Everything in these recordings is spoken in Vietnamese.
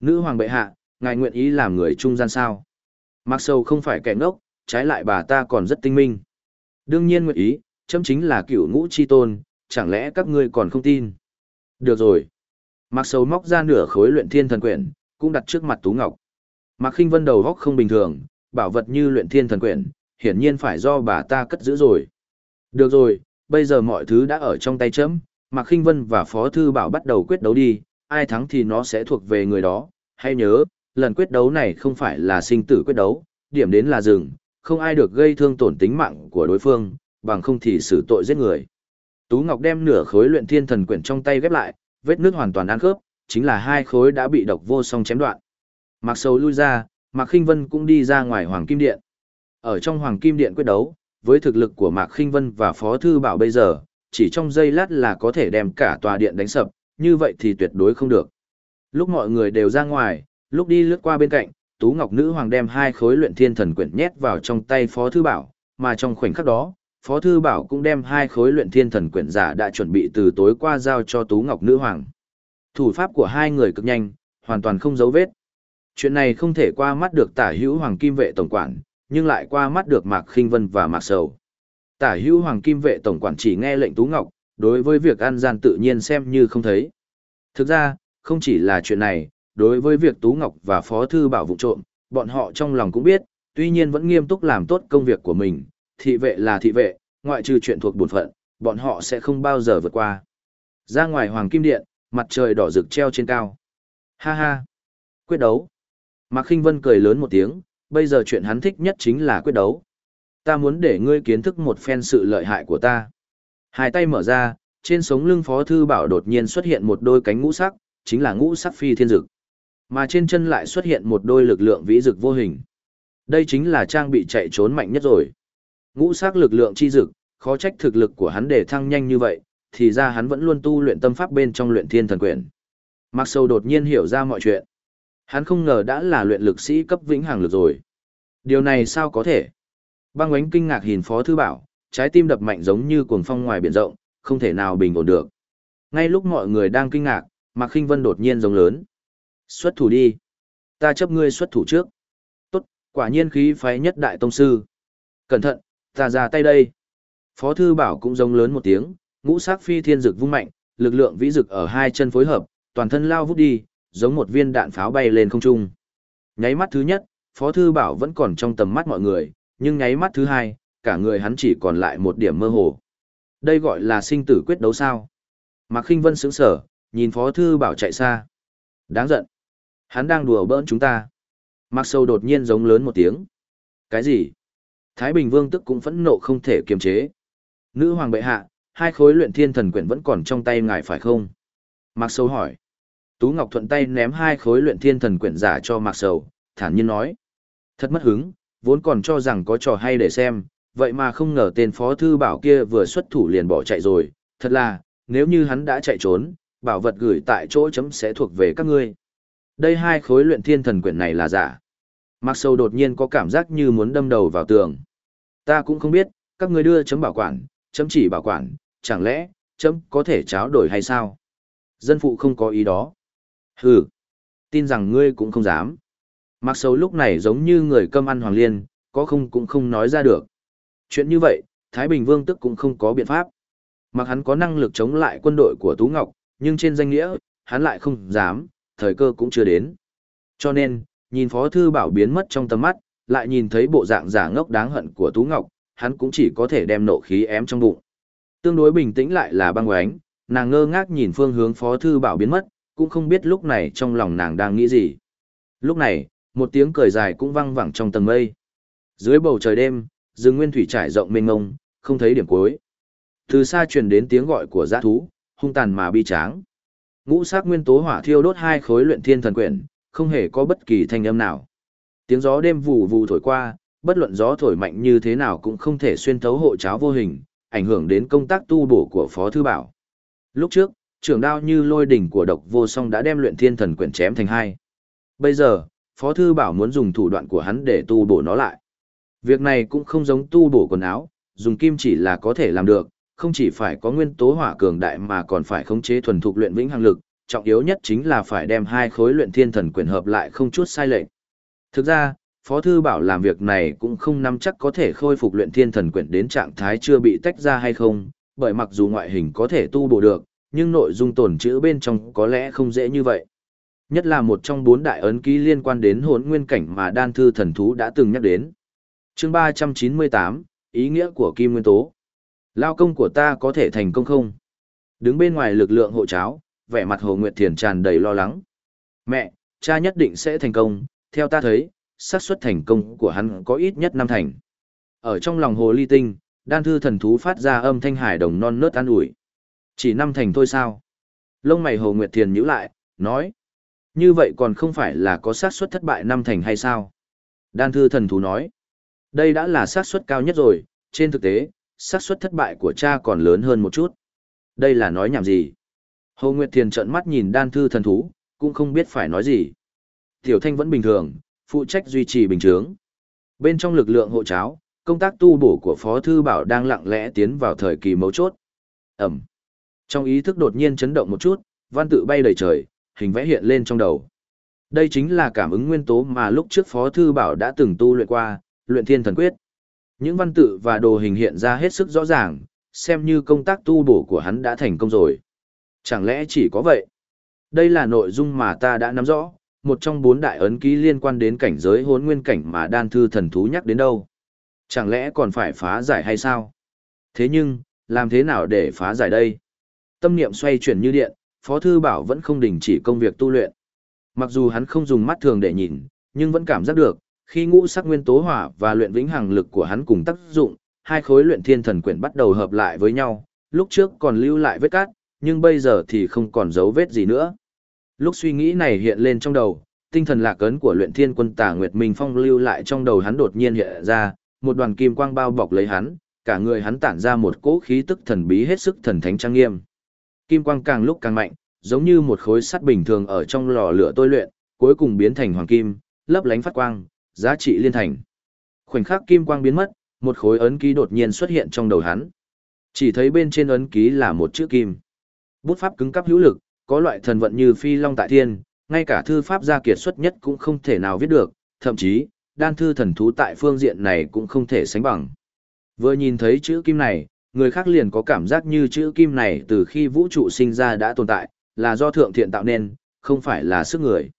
Nữ hoàng bệ hạ, ngài nguyện ý làm người trung gian sao? Mặc sầu không phải kẻ ngốc, trái lại bà ta còn rất tinh minh. Đương nhiên nguyện ý, chấm chính là cựu ngũ chi tôn, chẳng lẽ các ngươi còn không tin? Được rồi. Mặc sầu móc ra nửa khối luyện thiên thần quyển, cũng đặt trước mặt Tú Ngọc. Mạc Khinh Vân đầu góc không bình thường, bảo vật như luyện thiên thần quyển, hiển nhiên phải do bà ta cất giữ rồi. Được rồi, bây giờ mọi thứ đã ở trong tay chấm, Mạc Khinh Vân và Phó Thư Bảo bắt đầu quyết đấu đi, ai thắng thì nó sẽ thuộc về người đó. Hay nhớ, lần quyết đấu này không phải là sinh tử quyết đấu, điểm đến là rừng, không ai được gây thương tổn tính mạng của đối phương, bằng không thì xử tội giết người. Tú Ngọc đem nửa khối luyện thiên thần quyển trong tay ghép lại, vết nước hoàn toàn ăn khớp, chính là hai khối đã bị độc vô song chém đoạn. Mạc Sầu lui ra, Mạc Khinh Vân cũng đi ra ngoài Hoàng Kim Điện. Ở trong Hoàng Kim Điện quyết đấu, với thực lực của Mạc Khinh Vân và Phó Thư Bảo bây giờ, chỉ trong giây lát là có thể đem cả tòa điện đánh sập, như vậy thì tuyệt đối không được. Lúc mọi người đều ra ngoài, lúc đi lướt qua bên cạnh, Tú Ngọc Nữ Hoàng đem hai khối luyện thiên thần quyển nhét vào trong tay Phó Thư Bảo, mà trong khoảnh khắc đó, Phó Thư Bảo cũng đem hai khối luyện thiên thần quyển giả đã chuẩn bị từ tối qua giao cho Tú Ngọc Nữ Hoàng. Thủ pháp của hai người cực nhanh, hoàn toàn không dấu vết. Chuyện này không thể qua mắt được tả hữu Hoàng Kim Vệ Tổng Quản, nhưng lại qua mắt được Mạc Khinh Vân và Mạc Sầu. Tả hữu Hoàng Kim Vệ Tổng Quản chỉ nghe lệnh Tú Ngọc, đối với việc ăn gian tự nhiên xem như không thấy. Thực ra, không chỉ là chuyện này, đối với việc Tú Ngọc và Phó Thư Bảo vụ trộm, bọn họ trong lòng cũng biết, tuy nhiên vẫn nghiêm túc làm tốt công việc của mình, thị vệ là thị vệ, ngoại trừ chuyện thuộc bổn phận, bọn họ sẽ không bao giờ vượt qua. Ra ngoài Hoàng Kim Điện, mặt trời đỏ rực treo trên cao. Ha ha! Quyết đấu! Mạc Khinh Vân cười lớn một tiếng, bây giờ chuyện hắn thích nhất chính là quyết đấu. Ta muốn để ngươi kiến thức một phen sự lợi hại của ta. Hai tay mở ra, trên sống lưng Phó Thư Bảo đột nhiên xuất hiện một đôi cánh ngũ sắc, chính là ngũ sắc phi thiên dực. Mà trên chân lại xuất hiện một đôi lực lượng vĩ dực vô hình. Đây chính là trang bị chạy trốn mạnh nhất rồi. Ngũ sắc lực lượng chi dực, khó trách thực lực của hắn để thăng nhanh như vậy, thì ra hắn vẫn luôn tu luyện tâm pháp bên trong luyện thiên thần quyển. Mặc sâu đột nhiên hiểu ra mọi chuyện. Hắn không ngờ đã là luyện lực sĩ cấp vĩnh hằng lực rồi. Điều này sao có thể? Băng ánh kinh ngạc nhìn Phó Thư Bảo, trái tim đập mạnh giống như cuồng phong ngoài biển rộng, không thể nào bình ổn được. Ngay lúc mọi người đang kinh ngạc, Mạc Khinh Vân đột nhiên giống lớn. Xuất thủ đi. Ta chấp ngươi xuất thủ trước. Tốt, quả nhiên khí phái nhất đại tông sư. Cẩn thận, ta ra tay đây. Phó Thư Bảo cũng giống lớn một tiếng, ngũ sắc phi thiên dực vung mạnh, lực lượng vĩ dực ở hai chân phối hợp, toàn thân lao vút đi, giống một viên đạn pháo bay lên không trung. Nháy mắt thứ nhất, Phó Thư Bảo vẫn còn trong tầm mắt mọi người, nhưng nháy mắt thứ hai, cả người hắn chỉ còn lại một điểm mơ hồ. Đây gọi là sinh tử quyết đấu sao. Mạc Kinh Vân sững sở, nhìn Phó Thư Bảo chạy xa. Đáng giận. Hắn đang đùa bỡn chúng ta. Mạc Sâu đột nhiên giống lớn một tiếng. Cái gì? Thái Bình Vương tức cũng phẫn nộ không thể kiềm chế. Nữ hoàng bệ hạ, hai khối luyện thiên thần quyển vẫn còn trong tay ngài phải không? Mạc Sâu hỏi. Tú Ngọc thuận tay ném hai khối luyện thiên thần quyển giả cho Mạc Sầu, thản nhiên nói. Thật mất hứng, vốn còn cho rằng có trò hay để xem, vậy mà không ngờ tên phó thư bảo kia vừa xuất thủ liền bỏ chạy rồi. Thật là, nếu như hắn đã chạy trốn, bảo vật gửi tại chỗ chấm sẽ thuộc về các ngươi. Đây hai khối luyện thiên thần quyển này là giả. Mạc sâu đột nhiên có cảm giác như muốn đâm đầu vào tường. Ta cũng không biết, các ngươi đưa chấm bảo quản, chấm chỉ bảo quản, chẳng lẽ, chấm có thể tráo đổi hay sao? Dân phụ không có ý đó. Hừ, tin rằng ngươi cũng không dám. Mặc sâu lúc này giống như người cơm ăn hoàng liên, có không cũng không nói ra được. Chuyện như vậy, Thái Bình Vương tức cũng không có biện pháp. Mặc hắn có năng lực chống lại quân đội của Tú Ngọc, nhưng trên danh nghĩa, hắn lại không dám, thời cơ cũng chưa đến. Cho nên, nhìn Phó Thư Bảo biến mất trong tầm mắt, lại nhìn thấy bộ dạng giả ngốc đáng hận của Tú Ngọc, hắn cũng chỉ có thể đem nộ khí ém trong bụng. Tương đối bình tĩnh lại là băng oánh, nàng ngơ ngác nhìn phương hướng Phó Thư Bảo biến mất, cũng không biết lúc này trong lòng nàng đang nghĩ gì. Lúc này, một tiếng cười dài cũng vang vẳng trong tầng mây. Dưới bầu trời đêm, rừng nguyên thủy trải rộng mênh mông, không thấy điểm cuối. Từ xa truyền đến tiếng gọi của dã thú, hung tàn mà bi tráng. Ngũ sắc nguyên tố hỏa thiêu đốt hai khối luyện thiên thần quyển, không hề có bất kỳ thanh âm nào. Tiếng gió đêm vù vù thổi qua, bất luận gió thổi mạnh như thế nào cũng không thể xuyên thấu hộ cháo vô hình, ảnh hưởng đến công tác tu bổ của Phó Thư Bảo. Lúc trước, trường đao như lôi đỉnh của độc vô song đã đem luyện thiên thần quyển chém thành hai. Bây giờ, Phó Thư Bảo muốn dùng thủ đoạn của hắn để tu bổ nó lại. Việc này cũng không giống tu bổ quần áo, dùng kim chỉ là có thể làm được, không chỉ phải có nguyên tố hỏa cường đại mà còn phải khống chế thuần thục luyện vĩnh hằng lực, trọng yếu nhất chính là phải đem hai khối luyện thiên thần quyền hợp lại không chút sai lệch. Thực ra, Phó Thư Bảo làm việc này cũng không nắm chắc có thể khôi phục luyện thiên thần quyển đến trạng thái chưa bị tách ra hay không, bởi mặc dù ngoại hình có thể tu bổ được, nhưng nội dung tổn chữ bên trong có lẽ không dễ như vậy. Nhất là một trong bốn đại ấn ký liên quan đến hốn nguyên cảnh mà đan thư thần thú đã từng nhắc đến chương 398, ý nghĩa của kim nguyên tố. Lao công của ta có thể thành công không? Đứng bên ngoài lực lượng hộ cháo, vẻ mặt Hồ Nguyệt Thiền tràn đầy lo lắng. Mẹ, cha nhất định sẽ thành công, theo ta thấy, xác suất thành công của hắn có ít nhất năm thành. Ở trong lòng hồ ly tinh, đan thư thần thú phát ra âm thanh hải đồng non nớt an ủi. Chỉ năm thành thôi sao? Lông mày Hồ Nguyệt Thiền nhíu lại, nói. Như vậy còn không phải là có xác suất thất bại năm thành hay sao? Đan thư thần thú nói. Đây đã là xác suất cao nhất rồi, trên thực tế, xác suất thất bại của cha còn lớn hơn một chút. Đây là nói nhảm gì? Hồ Nguyệt Thiền trợn mắt nhìn đan thư thần thú, cũng không biết phải nói gì. Tiểu Thanh vẫn bình thường, phụ trách duy trì bình chướng. Bên trong lực lượng hộ cháo, công tác tu bổ của Phó Thư Bảo đang lặng lẽ tiến vào thời kỳ mấu chốt. Ẩm. Trong ý thức đột nhiên chấn động một chút, văn tự bay đầy trời, hình vẽ hiện lên trong đầu. Đây chính là cảm ứng nguyên tố mà lúc trước Phó Thư Bảo đã từng tu luyện qua, luyện thiên thần quyết. Những văn tự và đồ hình hiện ra hết sức rõ ràng, xem như công tác tu bổ của hắn đã thành công rồi. Chẳng lẽ chỉ có vậy? Đây là nội dung mà ta đã nắm rõ, một trong bốn đại ấn ký liên quan đến cảnh giới hốn nguyên cảnh mà đan thư thần thú nhắc đến đâu. Chẳng lẽ còn phải phá giải hay sao? Thế nhưng, làm thế nào để phá giải đây? Tâm niệm xoay chuyển như điện, Phó Thư Bảo vẫn không đình chỉ công việc tu luyện. Mặc dù hắn không dùng mắt thường để nhìn, nhưng vẫn cảm giác được, khi ngũ sắc nguyên tố hỏa và luyện vĩnh hằng lực của hắn cùng tác dụng, hai khối luyện thiên thần quyển bắt đầu hợp lại với nhau, lúc trước còn lưu lại vết cát, nhưng bây giờ thì không còn dấu vết gì nữa. Lúc suy nghĩ này hiện lên trong đầu, tinh thần lạc ấn của luyện thiên quân tả Nguyệt Minh Phong lưu lại trong đầu hắn đột nhiên hiện ra, một đoàn kim quang bao bọc lấy hắn, cả người hắn tản ra một cỗ khí tức thần bí hết sức thần thánh trang nghiêm. Kim quang càng lúc càng mạnh, giống như một khối sắt bình thường ở trong lò lửa tôi luyện, cuối cùng biến thành hoàng kim, lấp lánh phát quang, giá trị liên thành. Khoảnh khắc kim quang biến mất, một khối ấn ký đột nhiên xuất hiện trong đầu hắn. Chỉ thấy bên trên ấn ký là một chữ kim. Bút pháp cứng cắp hữu lực, có loại thần vận như phi long tại thiên, ngay cả thư pháp gia kiệt xuất nhất cũng không thể nào viết được, thậm chí, đan thư thần thú tại phương diện này cũng không thể sánh bằng. Vừa nhìn thấy chữ kim này, người khác liền có cảm giác như chữ kim này từ khi vũ trụ sinh ra đã tồn tại, là do thượng thiện tạo nên, không phải là sức người.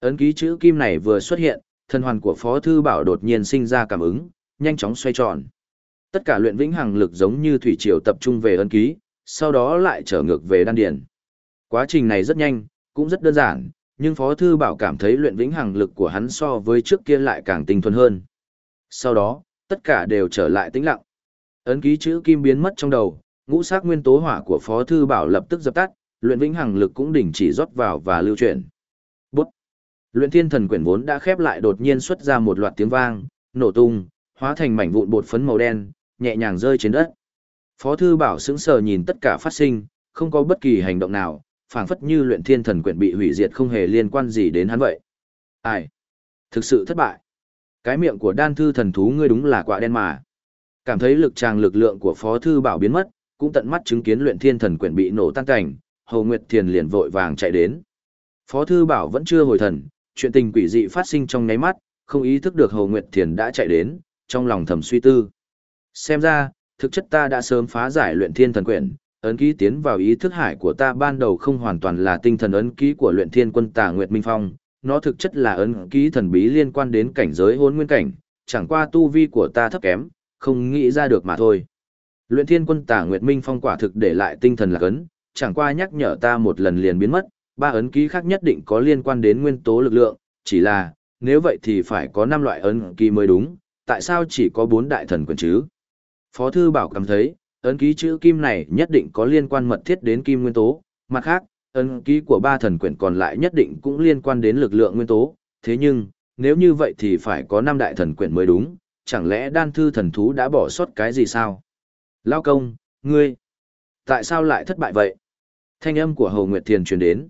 Ấn ký chữ kim này vừa xuất hiện, thần hoàn của Phó Thư Bảo đột nhiên sinh ra cảm ứng, nhanh chóng xoay tròn. Tất cả luyện vĩnh hằng lực giống như thủy triều tập trung về ấn ký, sau đó lại trở ngược về đan điền. Quá trình này rất nhanh, cũng rất đơn giản, nhưng Phó Thư Bảo cảm thấy luyện vĩnh hằng lực của hắn so với trước kia lại càng tinh thuần hơn. Sau đó, tất cả đều trở lại tĩnh lặng. Ấn ký chữ kim biến mất trong đầu, ngũ sắc nguyên tố hỏa của Phó Thư Bảo lập tức dập tắt, luyện vĩnh hằng lực cũng đình chỉ rót vào và lưu chuyển. Luyện thiên thần quyển vốn đã khép lại đột nhiên xuất ra một loạt tiếng vang, nổ tung, hóa thành mảnh vụn bột phấn màu đen, nhẹ nhàng rơi trên đất. Phó thư bảo sững sờ nhìn tất cả phát sinh, không có bất kỳ hành động nào, phảng phất như luyện thiên thần quyển bị hủy diệt không hề liên quan gì đến hắn vậy. Ai? Thực sự thất bại. Cái miệng của đan thư thần thú ngươi đúng là quả đen mà. Cảm thấy lực tràng lực lượng của phó thư bảo biến mất, cũng tận mắt chứng kiến luyện thiên thần quyển bị nổ tan cảnh, Hầu Nguyệt Thiền liền vội vàng chạy đến. Phó thư bảo vẫn chưa hồi thần, chuyện tình quỷ dị phát sinh trong nháy mắt, không ý thức được Hồ Nguyệt Thiền đã chạy đến, trong lòng thầm suy tư. Xem ra, thực chất ta đã sớm phá giải luyện thiên thần quyển, ấn ký tiến vào ý thức hải của ta ban đầu không hoàn toàn là tinh thần ấn ký của luyện thiên quân tà Nguyệt Minh Phong, nó thực chất là ấn ký thần bí liên quan đến cảnh giới hôn nguyên cảnh, chẳng qua tu vi của ta thấp kém, không nghĩ ra được mà thôi. Luyện thiên quân tà Nguyệt Minh Phong quả thực để lại tinh thần là ấn, chẳng qua nhắc nhở ta một lần liền biến mất, ba ấn ký khác nhất định có liên quan đến nguyên tố lực lượng, chỉ là, nếu vậy thì phải có 5 loại ấn ký mới đúng, tại sao chỉ có 4 đại thần quyền chứ? Phó Thư Bảo cảm thấy, ấn ký chữ kim này nhất định có liên quan mật thiết đến kim nguyên tố, mặt khác, ấn ký của ba thần quyển còn lại nhất định cũng liên quan đến lực lượng nguyên tố, thế nhưng, nếu như vậy thì phải có 5 đại thần quyển mới đúng, chẳng lẽ đan thư thần thú đã bỏ sót cái gì sao? Lao công, ngươi, tại sao lại thất bại vậy? Thanh âm của Hồ Nguyệt Thiền truyền đến.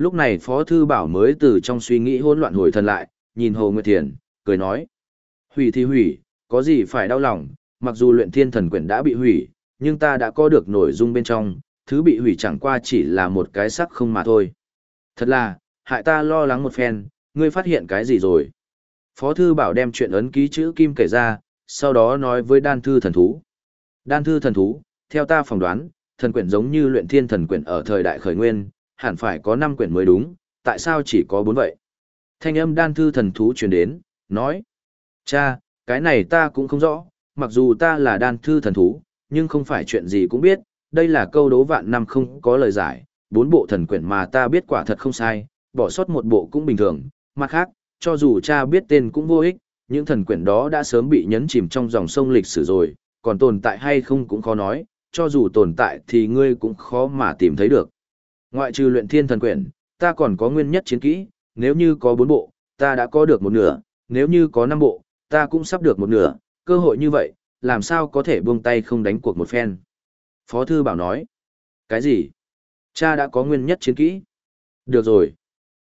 Lúc này Phó Thư Bảo mới từ trong suy nghĩ hỗn loạn hồi thần lại, nhìn Hồ Nguyệt Thiền, cười nói. Hủy thì hủy, có gì phải đau lòng, mặc dù luyện thiên thần quyển đã bị hủy, nhưng ta đã có được nội dung bên trong, thứ bị hủy chẳng qua chỉ là một cái sắc không mà thôi. Thật là, hại ta lo lắng một phen, ngươi phát hiện cái gì rồi? Phó thư bảo đem chuyện ấn ký chữ kim kể ra, sau đó nói với đan thư thần thú. Đan thư thần thú, theo ta phỏng đoán, thần quyển giống như luyện thiên thần quyển ở thời đại khởi nguyên, hẳn phải có 5 quyển mới đúng, tại sao chỉ có 4 vậy? Thanh âm đan thư thần thú truyền đến, nói. Cha, cái này ta cũng không rõ, mặc dù ta là đan thư thần thú, nhưng không phải chuyện gì cũng biết, đây là câu đố vạn năm không có lời giải, bốn bộ thần quyển mà ta biết quả thật không sai, bỏ sót một bộ cũng bình thường, mặt khác, cho dù cha biết tên cũng vô ích, những thần quyển đó đã sớm bị nhấn chìm trong dòng sông lịch sử rồi, còn tồn tại hay không cũng khó nói, cho dù tồn tại thì ngươi cũng khó mà tìm thấy được. Ngoại trừ luyện thiên thần quyển, ta còn có nguyên nhất chiến kỹ, nếu như có bốn bộ, ta đã có được một nửa, nếu như có năm bộ, ta cũng sắp được một nửa, cơ hội như vậy, làm sao có thể buông tay không đánh cuộc một phen. Phó Thư Bảo nói, cái gì? Cha đã có nguyên nhất chiến kỹ. Được rồi.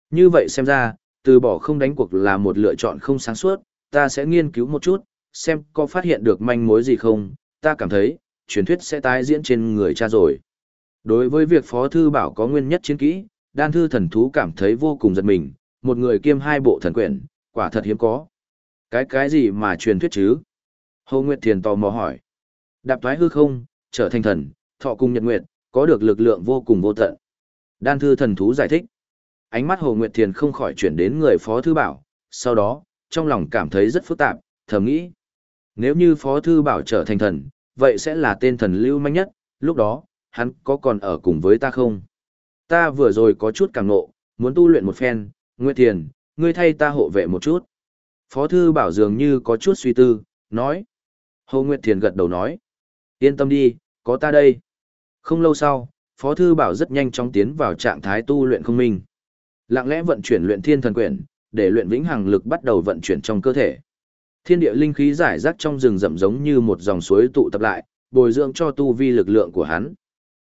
Như vậy xem ra, từ bỏ không đánh cuộc là một lựa chọn không sáng suốt, ta sẽ nghiên cứu một chút, xem có phát hiện được manh mối gì không, ta cảm thấy, truyền thuyết sẽ tái diễn trên người cha rồi. Đối với việc Phó Thư Bảo có nguyên nhất chiến kỹ, đan thư thần thú cảm thấy vô cùng giật mình, một người kiêm hai bộ thần quyển, quả thật hiếm có. Cái cái gì mà truyền thuyết chứ? Hồ Nguyệt Thiền tò mò hỏi. Đạp thoái hư không, trở thành thần, thọ cùng nhật nguyệt, có được lực lượng vô cùng vô tận. Đan thư thần thú giải thích. Ánh mắt Hồ Nguyệt Thiền không khỏi chuyển đến người Phó Thư Bảo, sau đó, trong lòng cảm thấy rất phức tạp, thầm nghĩ. Nếu như Phó Thư Bảo trở thành thần, vậy sẽ là tên thần lưu manh nhất, lúc đó, hắn có còn ở cùng với ta không? Ta vừa rồi có chút càng nộ, muốn tu luyện một phen, Nguyệt Thiền, ngươi thay ta hộ vệ một chút. Phó Thư Bảo dường như có chút suy tư, nói. Hồ Nguyệt Thiền gật đầu nói. Yên tâm đi, có ta đây. Không lâu sau, Phó Thư Bảo rất nhanh chóng tiến vào trạng thái tu luyện không minh. Lặng lẽ vận chuyển luyện thiên thần quyển, để luyện vĩnh hằng lực bắt đầu vận chuyển trong cơ thể. Thiên địa linh khí giải rác trong rừng rậm giống như một dòng suối tụ tập lại, bồi dưỡng cho tu vi lực lượng của hắn.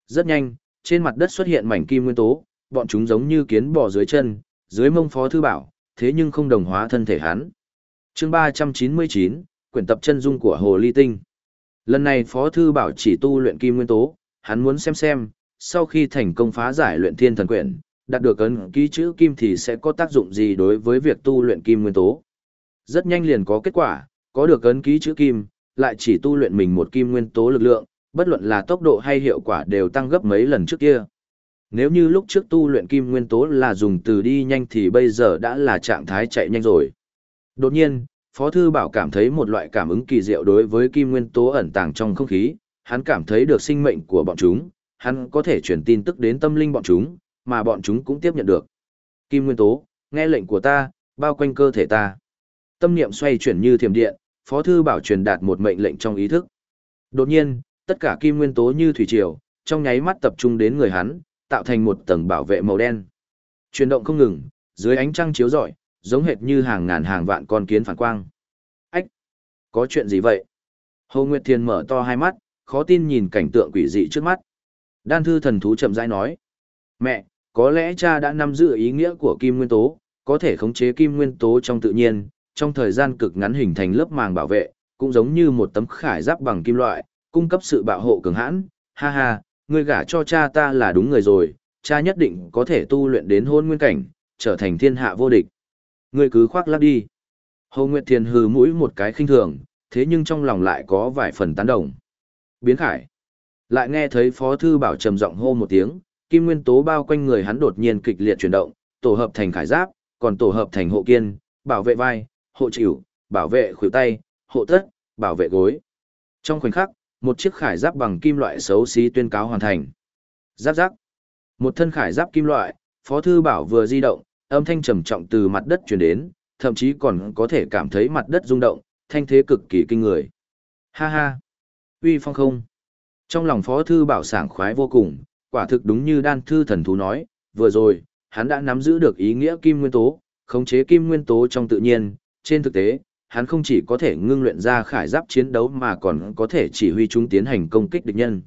Rất nhanh, trên mặt đất xuất hiện mảnh kim nguyên tố, bọn chúng giống như kiến bò dưới chân, dưới mông Phó Thư Bảo, thế nhưng không đồng hóa thân thể hắn. chương 399, quyển tập chân dung của Hồ Ly Tinh. Lần này Phó Thư Bảo chỉ tu luyện kim nguyên tố, hắn muốn xem xem, sau khi thành công phá giải luyện thiên thần quyển, đạt được ấn ký chữ kim thì sẽ có tác dụng gì đối với việc tu luyện kim nguyên tố. Rất nhanh liền có kết quả, có được ấn ký chữ kim, lại chỉ tu luyện mình một kim nguyên tố lực lượng, bất luận là tốc độ hay hiệu quả đều tăng gấp mấy lần trước kia. Nếu như lúc trước tu luyện kim nguyên tố là dùng từ đi nhanh thì bây giờ đã là trạng thái chạy nhanh rồi. Đột nhiên, Phó Thư Bảo cảm thấy một loại cảm ứng kỳ diệu đối với kim nguyên tố ẩn tàng trong không khí, hắn cảm thấy được sinh mệnh của bọn chúng, hắn có thể truyền tin tức đến tâm linh bọn chúng, mà bọn chúng cũng tiếp nhận được. Kim nguyên tố, nghe lệnh của ta, bao quanh cơ thể ta. Tâm niệm xoay chuyển như thiểm điện, Phó Thư Bảo truyền đạt một mệnh lệnh trong ý thức. Đột nhiên, tất cả kim nguyên tố như thủy triều, trong nháy mắt tập trung đến người hắn, tạo thành một tầng bảo vệ màu đen. Chuyển động không ngừng, dưới ánh trăng chiếu rọi, giống hệt như hàng ngàn hàng vạn con kiến phản quang. Ách! Có chuyện gì vậy? Hồ Nguyệt Thiên mở to hai mắt, khó tin nhìn cảnh tượng quỷ dị trước mắt. Đan thư thần thú chậm rãi nói. Mẹ, có lẽ cha đã nắm giữ ý nghĩa của kim nguyên tố, có thể khống chế kim nguyên tố trong tự nhiên, trong thời gian cực ngắn hình thành lớp màng bảo vệ, cũng giống như một tấm khải giáp bằng kim loại, cung cấp sự bảo hộ cường hãn. Ha ha, ngươi gả cho cha ta là đúng người rồi, cha nhất định có thể tu luyện đến hôn nguyên cảnh, trở thành thiên hạ vô địch. Ngươi cứ khoác lác đi. Hồ Nguyệt Thiền hừ mũi một cái khinh thường, thế nhưng trong lòng lại có vài phần tán đồng. Biến khải. Lại nghe thấy Phó Thư Bảo trầm giọng hô một tiếng, kim nguyên tố bao quanh người hắn đột nhiên kịch liệt chuyển động, tổ hợp thành khải giáp, còn tổ hợp thành hộ kiên, bảo vệ vai, hộ chịu, bảo vệ khuỷu tay, hộ tất, bảo vệ gối. Trong khoảnh khắc, một chiếc khải giáp bằng kim loại xấu xí tuyên cáo hoàn thành. Giáp giáp. Một thân khải giáp kim loại, Phó Thư Bảo vừa di động, âm thanh trầm trọng từ mặt đất truyền đến, thậm chí còn có thể cảm thấy mặt đất rung động, thanh thế cực kỳ kinh người. Ha ha! Uy phong không! Trong lòng Phó Thư Bảo sảng khoái vô cùng, quả thực đúng như đan thư thần thú nói, vừa rồi, hắn đã nắm giữ được ý nghĩa kim nguyên tố, khống chế kim nguyên tố trong tự nhiên, trên thực tế, hắn không chỉ có thể ngưng luyện ra khải giáp chiến đấu mà còn có thể chỉ huy chúng tiến hành công kích địch nhân.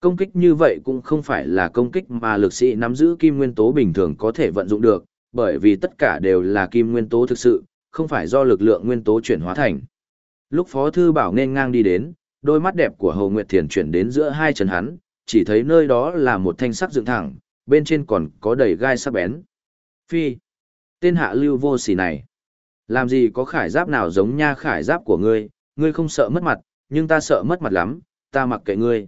Công kích như vậy cũng không phải là công kích mà lực sĩ nắm giữ kim nguyên tố bình thường có thể vận dụng được, bởi vì tất cả đều là kim nguyên tố thực sự, không phải do lực lượng nguyên tố chuyển hóa thành. Lúc Phó Thư Bảo nên ngang đi đến, đôi mắt đẹp của Hồ Nguyệt Thiền chuyển đến giữa hai chân hắn, chỉ thấy nơi đó là một thanh sắc dựng thẳng, bên trên còn có đầy gai sắc bén. Phi, tên hạ lưu vô sỉ này. Làm gì có khải giáp nào giống nha khải giáp của ngươi, ngươi không sợ mất mặt, nhưng ta sợ mất mặt lắm, ta mặc kệ ngươi.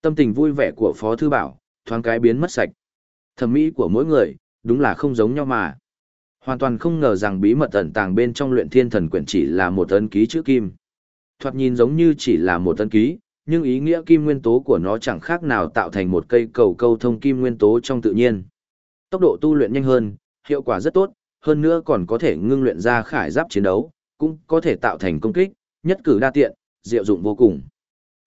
Tâm tình vui vẻ của Phó Thư Bảo, thoáng cái biến mất sạch. Thẩm mỹ của mỗi người, đúng là không giống nhau mà. Hoàn toàn không ngờ rằng bí mật ẩn tàng bên trong luyện thiên thần quyển chỉ là một ấn ký chữ kim. Thoạt nhìn giống như chỉ là một ấn ký, nhưng ý nghĩa kim nguyên tố của nó chẳng khác nào tạo thành một cây cầu câu thông kim nguyên tố trong tự nhiên. Tốc độ tu luyện nhanh hơn, hiệu quả rất tốt, hơn nữa còn có thể ngưng luyện ra khải giáp chiến đấu, cũng có thể tạo thành công kích, nhất cử đa tiện, diệu dụng vô cùng.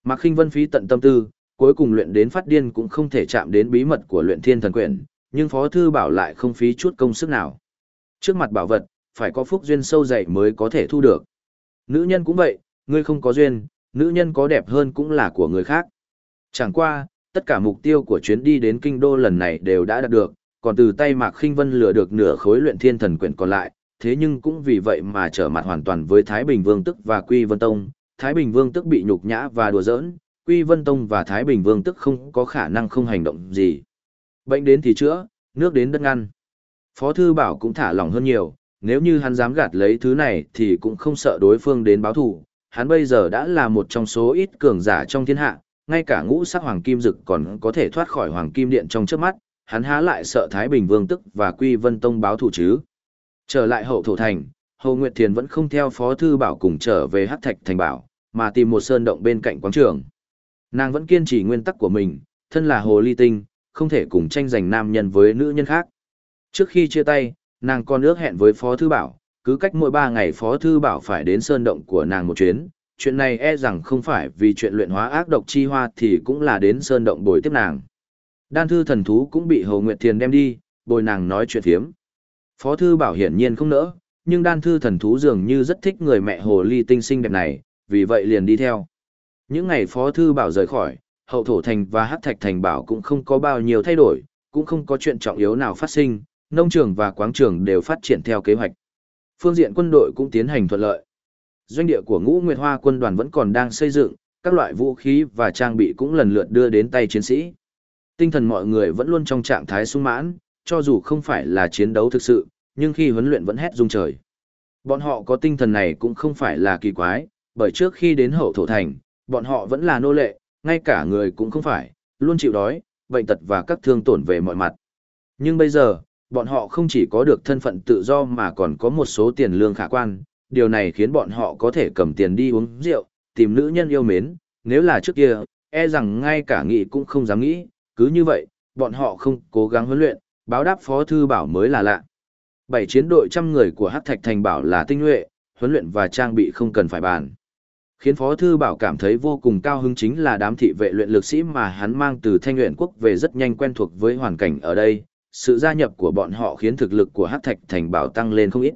Mạc Khinh Vân phí tận tâm tư, cuối cùng luyện đến phát điên cũng không thể chạm đến bí mật của luyện thiên thần quyển, nhưng Phó thư bảo lại không phí chút công sức nào. Trước mặt bảo vật, phải có phúc duyên sâu dày mới có thể thu được. Nữ nhân cũng vậy, ngươi không có duyên, nữ nhân có đẹp hơn cũng là của người khác. Chẳng qua, tất cả mục tiêu của chuyến đi đến kinh đô lần này đều đã đạt được, còn từ tay Mạc Khinh Vân lừa được nửa khối luyện thiên thần quyển còn lại, thế nhưng cũng vì vậy mà trở mặt hoàn toàn với Thái Bình Vương tức và Quy Vân Tông, Thái Bình Vương tức bị nhục nhã và đùa giỡn, Quy Vân Tông và Thái Bình Vương tức không có khả năng không hành động gì. Bệnh đến thì chữa, nước đến đất ngăn. Phó Thư Bảo cũng thả lòng hơn nhiều, nếu như hắn dám gạt lấy thứ này thì cũng không sợ đối phương đến báo thủ. Hắn bây giờ đã là một trong số ít cường giả trong thiên hạ, ngay cả ngũ sắc hoàng kim dực còn có thể thoát khỏi hoàng kim điện trong trước mắt, hắn há lại sợ Thái Bình Vương tức và Quy Vân Tông báo thủ chứ. Trở lại hậu thổ thành, Hồ Nguyệt Thiền vẫn không theo Phó Thư Bảo cùng trở về Hắc Thạch Thành Bảo, mà tìm một sơn động bên cạnh quán trường. Nàng vẫn kiên trì nguyên tắc của mình, thân là Hồ Ly Tinh, không thể cùng tranh giành nam nhân với nữ nhân khác. Trước khi chia tay, nàng còn ước hẹn với Phó Thư Bảo, cứ cách mỗi 3 ngày Phó Thư Bảo phải đến sơn động của nàng một chuyến. Chuyện này e rằng không phải vì chuyện luyện hóa ác độc chi hoa thì cũng là đến sơn động bồi tiếp nàng. Đan thư thần thú cũng bị Hồ Nguyệt Thiền đem đi, bồi nàng nói chuyện thiếm. Phó Thư Bảo hiển nhiên không nỡ, nhưng đan thư thần thú dường như rất thích người mẹ hồ ly tinh xinh đẹp này, vì vậy liền đi theo. Những ngày Phó Thư Bảo rời khỏi, hậu thổ thành và hát thạch thành bảo cũng không có bao nhiêu thay đổi, cũng không có chuyện trọng yếu nào phát sinh, nông trường và quáng trường đều phát triển theo kế hoạch. Phương diện quân đội cũng tiến hành thuận lợi. Doanh địa của Ngũ Nguyệt Hoa quân đoàn vẫn còn đang xây dựng, các loại vũ khí và trang bị cũng lần lượt đưa đến tay chiến sĩ. Tinh thần mọi người vẫn luôn trong trạng thái sung mãn, cho dù không phải là chiến đấu thực sự, nhưng khi huấn luyện vẫn hét rung trời. Bọn họ có tinh thần này cũng không phải là kỳ quái, bởi trước khi đến hậu thổ thành, bọn họ vẫn là nô lệ, ngay cả người cũng không phải, luôn chịu đói, bệnh tật và các thương tổn về mọi mặt. Nhưng bây giờ, bọn họ không chỉ có được thân phận tự do mà còn có một số tiền lương khả quan, điều này khiến bọn họ có thể cầm tiền đi uống rượu, tìm nữ nhân yêu mến, nếu là trước kia, e rằng ngay cả nghĩ cũng không dám nghĩ, cứ như vậy, bọn họ không cố gắng huấn luyện, báo đáp phó thư bảo mới là lạ. Bảy chiến đội trăm người của Hắc Thạch Thành bảo là tinh nhuệ, huấn luyện và trang bị không cần phải bàn. Khiến Phó Thư Bảo cảm thấy vô cùng cao hứng chính là đám thị vệ luyện lực sĩ mà hắn mang từ thanh luyện quốc về rất nhanh quen thuộc với hoàn cảnh ở đây. Sự gia nhập của bọn họ khiến thực lực của Hắc Thạch Thành Bảo tăng lên không ít.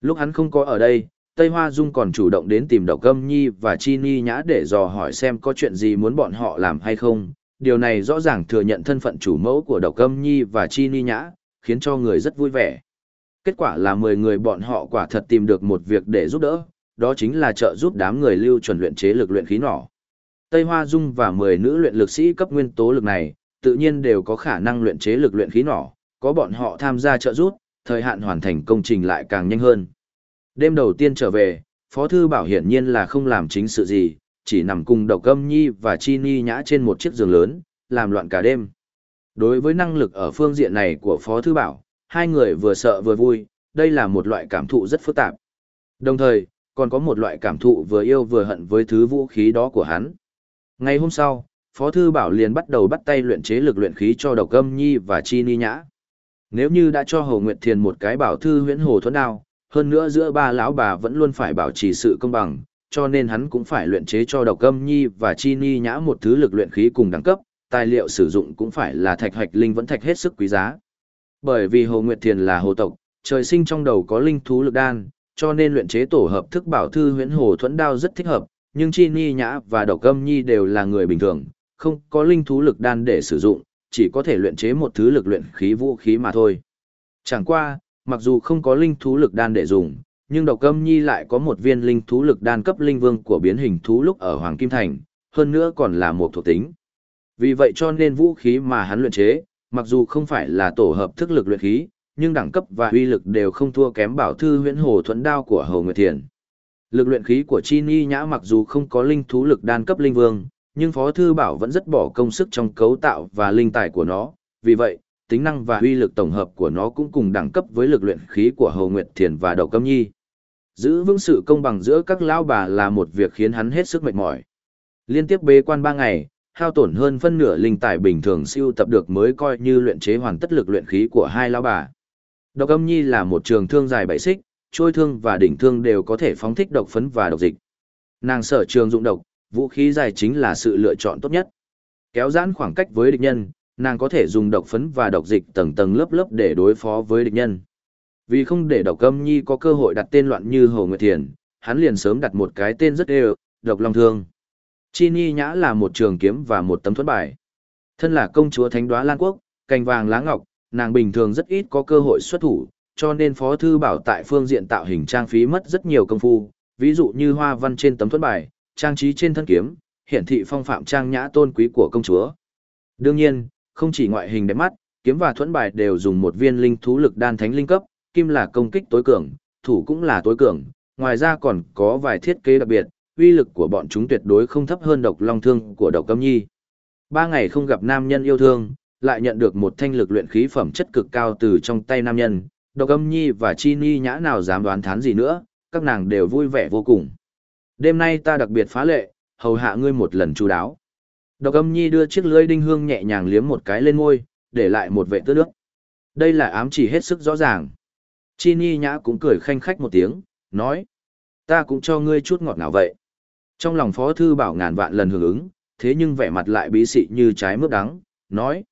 Lúc hắn không có ở đây, Tây Hoa Dung còn chủ động đến tìm Đậu Câm Nhi và Chi Ni Nhã để dò hỏi xem có chuyện gì muốn bọn họ làm hay không. Điều này rõ ràng thừa nhận thân phận chủ mẫu của Độc Âm Nhi và Chi Ni Nhã, khiến cho người rất vui vẻ. Kết quả là 10 người bọn họ quả thật tìm được một việc để giúp đỡ, đó chính là trợ giúp đám người lưu chuẩn luyện chế lực luyện khí nỏ. Tây Hoa Dung và 10 nữ luyện lực sĩ cấp nguyên tố lực này, tự nhiên đều có khả năng luyện chế lực luyện khí nỏ, có bọn họ tham gia trợ giúp, thời hạn hoàn thành công trình lại càng nhanh hơn. Đêm đầu tiên trở về, Phó Thư Bảo hiển nhiên là không làm chính sự gì, chỉ nằm cùng Độc Âm Nhi và Chi Ni nhã trên một chiếc giường lớn, làm loạn cả đêm. Đối với năng lực ở phương diện này của Phó Thư Bảo, hai người vừa sợ vừa vui, đây là một loại cảm thụ rất phức tạp. Đồng thời, còn có một loại cảm thụ vừa yêu vừa hận với thứ vũ khí đó của hắn. Ngày hôm sau, Phó Thư Bảo liền bắt đầu bắt tay luyện chế lực luyện khí cho Độc Âm Nhi và Chi Ni Nhã. Nếu như đã cho Hồ Nguyệt Thiền một cái bảo thư huyễn hồ thuẫn đao, hơn nữa giữa ba lão bà vẫn luôn phải bảo trì sự công bằng, cho nên hắn cũng phải luyện chế cho Độc Âm Nhi và Chi Ni Nhã một thứ lực luyện khí cùng đẳng cấp, tài liệu sử dụng cũng phải là thạch hạch linh vẫn thạch hết sức quý giá. Bởi vì Hồ Nguyệt Thiền là hồ tộc, trời sinh trong đầu có linh thú lực đan, cho nên luyện chế tổ hợp thức bảo thư huyễn hồ thuẫn đao rất thích hợp, nhưng Chi Ni Nhã và Độc Âm Nhi đều là người bình thường, không có linh thú lực đan để sử dụng, chỉ có thể luyện chế một thứ lực luyện khí vũ khí mà thôi. Chẳng qua, mặc dù không có linh thú lực đan để dùng, nhưng Độc Âm Nhi lại có một viên linh thú lực đan cấp linh vương của biến hình thú lúc ở Hoàng Kim Thành, hơn nữa còn là một thuộc tính. Vì vậy cho nên vũ khí mà hắn luyện chế, mặc dù không phải là tổ hợp thức lực luyện khí, nhưng đẳng cấp và uy lực đều không thua kém bảo thư huyễn hồ thuẫn đao của Hồ Nguyệt Thiền. Lực luyện khí của Chi Ni Nhã mặc dù không có linh thú lực đan cấp linh vương, nhưng Phó Thư Bảo vẫn rất bỏ công sức trong cấu tạo và linh tài của nó, vì vậy, tính năng và uy lực tổng hợp của nó cũng cùng đẳng cấp với lực luyện khí của Hồ Nguyệt Thiền và Đầu Câm Nhi. Giữ vững sự công bằng giữa các lão bà là một việc khiến hắn hết sức mệt mỏi. Liên tiếp bế quan 3 ngày, hao tổn hơn phân nửa linh tài bình thường siêu tập được mới coi như luyện chế hoàn tất lực luyện khí của hai lão bà. Độc âm nhi là một trường thương dài bảy xích, trôi thương và đỉnh thương đều có thể phóng thích độc phấn và độc dịch. Nàng sở trường dụng độc, vũ khí dài chính là sự lựa chọn tốt nhất. Kéo giãn khoảng cách với địch nhân, nàng có thể dùng độc phấn và độc dịch tầng tầng lớp lớp để đối phó với địch nhân. Vì không để độc âm nhi có cơ hội đặt tên loạn như Hồ Nguyệt Thiền, hắn liền sớm đặt một cái tên rất đều, độc long thương. Chi Ni Nhã là một trường kiếm và một tấm thuẫn bài. Thân là công chúa Thánh Đoá Lan Quốc, cành vàng lá ngọc, nàng bình thường rất ít có cơ hội xuất thủ, cho nên Phó Thư Bảo tại phương diện tạo hình trang phí mất rất nhiều công phu, ví dụ như hoa văn trên tấm thuẫn bài, trang trí trên thân kiếm, hiển thị phong phạm trang nhã tôn quý của công chúa. Đương nhiên, không chỉ ngoại hình đẹp mắt, kiếm và thuẫn bài đều dùng một viên linh thú lực đan thánh linh cấp, kim là công kích tối cường, thủ cũng là tối cường, ngoài ra còn có vài thiết kế đặc biệt, uy lực của bọn chúng tuyệt đối không thấp hơn độc long thương của độc Cấm nhi. Ba ngày không gặp nam nhân yêu thương, lại nhận được một thanh lực luyện khí phẩm chất cực cao từ trong tay nam nhân, độc âm nhi và chi ni nhã nào dám đoán thán gì nữa, các nàng đều vui vẻ vô cùng. Đêm nay ta đặc biệt phá lệ, hầu hạ ngươi một lần chú đáo. Độc âm nhi đưa chiếc lưỡi đinh hương nhẹ nhàng liếm một cái lên môi, để lại một vệ tước nước. Đây là ám chỉ hết sức rõ ràng. Chi ni nhã cũng cười khanh khách một tiếng, nói. Ta cũng cho ngươi chút ngọt ngào vậy. Trong lòng phó thư bảo ngàn vạn lần hưởng ứng, thế nhưng vẻ mặt lại bí xị như trái mướp đắng, nói.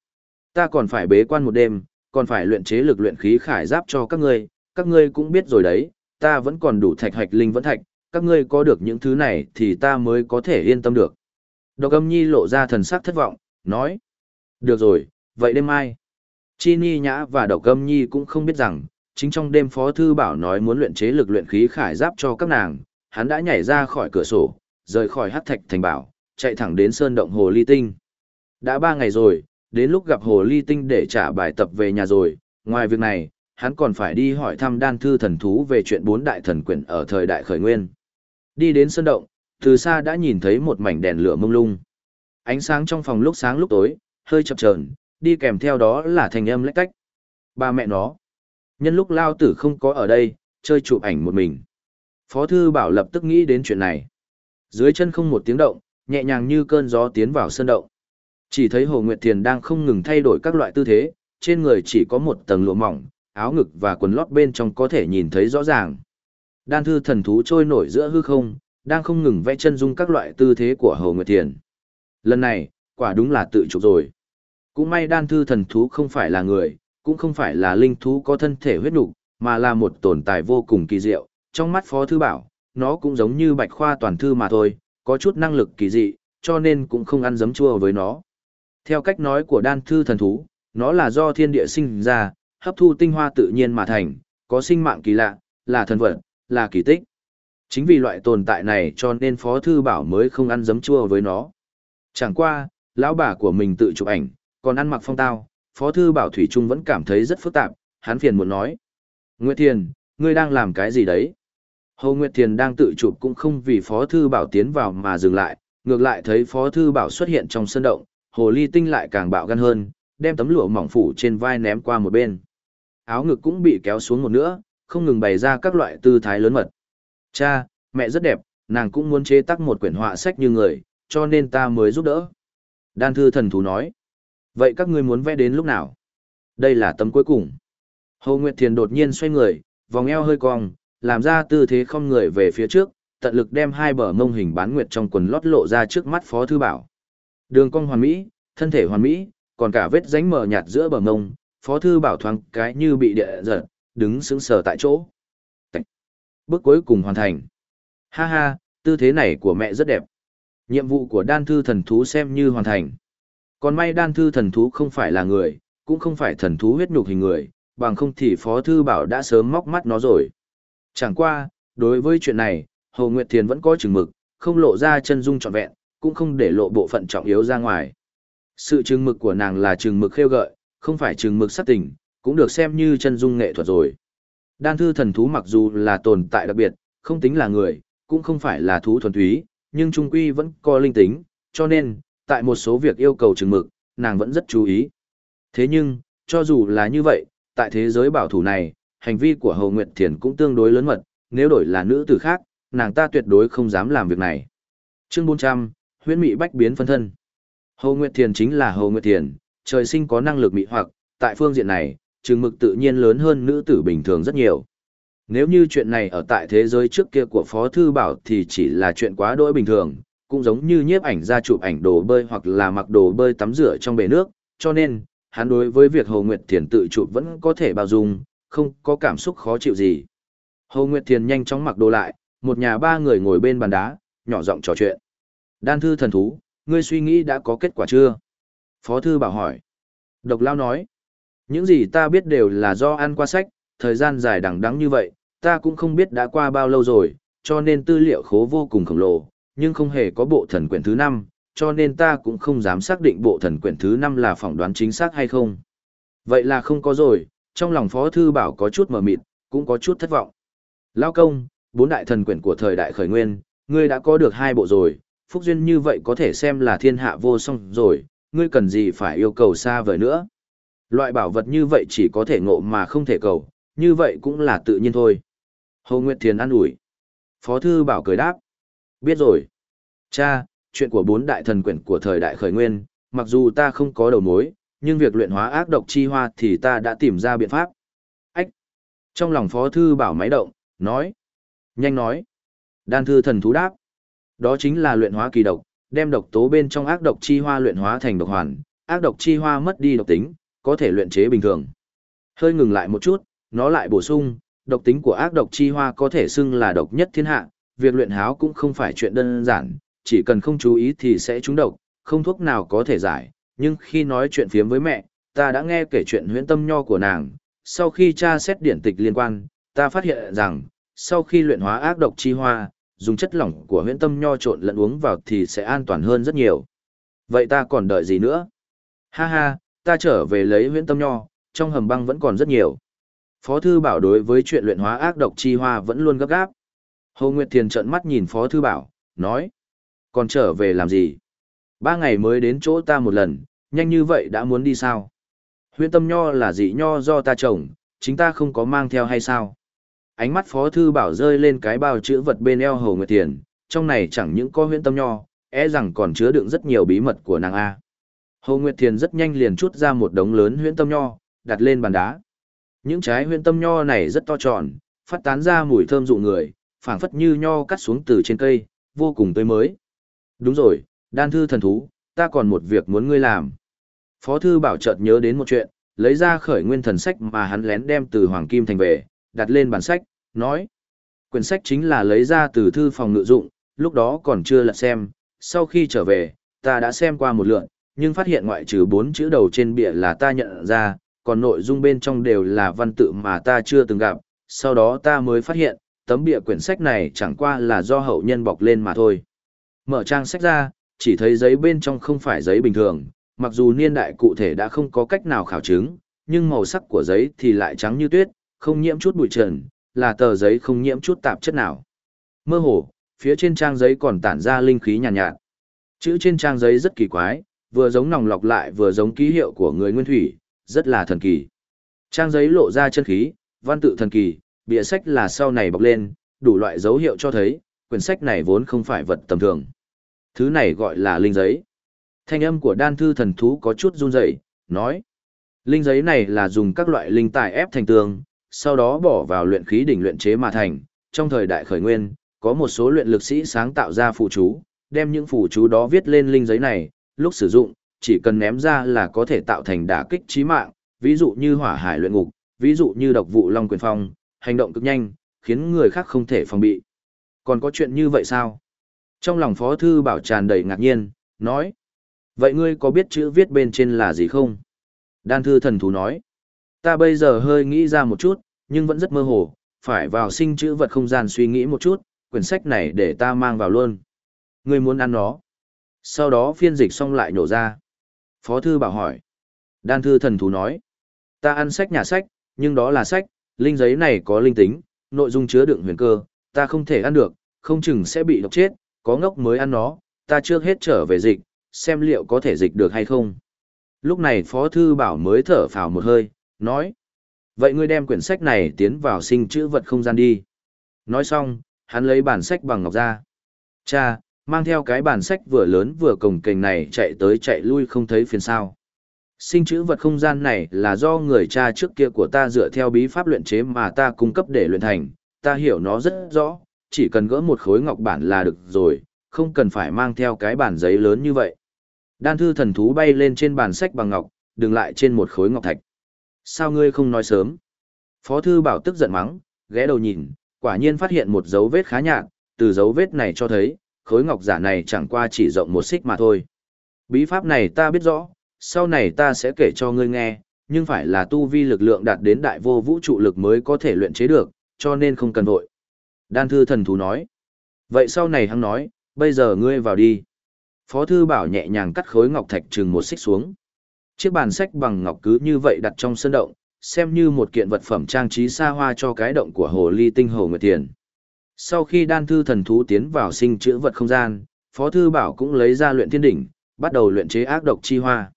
Ta còn phải bế quan một đêm, còn phải luyện chế lực luyện khí khải giáp cho các ngươi, các ngươi cũng biết rồi đấy, ta vẫn còn đủ thạch hạch linh vẫn thạch, các ngươi có được những thứ này thì ta mới có thể yên tâm được. Độc âm nhi lộ ra thần sắc thất vọng, nói. Được rồi, vậy đêm mai. Chi Ni Nhã và Độc âm nhi cũng không biết rằng, chính trong đêm Phó Thư Bảo nói muốn luyện chế lực luyện khí khải giáp cho các nàng, hắn đã nhảy ra khỏi cửa sổ, rời khỏi hắc thạch thành bảo, chạy thẳng đến sơn động hồ ly tinh. Đã ba ngày rồi, đến lúc gặp hồ ly tinh để trả bài tập về nhà rồi, ngoài việc này, hắn còn phải đi hỏi thăm đan thư thần thú về chuyện bốn đại thần quyển ở thời đại khởi nguyên. Đi đến sơn động, từ xa đã nhìn thấy một mảnh đèn lửa mông lung. Ánh sáng trong phòng lúc sáng lúc tối, hơi chập chờn, đi kèm theo đó là thành âm lách cách. Ba mẹ nó. Nhân lúc lao tử không có ở đây, chơi chụp ảnh một mình. Phó thư bảo lập tức nghĩ đến chuyện này. Dưới chân không một tiếng động, nhẹ nhàng như cơn gió tiến vào sân động. Chỉ thấy Hồ Nguyệt Thiền đang không ngừng thay đổi các loại tư thế, trên người chỉ có một tầng lụa mỏng, áo ngực và quần lót bên trong có thể nhìn thấy rõ ràng. Đan thư thần thú trôi nổi giữa hư không, đang không ngừng vẽ chân dung các loại tư thế của Hồ Nguyệt Thiền. Lần này, quả đúng là tự chụp rồi. Cũng may đan thư thần thú không phải là người, cũng không phải là linh thú có thân thể huyết nục, mà là một tồn tại vô cùng kỳ diệu. Trong mắt Phó Thư Bảo, nó cũng giống như bạch khoa toàn thư mà thôi, có chút năng lực kỳ dị, cho nên cũng không ăn giấm chua với nó. Theo cách nói của đan thư thần thú, nó là do thiên địa sinh ra, hấp thu tinh hoa tự nhiên mà thành, có sinh mạng kỳ lạ, là thần vật, là kỳ tích. Chính vì loại tồn tại này cho nên Phó Thư Bảo mới không ăn giấm chua với nó. Chẳng qua, lão bà của mình tự chụp ảnh, còn ăn mặc phong tao, Phó Thư Bảo Thủy Trung vẫn cảm thấy rất phức tạp, hắn phiền muốn nói. Nguyệt Thiền, ngươi đang làm cái gì đấy? Hồ Nguyệt Thiền đang tự chụp cũng không vì Phó Thư Bảo tiến vào mà dừng lại, ngược lại thấy Phó Thư Bảo xuất hiện trong sân động, Hồ Ly Tinh lại càng bạo gan hơn, đem tấm lụa mỏng phủ trên vai ném qua một bên. Áo ngực cũng bị kéo xuống một nữa, không ngừng bày ra các loại tư thái lớn mật. Cha, mẹ rất đẹp, nàng cũng muốn chế tác một quyển họa sách như người, cho nên ta mới giúp đỡ. Đan thư thần thú nói. Vậy các ngươi muốn vẽ đến lúc nào? Đây là tấm cuối cùng. Hồ Nguyệt Thiền đột nhiên xoay người, vòng eo hơi cong, làm ra tư thế không người về phía trước, tận lực đem hai bờ mông hình bán nguyệt trong quần lót lộ ra trước mắt Phó Thư Bảo. Đường cong hoàn mỹ, thân thể hoàn mỹ, còn cả vết ránh mờ nhạt giữa bờ mông, Phó Thư Bảo thoáng cái như bị địa giật, đứng sững sờ tại chỗ. Bước cuối cùng hoàn thành. Ha ha, tư thế này của mẹ rất đẹp. Nhiệm vụ của đan thư thần thú xem như hoàn thành. Còn may đan thư thần thú không phải là người, cũng không phải thần thú huyết nhục hình người, bằng không thì Phó Thư Bảo đã sớm móc mắt nó rồi. Chẳng qua, đối với chuyện này, Hồ Nguyệt Thiền vẫn có chừng mực, không lộ ra chân dung trọn vẹn, cũng không để lộ bộ phận trọng yếu ra ngoài. Sự chừng mực của nàng là chừng mực khêu gợi, không phải chừng mực sát tình, cũng được xem như chân dung nghệ thuật rồi. Đan thư thần thú mặc dù là tồn tại đặc biệt, không tính là người, cũng không phải là thú thuần túy, nhưng trung quy vẫn có linh tính, cho nên, tại một số việc yêu cầu chừng mực, nàng vẫn rất chú ý. Thế nhưng, cho dù là như vậy, tại thế giới bảo thủ này, hành vi của Hồ Nguyệt Thiền cũng tương đối lớn mật, nếu đổi là nữ tử khác, nàng ta tuyệt đối không dám làm việc này. Chương 400, huyễn mị bách biến phân thân. Hồ Nguyệt Thiền chính là Hồ Nguyệt Thiền, trời sinh có năng lực mị hoặc, tại phương diện này, trường mực tự nhiên lớn hơn nữ tử bình thường rất nhiều. Nếu như chuyện này ở tại thế giới trước kia của Phó Thư Bảo thì chỉ là chuyện quá đỗi bình thường, cũng giống như nhiếp ảnh ra chụp ảnh đồ bơi hoặc là mặc đồ bơi tắm rửa trong bể nước, cho nên, hắn đối với việc Hồ Nguyệt Thiền tự chụp vẫn có thể bao dung, không có cảm xúc khó chịu gì. Hồ Nguyệt Thiền nhanh chóng mặc đồ lại, một nhà ba người ngồi bên bàn đá, nhỏ giọng trò chuyện. Đan thư thần thú, ngươi suy nghĩ đã có kết quả chưa? Phó thư bảo hỏi. Độc lao nói, những gì ta biết đều là do ăn qua sách, thời gian dài đằng đắng như vậy, ta cũng không biết đã qua bao lâu rồi, cho nên tư liệu khố vô cùng khổng lồ, nhưng không hề có bộ thần quyển thứ 5, cho nên ta cũng không dám xác định bộ thần quyển thứ 5 là phỏng đoán chính xác hay không. Vậy là không có rồi, trong lòng Phó Thư Bảo có chút mờ mịt, cũng có chút thất vọng. Lao công, bốn đại thần quyển của thời đại khởi nguyên, ngươi đã có được hai bộ rồi, phúc duyên như vậy có thể xem là thiên hạ vô song rồi, ngươi cần gì phải yêu cầu xa vời nữa. Loại bảo vật như vậy chỉ có thể ngộ mà không thể cầu, như vậy cũng là tự nhiên thôi. Hồ Nguyệt Thiền an ủi. Phó Thư Bảo cười đáp. Biết rồi. Cha, chuyện của bốn đại thần quyển của thời đại khởi nguyên, mặc dù ta không có đầu mối, nhưng việc luyện hóa ác độc chi hoa thì ta đã tìm ra biện pháp. Ách! Trong lòng Phó Thư Bảo máy động, nói. Nhanh nói. Đan thư thần thú đáp. Đó chính là luyện hóa kỳ độc, đem độc tố bên trong ác độc chi hoa luyện hóa thành độc hoàn, ác độc chi hoa mất đi độc tính, có thể luyện chế bình thường. Hơi ngừng lại một chút, nó lại bổ sung, độc tính của ác độc chi hoa có thể xưng là độc nhất thiên hạ, việc luyện háo cũng không phải chuyện đơn giản, chỉ cần không chú ý thì sẽ trúng độc, không thuốc nào có thể giải, nhưng khi nói chuyện phiếm với mẹ, ta đã nghe kể chuyện huyễn tâm nho của nàng, sau khi tra xét điển tịch liên quan, ta phát hiện rằng, sau khi luyện hóa ác độc chi hoa, dùng chất lỏng của huyễn tâm nho trộn lẫn uống vào thì sẽ an toàn hơn rất nhiều. Vậy ta còn đợi gì nữa? Ha ha, ta trở về lấy huyễn tâm nho, trong hầm băng vẫn còn rất nhiều. Phó Thư Bảo đối với chuyện luyện hóa ác độc chi hoa vẫn luôn gấp gáp. Hồ Nguyệt Thiền trợn mắt nhìn Phó Thư Bảo, nói. Còn trở về làm gì? Ba ngày mới đến chỗ ta một lần, nhanh như vậy đã muốn đi sao? Huyện tâm nho là gì nho do ta trồng, chính ta không có mang theo hay sao? Ánh mắt Phó Thư Bảo rơi lên cái bao chữ vật bên eo Hồ Nguyệt Thiền, trong này chẳng những có huyện tâm nho, e rằng còn chứa đựng rất nhiều bí mật của nàng A. Hồ Nguyệt Thiền rất nhanh liền chút ra một đống lớn huyện tâm nho, đặt lên bàn đá. Những trái huyện tâm nho này rất to tròn, phát tán ra mùi thơm dụ người, phảng phất như nho cắt xuống từ trên cây, vô cùng tươi mới. Đúng rồi, đan thư thần thú, ta còn một việc muốn ngươi làm. Phó thư bảo chợt nhớ đến một chuyện, lấy ra khởi nguyên thần sách mà hắn lén đem từ Hoàng Kim Thành về, đặt lên bản sách, nói. Quyển sách chính là lấy ra từ thư phòng ngự dụng, lúc đó còn chưa lật xem, sau khi trở về, ta đã xem qua một lượng, nhưng phát hiện ngoại trừ bốn chữ đầu trên bìa là ta nhận ra, còn nội dung bên trong đều là văn tự mà ta chưa từng gặp, sau đó ta mới phát hiện, tấm bìa quyển sách này chẳng qua là do hậu nhân bọc lên mà thôi. Mở trang sách ra, chỉ thấy giấy bên trong không phải giấy bình thường, mặc dù niên đại cụ thể đã không có cách nào khảo chứng, nhưng màu sắc của giấy thì lại trắng như tuyết, không nhiễm chút bụi trần, là tờ giấy không nhiễm chút tạp chất nào. Mơ hồ, phía trên trang giấy còn tản ra linh khí nhàn nhạt, nhạt. Chữ trên trang giấy rất kỳ quái, vừa giống nòng lọc lại vừa giống ký hiệu của người nguyên thủy, rất là thần kỳ. Trang giấy lộ ra chân khí, văn tự thần kỳ, bìa sách là sau này bọc lên, đủ loại dấu hiệu cho thấy, quyển sách này vốn không phải vật tầm thường. Thứ này gọi là linh giấy. Thanh âm của đan thư thần thú có chút run rẩy, nói. Linh giấy này là dùng các loại linh tài ép thành tường, sau đó bỏ vào luyện khí đỉnh luyện chế mà thành. Trong thời đại khởi nguyên, có một số luyện lực sĩ sáng tạo ra phù chú, đem những phù chú đó viết lên linh giấy này, lúc sử dụng, chỉ cần ném ra là có thể tạo thành đả kích chí mạng, ví dụ như hỏa hải luyện ngục, ví dụ như độc vụ long quyền phong, hành động cực nhanh, khiến người khác không thể phòng bị. Còn có chuyện như vậy sao? Trong lòng Phó Thư Bảo tràn đầy ngạc nhiên, nói. Vậy ngươi có biết chữ viết bên trên là gì không? Đan thư thần thú nói. Ta bây giờ hơi nghĩ ra một chút, nhưng vẫn rất mơ hồ, phải vào sinh chữ vật không gian suy nghĩ một chút, quyển sách này để ta mang vào luôn. Ngươi muốn ăn nó. Sau đó phiên dịch xong lại nổ ra. Phó thư bảo hỏi. Đan thư thần thú nói. Ta ăn sách nhà sách, nhưng đó là sách, linh giấy này có linh tính, nội dung chứa đựng huyền cơ, ta không thể ăn được, không chừng sẽ bị độc chết, có ngốc mới ăn nó, ta trước hết trở về dịch, xem liệu có thể dịch được hay không. Lúc này Phó Thư Bảo mới thở phào một hơi, nói. Vậy ngươi đem quyển sách này tiến vào sinh chữ vật không gian đi. Nói xong, hắn lấy bản sách bằng ngọc ra. Cha, mang theo cái bản sách vừa lớn vừa cồng kềnh này chạy tới chạy lui không thấy phiền sao. Sinh chữ vật không gian này là do người cha trước kia của ta dựa theo bí pháp luyện chế mà ta cung cấp để luyện thành, ta hiểu nó rất rõ, chỉ cần gỡ một khối ngọc bản là được rồi, không cần phải mang theo cái bản giấy lớn như vậy. Đan thư thần thú bay lên trên bàn sách bằng ngọc, đừng lại trên một khối ngọc thạch. Sao ngươi không nói sớm? Phó thư bảo tức giận mắng, ghé đầu nhìn, quả nhiên phát hiện một dấu vết khá nhạt, từ dấu vết này cho thấy, khối ngọc giả này chẳng qua chỉ rộng một xích mà thôi. Bí pháp này ta biết rõ, sau này ta sẽ kể cho ngươi nghe, nhưng phải là tu vi lực lượng đạt đến đại vô vũ trụ lực mới có thể luyện chế được, cho nên không cần vội. Đan thư thần thú nói. Vậy sau này hắn nói, bây giờ ngươi vào đi. Phó thư bảo nhẹ nhàng cắt khối ngọc thạch trừng một xích xuống. Chiếc bàn sách bằng ngọc cứ như vậy đặt trong sân động, xem như một kiện vật phẩm trang trí xa hoa cho cái động của hồ ly tinh hồ nguyệt tiền. Sau khi đan thư thần thú tiến vào sinh chữ vật không gian, Phó Thư Bảo cũng lấy ra luyện thiên đỉnh, bắt đầu luyện chế ác độc chi hoa.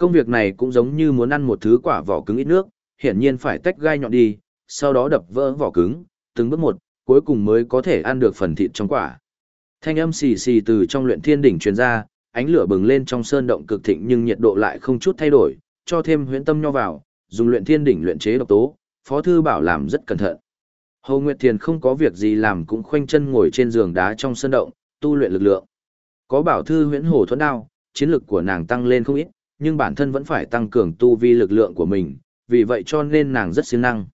Công việc này cũng giống như muốn ăn một thứ quả vỏ cứng ít nước, hiển nhiên phải tách gai nhọn đi, sau đó đập vỡ vỏ cứng, từng bước một, cuối cùng mới có thể ăn được phần thịt trong quả. Thanh âm xì xì từ trong luyện thiên đỉnh truyền ra, ánh lửa bừng lên trong sơn động cực thịnh nhưng nhiệt độ lại không chút thay đổi, cho thêm huyễn tâm nho vào, dùng luyện thiên đỉnh luyện chế độc tố, Phó thư bảo làm rất cẩn thận. Hồ Nguyệt Thiền không có việc gì làm cũng khoanh chân ngồi trên giường đá trong sơn động, tu luyện lực lượng. Có bảo thư huyễn hồ thuẫn đao, chiến lực của nàng tăng lên không ít, nhưng bản thân vẫn phải tăng cường tu vi lực lượng của mình, vì vậy cho nên nàng rất siêng năng.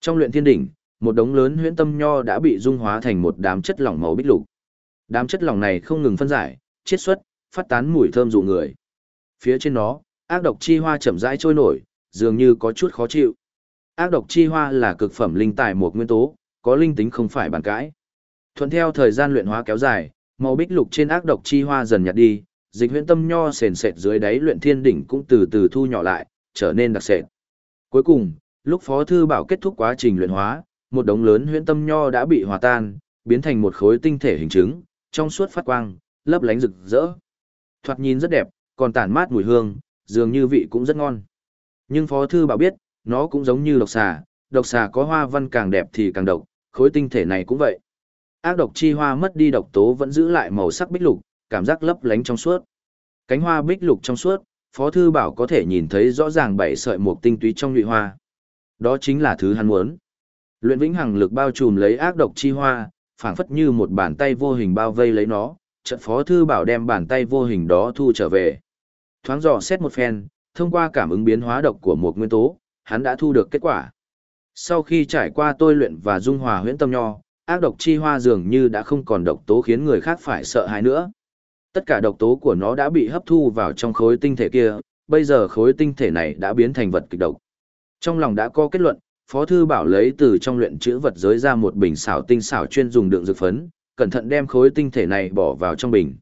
Trong luyện thiên đỉnh, một đống lớn huyễn tâm nho đã bị dung hóa thành một đám chất lỏng màu bích lục. Đám chất lỏng này không ngừng phân giải, chiết xuất, phát tán mùi thơm dụ người. Phía trên nó, ác độc chi hoa chậm rãi trôi nổi, dường như có chút khó chịu. Ác độc chi hoa là cực phẩm linh tài một nguyên tố, có linh tính không phải bàn cãi. Thuận theo thời gian luyện hóa kéo dài, màu bích lục trên ác độc chi hoa dần nhạt đi, dịch huyễn tâm nho sền sệt dưới đáy luyện thiên đỉnh cũng từ từ thu nhỏ lại, trở nên đặc sệt. Cuối cùng, lúc Phó Thư Bảo kết thúc quá trình luyện hóa, một đống lớn huyễn tâm nho đã bị hòa tan, biến thành một khối tinh thể hình chứng, trong suốt phát quang, lấp lánh rực rỡ. Thoạt nhìn rất đẹp, còn tản mát mùi hương, dường như vị cũng rất ngon. Nhưng Phó Thư Bảo biết, nó cũng giống như độc xà, độc xà có hoa văn càng đẹp thì càng độc, khối tinh thể này cũng vậy. Ác độc chi hoa mất đi độc tố vẫn giữ lại màu sắc bích lục, cảm giác lấp lánh trong suốt. Cánh hoa bích lục trong suốt, Phó Thư Bảo có thể nhìn thấy rõ ràng bảy sợi mục tinh túy trong nhụy hoa. Đó chính là thứ hắn muốn. Luyện vĩnh hằng lực bao trùm lấy ác độc chi hoa, phảng phất như một bàn tay vô hình bao vây lấy nó, trận Phó Thư Bảo đem bàn tay vô hình đó thu trở về. Thoáng dò xét một phen, thông qua cảm ứng biến hóa độc của một nguyên tố, hắn đã thu được kết quả. Sau khi trải qua tôi luyện và dung hòa huyễn tâm nho, ác độc chi hoa dường như đã không còn độc tố khiến người khác phải sợ hãi nữa. Tất cả độc tố của nó đã bị hấp thu vào trong khối tinh thể kia, bây giờ khối tinh thể này đã biến thành vật kịch độc. Trong lòng đã có kết luận, Phó Thư Bảo lấy từ trong luyện chữ vật giới ra một bình xảo tinh xảo chuyên dùng đựng dược phấn, cẩn thận đem khối tinh thể này bỏ vào trong bình.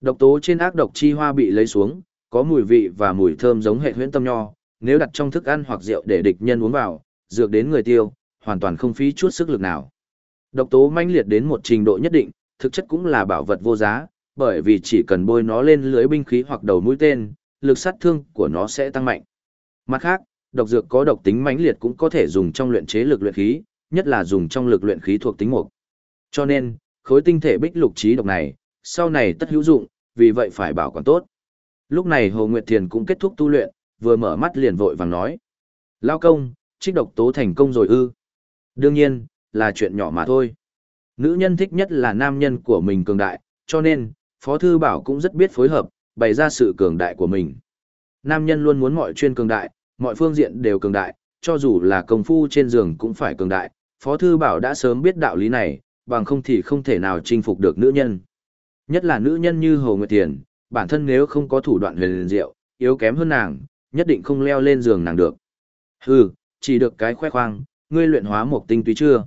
Độc tố trên ác độc chi hoa bị lấy xuống, có mùi vị và mùi thơm giống hệ huyễn tâm nho, nếu đặt trong thức ăn hoặc rượu để địch nhân uống vào, dược đến người tiêu, hoàn toàn không phí chút sức lực nào. Độc tố manh liệt đến một trình độ nhất định, thực chất cũng là bảo vật vô giá, bởi vì chỉ cần bôi nó lên lưới binh khí hoặc đầu mũi tên, lực sát thương của nó sẽ tăng mạnh. Mặt khác, độc dược có độc tính mãnh liệt cũng có thể dùng trong luyện chế lực luyện khí, nhất là dùng trong lực luyện khí thuộc tính mục. Cho nên, khối tinh thể bích lục trí độc này, sau này tất hữu dụng, vì vậy phải bảo quản tốt. Lúc này Hồ Nguyệt Thiền cũng kết thúc tu luyện, vừa mở mắt liền vội vàng nói. Lao công, trích độc tố thành công rồi ư. Đương nhiên, là chuyện nhỏ mà thôi. Nữ nhân thích nhất là nam nhân của mình cường đại, cho nên, Phó Thư Bảo cũng rất biết phối hợp, bày ra sự cường đại của mình. Nam nhân luôn muốn mọi chuyên cường đại, mọi phương diện đều cường đại, cho dù là công phu trên giường cũng phải cường đại. Phó Thư Bảo đã sớm biết đạo lý này, bằng không thì không thể nào chinh phục được nữ nhân. Nhất là nữ nhân như Hồ Nguyệt Tiền, bản thân nếu không có thủ đoạn huyền diệu, yếu kém hơn nàng, nhất định không leo lên giường nàng được. Hừ, chỉ được cái khoe khoang, ngươi luyện hóa một tinh túy chưa?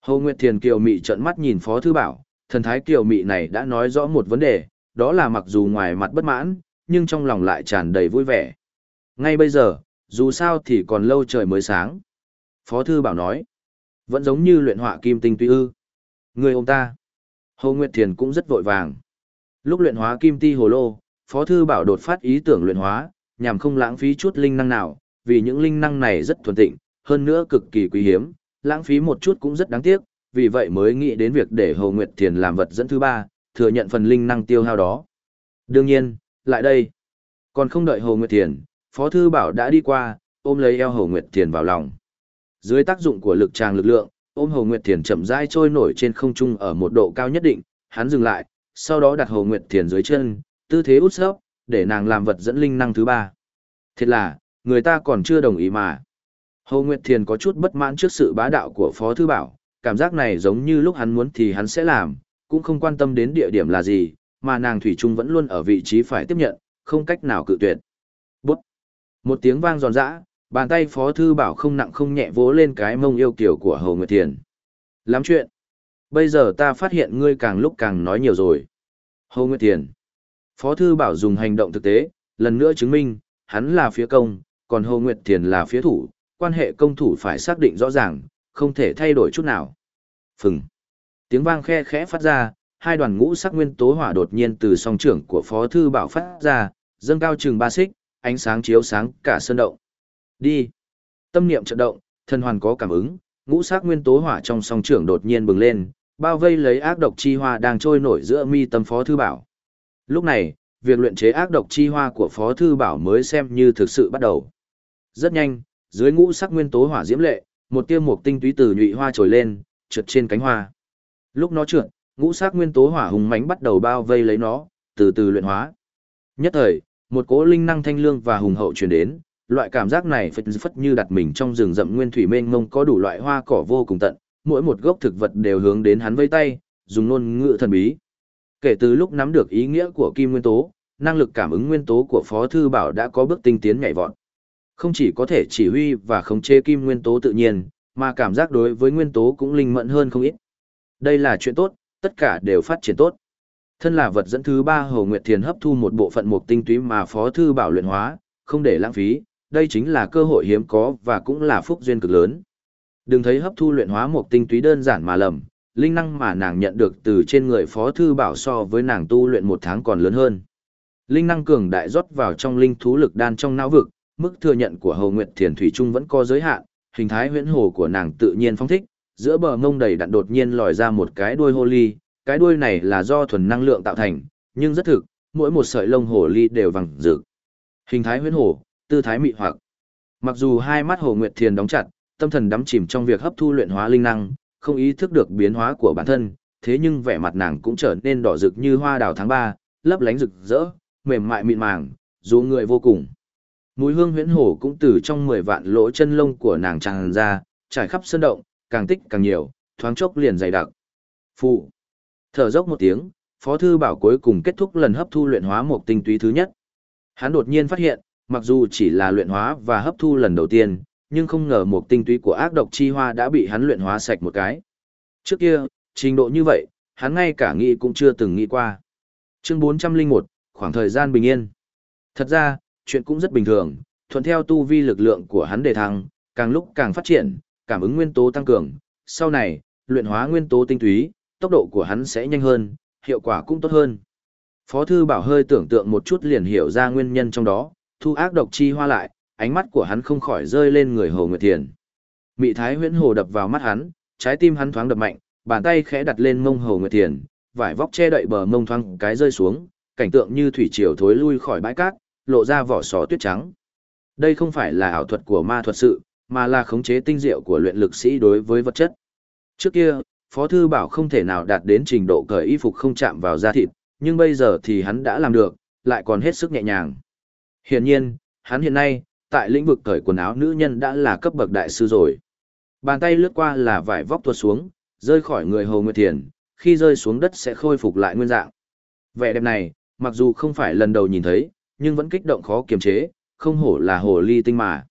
Hồ Nguyệt Thiền kiều mị trợn mắt nhìn Phó Thư Bảo, thần thái kiều mị này đã nói rõ một vấn đề, đó là mặc dù ngoài mặt bất mãn, nhưng trong lòng lại tràn đầy vui vẻ. Ngay bây giờ, dù sao thì còn lâu trời mới sáng. Phó Thư Bảo nói, vẫn giống như luyện họa kim tinh tuy ư. Người ông ta, Hồ Nguyệt Thiền cũng rất vội vàng. Lúc luyện hóa kim ti hồ lô, Phó Thư Bảo đột phát ý tưởng luyện hóa, nhằm không lãng phí chút linh năng nào, vì những linh năng này rất thuần tịnh, hơn nữa cực kỳ quý hiếm, lãng phí một chút cũng rất đáng tiếc, vì vậy mới nghĩ đến việc để Hồ Nguyệt Thiền làm vật dẫn thứ ba, thừa nhận phần linh năng tiêu hao đó. Đương nhiên, lại đây. Còn không đợi Hồ Nguyệt Thiền, Phó Thư Bảo đã đi qua, ôm lấy eo Hồ Nguyệt Thiền vào lòng. Dưới tác dụng của lực tràng lực lượng, ôm Hồ Nguyệt Thiền chậm rãi trôi nổi trên không trung ở một độ cao nhất định, hắn dừng lại, sau đó đặt Hồ Nguyệt Thiền dưới chân, tư thế út sấp, để nàng làm vật dẫn linh năng thứ ba. Thật là, người ta còn chưa đồng ý mà. Hồ Nguyệt Thiền có chút bất mãn trước sự bá đạo của Phó Thư Bảo, cảm giác này giống như lúc hắn muốn thì hắn sẽ làm, cũng không quan tâm đến địa điểm là gì, mà nàng Thủy Trung vẫn luôn ở vị trí phải tiếp nhận, không cách nào cự tuyệt. Bút! Một tiếng vang giòn giã, bàn tay Phó Thư Bảo không nặng không nhẹ vỗ lên cái mông yêu kiểu của Hồ Nguyệt Thiền. Lắm chuyện! Bây giờ ta phát hiện ngươi càng lúc càng nói nhiều rồi. Hồ Nguyệt Thiền! Phó Thư Bảo dùng hành động thực tế, lần nữa chứng minh, hắn là phía công, còn Hồ Nguyệt Thiền là phía thủ, quan hệ công thủ phải xác định rõ ràng, không thể thay đổi chút nào. Phừng. Tiếng vang khe khẽ phát ra, hai đoàn ngũ sắc nguyên tố hỏa đột nhiên từ song trưởng của Phó Thư Bảo phát ra, dâng cao chừng ba xích, ánh sáng chiếu sáng cả sơn động. Đi. Tâm niệm trận động, thân hoàn có cảm ứng, ngũ sắc nguyên tố hỏa trong song trưởng đột nhiên bừng lên, bao vây lấy ác độc chi hoa đang trôi nổi giữa mi tâm Phó Thư Bảo. Lúc này, việc luyện chế ác độc chi hoa của Phó Thư Bảo mới xem như thực sự bắt đầu. Rất nhanh, dưới ngũ sắc nguyên tố hỏa diễm lệ, một tia mục tinh túy từ nhụy hoa trồi lên, trượt trên cánh hoa. Lúc nó trượt, ngũ sắc nguyên tố hỏa hùng mãnh bắt đầu bao vây lấy nó, từ từ luyện hóa. Nhất thời, một cỗ linh năng thanh lương và hùng hậu truyền đến, loại cảm giác này phật phất như đặt mình trong rừng rậm nguyên thủy mênh mông có đủ loại hoa cỏ vô cùng tận, mỗi một gốc thực vật đều hướng đến hắn vây tay, dùng ngôn ngữ thần bí. Kể từ lúc nắm được ý nghĩa của kim nguyên tố, năng lực cảm ứng nguyên tố của Phó Thư Bảo đã có bước tinh tiến nhảy vọt. Không chỉ có thể chỉ huy và khống chế kim nguyên tố tự nhiên, mà cảm giác đối với nguyên tố cũng linh mẫn hơn không ít. Đây là chuyện tốt, tất cả đều phát triển tốt. Thân là vật dẫn thứ ba Hồ Nguyệt Thiền hấp thu một bộ phận mục tinh túy mà Phó Thư Bảo luyện hóa, không để lãng phí, đây chính là cơ hội hiếm có và cũng là phúc duyên cực lớn. Đừng thấy hấp thu luyện hóa mục tinh túy đơn giản mà lầm, linh năng mà nàng nhận được từ trên người Phó Thư Bảo so với nàng tu luyện một tháng còn lớn hơn. Linh năng cường đại rót vào trong linh thú lực đan trong não vực, mức thừa nhận của Hầu Nguyệt Thiền Thủy Trung vẫn có giới hạn, hình thái huyễn hồ của nàng tự nhiên phong thích, giữa bờ mông đầy đặn đột nhiên lòi ra một cái đuôi hồ ly, cái đuôi này là do thuần năng lượng tạo thành, nhưng rất thực, mỗi một sợi lông hồ ly đều vàng rực. Hình thái huyễn hồ, tư thái mị hoặc. Mặc dù hai mắt Hồ Nguyệt Thiền đóng chặt, tâm thần đắm chìm trong việc hấp thu luyện hóa linh năng, không ý thức được biến hóa của bản thân, thế nhưng vẻ mặt nàng cũng trở nên đỏ rực như hoa đào tháng 3, lấp lánh rực rỡ, mềm mại mịn màng, dù người vô cùng. Mùi hương huyễn hổ cũng từ trong 10 vạn lỗ chân lông của nàng tràn ra, trải khắp sơn động, càng tích càng nhiều, thoáng chốc liền dày đặc. Phụ. Thở dốc một tiếng, Phó thư bảo cuối cùng kết thúc lần hấp thu luyện hóa một tinh túy thứ nhất. Hắn đột nhiên phát hiện, mặc dù chỉ là luyện hóa và hấp thu lần đầu tiên, nhưng không ngờ một tinh túy của ác độc chi hoa đã bị hắn luyện hóa sạch một cái. Trước kia, trình độ như vậy, hắn ngay cả nghĩ cũng chưa từng nghĩ qua. Chương 401, khoảng thời gian bình yên. Thật ra, chuyện cũng rất bình thường, thuận theo tu vi lực lượng của hắn đề thăng, càng lúc càng phát triển, cảm ứng nguyên tố tăng cường, sau này, luyện hóa nguyên tố tinh túy, tốc độ của hắn sẽ nhanh hơn, hiệu quả cũng tốt hơn. Phó thư bảo hơi tưởng tượng một chút liền hiểu ra nguyên nhân trong đó, thu ác độc chi hoa lại, ánh mắt của hắn không khỏi rơi lên người Hồ Nguyệt Thiền. Mị thái huyễn hồ đập vào mắt hắn, trái tim hắn thoáng đập mạnh, bàn tay khẽ đặt lên mông Hồ Nguyệt Thiền, vải vóc che đậy bờ mông thoáng cái rơi xuống, cảnh tượng như thủy triều thối lui khỏi bãi cát, lộ ra vỏ sò tuyết trắng. Đây không phải là ảo thuật của ma thuật sự, mà là khống chế tinh diệu của luyện lực sĩ đối với vật chất. Trước kia, Phó Thư Bảo không thể nào đạt đến trình độ cởi y phục không chạm vào da thịt, nhưng bây giờ thì hắn đã làm được, lại còn hết sức nhẹ nhàng. Hiển nhiên, hắn hiện nay, tại lĩnh vực cởi quần áo nữ nhân đã là cấp bậc đại sư rồi. Bàn tay lướt qua là vải vóc tuột xuống, rơi khỏi người Hồ Nguyệt Thiền, khi rơi xuống đất sẽ khôi phục lại nguyên dạng. Vẻ đẹp này, mặc dù không phải lần đầu nhìn thấy, nhưng vẫn kích động khó kiềm chế, không hổ là hồ ly tinh mà.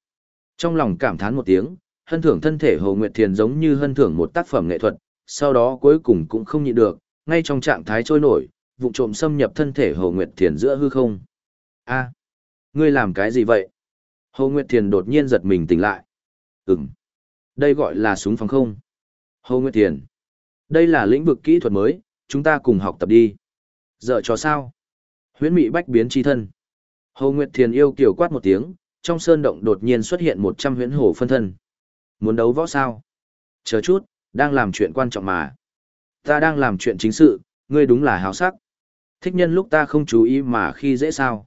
Trong lòng cảm thán một tiếng, hân thưởng thân thể Hồ Nguyệt Thiền giống như hân thưởng một tác phẩm nghệ thuật, sau đó cuối cùng cũng không nhịn được, ngay trong trạng thái trôi nổi, vụ trộm xâm nhập thân thể Hồ Nguyệt Thiền giữa hư không. a ngươi làm cái gì vậy? Hồ Nguyệt Thiền đột nhiên giật mình tỉnh lại. Ừm, đây gọi là súng phòng không. Hồ Nguyệt Thiền, đây là lĩnh vực kỹ thuật mới, chúng ta cùng học tập đi. Giờ cho sao? Huyễn Mị bách biến chi thân. Hồ Nguyệt Thiền yêu kiều quát một tiếng, trong sơn động đột nhiên xuất hiện một trăm huyễn hổ phân thân. Muốn đấu võ sao? Chờ chút, đang làm chuyện quan trọng mà. Ta đang làm chuyện chính sự, ngươi đúng là hào sắc. Thích nhân lúc ta không chú ý mà khi dễ sao.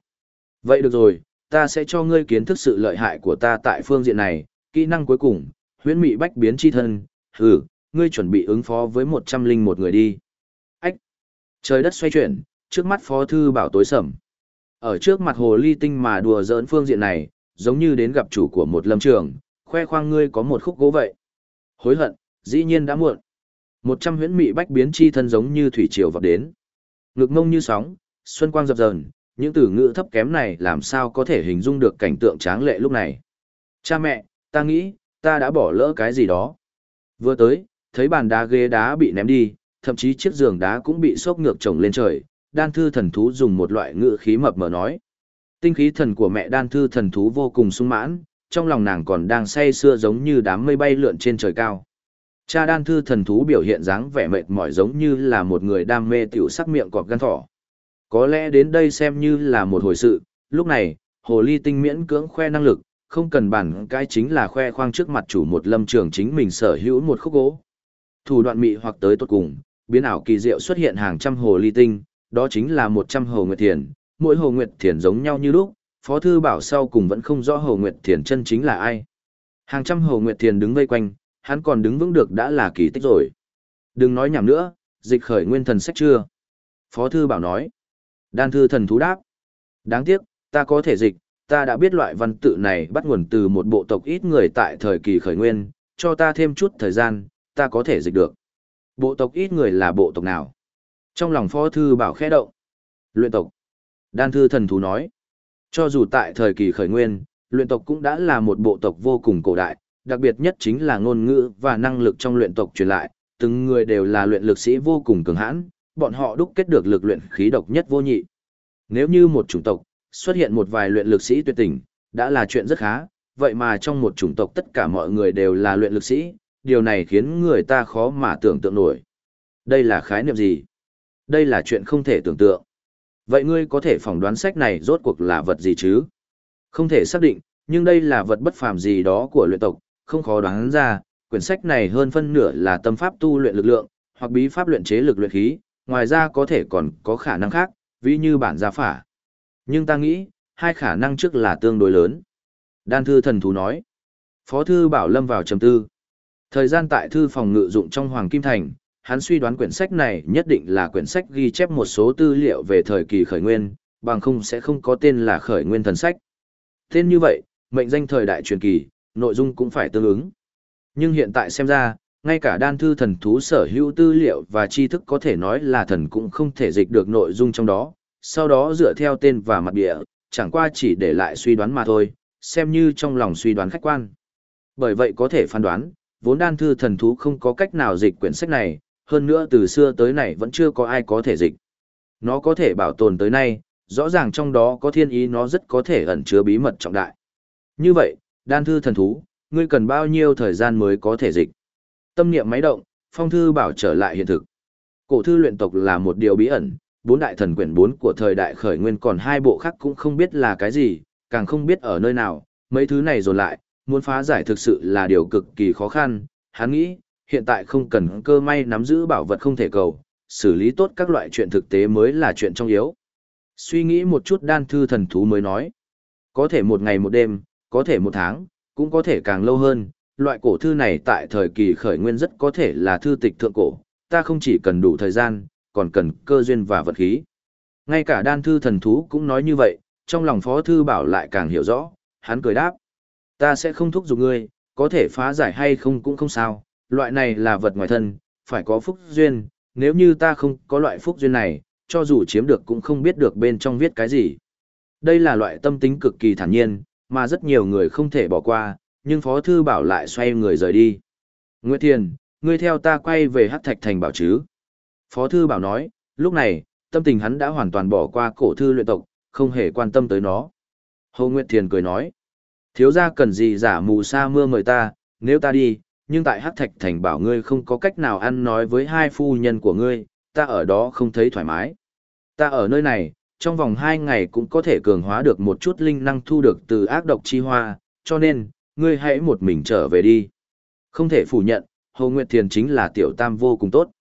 Vậy được rồi, ta sẽ cho ngươi kiến thức sự lợi hại của ta tại phương diện này, kỹ năng cuối cùng, huyễn mị bách biến chi thân, hừ, ngươi chuẩn bị ứng phó với một trăm linh một người đi. Ách! Trời đất xoay chuyển, trước mắt phó thư bảo tối sầm. Ở trước mặt hồ ly tinh mà đùa giỡn phương diện này, giống như đến gặp chủ của một lâm trường, khoe khoang ngươi có một khúc gỗ vậy. Hối hận, dĩ nhiên đã muộn. Một trăm huyễn mị bách biến chi thân giống như thủy triều vọt đến. Ngực mông như sóng, xuân quang dập dờn, những từ ngữ thấp kém này làm sao có thể hình dung được cảnh tượng tráng lệ lúc này. Cha mẹ, ta nghĩ, ta đã bỏ lỡ cái gì đó. Vừa tới, thấy bàn đá ghế đá bị ném đi, thậm chí chiếc giường đá cũng bị sốc ngược trồng lên trời, đan thư thần thú dùng một loại ngữ khí mập mờ nói. Tinh khí thần của mẹ đan thư thần thú vô cùng sung mãn, trong lòng nàng còn đang say sưa giống như đám mây bay lượn trên trời cao. Cha đan thư thần thú biểu hiện dáng vẻ mệt mỏi giống như là một người đam mê tiểu sắc miệng cọp gan thỏ. Có lẽ đến đây xem như là một hồi sự, lúc này, hồ ly tinh miễn cưỡng khoe năng lực, không cần bản cái chính là khoe khoang trước mặt chủ một lâm trường chính mình sở hữu một khúc gỗ. Thủ đoạn mị hoặc tới tốt cùng, biến ảo kỳ diệu xuất hiện hàng trăm hồ ly tinh, đó chính là một trăm hồ nguyệt thiền, mỗi hồ nguyệt thiền giống nhau như lúc, phó thư bảo sau cùng vẫn không rõ hồ nguyệt thiền chân chính là ai. Hàng trăm hồ nguyệt thiền đứng vây quanh, hắn còn đứng vững được đã là kỳ tích rồi. Đừng nói nhảm nữa, dịch khởi nguyên thần sách chưa? Phó thư bảo nói. Đan thư thần thú đáp. Đáng tiếc, ta có thể dịch, ta đã biết loại văn tự này bắt nguồn từ một bộ tộc ít người tại thời kỳ khởi nguyên, cho ta thêm chút thời gian, ta có thể dịch được. Bộ tộc ít người là bộ tộc nào? Trong lòng phó thư bảo khẽ động. Luyện tộc. Đan thư thần thú nói. Cho dù tại thời kỳ khởi nguyên, luyện tộc cũng đã là một bộ tộc vô cùng cổ đại, đặc biệt nhất chính là ngôn ngữ và năng lực trong luyện tộc truyền lại, từng người đều là luyện lực sĩ vô cùng cường hãn, bọn họ đúc kết được lực luyện khí độc nhất vô nhị. Nếu như một chủng tộc xuất hiện một vài luyện lực sĩ tuyệt tình, đã là chuyện rất khá, vậy mà trong một chủng tộc tất cả mọi người đều là luyện lực sĩ, điều này khiến người ta khó mà tưởng tượng nổi. Đây là khái niệm gì? Đây là chuyện không thể tưởng tượng. Vậy ngươi có thể phỏng đoán sách này rốt cuộc là vật gì chứ? Không thể xác định, nhưng đây là vật bất phàm gì đó của luyện tộc, không khó đoán ra, quyển sách này hơn phân nửa là tâm pháp tu luyện lực lượng, hoặc bí pháp luyện chế lực luyện khí, ngoài ra có thể còn có khả năng khác, ví như bản gia phả. Nhưng ta nghĩ, hai khả năng trước là tương đối lớn. Đan thư thần thú nói. Phó thư bảo lâm vào trầm tư. Thời gian tại thư phòng ngự dụng trong Hoàng Kim Thành, hắn suy đoán quyển sách này nhất định là quyển sách ghi chép một số tư liệu về thời kỳ khởi nguyên, bằng không sẽ không có tên là khởi nguyên thần sách. Tên như vậy, mệnh danh thời đại truyền kỳ, nội dung cũng phải tương ứng. Nhưng hiện tại xem ra, ngay cả đan thư thần thú sở hữu tư liệu và tri thức có thể nói là thần cũng không thể dịch được nội dung trong đó, sau đó dựa theo tên và mặt địa, chẳng qua chỉ để lại suy đoán mà thôi, xem như trong lòng suy đoán khách quan. Bởi vậy có thể phán đoán, vốn đan thư thần thú không có cách nào dịch quyển sách này, hơn nữa từ xưa tới nay vẫn chưa có ai có thể dịch. Nó có thể bảo tồn tới nay, rõ ràng trong đó có thiên ý nó rất có thể ẩn chứa bí mật trọng đại. Như vậy, đan thư thần thú, ngươi cần bao nhiêu thời gian mới có thể dịch? Tâm niệm máy động, phong thư bảo trở lại hiện thực. Cổ thư luyện tộc là một điều bí ẩn, bốn đại thần quyển bốn của thời đại khởi nguyên còn hai bộ khác cũng không biết là cái gì, càng không biết ở nơi nào, mấy thứ này dồn lại, muốn phá giải thực sự là điều cực kỳ khó khăn, hắn nghĩ, hiện tại không cần cơ may nắm giữ bảo vật không thể cầu, xử lý tốt các loại chuyện thực tế mới là chuyện trong yếu. Suy nghĩ một chút đan thư thần thú mới nói, có thể một ngày một đêm, có thể một tháng, cũng có thể càng lâu hơn, loại cổ thư này tại thời kỳ khởi nguyên rất có thể là thư tịch thượng cổ, ta không chỉ cần đủ thời gian, còn cần cơ duyên và vật khí. Ngay cả đan thư thần thú cũng nói như vậy, trong lòng phó thư bảo lại càng hiểu rõ, hắn cười đáp. Ta sẽ không thúc giục ngươi, có thể phá giải hay không cũng không sao, loại này là vật ngoài thân, phải có phúc duyên, nếu như ta không có loại phúc duyên này, cho dù chiếm được cũng không biết được bên trong viết cái gì. Đây là loại tâm tính cực kỳ thản nhiên, mà rất nhiều người không thể bỏ qua, nhưng Phó Thư Bảo lại xoay người rời đi. Nguyệt Thiền, ngươi theo ta quay về hát thạch thành bảo chứ. Phó Thư Bảo nói, lúc này, tâm tình hắn đã hoàn toàn bỏ qua cổ thư luyện tộc, không hề quan tâm tới nó. Hồ Nguyệt Thiền cười nói, thiếu gia cần gì giả mù sa mưa mời ta, nếu ta đi, nhưng tại Hắc Thạch Thành bảo ngươi không có cách nào ăn nói với hai phu nhân của ngươi, ta ở đó không thấy thoải mái. Ta ở nơi này, trong vòng hai ngày cũng có thể cường hóa được một chút linh năng thu được từ ác độc chi hoa, cho nên, ngươi hãy một mình trở về đi. Không thể phủ nhận, Hồ Nguyệt Thiền chính là tiểu tam vô cùng tốt.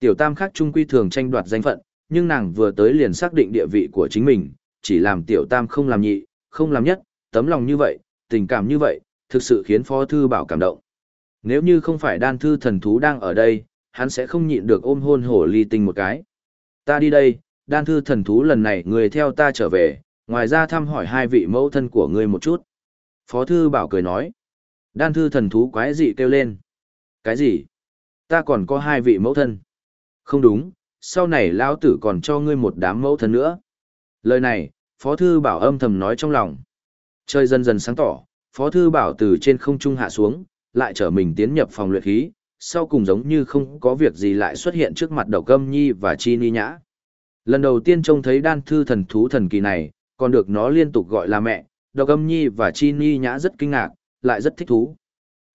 Tiểu tam khác trung quy thường tranh đoạt danh phận, nhưng nàng vừa tới liền xác định địa vị của chính mình, chỉ làm tiểu tam không làm nhị, không làm nhất, tấm lòng như vậy, tình cảm như vậy, thực sự khiến Phó Thư Bảo cảm động. Nếu như không phải đan thư thần thú đang ở đây, hắn sẽ không nhịn được ôm hôn hổ ly tinh một cái. Ta đi đây, đan thư thần thú lần này người theo ta trở về, ngoài ra thăm hỏi hai vị mẫu thân của ngươi một chút. Phó Thư Bảo cười nói. Đan thư thần thú quái dị kêu lên. Cái gì? Ta còn có hai vị mẫu thân. Không đúng, sau này lão tử còn cho ngươi một đám mẫu thân nữa. Lời này, Phó Thư Bảo âm thầm nói trong lòng. Trời dần dần sáng tỏ, Phó Thư Bảo từ trên không trung hạ xuống, lại trở mình tiến nhập phòng luyện khí, sau cùng giống như không có việc gì lại xuất hiện trước mặt đầu câm nhi và chi ni nhã. Lần đầu tiên trông thấy đan thư thần thú thần kỳ này, còn được nó liên tục gọi là mẹ, đầu câm nhi và chi ni nhã rất kinh ngạc, lại rất thích thú.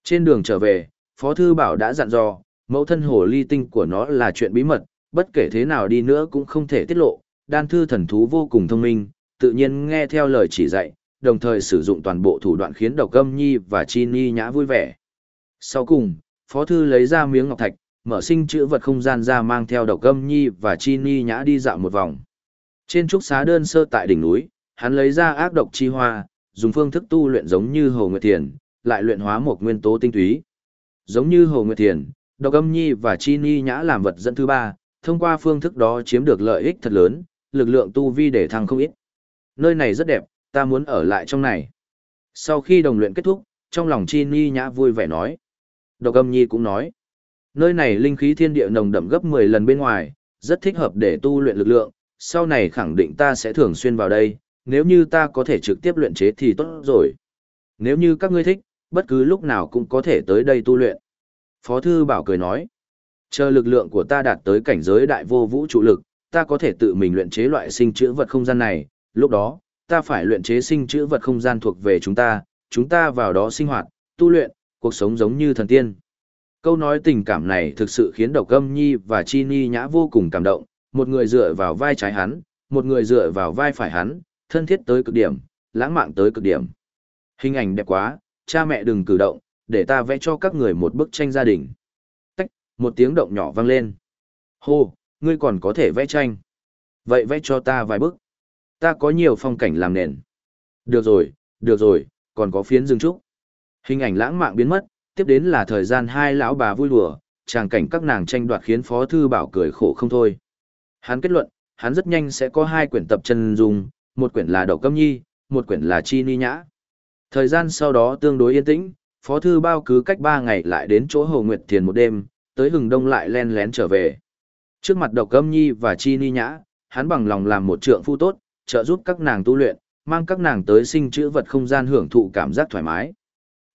Trên đường trở về, Phó Thư Bảo đã dặn dò, mẫu thân hồ ly tinh của nó là chuyện bí mật, bất kể thế nào đi nữa cũng không thể tiết lộ, đan thư thần thú vô cùng thông minh, tự nhiên nghe theo lời chỉ dạy, đồng thời sử dụng toàn bộ thủ đoạn khiến độc âm nhi và chi ni nhã vui vẻ. Sau cùng, Phó Thư lấy ra miếng ngọc thạch, mở sinh chữ vật không gian ra mang theo độc âm nhi và chi ni nhã đi dạo một vòng. Trên trúc xá đơn sơ tại đỉnh núi, hắn lấy ra ác độc chi hoa, dùng phương thức tu luyện giống như Hồ Nguyệt Thiền, lại luyện hóa một nguyên tố tinh túy. Giống như Hồ Nguyệt Thiền, độc âm nhi và chi ni nhã làm vật dẫn thứ ba, thông qua phương thức đó chiếm được lợi ích thật lớn, lực lượng tu vi để thăng không ít. Nơi này rất đẹp, ta muốn ở lại trong này. Sau khi đồng luyện kết thúc, trong lòng chi ni nhã vui vẻ nói. Độc âm nhi cũng nói, nơi này linh khí thiên địa nồng đậm gấp 10 lần bên ngoài, rất thích hợp để tu luyện lực lượng, sau này khẳng định ta sẽ thường xuyên vào đây, nếu như ta có thể trực tiếp luyện chế thì tốt rồi. Nếu như các ngươi thích, bất cứ lúc nào cũng có thể tới đây tu luyện. Phó Thư Bảo cười nói, chờ lực lượng của ta đạt tới cảnh giới đại vô vũ trụ lực, ta có thể tự mình luyện chế loại sinh chữa vật không gian này, lúc đó, ta phải luyện chế sinh chữa vật không gian thuộc về chúng ta, chúng ta vào đó sinh hoạt, tu luyện, cuộc sống giống như thần tiên. Câu nói tình cảm này thực sự khiến Độc Âm Nhi và Chi Ni Nhã vô cùng cảm động, một người dựa vào vai trái hắn, một người dựa vào vai phải hắn, thân thiết tới cực điểm, lãng mạn tới cực điểm. Hình ảnh đẹp quá, cha mẹ đừng cử động, để ta vẽ cho các người một bức tranh gia đình. Tách, một tiếng động nhỏ vang lên. Hô, ngươi còn có thể vẽ tranh. Vậy vẽ cho ta vài bức. Ta có nhiều phong cảnh làm nền. Được rồi, được rồi, còn có phiến rừng trúc. Hình ảnh lãng mạn biến mất, tiếp đến là thời gian hai lão bà vui đùa, tràng cảnh các nàng tranh đoạt khiến Phó Thư Bảo cười khổ không thôi. Hắn kết luận, hắn rất nhanh sẽ có hai quyển tập chân dung, một quyển là Đậu Câm Nhi, một quyển là Chi Ni Nhã. Thời gian sau đó tương đối yên tĩnh, Phó Thư Bao cứ cách 3 ngày lại đến chỗ Hồ Nguyệt Thiền một đêm, tới hừng đông lại len lén trở về. Trước mặt Đậu Câm Nhi và Chi Ni Nhã, hắn bằng lòng làm một trượng phu tốt, trợ giúp các nàng tu luyện, mang các nàng tới sinh chữ vật không gian hưởng thụ cảm giác thoải mái.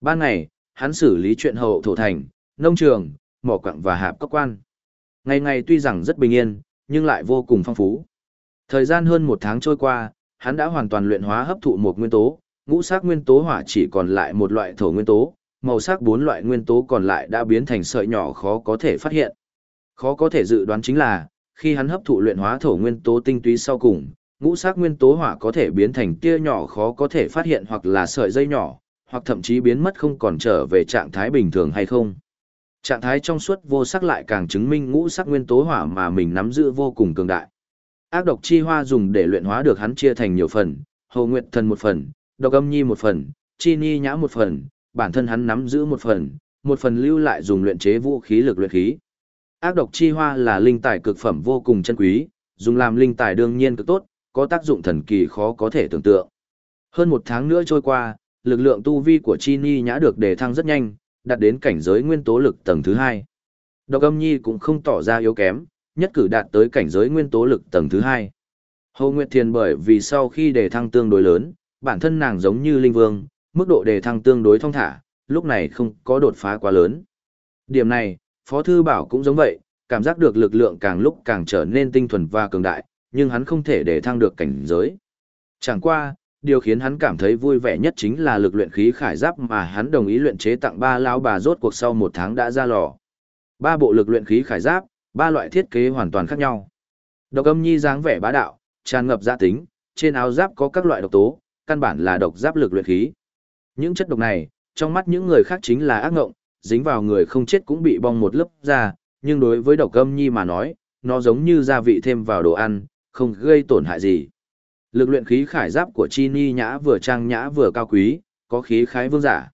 Ban ngày, hắn xử lý chuyện hậu thổ thành, nông trường, mỏ quặng và hạp các quan. Ngày ngày tuy rằng rất bình yên, nhưng lại vô cùng phong phú. Thời gian hơn một tháng trôi qua, hắn đã hoàn toàn luyện hóa hấp thụ một nguyên tố, ngũ sắc nguyên tố hỏa chỉ còn lại một loại thổ nguyên tố, màu sắc bốn loại nguyên tố còn lại đã biến thành sợi nhỏ khó có thể phát hiện. Khó có thể dự đoán chính là, khi hắn hấp thụ luyện hóa thổ nguyên tố tinh túy sau cùng, ngũ sắc nguyên tố hỏa có thể biến thành tia nhỏ khó có thể phát hiện hoặc là sợi dây nhỏ, hoặc thậm chí biến mất không còn trở về trạng thái bình thường hay không. Trạng thái trong suốt vô sắc lại càng chứng minh ngũ sắc nguyên tố hỏa mà mình nắm giữ vô cùng cường đại. Ác độc chi hoa dùng để luyện hóa được hắn chia thành nhiều phần, Hồ Nguyệt Thần một phần, Độc Âm Nhi một phần, Chi Ni Nhã một phần, bản thân hắn nắm giữ một phần, một phần lưu lại dùng luyện chế vũ khí lực luyện khí. Ác độc chi hoa là linh tài cực phẩm vô cùng chân quý, dùng làm linh tài đương nhiên cực tốt, có tác dụng thần kỳ khó có thể tưởng tượng. Hơn một tháng nữa trôi qua, lực lượng tu vi của Chi Ni Nhã được đề thăng rất nhanh, đạt đến cảnh giới nguyên tố lực tầng thứ hai. Độc âm nhi cũng không tỏ ra yếu kém, nhất cử đạt tới cảnh giới nguyên tố lực tầng thứ hai. Hồ Nguyệt Thiền bởi vì sau khi đề thăng tương đối lớn, bản thân nàng giống như linh vương, mức độ đề thăng tương đối thông thả, lúc này không có đột phá quá lớn. Điểm này, Phó Thư Bảo cũng giống vậy, cảm giác được lực lượng càng lúc càng trở nên tinh thuần và cường đại, nhưng hắn không thể đề thăng được cảnh giới. Chẳng qua, điều khiến hắn cảm thấy vui vẻ nhất chính là lực luyện khí khải giáp mà hắn đồng ý luyện chế tặng ba lão bà rốt cuộc sau một tháng đã ra lò. Ba bộ lực luyện khí khải giáp, ba loại thiết kế hoàn toàn khác nhau. Độc âm nhi dáng vẻ bá đạo, tràn ngập gia tính, trên áo giáp có các loại độc tố, căn bản là độc giáp lực luyện khí. Những chất độc này, trong mắt những người khác chính là ác ngộng, dính vào người không chết cũng bị bong một lớp da, nhưng đối với độc âm nhi mà nói, nó giống như gia vị thêm vào đồ ăn, không gây tổn hại gì. Lực luyện khí khải giáp của Chi Ni nhã vừa trang nhã vừa cao quý, có khí khái vương giả.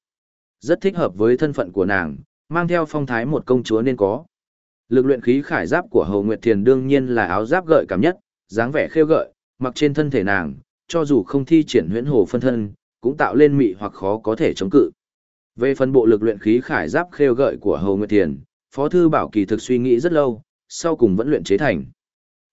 Rất thích hợp với thân phận của nàng, mang theo phong thái một công chúa nên có. Lực luyện khí khải giáp của Hầu Nguyệt Thiền đương nhiên là áo giáp gợi cảm nhất, dáng vẻ khêu gợi, mặc trên thân thể nàng, cho dù không thi triển huyễn hồ phân thân, cũng tạo lên mị hoặc khó có thể chống cự. Về phần bộ lực luyện khí khải giáp khêu gợi của Hầu Nguyệt Thiền, Phó Thư Bảo kỳ thực suy nghĩ rất lâu, sau cùng vẫn luyện chế thành.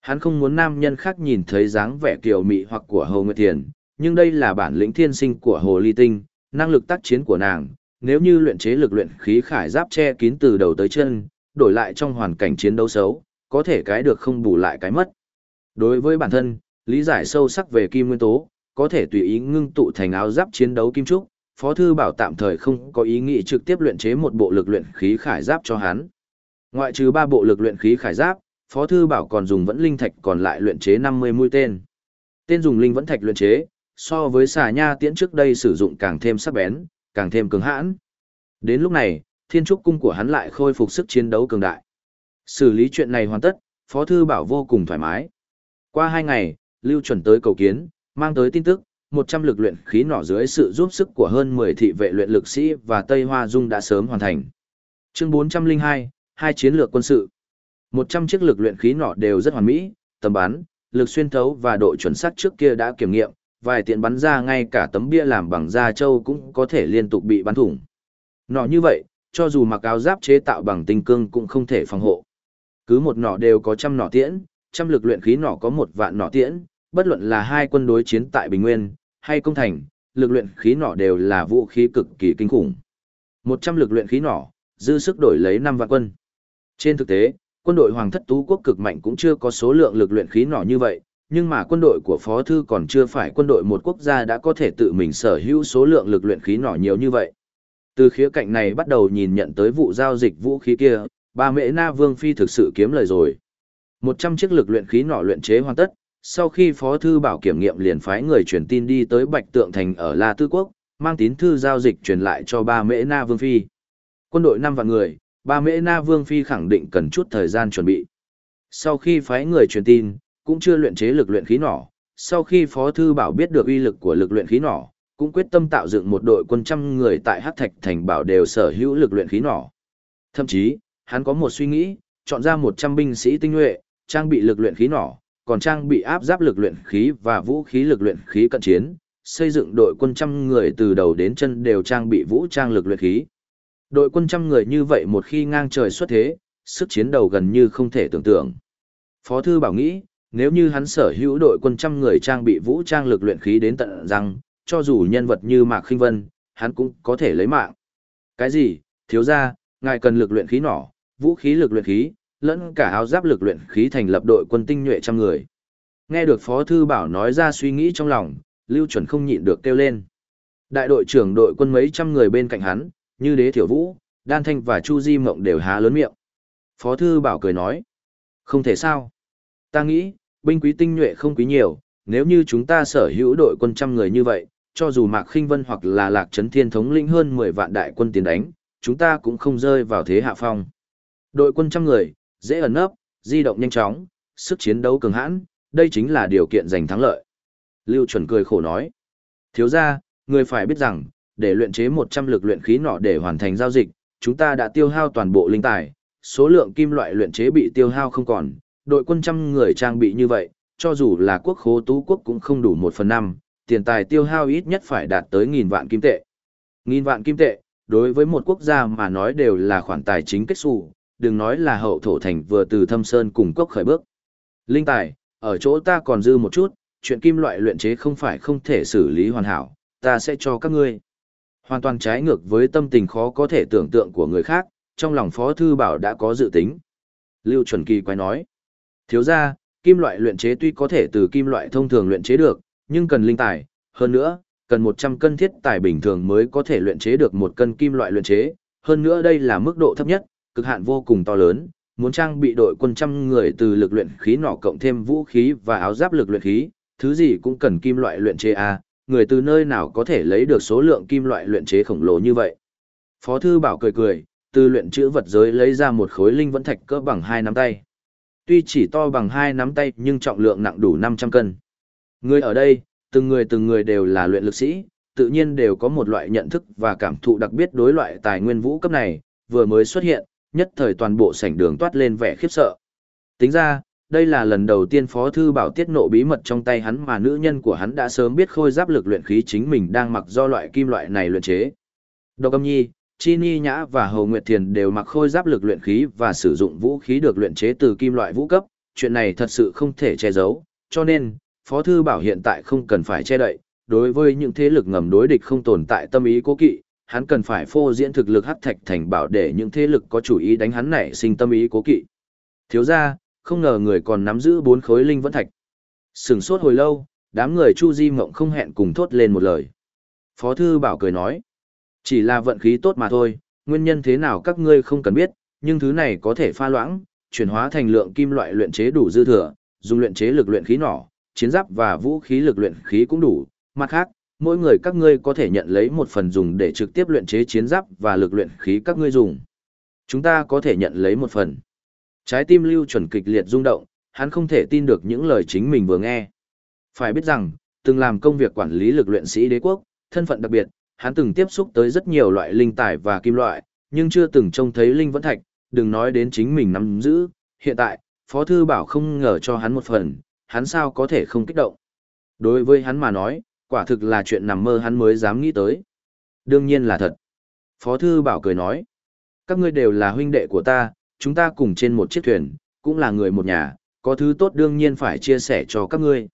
Hắn không muốn nam nhân khác nhìn thấy dáng vẻ kiều mị hoặc của Hồ Nguyệt Thiền, nhưng đây là bản lĩnh thiên sinh của Hồ Ly Tinh, năng lực tác chiến của nàng, nếu như luyện chế lực luyện khí khải giáp che kín từ đầu tới chân, đổi lại trong hoàn cảnh chiến đấu xấu, có thể cái được không bù lại cái mất. Đối với bản thân, lý giải sâu sắc về kim nguyên tố, có thể tùy ý ngưng tụ thành áo giáp chiến đấu kim trúc, Phó thư bảo tạm thời không có ý nghĩ trực tiếp luyện chế một bộ lực luyện khí khải giáp cho hắn. Ngoại trừ ba bộ lực luyện khí khải giáp, Phó thư bảo còn dùng vẫn linh thạch còn lại luyện chế 50 mũi tên. Tên dùng linh vẫn thạch luyện chế, so với xà nha tiễn trước đây sử dụng càng thêm sắc bén, càng thêm cứng hãn. Đến lúc này, thiên trúc cung của hắn lại khôi phục sức chiến đấu cường đại. Xử lý chuyện này hoàn tất, Phó Thư Bảo vô cùng thoải mái. Qua hai ngày, Lưu chuẩn tới cầu kiến, mang tới tin tức, 100 lực luyện khí nỏ dưới sự giúp sức của hơn 10 thị vệ luyện lực sĩ và Tây Hoa Dung đã sớm hoàn thành. Chương 402, hai chiến lược quân sự. 100 chiếc lực luyện khí nỏ đều rất hoàn mỹ, tầm bắn, lực xuyên thấu và độ chuẩn xác trước kia đã kiểm nghiệm, vài tiện bắn ra ngay cả tấm bia làm bằng da trâu cũng có thể liên tục bị bắn thủng. Nỏ như vậy, cho dù mặc áo giáp chế tạo bằng tinh cương cũng không thể phòng hộ. Cứ một nỏ đều có trăm nỏ tiễn, trăm lực luyện khí nỏ có một vạn nỏ tiễn, bất luận là hai quân đối chiến tại Bình Nguyên hay công thành, lực luyện khí nỏ đều là vũ khí cực kỳ kinh khủng. 100 lực luyện khí nỏ, dư sức đổi lấy 5 vạn quân. Trên thực tế, quân đội Hoàng thất Tú quốc cực mạnh cũng chưa có số lượng lực luyện khí nỏ như vậy, nhưng mà quân đội của Phó Thư còn chưa phải quân đội một quốc gia đã có thể tự mình sở hữu số lượng lực luyện khí nỏ nhiều như vậy. Từ khía cạnh này bắt đầu nhìn nhận tới vụ giao dịch vũ khí kia, ba mẹ Na Vương Phi thực sự kiếm lời rồi. 100 chiếc lực luyện khí nỏ luyện chế hoàn tất, sau khi Phó Thư Bảo kiểm nghiệm liền phái người truyền tin đi tới Bạch Tượng Thành ở La Tư Quốc, mang tín thư giao dịch truyền lại cho ba Mễ Na Vương Phi. Quân đội 5 vạn người, ba mễ na vương phi khẳng định cần chút thời gian chuẩn bị. Sau khi phái người truyền tin, cũng chưa luyện chế lực luyện khí nỏ, sau khi Phó Thư Bảo biết được uy lực của lực luyện khí nỏ, cũng quyết tâm tạo dựng một đội quân trăm người tại Hắc Thạch Thành bảo đều sở hữu lực luyện khí nỏ. Thậm chí, hắn có một suy nghĩ, chọn ra 100 binh sĩ tinh nhuệ, trang bị lực luyện khí nỏ, còn trang bị áp giáp lực luyện khí và vũ khí lực luyện khí cận chiến, xây dựng đội quân trăm người từ đầu đến chân đều trang bị vũ trang lực luyện khí. Đội quân trăm người như vậy một khi ngang trời xuất thế, sức chiến đầu gần như không thể tưởng tượng. Phó thư bảo nghĩ, nếu như hắn sở hữu đội quân trăm người trang bị vũ trang lực luyện khí đến tận răng, cho dù nhân vật như Mạc Khinh Vân, hắn cũng có thể lấy mạng. Cái gì? Thiếu gia, ngài cần lực luyện khí nỏ, vũ khí lực luyện khí, lẫn cả áo giáp lực luyện khí thành lập đội quân tinh nhuệ trăm người. Nghe được Phó thư bảo nói ra suy nghĩ trong lòng, Lưu Chuẩn không nhịn được kêu lên. Đại đội trưởng đội quân mấy trăm người bên cạnh hắn, như đế thiểu vũ, đan thanh và chu di mộng đều há lớn miệng. Phó thư bảo cười nói, không thể sao. Ta nghĩ, binh quý tinh nhuệ không quý nhiều, nếu như chúng ta sở hữu đội quân trăm người như vậy, cho dù Mạc Khinh Vân hoặc là Lạc Trấn Thiên thống lĩnh hơn 10 vạn đại quân tiến đánh, chúng ta cũng không rơi vào thế hạ phong. Đội quân trăm người, dễ ẩn nấp, di động nhanh chóng, sức chiến đấu cường hãn, đây chính là điều kiện giành thắng lợi. Lưu Chuẩn cười khổ nói, thiếu ra, người phải biết rằng, để luyện chế 100 lực luyện khí nọ để hoàn thành giao dịch, chúng ta đã tiêu hao toàn bộ linh tài, số lượng kim loại luyện chế bị tiêu hao không còn, đội quân trăm người trang bị như vậy, cho dù là quốc khố tú quốc cũng không đủ 1 phần 5, tiền tài tiêu hao ít nhất phải đạt tới nghìn vạn kim tệ. Nghìn vạn kim tệ, đối với một quốc gia mà nói đều là khoản tài chính kết xù, đừng nói là hậu thổ thành vừa từ thâm sơn cùng cốc khởi bước. Linh tài, ở chỗ ta còn dư một chút, chuyện kim loại luyện chế không phải không thể xử lý hoàn hảo, ta sẽ cho các ngươi. Hoàn toàn trái ngược với tâm tình khó có thể tưởng tượng của người khác, trong lòng Phó Thư Bảo đã có dự tính. Lưu Chuẩn Kỳ quay nói, thiếu ra, kim loại luyện chế tuy có thể từ kim loại thông thường luyện chế được, Nhưng cần linh tài, hơn nữa, cần 100 cân thiết tài bình thường mới có thể luyện chế được một cân kim loại luyện chế, hơn nữa đây là mức độ thấp nhất, cực hạn vô cùng to lớn, muốn trang bị đội quân trăm người từ lực luyện khí nọ cộng thêm vũ khí và áo giáp lực luyện khí, thứ gì cũng cần kim loại luyện chế a, người từ nơi nào có thể lấy được số lượng kim loại luyện chế khổng lồ như vậy. Phó thư bảo cười cười, từ luyện chữ vật giới lấy ra một khối linh vẫn thạch cỡ bằng hai nắm tay. Tuy chỉ to bằng hai nắm tay nhưng trọng lượng nặng đủ 500 cân. Người ở đây, từng người từng người đều là luyện lực sĩ, tự nhiên đều có một loại nhận thức và cảm thụ đặc biệt đối loại tài nguyên vũ cấp này, vừa mới xuất hiện, nhất thời toàn bộ sảnh đường toát lên vẻ khiếp sợ. Tính ra, đây là lần đầu tiên Phó Thư Bảo tiết nộ bí mật trong tay hắn mà nữ nhân của hắn đã sớm biết khôi giáp lực luyện khí chính mình đang mặc do loại kim loại này luyện chế. Độc âm nhi, Chi Ni Nhã và Hầu Nguyệt Thiền đều mặc khôi giáp lực luyện khí và sử dụng vũ khí được luyện chế từ kim loại vũ cấp, chuyện này thật sự không thể che giấu, cho nên, Phó Thư Bảo hiện tại không cần phải che đậy, đối với những thế lực ngầm đối địch không tồn tại tâm ý cố kỵ, hắn cần phải phô diễn thực lực hắc thạch thành bảo để những thế lực có chủ ý đánh hắn nảy sinh tâm ý cố kỵ. Thiếu ra, không ngờ người còn nắm giữ bốn khối linh vẫn thạch. Sừng sốt hồi lâu, đám người Chu Di Mộng không hẹn cùng thốt lên một lời. Phó Thư Bảo cười nói, chỉ là vận khí tốt mà thôi, nguyên nhân thế nào các ngươi không cần biết, nhưng thứ này có thể pha loãng, chuyển hóa thành lượng kim loại luyện chế đủ dư thừa, dùng luyện chế lực luyện khí nỏ, chiến giáp và vũ khí lực luyện khí cũng đủ. Mặt khác, mỗi người các ngươi có thể nhận lấy một phần dùng để trực tiếp luyện chế chiến giáp và lực luyện khí các ngươi dùng. Chúng ta có thể nhận lấy một phần. Trái tim lưu chuẩn kịch liệt rung động, hắn không thể tin được những lời chính mình vừa nghe. Phải biết rằng, từng làm công việc quản lý lực luyện sĩ đế quốc, thân phận đặc biệt, hắn từng tiếp xúc tới rất nhiều loại linh tài và kim loại, nhưng chưa từng trông thấy linh vẫn thạch, đừng nói đến chính mình nắm giữ. Hiện tại, Phó Thư Bảo không ngờ cho hắn một phần, hắn sao có thể không kích động. Đối với hắn mà nói, quả thực là chuyện nằm mơ hắn mới dám nghĩ tới. Đương nhiên là thật. Phó Thư Bảo cười nói, các ngươi đều là huynh đệ của ta, chúng ta cùng trên một chiếc thuyền, cũng là người một nhà, có thứ tốt đương nhiên phải chia sẻ cho các ngươi.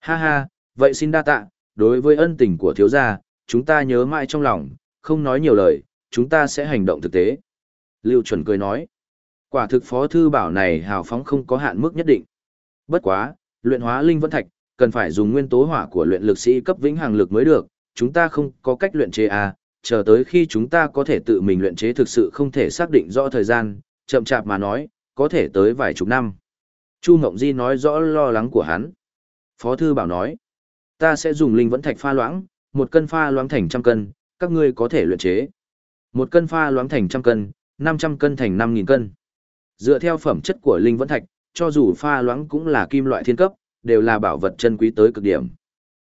Ha ha, vậy xin đa tạ, đối với ân tình của thiếu gia, chúng ta nhớ mãi trong lòng, không nói nhiều lời, chúng ta sẽ hành động thực tế. Lưu chuẩn cười nói, quả thực phó thư bảo này hào phóng không có hạn mức nhất định. Bất quá, luyện hóa linh vẫn thạch, cần phải dùng nguyên tố hỏa của luyện lực sĩ cấp vĩnh hàng lực mới được, chúng ta không có cách luyện chế à, chờ tới khi chúng ta có thể tự mình luyện chế thực sự không thể xác định rõ thời gian, chậm chạp mà nói, có thể tới vài chục năm. Chu Ngộng Di nói rõ lo lắng của hắn. Phó Thư Bảo nói, ta sẽ dùng linh vẫn thạch pha loãng, một cân pha loãng thành trăm cân, các ngươi có thể luyện chế. Một cân pha loãng thành trăm cân, 500 cân thành 5.000 cân. Dựa theo phẩm chất của linh vẫn thạch, cho dù pha loãng cũng là kim loại thiên cấp, đều là bảo vật chân quý tới cực điểm.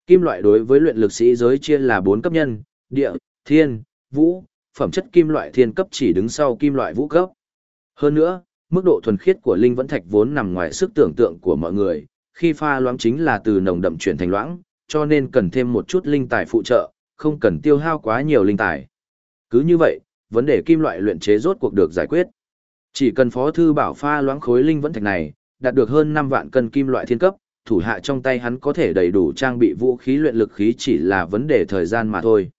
Kim loại đối với luyện lực sĩ giới chia là 4 cấp nhân, địa, thiên, vũ, phẩm chất kim loại thiên cấp chỉ đứng sau kim loại vũ cấp. Hơn nữa, mức độ thuần khiết của linh vẫn thạch vốn nằm ngoài sức tưởng tượng của mọi người, khi pha loãng chính là từ nồng đậm chuyển thành loãng, cho nên cần thêm một chút linh tài phụ trợ, không cần tiêu hao quá nhiều linh tài. Cứ như vậy, vấn đề kim loại luyện chế rốt cuộc được giải quyết. Chỉ cần phó thư bảo pha loãng khối linh vẫn thạch này, đạt được hơn 5 vạn cân kim loại thiên cấp, thủ hạ trong tay hắn có thể đầy đủ trang bị vũ khí luyện lực khí chỉ là vấn đề thời gian mà thôi.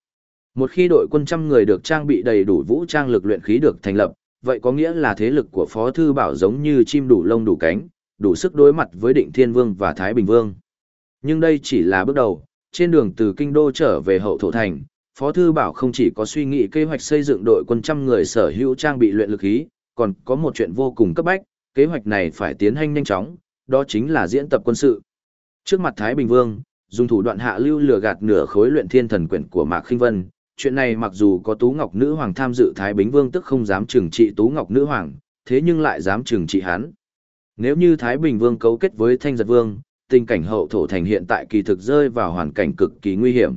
Một khi đội quân trăm người được trang bị đầy đủ vũ trang lực luyện khí được thành lập, vậy có nghĩa là thế lực của Phó Thư Bảo giống như chim đủ lông đủ cánh, đủ sức đối mặt với Định Thiên Vương và Thái Bình Vương. Nhưng đây chỉ là bước đầu, trên đường từ Kinh Đô trở về hậu thổ thành, Phó Thư Bảo không chỉ có suy nghĩ kế hoạch xây dựng đội quân trăm người sở hữu trang bị luyện lực khí, còn có một chuyện vô cùng cấp bách, kế hoạch này phải tiến hành nhanh chóng, đó chính là diễn tập quân sự. Trước mặt Thái Bình Vương, dùng thủ đoạn hạ lưu lừa gạt nửa khối luyện thiên thần quyển của Mạc Khinh Vân, chuyện này mặc dù có Tú Ngọc Nữ Hoàng tham dự Thái Bình Vương tức không dám trừng trị Tú Ngọc Nữ Hoàng, thế nhưng lại dám trừng trị hắn. Nếu như Thái Bình Vương cấu kết với Thanh Giật Vương, tình cảnh hậu thổ thành hiện tại kỳ thực rơi vào hoàn cảnh cực kỳ nguy hiểm.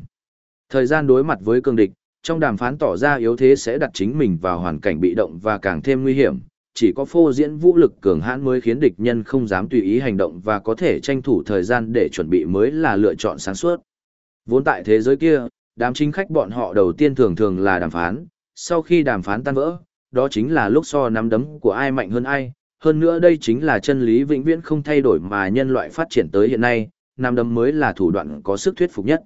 Thời gian đối mặt với cương địch, trong đàm phán tỏ ra yếu thế sẽ đặt chính mình vào hoàn cảnh bị động và càng thêm nguy hiểm, chỉ có phô diễn vũ lực cường hãn mới khiến địch nhân không dám tùy ý hành động và có thể tranh thủ thời gian để chuẩn bị mới là lựa chọn sáng suốt. Vốn tại thế giới kia, đám chính khách bọn họ đầu tiên thường thường là đàm phán, sau khi đàm phán tan vỡ, đó chính là lúc so nắm đấm của ai mạnh hơn ai, hơn nữa đây chính là chân lý vĩnh viễn không thay đổi mà nhân loại phát triển tới hiện nay, nắm đấm mới là thủ đoạn có sức thuyết phục nhất.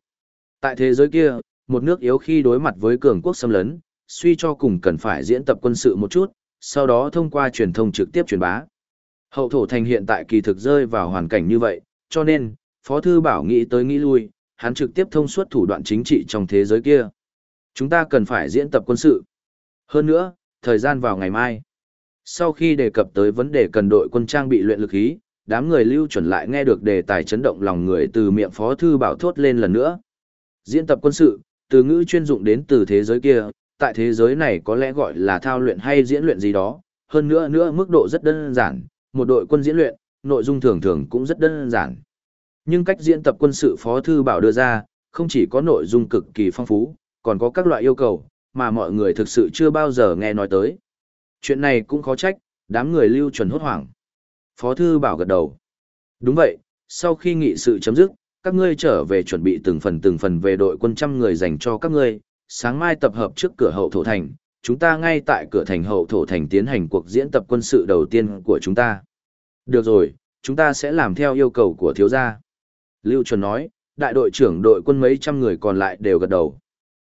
Tại thế giới kia, một nước yếu khi đối mặt với cường quốc xâm lấn, suy cho cùng cần phải diễn tập quân sự một chút, sau đó thông qua truyền thông trực tiếp truyền bá. Hậu thổ thành hiện tại kỳ thực rơi vào hoàn cảnh như vậy, cho nên, Phó Thư Bảo nghĩ tới nghĩ lui, hắn trực tiếp thông suốt thủ đoạn chính trị trong thế giới kia. Chúng ta cần phải diễn tập quân sự. Hơn nữa, thời gian vào ngày mai. Sau khi đề cập tới vấn đề cần đội quân trang bị luyện lực khí, đám người lưu chuẩn lại nghe được đề tài chấn động lòng người từ miệng phó thư bảo thốt lên lần nữa. Diễn tập quân sự, từ ngữ chuyên dụng đến từ thế giới kia, tại thế giới này có lẽ gọi là thao luyện hay diễn luyện gì đó, hơn nữa nữa mức độ rất đơn giản, một đội quân diễn luyện, nội dung thường thường cũng rất đơn giản. Nhưng cách diễn tập quân sự phó thư bảo đưa ra, không chỉ có nội dung cực kỳ phong phú, còn có các loại yêu cầu, mà mọi người thực sự chưa bao giờ nghe nói tới. Chuyện này cũng khó trách, đám người lưu chuẩn hốt hoảng. Phó thư bảo gật đầu. Đúng vậy, sau khi nghị sự chấm dứt, các ngươi trở về chuẩn bị từng phần từng phần về đội quân trăm người dành cho các ngươi, sáng mai tập hợp trước cửa hậu thổ thành, chúng ta ngay tại cửa thành hậu thổ thành tiến hành cuộc diễn tập quân sự đầu tiên của chúng ta. Được rồi, chúng ta sẽ làm theo yêu cầu của thiếu gia. Lưu Chuẩn nói, đại đội trưởng đội quân mấy trăm người còn lại đều gật đầu.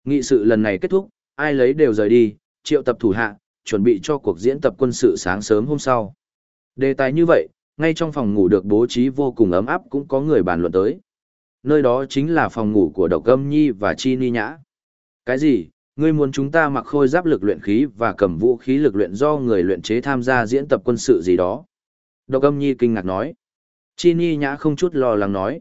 Nghị sự lần này kết thúc, ai lấy đều rời đi, triệu tập thủ hạ, chuẩn bị cho cuộc diễn tập quân sự sáng sớm hôm sau. Đề tài như vậy, ngay trong phòng ngủ được bố trí vô cùng ấm áp cũng có người bàn luận tới. Nơi đó chính là phòng ngủ của Độc Âm Nhi và Chi Ni Nhã. Cái gì? Ngươi muốn chúng ta mặc khôi giáp lực luyện khí và cầm vũ khí lực luyện do người luyện chế tham gia diễn tập quân sự gì đó? Độc Âm Nhi kinh ngạc nói. Chi Ni Nhã không chút lo lắng nói.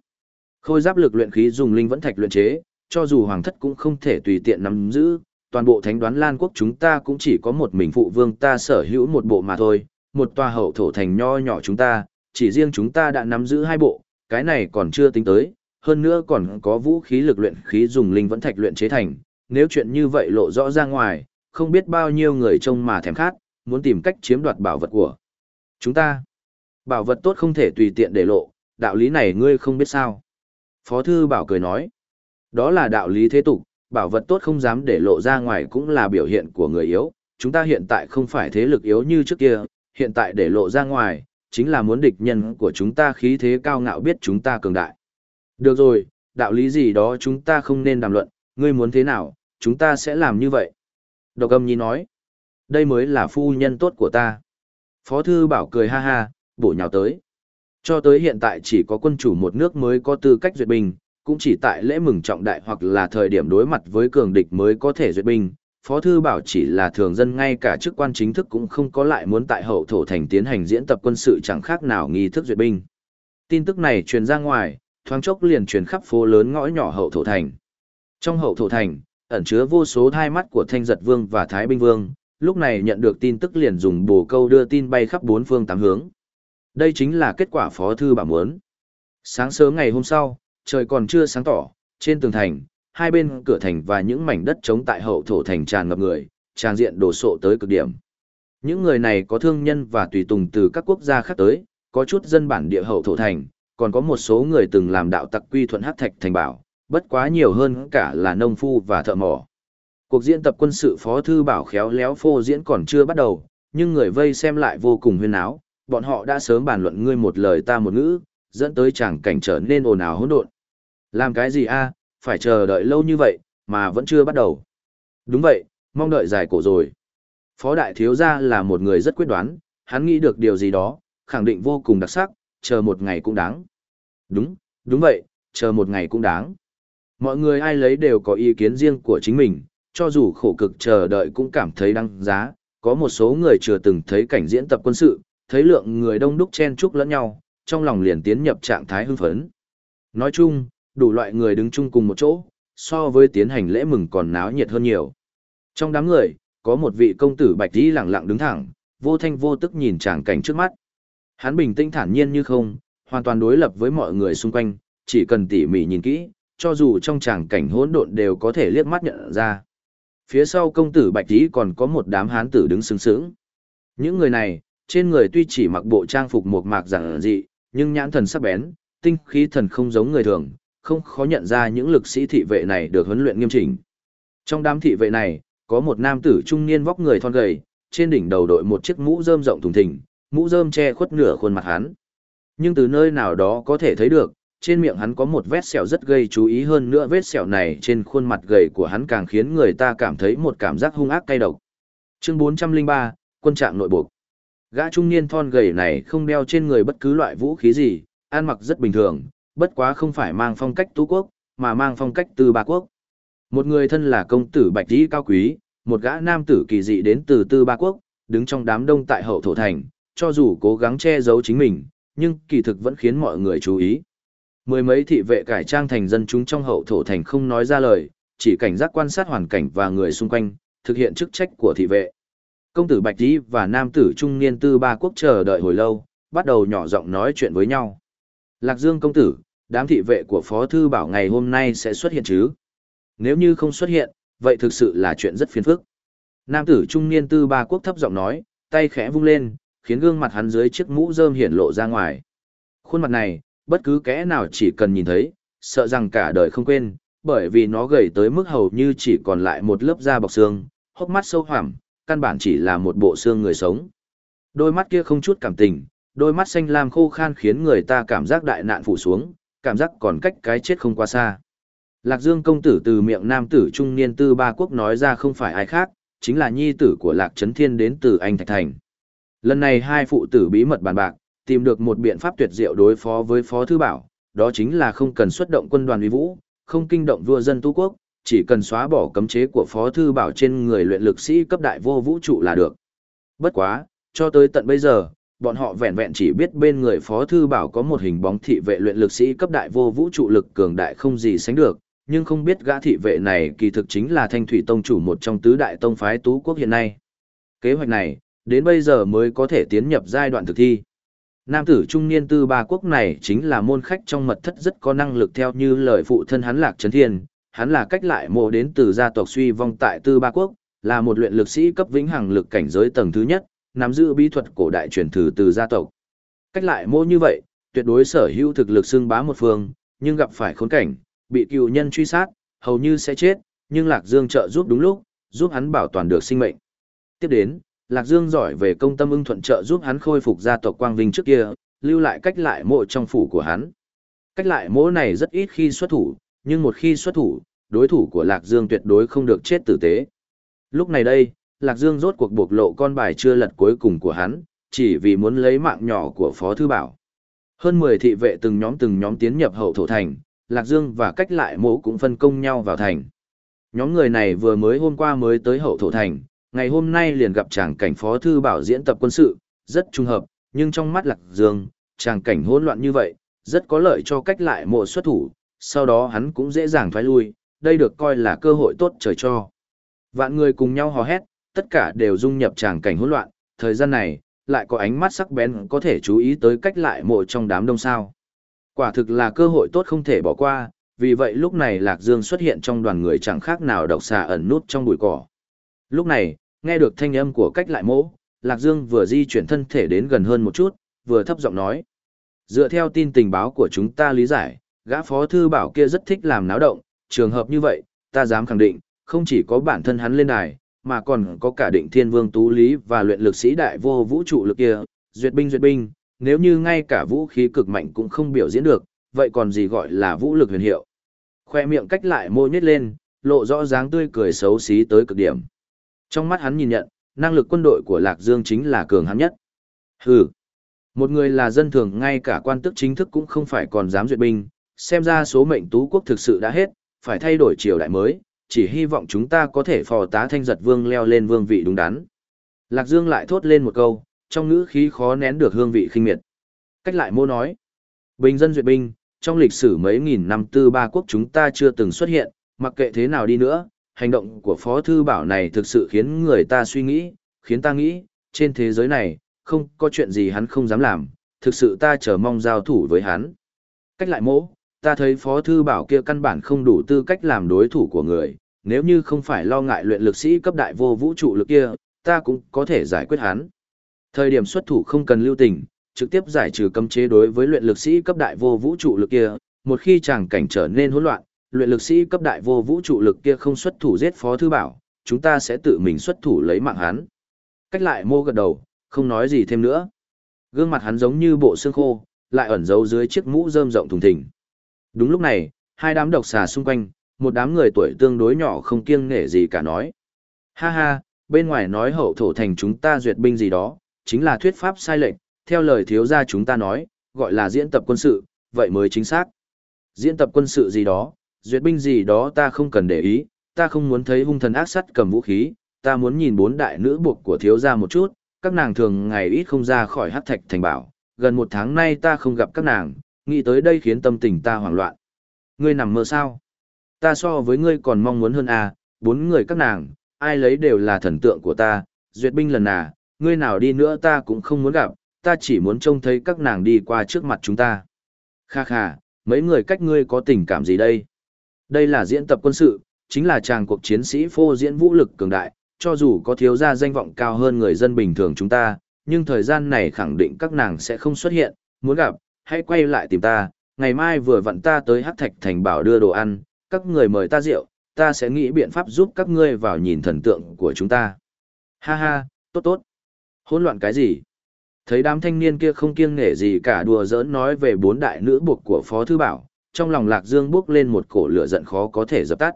Khôi giáp lực luyện khí dùng linh vẫn thạch luyện chế, cho dù hoàng thất cũng không thể tùy tiện nắm giữ, toàn bộ thánh đoán Lan quốc chúng ta cũng chỉ có một mình phụ vương ta sở hữu một bộ mà thôi, một tòa hậu thổ thành nho nhỏ chúng ta, chỉ riêng chúng ta đã nắm giữ hai bộ, cái này còn chưa tính tới, hơn nữa còn có vũ khí lực luyện khí dùng linh vẫn thạch luyện chế thành, nếu chuyện như vậy lộ rõ ra ngoài, không biết bao nhiêu người trông mà thèm khát, muốn tìm cách chiếm đoạt bảo vật của chúng ta. Bảo vật tốt không thể tùy tiện để lộ, đạo lý này ngươi không biết sao. Phó thư bảo cười nói, đó là đạo lý thế tục, bảo vật tốt không dám để lộ ra ngoài cũng là biểu hiện của người yếu, chúng ta hiện tại không phải thế lực yếu như trước kia, hiện tại để lộ ra ngoài, chính là muốn địch nhân của chúng ta khí thế cao ngạo biết chúng ta cường đại. Được rồi, đạo lý gì đó chúng ta không nên đàm luận, ngươi muốn thế nào, chúng ta sẽ làm như vậy. Độc âm nhi nói, đây mới là phu nhân tốt của ta. Phó thư bảo cười ha ha, bổ nhào tới. Cho tới hiện tại chỉ có quân chủ một nước mới có tư cách duyệt binh, cũng chỉ tại lễ mừng trọng đại hoặc là thời điểm đối mặt với cường địch mới có thể duyệt binh. Phó thư bảo chỉ là thường dân ngay cả chức quan chính thức cũng không có lại muốn tại hậu thổ thành tiến hành diễn tập quân sự chẳng khác nào nghi thức duyệt binh. Tin tức này truyền ra ngoài, thoáng chốc liền truyền khắp phố lớn ngõ nhỏ hậu thổ thành. Trong hậu thổ thành, ẩn chứa vô số thai mắt của Thanh Giật Vương và Thái Binh Vương, lúc này nhận được tin tức liền dùng bồ câu đưa tin bay khắp bốn phương tám hướng. Đây chính là kết quả phó thư bảo muốn. Sáng sớm ngày hôm sau, trời còn chưa sáng tỏ, trên tường thành, hai bên cửa thành và những mảnh đất trống tại hậu thổ thành tràn ngập người, tràn diện đổ sộ tới cực điểm. Những người này có thương nhân và tùy tùng từ các quốc gia khác tới, có chút dân bản địa hậu thổ thành, còn có một số người từng làm đạo tặc quy thuận hắc thạch thành bảo, bất quá nhiều hơn cả là nông phu và thợ mỏ. Cuộc diễn tập quân sự phó thư bảo khéo léo phô diễn còn chưa bắt đầu, nhưng người vây xem lại vô cùng huyên áo, bọn họ đã sớm bàn luận ngươi một lời ta một ngữ, dẫn tới chẳng cảnh trở nên ồn ào hỗn độn. Làm cái gì a, à, phải chờ đợi lâu như vậy, mà vẫn chưa bắt đầu. Đúng vậy, mong đợi dài cổ rồi. Phó đại thiếu gia là một người rất quyết đoán, hắn nghĩ được điều gì đó, khẳng định vô cùng đặc sắc, chờ một ngày cũng đáng. Đúng, đúng vậy, chờ một ngày cũng đáng. Mọi người ai lấy đều có ý kiến riêng của chính mình, cho dù khổ cực chờ đợi cũng cảm thấy đăng giá. Có một số người chưa từng thấy cảnh diễn tập quân sự, thấy lượng người đông đúc chen chúc lẫn nhau, trong lòng liền tiến nhập trạng thái hưng phấn. Nói chung, đủ loại người đứng chung cùng một chỗ, so với tiến hành lễ mừng còn náo nhiệt hơn nhiều. Trong đám người, có một vị công tử bạch đi lặng lặng đứng thẳng, vô thanh vô tức nhìn tràng cảnh trước mắt. Hắn bình tĩnh thản nhiên như không, hoàn toàn đối lập với mọi người xung quanh, chỉ cần tỉ mỉ nhìn kỹ, cho dù trong tràng cảnh hỗn độn đều có thể liếc mắt nhận ra. Phía sau công tử bạch tí còn có một đám hán tử đứng sướng sướng. Những người này, trên người tuy chỉ mặc bộ trang phục một mạc giản dị, nhưng nhãn thần sắc bén, tinh khí thần không giống người thường, không khó nhận ra những lực sĩ thị vệ này được huấn luyện nghiêm chỉnh. Trong đám thị vệ này, có một nam tử trung niên vóc người thon gầy, trên đỉnh đầu đội một chiếc mũ rơm rộng thùng thình, mũ rơm che khuất nửa khuôn mặt hắn. Nhưng từ nơi nào đó có thể thấy được, trên miệng hắn có một vết sẹo rất gây chú ý hơn nữa vết sẹo này trên khuôn mặt gầy của hắn càng khiến người ta cảm thấy một cảm giác hung ác cay độc. Chương 403, quân trạng nội bộ. Gã trung niên thon gầy này không đeo trên người bất cứ loại vũ khí gì, ăn mặc rất bình thường, bất quá không phải mang phong cách tú quốc, mà mang phong cách từ ba quốc. Một người thân là công tử bạch dĩ cao quý, một gã nam tử kỳ dị đến từ tư ba quốc, đứng trong đám đông tại hậu thổ thành, cho dù cố gắng che giấu chính mình, nhưng kỳ thực vẫn khiến mọi người chú ý. Mười mấy thị vệ cải trang thành dân chúng trong hậu thổ thành không nói ra lời, chỉ cảnh giác quan sát hoàn cảnh và người xung quanh, thực hiện chức trách của thị vệ. Công tử Bạch Dĩ và nam tử trung niên tư ba quốc chờ đợi hồi lâu, bắt đầu nhỏ giọng nói chuyện với nhau. Lạc Dương công tử, đám thị vệ của Phó Thư Bảo ngày hôm nay sẽ xuất hiện chứ? Nếu như không xuất hiện, vậy thực sự là chuyện rất phiền phức. Nam tử trung niên tư ba quốc thấp giọng nói, tay khẽ vung lên, khiến gương mặt hắn dưới chiếc mũ rơm hiển lộ ra ngoài. Khuôn mặt này, bất cứ kẻ nào chỉ cần nhìn thấy, sợ rằng cả đời không quên, bởi vì nó gầy tới mức hầu như chỉ còn lại một lớp da bọc xương, hốc mắt sâu hoẳm, căn bản chỉ là một bộ xương người sống. Đôi mắt kia không chút cảm tình, đôi mắt xanh lam khô khan khiến người ta cảm giác đại nạn phủ xuống, cảm giác còn cách cái chết không quá xa. Lạc Dương công tử từ miệng nam tử trung niên tư ba quốc nói ra không phải ai khác, chính là nhi tử của Lạc Trấn Thiên đến từ Anh Thạch Thành. Lần này hai phụ tử bí mật bàn bạc, tìm được một biện pháp tuyệt diệu đối phó với Phó Thư Bảo, đó chính là không cần xuất động quân đoàn uy vũ, không kinh động vua dân tu quốc, chỉ cần xóa bỏ cấm chế của Phó Thư Bảo trên người luyện lực sĩ cấp đại vô vũ trụ là được. Bất quá, cho tới tận bây giờ, bọn họ vẹn vẹn chỉ biết bên người Phó Thư Bảo có một hình bóng thị vệ luyện lực sĩ cấp đại vô vũ trụ lực cường đại không gì sánh được, nhưng không biết gã thị vệ này kỳ thực chính là Thanh Thủy Tông chủ một trong tứ đại tông phái tú quốc hiện nay. Kế hoạch này, đến bây giờ mới có thể tiến nhập giai đoạn thực thi. Nam tử trung niên tư ba quốc này chính là môn khách trong mật thất rất có năng lực theo như lời phụ thân hắn Lạc Trấn Thiên, hắn là cách lại mộ đến từ gia tộc suy vong tại tư ba quốc, là một luyện lực sĩ cấp vĩnh hằng lực cảnh giới tầng thứ nhất, nắm giữ bí thuật cổ đại truyền thừa từ gia tộc. Cách lại mộ như vậy, tuyệt đối sở hữu thực lực xưng bá một phương, nhưng gặp phải khốn cảnh, bị cựu nhân truy sát, hầu như sẽ chết, nhưng Lạc Dương trợ giúp đúng lúc, giúp hắn bảo toàn được sinh mệnh. Tiếp đến, Lạc Dương giỏi về công tâm ưng thuận trợ giúp hắn khôi phục gia tộc Quang Vinh trước kia, lưu lại cách lại mộ trong phủ của hắn. Cách lại mộ này rất ít khi xuất thủ, nhưng một khi xuất thủ, đối thủ của Lạc Dương tuyệt đối không được chết tử tế. Lúc này đây, Lạc Dương rốt cuộc bộc lộ con bài chưa lật cuối cùng của hắn, chỉ vì muốn lấy mạng nhỏ của Phó Thư Bảo. Hơn 10 thị vệ từng nhóm từng nhóm tiến nhập hậu thổ thành, Lạc Dương và cách lại mộ cũng phân công nhau vào thành. Nhóm người này vừa mới hôm qua mới tới hậu thổ thành, ngày hôm nay liền gặp chàng cảnh phó thư bảo diễn tập quân sự, rất trung hợp, nhưng trong mắt Lạc Dương, chàng cảnh hỗn loạn như vậy, rất có lợi cho cách lại mộ xuất thủ, sau đó hắn cũng dễ dàng thoái lui, đây được coi là cơ hội tốt trời cho. Vạn người cùng nhau hò hét, tất cả đều dung nhập tràng cảnh hỗn loạn, thời gian này, lại có ánh mắt sắc bén có thể chú ý tới cách lại mộ trong đám đông sao. Quả thực là cơ hội tốt không thể bỏ qua, vì vậy lúc này Lạc Dương xuất hiện trong đoàn người chẳng khác nào độc xà ẩn nút trong bụi cỏ. Lúc này, nghe được thanh âm của cách lại mộ, Lạc Dương vừa di chuyển thân thể đến gần hơn một chút, vừa thấp giọng nói. Dựa theo tin tình báo của chúng ta lý giải, gã phó thư bảo kia rất thích làm náo động, trường hợp như vậy, ta dám khẳng định, không chỉ có bản thân hắn lên đài, mà còn có cả định thiên vương tú lý và luyện lực sĩ đại vô vũ trụ lực kia, duyệt binh duyệt binh, nếu như ngay cả vũ khí cực mạnh cũng không biểu diễn được, vậy còn gì gọi là vũ lực huyền hiệu. Khoe miệng cách lại môi nhếch lên, lộ rõ dáng tươi cười xấu xí tới cực điểm. Trong mắt hắn nhìn nhận, năng lực quân đội của Lạc Dương chính là cường hắn nhất. Hừ, một người là dân thường ngay cả quan tức chính thức cũng không phải còn dám duyệt binh, xem ra số mệnh tú quốc thực sự đã hết, phải thay đổi triều đại mới, chỉ hy vọng chúng ta có thể phò tá thanh giật vương leo lên vương vị đúng đắn. Lạc Dương lại thốt lên một câu, trong ngữ khí khó nén được hương vị khinh miệt. Cách lại mô nói, bình dân duyệt binh, trong lịch sử mấy nghìn năm tư ba quốc chúng ta chưa từng xuất hiện, mặc kệ thế nào đi nữa, hành động của Phó Thư Bảo này thực sự khiến người ta suy nghĩ, khiến ta nghĩ, trên thế giới này, không có chuyện gì hắn không dám làm, thực sự ta chờ mong giao thủ với hắn. Cách lại mỗ, ta thấy Phó Thư Bảo kia căn bản không đủ tư cách làm đối thủ của người, nếu như không phải lo ngại luyện lực sĩ cấp đại vô vũ trụ lực kia, ta cũng có thể giải quyết hắn. Thời điểm xuất thủ không cần lưu tình, trực tiếp giải trừ cấm chế đối với luyện lực sĩ cấp đại vô vũ trụ lực kia, một khi chàng cảnh trở nên hỗn loạn, luyện lực sĩ cấp đại vô vũ trụ lực kia không xuất thủ giết Phó Thư Bảo, chúng ta sẽ tự mình xuất thủ lấy mạng hắn. Cách lại mô gật đầu, không nói gì thêm nữa. Gương mặt hắn giống như bộ xương khô, lại ẩn giấu dưới chiếc mũ rơm rộng thùng thình. Đúng lúc này, hai đám độc xà xung quanh, một đám người tuổi tương đối nhỏ không kiêng nể gì cả nói. Ha ha, bên ngoài nói hậu thổ thành chúng ta duyệt binh gì đó, chính là thuyết pháp sai lệch, theo lời thiếu gia chúng ta nói, gọi là diễn tập quân sự, vậy mới chính xác. Diễn tập quân sự gì đó, duyệt binh gì đó ta không cần để ý, ta không muốn thấy hung thần ác sắt cầm vũ khí, ta muốn nhìn bốn đại nữ buộc của thiếu gia một chút, các nàng thường ngày ít không ra khỏi hắc thạch thành bảo, gần một tháng nay ta không gặp các nàng, nghĩ tới đây khiến tâm tình ta hoảng loạn. Ngươi nằm mơ sao? Ta so với ngươi còn mong muốn hơn à, bốn người các nàng, ai lấy đều là thần tượng của ta, duyệt binh lần nào, ngươi nào đi nữa ta cũng không muốn gặp, ta chỉ muốn trông thấy các nàng đi qua trước mặt chúng ta. Kha kha, mấy người cách ngươi có tình cảm gì đây? Đây là diễn tập quân sự, chính là chàng cuộc chiến sĩ phô diễn vũ lực cường đại, cho dù có thiếu gia danh vọng cao hơn người dân bình thường chúng ta, nhưng thời gian này khẳng định các nàng sẽ không xuất hiện, muốn gặp, hãy quay lại tìm ta, ngày mai vừa vặn ta tới Hắc Thạch Thành bảo đưa đồ ăn, các người mời ta rượu, ta sẽ nghĩ biện pháp giúp các ngươi vào nhìn thần tượng của chúng ta. Ha ha, tốt tốt. Hỗn loạn cái gì? Thấy đám thanh niên kia không kiêng nể gì cả đùa giỡn nói về bốn đại nữ buộc của Phó Thư Bảo, trong lòng Lạc Dương bước lên một cổ lửa giận khó có thể dập tắt.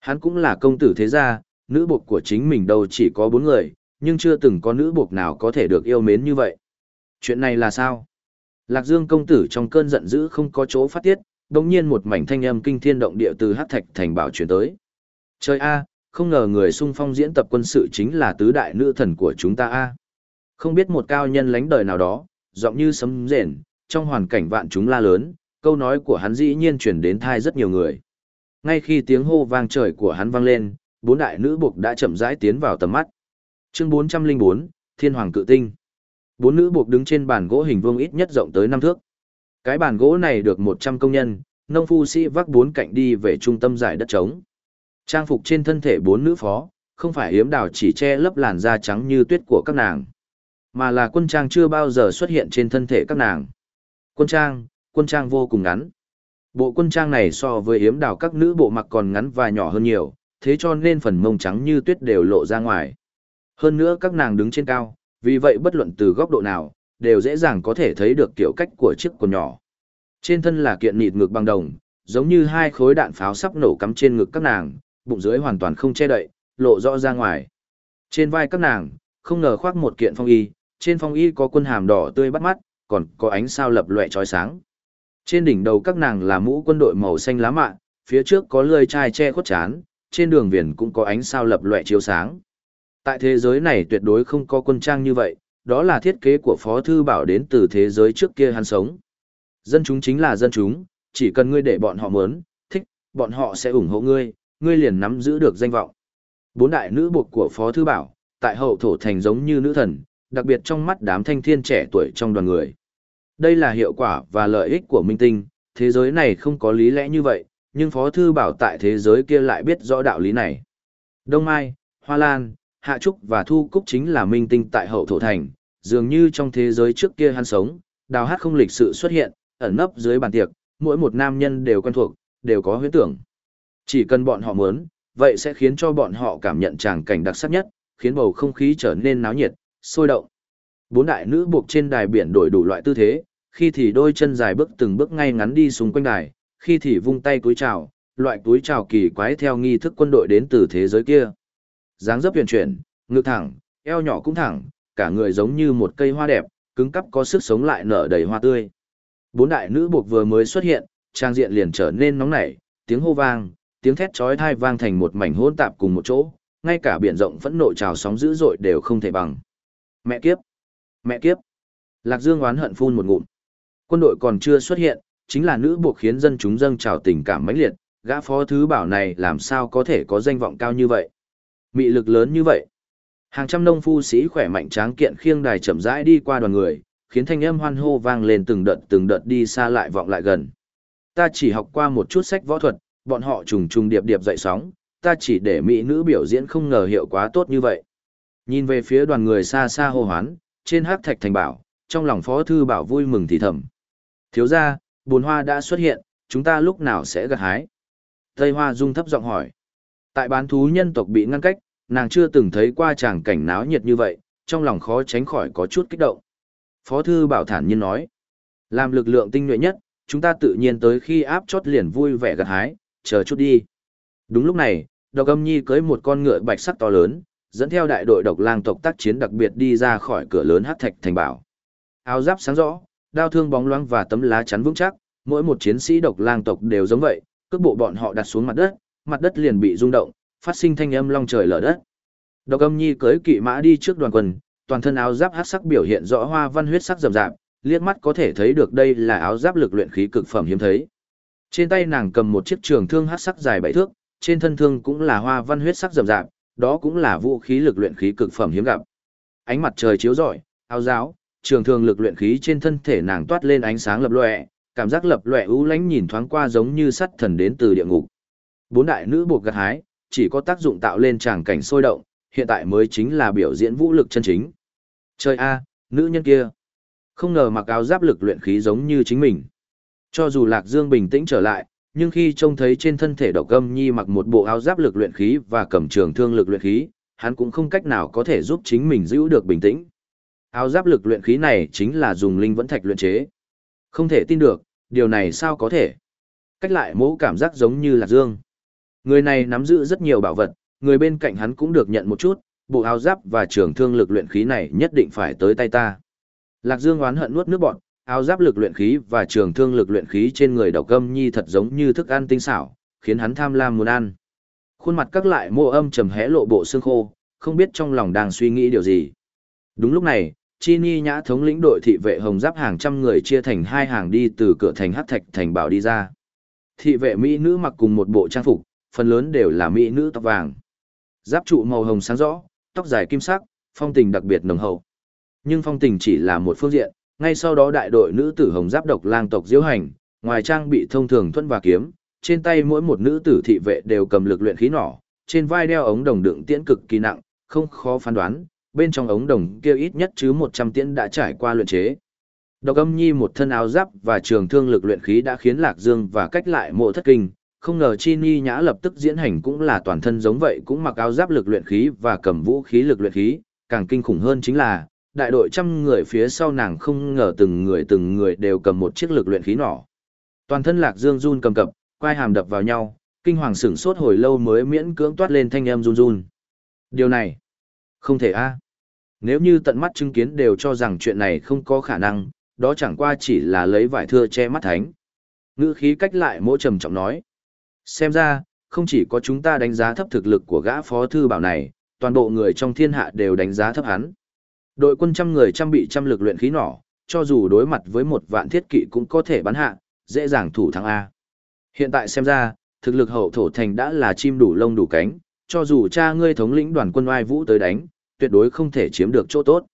Hắn cũng là công tử thế gia, nữ buộc của chính mình đâu chỉ có bốn người, nhưng chưa từng có nữ buộc nào có thể được yêu mến như vậy. Chuyện này là sao? Lạc Dương công tử trong cơn giận dữ không có chỗ phát tiết, đồng nhiên một mảnh thanh âm kinh thiên động địa từ hát thạch thành bảo chuyển tới. Trời a, không ngờ người xung phong diễn tập quân sự chính là tứ đại nữ thần của chúng ta a. Không biết một cao nhân lánh đời nào đó, giọng như sấm rền, trong hoàn cảnh vạn chúng la lớn, câu nói của hắn dĩ nhiên truyền đến thai rất nhiều người. Ngay khi tiếng hô vang trời của hắn vang lên, bốn đại nữ buộc đã chậm rãi tiến vào tầm mắt. Chương 404, Thiên Hoàng Cự Tinh. Bốn nữ buộc đứng trên bàn gỗ hình vuông ít nhất rộng tới năm thước. Cái bàn gỗ này được 100 công nhân, nông phu sĩ vác bốn cạnh đi về trung tâm giải đất trống. Trang phục trên thân thể bốn nữ phó, không phải hiếm đào chỉ che lấp làn da trắng như tuyết của các nàng, mà là quân trang chưa bao giờ xuất hiện trên thân thể các nàng. Quân trang, quân trang vô cùng ngắn. Bộ quân trang này so với hiếm đào các nữ bộ mặc còn ngắn và nhỏ hơn nhiều, thế cho nên phần mông trắng như tuyết đều lộ ra ngoài. Hơn nữa các nàng đứng trên cao, vì vậy bất luận từ góc độ nào, đều dễ dàng có thể thấy được kiểu cách của chiếc quần nhỏ. Trên thân là kiện nịt ngực bằng đồng, giống như hai khối đạn pháo sắp nổ cắm trên ngực các nàng, bụng dưới hoàn toàn không che đậy, lộ rõ ra ngoài. Trên vai các nàng, không ngờ khoác một kiện phong y, trên phong y có quân hàm đỏ tươi bắt mắt, còn có ánh sao lập lòe chói sáng. Trên đỉnh đầu các nàng là mũ quân đội màu xanh lá mạ, phía trước có lưỡi chai che khuất chán, trên đường viền cũng có ánh sao lập lòe chiếu sáng. Tại thế giới này tuyệt đối không có quân trang như vậy, đó là thiết kế của Phó Thư Bảo đến từ thế giới trước kia hắn sống. Dân chúng chính là dân chúng, chỉ cần ngươi để bọn họ muốn, thích, bọn họ sẽ ủng hộ ngươi, ngươi liền nắm giữ được danh vọng. Bốn đại nữ buộc của Phó Thư Bảo, tại hậu thổ thành giống như nữ thần, đặc biệt trong mắt đám thanh thiên trẻ tuổi trong đoàn người. Đây là hiệu quả và lợi ích của minh tinh, thế giới này không có lý lẽ như vậy, nhưng Phó Thư Bảo tại thế giới kia lại biết rõ đạo lý này. Đông Mai, Hoa Lan, Hạ Trúc và Thu Cúc chính là minh tinh tại hậu thổ thành, dường như trong thế giới trước kia hắn sống, đào hát không lịch sự xuất hiện, ẩn nấp dưới bàn tiệc, mỗi một nam nhân đều quen thuộc, đều có huyết tưởng. Chỉ cần bọn họ muốn, vậy sẽ khiến cho bọn họ cảm nhận tràng cảnh đặc sắc nhất, khiến bầu không khí trở nên náo nhiệt, sôi động. Bốn đại nữ buộc trên đài biển đổi đủ loại tư thế, khi thì đôi chân dài bước từng bước ngay ngắn đi xung quanh đài, khi thì vung tay túi chào, loại túi chào kỳ quái theo nghi thức quân đội đến từ thế giới kia dáng dấp huyền chuyển, ngực thẳng, eo nhỏ cũng thẳng, cả người giống như một cây hoa đẹp, cứng cắp có sức sống lại nở đầy hoa tươi. Bốn đại nữ buộc vừa mới xuất hiện, trang diện liền trở nên nóng nảy, tiếng hô vang, tiếng thét chói tai vang thành một mảnh hỗn tạp cùng một chỗ, ngay cả biển rộng phẫn nộ trào sóng dữ dội đều không thể bằng. Mẹ kiếp! Mẹ kiếp! Lạc Dương oán hận phun một ngụm. Quân đội còn chưa xuất hiện, chính là nữ buộc khiến dân chúng dâng trào tình cảm mãnh liệt, gã phó thứ bảo này làm sao có thể có danh vọng cao như vậy. Mị lực lớn như vậy. Hàng trăm nông phu sĩ khỏe mạnh tráng kiện khiêng đài chậm rãi đi qua đoàn người, khiến thanh âm hoan hô vang lên từng đợt từng đợt đi xa lại vọng lại gần. Ta chỉ học qua một chút sách võ thuật, bọn họ trùng trùng điệp điệp dậy sóng, ta chỉ để mỹ nữ biểu diễn không ngờ hiệu quả tốt như vậy. Nhìn về phía đoàn người xa xa hô hoán, trên hắc thạch thành bảo, trong lòng phó thư bảo vui mừng thì thầm. Thiếu ra, bồn hoa đã xuất hiện, chúng ta lúc nào sẽ gặt hái? Tây Hoa Dung thấp giọng hỏi. Tại bán thú nhân tộc bị ngăn cách, nàng chưa từng thấy qua tràng cảnh náo nhiệt như vậy, trong lòng khó tránh khỏi có chút kích động. Phó thư bảo thản nhiên nói. Làm lực lượng tinh nhuệ nhất, chúng ta tự nhiên tới khi áp chốt liền vui vẻ gặt hái, chờ chút đi. Đúng lúc này, độc âm nhi cưới một con ngựa bạch sắc to lớn, dẫn theo đại đội độc lang tộc tác chiến đặc biệt đi ra khỏi cửa lớn hát thạch thành bảo. Áo giáp sáng rõ, đao thương bóng loáng và tấm lá chắn vững chắc, mỗi một chiến sĩ độc lang tộc đều giống vậy, cước bộ bọn họ đặt xuống mặt đất, mặt đất liền bị rung động, phát sinh thanh âm long trời lở đất. Độc âm nhi cưới kỵ mã đi trước đoàn quân, toàn thân áo giáp hắc sắc biểu hiện rõ hoa văn huyết sắc rậm rạp, liếc mắt có thể thấy được đây là áo giáp lực luyện khí cực phẩm hiếm thấy. Trên tay nàng cầm một chiếc trường thương hắc sắc dài bảy thước, trên thân thương cũng là hoa văn huyết sắc rậm rạp, đó cũng là vũ khí lực luyện khí cực phẩm hiếm gặp. Ánh mặt trời chiếu rọi, áo giáo, trường thương lực luyện khí trên thân thể nàng toát lên ánh sáng lập lòe, cảm giác lập lòe u lãnh nhìn thoáng qua giống như sắt thần đến từ địa ngục. Bốn đại nữ buộc gặt hái, chỉ có tác dụng tạo lên tràng cảnh sôi động, hiện tại mới chính là biểu diễn vũ lực chân chính. Trời a, nữ nhân kia. Không ngờ mặc áo giáp lực luyện khí giống như chính mình. Cho dù Lạc Dương bình tĩnh trở lại, nhưng khi trông thấy trên thân thể độc gâm nhi mặc một bộ áo giáp lực luyện khí và cầm trường thương lực luyện khí, hắn cũng không cách nào có thể giúp chính mình giữ được bình tĩnh. Áo giáp lực luyện khí này chính là dùng linh vẫn thạch luyện chế. Không thể tin được, điều này sao có thể? Cách lại mẫu cảm giác giống như Lạc Dương. Người này nắm giữ rất nhiều bảo vật, người bên cạnh hắn cũng được nhận một chút, bộ áo giáp và trường thương lực luyện khí này nhất định phải tới tay ta. Lạc Dương oán hận nuốt nước bọt, áo giáp lực luyện khí và trường thương lực luyện khí trên người độc âm nhi thật giống như thức ăn tinh xảo, khiến hắn tham lam muốn ăn. Khuôn mặt các lại mô âm trầm hẽ lộ bộ xương khô, không biết trong lòng đang suy nghĩ điều gì. Đúng lúc này, Chini nhã thống lĩnh đội thị vệ hồng giáp hàng trăm người chia thành hai hàng đi từ cửa thành hắc thạch thành bảo đi ra. Thị vệ mỹ nữ mặc cùng một bộ trang phục, phần lớn đều là mỹ nữ tóc vàng. Giáp trụ màu hồng sáng rõ, tóc dài kim sắc, phong tình đặc biệt nồng hậu. Nhưng phong tình chỉ là một phương diện, ngay sau đó đại đội nữ tử hồng giáp độc lang tộc diễu hành, ngoài trang bị thông thường thuẫn và kiếm, trên tay mỗi một nữ tử thị vệ đều cầm lực luyện khí nỏ, trên vai đeo ống đồng đựng tiễn cực kỳ nặng, không khó phán đoán, bên trong ống đồng kia ít nhất chứ 100 tiễn đã trải qua luyện chế. Độc âm nhi một thân áo giáp và trường thương lực luyện khí đã khiến Lạc Dương và cách lại mộ thất kinh, không ngờ Chi Ni Nhã lập tức diễn hành cũng là toàn thân giống vậy cũng mặc áo giáp lực luyện khí và cầm vũ khí lực luyện khí, càng kinh khủng hơn chính là, đại đội trăm người phía sau nàng không ngờ từng người từng người đều cầm một chiếc lực luyện khí nỏ. Toàn thân Lạc Dương run cầm cập, quai hàm đập vào nhau, kinh hoàng sửng sốt hồi lâu mới miễn cưỡng toát lên thanh âm run run. Điều này, không thể a. Nếu như tận mắt chứng kiến đều cho rằng chuyện này không có khả năng, đó chẳng qua chỉ là lấy vải thưa che mắt thánh. Ngữ khí cách lại mỗi trầm trọng nói. Xem ra, không chỉ có chúng ta đánh giá thấp thực lực của gã phó thư bảo này, toàn bộ người trong thiên hạ đều đánh giá thấp hắn. Đội quân trăm người trăm bị trăm lực luyện khí nỏ, cho dù đối mặt với một vạn thiết kỵ cũng có thể bắn hạ, dễ dàng thủ thắng A. Hiện tại xem ra, thực lực hậu thổ thành đã là chim đủ lông đủ cánh, cho dù cha ngươi thống lĩnh đoàn quân oai vũ tới đánh, tuyệt đối không thể chiếm được chỗ tốt.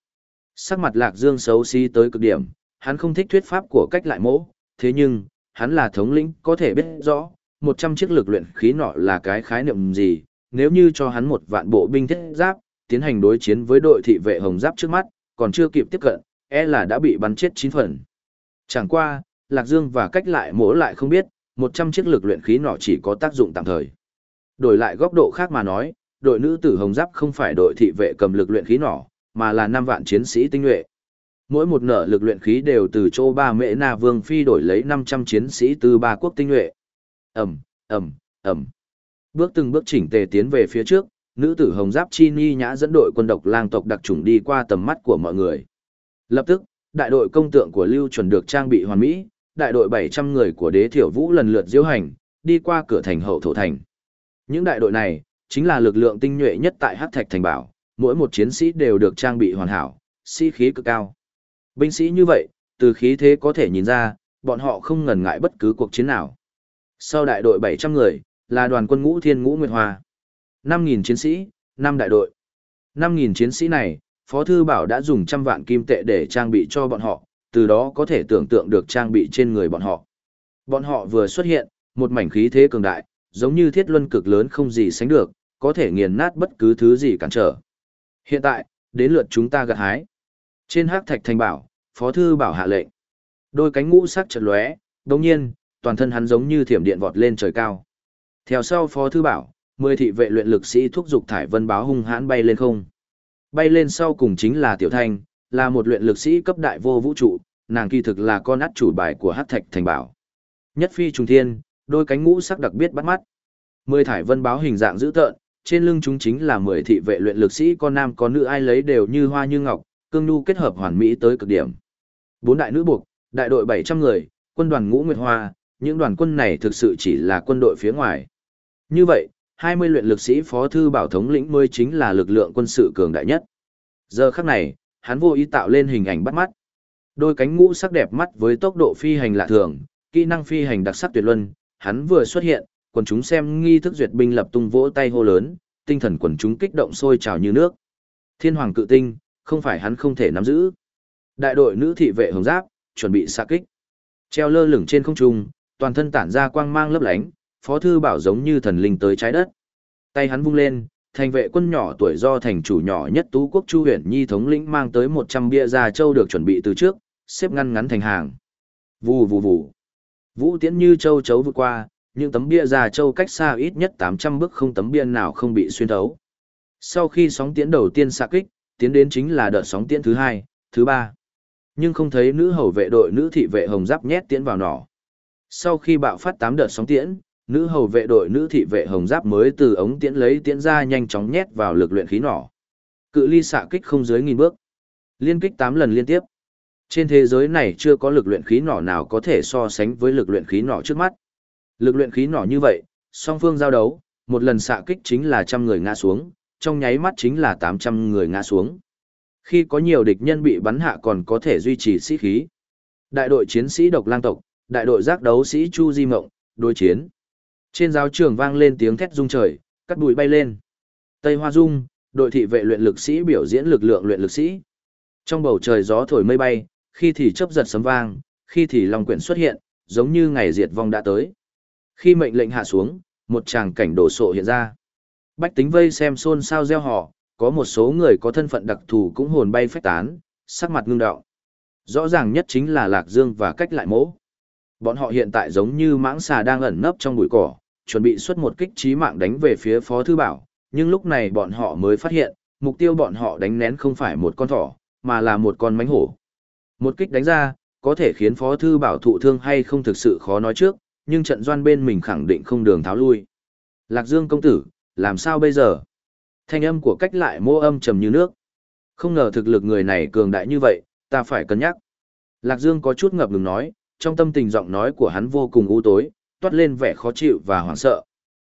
Sắc mặt Lạc Dương xấu xí tới cực điểm, hắn không thích thuyết pháp của cách lại mỗ, thế nhưng, hắn là thống lĩnh, có thể biết rõ, 100 chiếc lực luyện khí nọ là cái khái niệm gì, nếu như cho hắn một vạn bộ binh thiết giáp, tiến hành đối chiến với đội thị vệ hồng giáp trước mắt, còn chưa kịp tiếp cận, e là đã bị bắn chết chín phần. Chẳng qua, Lạc Dương và cách lại mỗ lại không biết, 100 chiếc lực luyện khí nọ chỉ có tác dụng tạm thời. Đổi lại góc độ khác mà nói, đội nữ tử hồng giáp không phải đội thị vệ cầm lực luyện khí nỏ, mà là năm vạn chiến sĩ tinh nhuệ. Mỗi một nở lực luyện khí đều từ chỗ ba mễ na vương phi đổi lấy 500 chiến sĩ từ ba quốc tinh nhuệ ầm ầm ầm Bước từng bước chỉnh tề tiến về phía trước, nữ tử hồng giáp chi ni nhã dẫn đội quân độc lang tộc đặc trùng đi qua tầm mắt của mọi người. Lập tức, đại đội công tượng của Lưu chuẩn được trang bị hoàn mỹ, đại đội 700 người của đế thiểu vũ lần lượt diễu hành, đi qua cửa thành hậu thổ thành. Những đại đội này, chính là lực lượng tinh nhuệ nhất tại Hắc Thạch Thành Bảo, mỗi một chiến sĩ đều được trang bị hoàn hảo, sĩ khí cực cao. Binh sĩ như vậy, từ khí thế có thể nhìn ra, bọn họ không ngần ngại bất cứ cuộc chiến nào. Sau đại đội 700 người, là đoàn quân ngũ thiên ngũ nguyệt hòa 5.000 chiến sĩ, 5 đại đội. 5.000 chiến sĩ này, Phó Thư Bảo đã dùng trăm vạn kim tệ để trang bị cho bọn họ, từ đó có thể tưởng tượng được trang bị trên người bọn họ. Bọn họ vừa xuất hiện, một mảnh khí thế cường đại, giống như thiết luân cực lớn không gì sánh được, có thể nghiền nát bất cứ thứ gì cản trở. Hiện tại, đến lượt chúng ta gặt hái. Trên hắc thạch thành bảo, Phó Thư Bảo hạ lệnh. Đôi cánh ngũ sắc chật lóe, đồng nhiên, toàn thân hắn giống như thiểm điện vọt lên trời cao. Theo sau Phó Thư Bảo, mười thị vệ luyện lực sĩ thúc dục thải vân báo hung hãn bay lên không. Bay lên sau cùng chính là Tiểu Thanh, là một luyện lực sĩ cấp đại vô vũ trụ, nàng kỳ thực là con át chủ bài của Hắc Thạch Thành Bảo. Nhất phi trùng thiên, đôi cánh ngũ sắc đặc biệt bắt mắt. Mười thải vân báo hình dạng dữ tợn, trên lưng chúng chính là mười thị vệ luyện lực sĩ con nam con nữ ai lấy đều như hoa như ngọc, cương nhu kết hợp hoàn mỹ tới cực điểm. Bốn đại nữ buộc, đại đội 700 người, quân đoàn ngũ nguyệt hoa, những đoàn quân này thực sự chỉ là quân đội phía ngoài. Như vậy, 20 luyện lực sĩ phó thư bảo thống lĩnh mới chính là lực lượng quân sự cường đại nhất. Giờ khắc này, hắn vô ý tạo lên hình ảnh bắt mắt. Đôi cánh ngũ sắc đẹp mắt với tốc độ phi hành lạ thường, kỹ năng phi hành đặc sắc tuyệt luân, hắn vừa xuất hiện, quần chúng xem nghi thức duyệt binh lập tung vỗ tay hô lớn, tinh thần quần chúng kích động sôi trào như nước. Thiên hoàng cự tinh, không phải hắn không thể nắm giữ. Đại đội nữ thị vệ hồng giáp, chuẩn bị xạ kích. Treo lơ lửng trên không trung, toàn thân tản ra quang mang lấp lánh, phó thư bảo giống như thần linh tới trái đất. Tay hắn vung lên, thành vệ quân nhỏ tuổi do thành chủ nhỏ nhất tú quốc chu huyện nhi thống lĩnh mang tới 100 bia già châu được chuẩn bị từ trước, xếp ngăn ngắn thành hàng. Vù vù vù. Vũ tiễn như châu chấu vượt qua, những tấm bia già châu cách xa ít nhất 800 bước không tấm bia nào không bị xuyên thấu. Sau khi sóng tiễn đầu tiên xạ kích, tiến đến chính là đợt sóng tiễn thứ hai, thứ ba. Nhưng không thấy nữ hầu vệ đội nữ thị vệ hồng giáp nhét tiễn vào nỏ. Sau khi bạo phát 8 đợt sóng tiễn, nữ hầu vệ đội nữ thị vệ hồng giáp mới từ ống tiễn lấy tiễn ra nhanh chóng nhét vào lực luyện khí nỏ. Cự ly xạ kích không dưới nghìn bước. Liên kích 8 lần liên tiếp. Trên thế giới này chưa có lực luyện khí nỏ nào có thể so sánh với lực luyện khí nỏ trước mắt. Lực luyện khí nỏ như vậy, song phương giao đấu, một lần xạ kích chính là trăm người ngã xuống, trong nháy mắt chính là 800 người ngã xuống. Khi có nhiều địch nhân bị bắn hạ còn có thể duy trì sĩ khí. Đại đội chiến sĩ độc lang tộc, đại đội giác đấu sĩ Chu Di Mộng, đối chiến. Trên giáo trường vang lên tiếng thét rung trời, cắt bụi bay lên. Tây Hoa Dung, đội thị vệ luyện lực sĩ biểu diễn lực lượng luyện lực sĩ. Trong bầu trời gió thổi mây bay, khi thì chớp giật sấm vang, khi thì long quyển xuất hiện, giống như ngày diệt vong đã tới. Khi mệnh lệnh hạ xuống, một tràng cảnh đổ sộ hiện ra. Bách tính vây xem xôn xao gieo họ, có một số người có thân phận đặc thù cũng hồn bay phách tán, sắc mặt ngưng đạo. Rõ ràng nhất chính là Lạc Dương và cách lại mỗ. Bọn họ hiện tại giống như mãng xà đang ẩn nấp trong bụi cỏ, chuẩn bị xuất một kích trí mạng đánh về phía Phó Thư Bảo, nhưng lúc này bọn họ mới phát hiện, mục tiêu bọn họ đánh nén không phải một con thỏ, mà là một con mánh hổ. Một kích đánh ra, có thể khiến Phó Thư Bảo thụ thương hay không thực sự khó nói trước, nhưng trận doan bên mình khẳng định không đường tháo lui. Lạc Dương công tử, làm sao bây giờ? Thanh âm của cách lại mô âm trầm như nước. Không ngờ thực lực người này cường đại như vậy, ta phải cân nhắc. Lạc Dương có chút ngập ngừng nói, trong tâm tình giọng nói của hắn vô cùng u tối, toát lên vẻ khó chịu và hoảng sợ.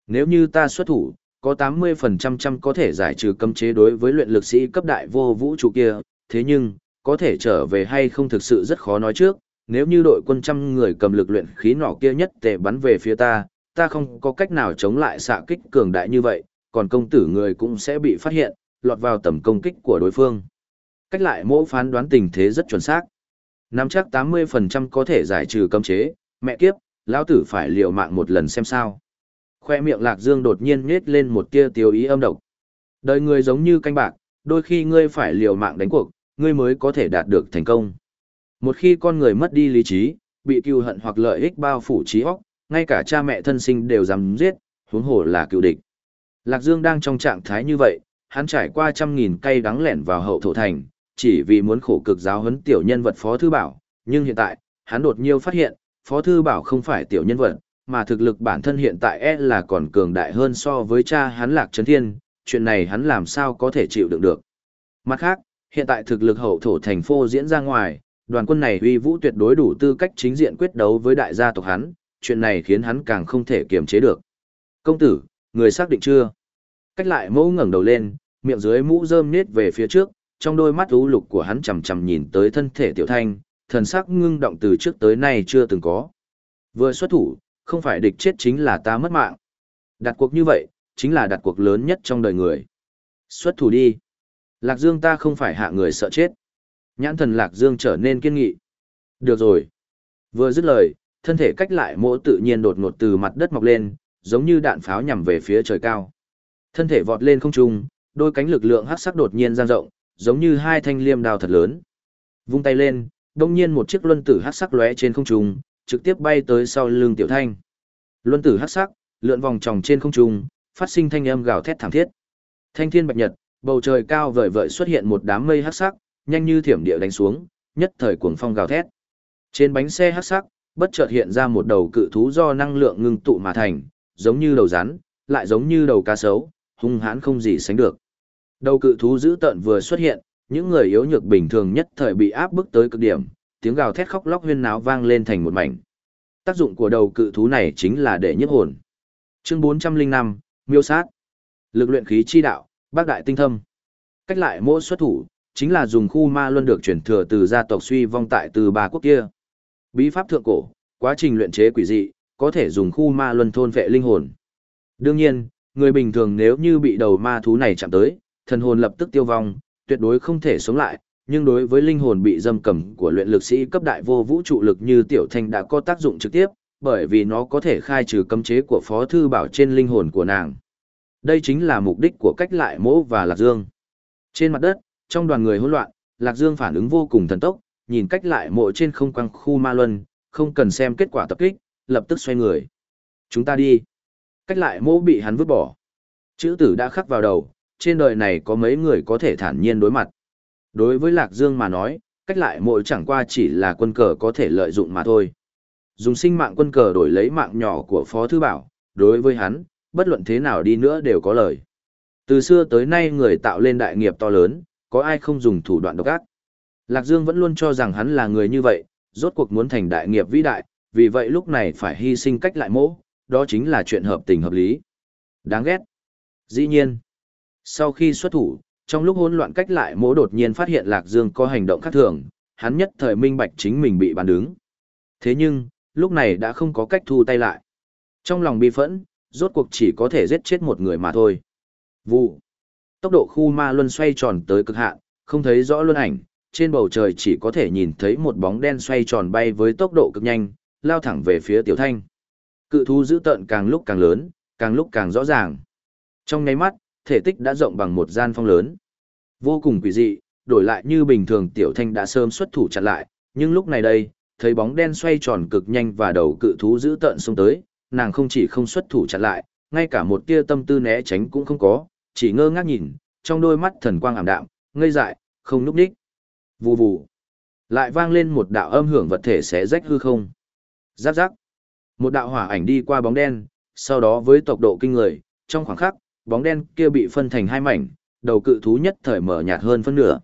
Nếu như ta xuất thủ, có 80% trăm có thể giải trừ cấm chế đối với luyện lực sĩ cấp đại vô vũ trụ kia, thế nhưng, có thể trở về hay không thực sự rất khó nói trước, nếu như đội quân trăm người cầm lực luyện khí nỏ kia nhất tề bắn về phía ta, ta không có cách nào chống lại xạ kích cường đại như vậy, còn công tử người cũng sẽ bị phát hiện, lọt vào tầm công kích của đối phương. Cách lại mỗi phán đoán tình thế rất chuẩn xác. Nắm chắc 80% có thể giải trừ cấm chế, mẹ kiếp, lão tử phải liều mạng một lần xem sao. Khoe miệng Lạc Dương đột nhiên nhếch lên một tia tiêu ý âm độc. Đời người giống như canh bạc, đôi khi ngươi phải liều mạng đánh cuộc, ngươi mới có thể đạt được thành công. Một khi con người mất đi lý trí, bị cừu hận hoặc lợi ích bao phủ trí óc, ngay cả cha mẹ thân sinh đều dám giết, huống hồ là cựu địch. Lạc Dương đang trong trạng thái như vậy, hắn trải qua trăm nghìn cây đắng lẻn vào hậu thổ thành, chỉ vì muốn khổ cực giáo huấn tiểu nhân vật Phó Thư Bảo, nhưng hiện tại, hắn đột nhiên phát hiện, Phó Thư Bảo không phải tiểu nhân vật, mà thực lực bản thân hiện tại e là còn cường đại hơn so với cha hắn Lạc Trấn Thiên, chuyện này hắn làm sao có thể chịu đựng được. Mặt khác, hiện tại thực lực hậu thổ thành phố diễn ra ngoài, đoàn quân này uy vũ tuyệt đối đủ tư cách chính diện quyết đấu với đại gia tộc hắn, chuyện này khiến hắn càng không thể kiềm chế được. Công tử, người xác định chưa? Cách lại mẫu ngẩng đầu lên, miệng dưới mũ rơm nết về phía trước, trong đôi mắt u lục của hắn chằm chằm nhìn tới thân thể tiểu thanh, thần sắc ngưng động từ trước tới nay chưa từng có. Vừa xuất thủ, không phải địch chết chính là ta mất mạng. Đặt cuộc như vậy, chính là đặt cuộc lớn nhất trong đời người. Xuất thủ đi. Lạc Dương ta không phải hạ người sợ chết. Nhãn thần Lạc Dương trở nên kiên nghị. Được rồi. Vừa dứt lời, thân thể cách lại mỗ tự nhiên đột ngột từ mặt đất mọc lên, giống như đạn pháo nhằm về phía trời cao. Thân thể vọt lên không trung, đôi cánh lực lượng hắc sắc đột nhiên dang rộng, giống như hai thanh liêm đao thật lớn. Vung tay lên, đông nhiên một chiếc luân tử hắc sắc lóe trên không trung, trực tiếp bay tới sau lưng tiểu thanh. Luân tử hắc sắc, lượn vòng tròng trên không trung, phát sinh thanh âm gào thét thảm thiết. Thanh thiên bạch nhật, bầu trời cao vời vợi xuất hiện một đám mây hắc sắc, nhanh như thiểm địa đánh xuống, nhất thời cuồng phong gào thét. Trên bánh xe hắc sắc, bất chợt hiện ra một đầu cự thú do năng lượng ngưng tụ mà thành, giống như đầu rắn, lại giống như đầu cá sấu, hung hãn không gì sánh được. Đầu cự thú dữ tợn vừa xuất hiện, những người yếu nhược bình thường nhất thời bị áp bức tới cực điểm, tiếng gào thét khóc lóc huyên náo vang lên thành một mảnh. Tác dụng của đầu cự thú này chính là để nhiếp hồn. Chương 405, Miêu sát. Lực luyện khí chi đạo, bác đại tinh thâm. Cách lại mỗi xuất thủ, chính là dùng khu ma luân được chuyển thừa từ gia tộc suy vong tại từ ba quốc kia. Bí pháp thượng cổ, quá trình luyện chế quỷ dị, có thể dùng khu ma luân thôn vệ linh hồn. Đương nhiên, người bình thường nếu như bị đầu ma thú này chạm tới, thần hồn lập tức tiêu vong, tuyệt đối không thể sống lại, nhưng đối với linh hồn bị dâm cầm của luyện lực sĩ cấp đại vô vũ trụ lực như tiểu thanh đã có tác dụng trực tiếp, bởi vì nó có thể khai trừ cấm chế của phó thư bảo trên linh hồn của nàng. Đây chính là mục đích của cách lại mỗ và Lạc Dương. Trên mặt đất, trong đoàn người hỗn loạn, Lạc Dương phản ứng vô cùng thần tốc, nhìn cách lại mộ trên không quang khu ma luân, không cần xem kết quả tập kích, lập tức xoay người. Chúng ta đi. Cách lại mỗ bị hắn vứt bỏ. Chữ tử đã khắc vào đầu, trên đời này có mấy người có thể thản nhiên đối mặt. Đối với Lạc Dương mà nói, cách lại mộ chẳng qua chỉ là quân cờ có thể lợi dụng mà thôi. Dùng sinh mạng quân cờ đổi lấy mạng nhỏ của Phó Thư Bảo, đối với hắn, bất luận thế nào đi nữa đều có lời. Từ xưa tới nay người tạo lên đại nghiệp to lớn, có ai không dùng thủ đoạn độc ác. Lạc Dương vẫn luôn cho rằng hắn là người như vậy, rốt cuộc muốn thành đại nghiệp vĩ đại, vì vậy lúc này phải hy sinh cách lại mỗ, đó chính là chuyện hợp tình hợp lý. Đáng ghét. Dĩ nhiên, sau khi xuất thủ, trong lúc hỗn loạn cách lại mỗ đột nhiên phát hiện Lạc Dương có hành động khác thường, hắn nhất thời minh bạch chính mình bị bàn đứng. Thế nhưng, lúc này đã không có cách thu tay lại. Trong lòng bi phẫn, rốt cuộc chỉ có thể giết chết một người mà thôi. Vụ. Tốc độ khu ma luân xoay tròn tới cực hạn, không thấy rõ luân ảnh, trên bầu trời chỉ có thể nhìn thấy một bóng đen xoay tròn bay với tốc độ cực nhanh, lao thẳng về phía Tiểu Thanh. Cự thú dữ tợn càng lúc càng lớn, càng lúc càng rõ ràng. Trong nháy mắt, thể tích đã rộng bằng một gian phong lớn. Vô cùng quỷ dị, đổi lại như bình thường Tiểu Thanh đã sớm xuất thủ chặn lại, nhưng lúc này đây, thấy bóng đen xoay tròn cực nhanh và đầu cự thú dữ tợn xông tới, nàng không chỉ không xuất thủ chặn lại, ngay cả một tia tâm tư né tránh cũng không có, chỉ ngơ ngác nhìn, trong đôi mắt thần quang ảm đạm, ngây dại, không núp đích. Vù vù. Lại vang lên một đạo âm hưởng vật thể xé rách hư không. Giáp giáp. Một đạo hỏa ảnh đi qua bóng đen, sau đó với tốc độ kinh người, trong khoảng khắc, bóng đen kia bị phân thành hai mảnh, đầu cự thú nhất thời mở nhạt hơn phân nửa.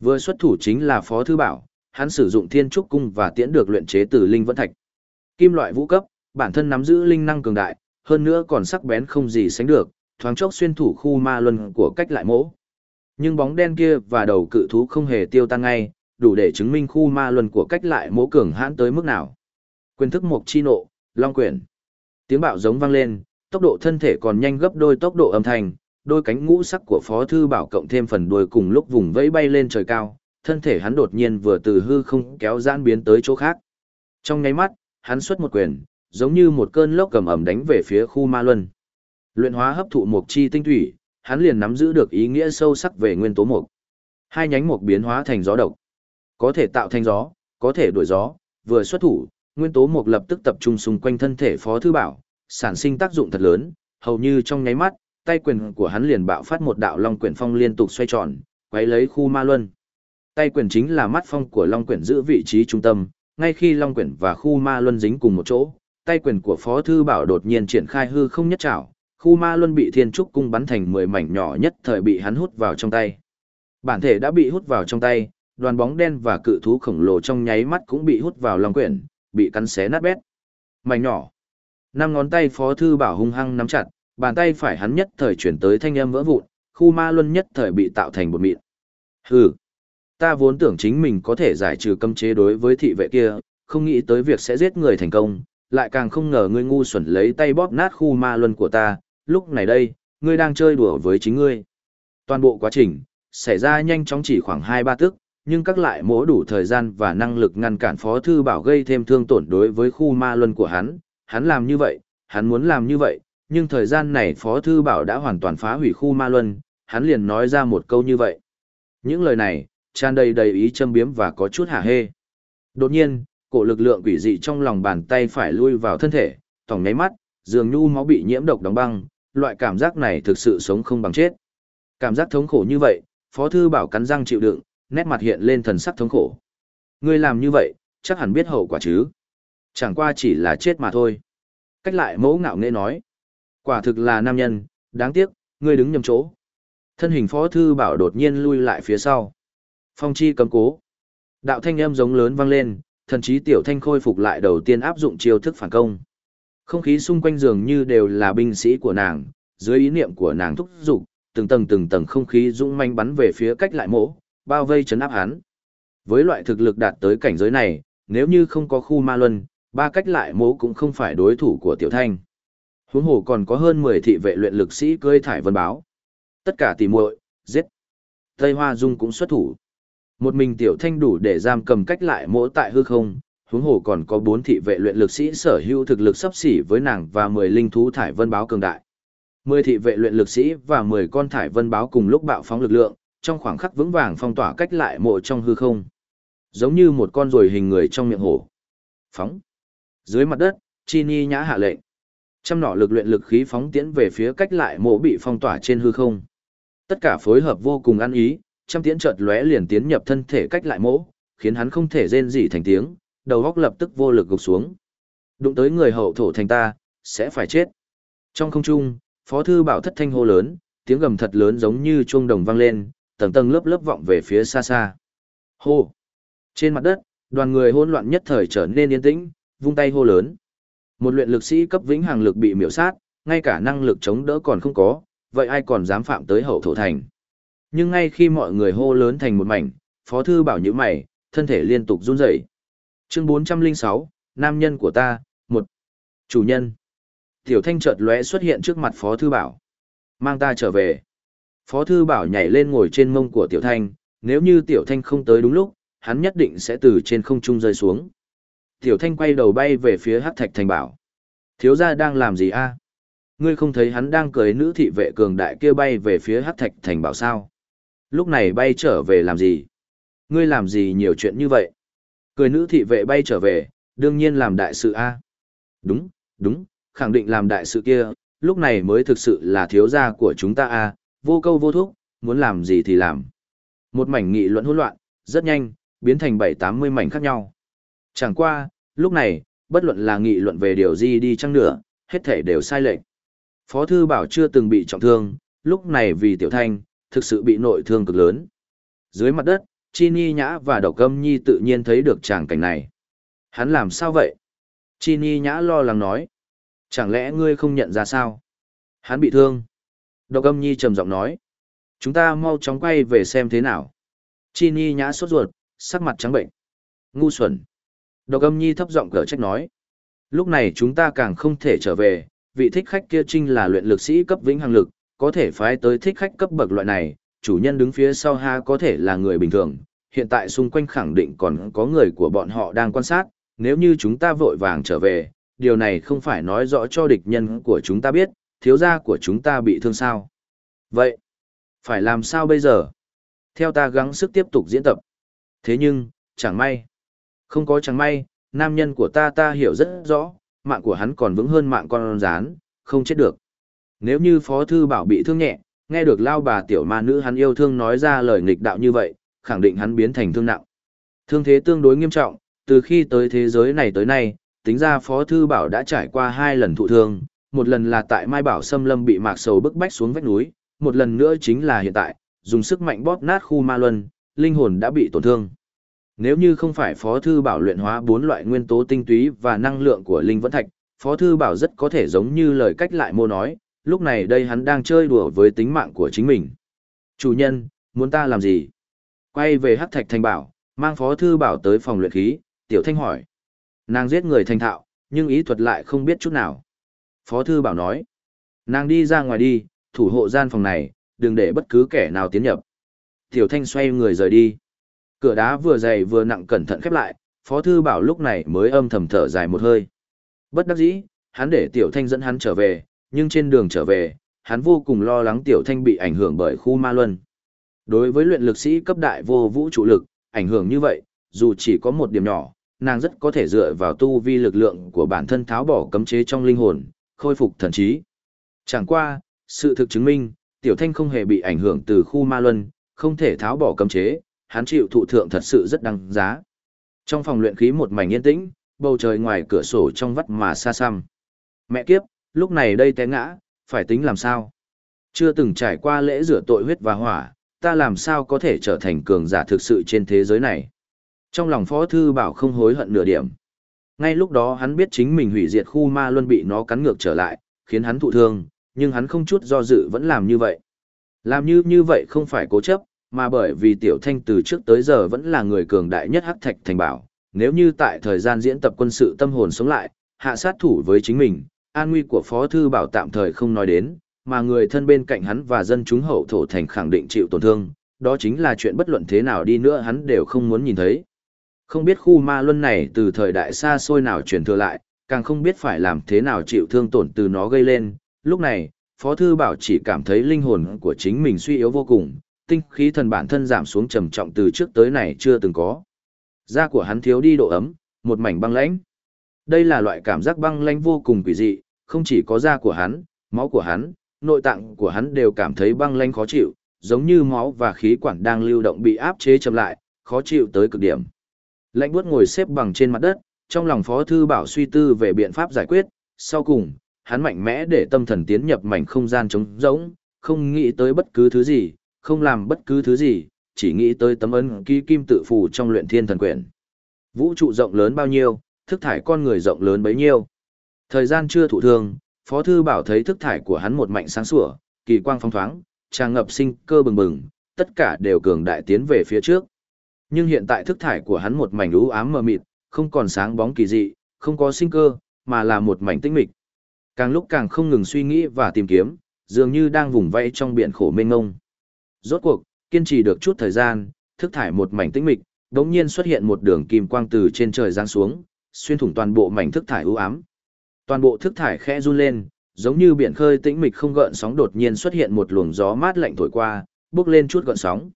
Vừa xuất thủ chính là Phó Thư Bảo, hắn sử dụng thiên trúc cung và tiễn được luyện chế từ linh vẫn thạch. Kim loại vũ cấp, bản thân nắm giữ linh năng cường đại, hơn nữa còn sắc bén không gì sánh được, thoáng chốc xuyên thủ khu ma luân của cách lại mỗ. Nhưng bóng đen kia và đầu cự thú không hề tiêu tan ngay, đủ để chứng minh khu ma luân của cách lại mỗ cường hãn tới mức nào. Quyền thức mục chi nộ, long quyển. Tiếng bạo giống vang lên, tốc độ thân thể còn nhanh gấp đôi tốc độ âm thanh, đôi cánh ngũ sắc của Phó thư bảo cộng thêm phần đuôi cùng lúc vùng vẫy bay lên trời cao, thân thể hắn đột nhiên vừa từ hư không kéo giãn biến tới chỗ khác. Trong nháy mắt, hắn xuất một quyền, giống như một cơn lốc cầm ẩm đánh về phía khu ma luân. Luyện hóa hấp thụ mục chi tinh thủy, hắn liền nắm giữ được ý nghĩa sâu sắc về nguyên tố mục. Hai nhánh mục biến hóa thành gió độc. Có thể tạo thành gió, có thể đuổi gió, vừa xuất thủ, nguyên tố mục lập tức tập trung xung quanh thân thể Phó thư bảo, sản sinh tác dụng thật lớn, hầu như trong nháy mắt, tay quyền của hắn liền bạo phát một đạo long quyển phong liên tục xoay tròn, quấy lấy khu ma luân. Tay quyền chính là mắt phong của long quyển giữ vị trí trung tâm, ngay khi long quyển và khu ma luân dính cùng một chỗ, tay quyền của Phó Thư Bảo đột nhiên triển khai hư không nhất trảo, khu ma luân bị thiên trúc cung bắn thành 10 mảnh nhỏ nhất thời bị hắn hút vào trong tay. Bản thể đã bị hút vào trong tay, đoàn bóng đen và cự thú khổng lồ trong nháy mắt cũng bị hút vào long quyển, bị cắn xé nát bét. Mảnh nhỏ. Năm ngón tay Phó Thư Bảo hung hăng nắm chặt, bàn tay phải hắn nhất thời chuyển tới thanh âm vỡ vụn, khu ma luân nhất thời bị tạo thành bột mịn. Hừ. Ta vốn tưởng chính mình có thể giải trừ cấm chế đối với thị vệ kia, không nghĩ tới việc sẽ giết người thành công, lại càng không ngờ ngươi ngu xuẩn lấy tay bóp nát khu ma luân của ta, lúc này đây, ngươi đang chơi đùa với chính ngươi. Toàn bộ quá trình, xảy ra nhanh chóng chỉ khoảng 2-3 tức, nhưng các lại mỗ đủ thời gian và năng lực ngăn cản Phó Thư Bảo gây thêm thương tổn đối với khu ma luân của hắn, hắn làm như vậy, hắn muốn làm như vậy, nhưng thời gian này Phó Thư Bảo đã hoàn toàn phá hủy khu ma luân, hắn liền nói ra một câu như vậy. Những lời này, tràn đầy đầy ý châm biếm và có chút hả hê. Đột nhiên, cổ lực lượng quỷ dị trong lòng bàn tay phải lui vào thân thể, tổng nháy mắt, dường như máu bị nhiễm độc đóng băng, loại cảm giác này thực sự sống không bằng chết. Cảm giác thống khổ như vậy, Phó Thư Bảo cắn răng chịu đựng, nét mặt hiện lên thần sắc thống khổ. Ngươi làm như vậy, chắc hẳn biết hậu quả chứ. Chẳng qua chỉ là chết mà thôi. Cách lại mẫu ngạo nghệ nói. Quả thực là nam nhân, đáng tiếc, ngươi đứng nhầm chỗ. Thân hình Phó Thư Bảo đột nhiên lui lại phía sau. Phong chi cấm cố. Đạo thanh âm giống lớn vang lên, thần chí tiểu thanh khôi phục lại đầu tiên áp dụng chiêu thức phản công. Không khí xung quanh dường như đều là binh sĩ của nàng, dưới ý niệm của nàng thúc giục, từng tầng từng tầng không khí dũng manh bắn về phía cách lại mỗ, bao vây chấn áp hắn. Với loại thực lực đạt tới cảnh giới này, nếu như không có khu ma luân, ba cách lại mố cũng không phải đối thủ của tiểu thanh. Huống hồ còn có hơn 10 thị vệ luyện lực sĩ cơi thải vân báo. Tất cả tỉ muội, giết. Tây Hoa Dung cũng xuất thủ. Một mình tiểu thanh đủ để giam cầm cách lại mỗ tại hư không, huống hồ còn có bốn thị vệ luyện lực sĩ sở hữu thực lực sắp xỉ với nàng và 10 linh thú thải vân báo cường đại. 10 thị vệ luyện lực sĩ và 10 con thải vân báo cùng lúc bạo phóng lực lượng, trong khoảng khắc vững vàng phong tỏa cách lại mộ trong hư không. Giống như một con ruồi hình người trong miệng hổ. Phóng. Dưới mặt đất, Chi Ni nhã hạ lệnh. Trăm nỏ lực luyện lực khí phóng tiễn về phía cách lại mộ bị phong tỏa trên hư không. Tất cả phối hợp vô cùng ăn ý, trăm tiễn chợt lóe liền tiến nhập thân thể cách lại mộ, khiến hắn không thể rên gì thành tiếng, đầu góc lập tức vô lực gục xuống. Đụng tới người hậu thổ thành ta, sẽ phải chết. Trong không trung, Phó thư bảo thất thanh hô lớn, tiếng gầm thật lớn giống như chuông đồng vang lên, tầng tầng lớp lớp vọng về phía xa xa. Hô! Trên mặt đất, đoàn người hỗn loạn nhất thời trở nên yên tĩnh, vung tay hô lớn. Một luyện lực sĩ cấp vĩnh hằng lực bị miểu sát, ngay cả năng lực chống đỡ còn không có, vậy ai còn dám phạm tới hậu thổ thành. Nhưng ngay khi mọi người hô lớn thành một mảnh, Phó Thư bảo như mày, thân thể liên tục run rẩy Chương 406, Nam nhân của ta, một Chủ nhân. Tiểu Thanh chợt lóe xuất hiện trước mặt Phó Thư Bảo. Mang ta trở về. Phó Thư Bảo nhảy lên ngồi trên mông của Tiểu Thanh, nếu như Tiểu Thanh không tới đúng lúc, hắn nhất định sẽ từ trên không trung rơi xuống. Tiểu Thanh quay đầu bay về phía Hắc Thạch Thành Bảo. Thiếu gia đang làm gì a? Ngươi không thấy hắn đang cưới nữ thị vệ cường đại kia bay về phía Hắc Thạch Thành Bảo sao? Lúc này bay trở về làm gì? Ngươi làm gì nhiều chuyện như vậy? Cười nữ thị vệ bay trở về, đương nhiên làm đại sự a. Đúng, đúng, khẳng định làm đại sự kia, lúc này mới thực sự là thiếu gia của chúng ta a, vô câu vô thúc, muốn làm gì thì làm. Một mảnh nghị luận hỗn loạn, rất nhanh, biến thành bảy tám mươi mảnh khác nhau. Chẳng qua, lúc này, bất luận là nghị luận về điều gì đi chăng nữa, hết thể đều sai lệch. Phó thư bảo chưa từng bị trọng thương, lúc này vì tiểu thanh, thực sự bị nội thương cực lớn. Dưới mặt đất, Chi Ni Nhã và Đậu Câm Nhi tự nhiên thấy được tràng cảnh này. Hắn làm sao vậy? Chi Ni Nhã lo lắng nói. Chẳng lẽ ngươi không nhận ra sao? Hắn bị thương. Độc âm nhi trầm giọng nói. Chúng ta mau chóng quay về xem thế nào. Chi Ni nhã sốt ruột, sắc mặt trắng bệnh. Ngu xuẩn. Độc âm nhi thấp giọng cở trách nói. Lúc này chúng ta càng không thể trở về, vị thích khách kia trinh là luyện lực sĩ cấp vĩnh hằng lực, có thể phái tới thích khách cấp bậc loại này, chủ nhân đứng phía sau ha có thể là người bình thường. Hiện tại xung quanh khẳng định còn có người của bọn họ đang quan sát, nếu như chúng ta vội vàng trở về, điều này không phải nói rõ cho địch nhân của chúng ta biết, thiếu gia của chúng ta bị thương sao. Vậy, phải làm sao bây giờ? Theo ta gắng sức tiếp tục diễn tập. Thế nhưng, chẳng may. Không có chẳng may, nam nhân của ta ta hiểu rất rõ, mạng của hắn còn vững hơn mạng con rán, không chết được. Nếu như Phó Thư Bảo bị thương nhẹ, nghe được lao bà tiểu ma nữ hắn yêu thương nói ra lời nghịch đạo như vậy, khẳng định hắn biến thành thương nặng. Thương thế tương đối nghiêm trọng, từ khi tới thế giới này tới nay, tính ra Phó Thư Bảo đã trải qua hai lần thụ thương, một lần là tại Mai Bảo Sâm Lâm bị mạc sầu bức bách xuống vách núi, một lần nữa chính là hiện tại, dùng sức mạnh bóp nát khu ma luân, linh hồn đã bị tổn thương. Nếu như không phải Phó Thư Bảo luyện hóa bốn loại nguyên tố tinh túy và năng lượng của linh vẫn thạch, Phó Thư Bảo rất có thể giống như lời cách lại mô nói, lúc này đây hắn đang chơi đùa với tính mạng của chính mình. Chủ nhân, muốn ta làm gì? Quay về hắc thạch thành bảo, mang Phó Thư Bảo tới phòng luyện khí, Tiểu Thanh hỏi. Nàng giết người thành thạo, nhưng ý thuật lại không biết chút nào. Phó thư bảo nói, nàng đi ra ngoài đi, thủ hộ gian phòng này, đừng để bất cứ kẻ nào tiến nhập. Tiểu thanh xoay người rời đi. Cửa đá vừa dày vừa nặng cẩn thận khép lại, phó thư bảo lúc này mới âm thầm thở dài một hơi. Bất đắc dĩ, hắn để tiểu thanh dẫn hắn trở về, nhưng trên đường trở về, hắn vô cùng lo lắng tiểu thanh bị ảnh hưởng bởi khu ma luân. Đối với luyện lực sĩ cấp đại vô vũ trụ lực, ảnh hưởng như vậy, dù chỉ có một điểm nhỏ, nàng rất có thể dựa vào tu vi lực lượng của bản thân tháo bỏ cấm chế trong linh hồn, khôi phục thần trí. Chẳng qua, sự thực chứng minh, Tiểu Thanh không hề bị ảnh hưởng từ khu ma luân, không thể tháo bỏ cấm chế, hắn chịu thụ thượng thật sự rất đăng giá. Trong phòng luyện khí một mảnh yên tĩnh, bầu trời ngoài cửa sổ trong vắt mà xa xăm. Mẹ kiếp, lúc này đây té ngã, phải tính làm sao? Chưa từng trải qua lễ rửa tội huyết và hỏa, ta làm sao có thể trở thành cường giả thực sự trên thế giới này? Trong lòng Phó Thư Bảo không hối hận nửa điểm. Ngay lúc đó hắn biết chính mình hủy diệt khu ma luân bị nó cắn ngược trở lại, khiến hắn thụ thương, nhưng hắn không chút do dự vẫn làm như vậy. Làm như như vậy không phải cố chấp, mà bởi vì Tiểu Thanh từ trước tới giờ vẫn là người cường đại nhất hắc thạch thành bảo. Nếu như tại thời gian diễn tập quân sự tâm hồn sống lại, hạ sát thủ với chính mình, an nguy của Phó Thư Bảo tạm thời không nói đến, mà người thân bên cạnh hắn và dân chúng hậu thổ thành khẳng định chịu tổn thương, đó chính là chuyện bất luận thế nào đi nữa hắn đều không muốn nhìn thấy. Không biết khu ma luân này từ thời đại xa xôi nào truyền thừa lại, càng không biết phải làm thế nào chịu thương tổn từ nó gây lên. Lúc này, Phó Thư Bảo chỉ cảm thấy linh hồn của chính mình suy yếu vô cùng, tinh khí thần bản thân giảm xuống trầm trọng từ trước tới này chưa từng có. Da của hắn thiếu đi độ ấm, một mảnh băng lãnh. Đây là loại cảm giác băng lãnh vô cùng quỷ dị, không chỉ có da của hắn, máu của hắn, nội tạng của hắn đều cảm thấy băng lãnh khó chịu, giống như máu và khí quản đang lưu động bị áp chế chậm lại, khó chịu tới cực điểm. Lạnh buốt ngồi xếp bằng trên mặt đất, trong lòng Phó Thư Bảo suy tư về biện pháp giải quyết, sau cùng, hắn mạnh mẽ để tâm thần tiến nhập mảnh không gian trống rỗng, không nghĩ tới bất cứ thứ gì, không làm bất cứ thứ gì, chỉ nghĩ tới tấm ấn ký kim tự phù trong luyện thiên thần quyển. Vũ trụ rộng lớn bao nhiêu, thức thải con người rộng lớn bấy nhiêu. Thời gian chưa thụ thương, Phó Thư Bảo thấy thức thải của hắn một mạnh sáng sủa, kỳ quang phong thoáng, tràn ngập sinh cơ bừng bừng, tất cả đều cường đại tiến về phía trước. Nhưng hiện tại thức thải của hắn một mảnh u ám mờ mịt, không còn sáng bóng kỳ dị, không có sinh cơ, mà là một mảnh tĩnh mịch. Càng lúc càng không ngừng suy nghĩ và tìm kiếm, dường như đang vùng vẫy trong biển khổ mênh ngông. Rốt cuộc, kiên trì được chút thời gian, thức thải một mảnh tĩnh mịch, đống nhiên xuất hiện một đường kim quang từ trên trời giáng xuống, xuyên thủng toàn bộ mảnh thức thải u ám. Toàn bộ thức thải khẽ run lên, giống như biển khơi tĩnh mịch không gợn sóng đột nhiên xuất hiện một luồng gió mát lạnh thổi qua, bước lên chút gợn sóng.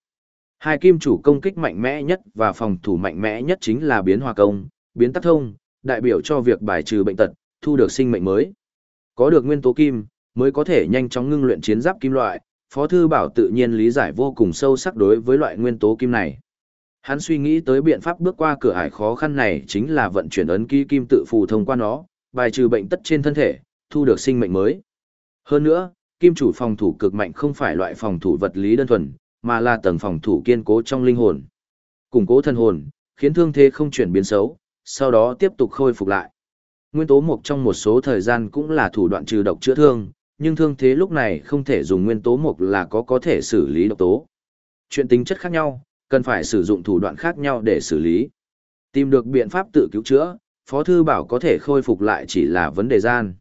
Hai kim chủ công kích mạnh mẽ nhất và phòng thủ mạnh mẽ nhất chính là biến hòa công, biến tắc thông, đại biểu cho việc bài trừ bệnh tật, thu được sinh mệnh mới. Có được nguyên tố kim, mới có thể nhanh chóng ngưng luyện chiến giáp kim loại, Phó Thư Bảo tự nhiên lý giải vô cùng sâu sắc đối với loại nguyên tố kim này. Hắn suy nghĩ tới biện pháp bước qua cửa ải khó khăn này chính là vận chuyển ấn ký kim tự phù thông qua nó, bài trừ bệnh tất trên thân thể, thu được sinh mệnh mới. Hơn nữa, kim chủ phòng thủ cực mạnh không phải loại phòng thủ vật lý đơn thuần, mà là tầng phòng thủ kiên cố trong linh hồn. Củng cố thân hồn, khiến thương thế không chuyển biến xấu, sau đó tiếp tục khôi phục lại. Nguyên tố mục trong một số thời gian cũng là thủ đoạn trừ độc chữa thương, nhưng thương thế lúc này không thể dùng nguyên tố mộc là có có thể xử lý độc tố. Chuyện tính chất khác nhau, cần phải sử dụng thủ đoạn khác nhau để xử lý. Tìm được biện pháp tự cứu chữa, Phó Thư Bảo có thể khôi phục lại chỉ là vấn đề gian.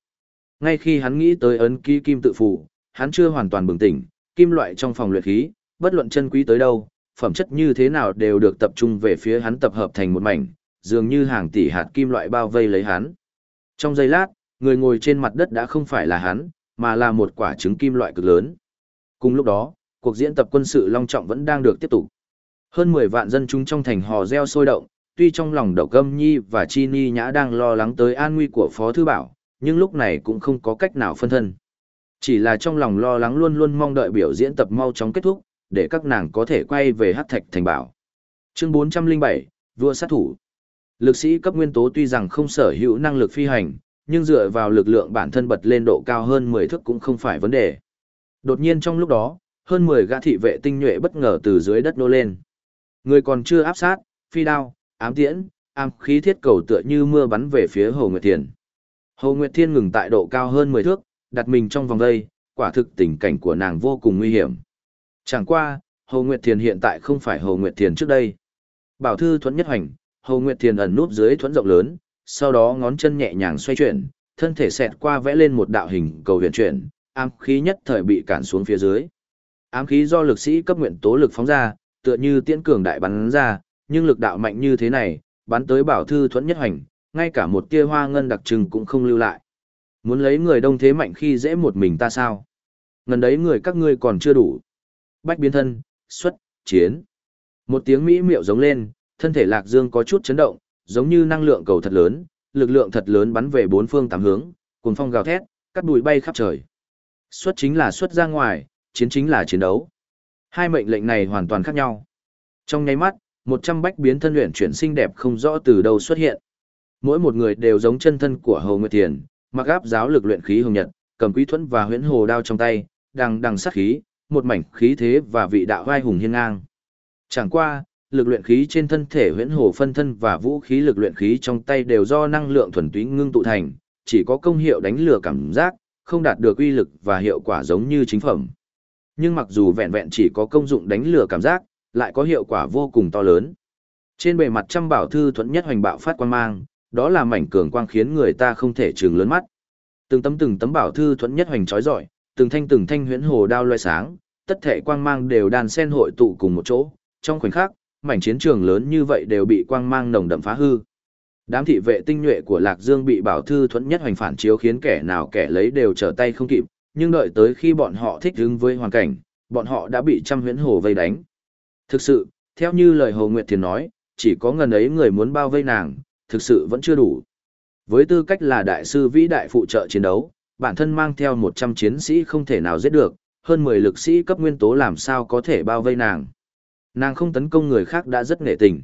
Ngay khi hắn nghĩ tới ấn ký kim tự phụ, hắn chưa hoàn toàn bừng tỉnh, kim loại trong phòng luyện khí, bất luận chân quý tới đâu, phẩm chất như thế nào đều được tập trung về phía hắn tập hợp thành một mảnh, dường như hàng tỷ hạt kim loại bao vây lấy hắn. Trong giây lát, người ngồi trên mặt đất đã không phải là hắn, mà là một quả trứng kim loại cực lớn. Cùng lúc đó, cuộc diễn tập quân sự long trọng vẫn đang được tiếp tục. Hơn 10 vạn dân chúng trong thành hò reo sôi động, tuy trong lòng Đậu Câm Nhi và Chi Ni Nhã đang lo lắng tới an nguy của Phó Thư Bảo, nhưng lúc này cũng không có cách nào phân thân. Chỉ là trong lòng lo lắng luôn luôn mong đợi biểu diễn tập mau chóng kết thúc, để các nàng có thể quay về hát thạch thành bảo. Chương 407, Vua sát thủ. Lực sĩ cấp nguyên tố tuy rằng không sở hữu năng lực phi hành, nhưng dựa vào lực lượng bản thân bật lên độ cao hơn 10 thước cũng không phải vấn đề. Đột nhiên trong lúc đó, hơn 10 gã thị vệ tinh nhuệ bất ngờ từ dưới đất nô lên. Người còn chưa áp sát, phi đao, ám tiễn, ám khí thiết cầu tựa như mưa bắn về phía Hồ Nguyệt Thiền. Hồ Nguyệt Thiên ngừng tại độ cao hơn 10 thước, đặt mình trong vòng đây, quả thực tình cảnh của nàng vô cùng nguy hiểm. Chẳng qua, Hồ Nguyệt Thiền hiện tại không phải Hồ Nguyệt Thiền trước đây. Bảo thư thuẫn nhất hành, Hồ Nguyệt Thiền ẩn núp dưới thuẫn rộng lớn, sau đó ngón chân nhẹ nhàng xoay chuyển, thân thể xẹt qua vẽ lên một đạo hình cầu huyền chuyển, ám khí nhất thời bị cản xuống phía dưới. Ám khí do lực sĩ cấp nguyện tố lực phóng ra, tựa như tiễn cường đại bắn ra, nhưng lực đạo mạnh như thế này, bắn tới bảo thư thuẫn nhất hành, ngay cả một tia hoa ngân đặc trưng cũng không lưu lại. Muốn lấy người đông thế mạnh khi dễ một mình ta sao? Ngần đấy người các ngươi còn chưa đủ. Bách biến thân, xuất, chiến. Một tiếng mỹ miệu giống lên, thân thể Lạc Dương có chút chấn động, giống như năng lượng cầu thật lớn, lực lượng thật lớn bắn về bốn phương tám hướng, cuồng phong gào thét, cắt bụi bay khắp trời. Xuất chính là xuất ra ngoài, chiến chính là chiến đấu. Hai mệnh lệnh này hoàn toàn khác nhau. Trong nháy mắt, một trăm bách biến thân luyện chuyển sinh đẹp không rõ từ đâu xuất hiện. Mỗi một người đều giống chân thân của Hồ Nguyệt Thiền, mặc áp giáo lực luyện khí hồng nhật, cầm quý thuẫn và huyễn hồ đao trong tay, đằng đằng sát khí, một mảnh khí thế và vị đạo vai hùng hiên ngang. Chẳng qua, lực luyện khí trên thân thể huyễn hồ phân thân và vũ khí lực luyện khí trong tay đều do năng lượng thuần túy ngưng tụ thành, chỉ có công hiệu đánh lừa cảm giác, không đạt được uy lực và hiệu quả giống như chính phẩm. Nhưng mặc dù vẹn vẹn chỉ có công dụng đánh lừa cảm giác, lại có hiệu quả vô cùng to lớn. Trên bề mặt trăm bảo thư thuận nhất hoành bạo phát quang mang, đó là mảnh cường quang khiến người ta không thể trừng lớn mắt. Từng tấm từng tấm bảo thư thuận nhất hoành chói rọi, từng thanh từng thanh huyễn hồ đao loe sáng, tất thể quang mang đều đàn sen hội tụ cùng một chỗ, trong khoảnh khắc, mảnh chiến trường lớn như vậy đều bị quang mang nồng đậm phá hư. Đám thị vệ tinh nhuệ của Lạc Dương bị bảo thư thuẫn nhất hoành phản chiếu khiến kẻ nào kẻ lấy đều trở tay không kịp, nhưng đợi tới khi bọn họ thích ứng với hoàn cảnh, bọn họ đã bị trăm huyễn hồ vây đánh. Thực sự, theo như lời Hồ Nguyệt Thiền nói, chỉ có ngần ấy người muốn bao vây nàng, thực sự vẫn chưa đủ. Với tư cách là đại sư vĩ đại phụ trợ chiến đấu, bản thân mang theo 100 chiến sĩ không thể nào giết được, hơn 10 lực sĩ cấp nguyên tố làm sao có thể bao vây nàng. Nàng không tấn công người khác đã rất nghệ tình.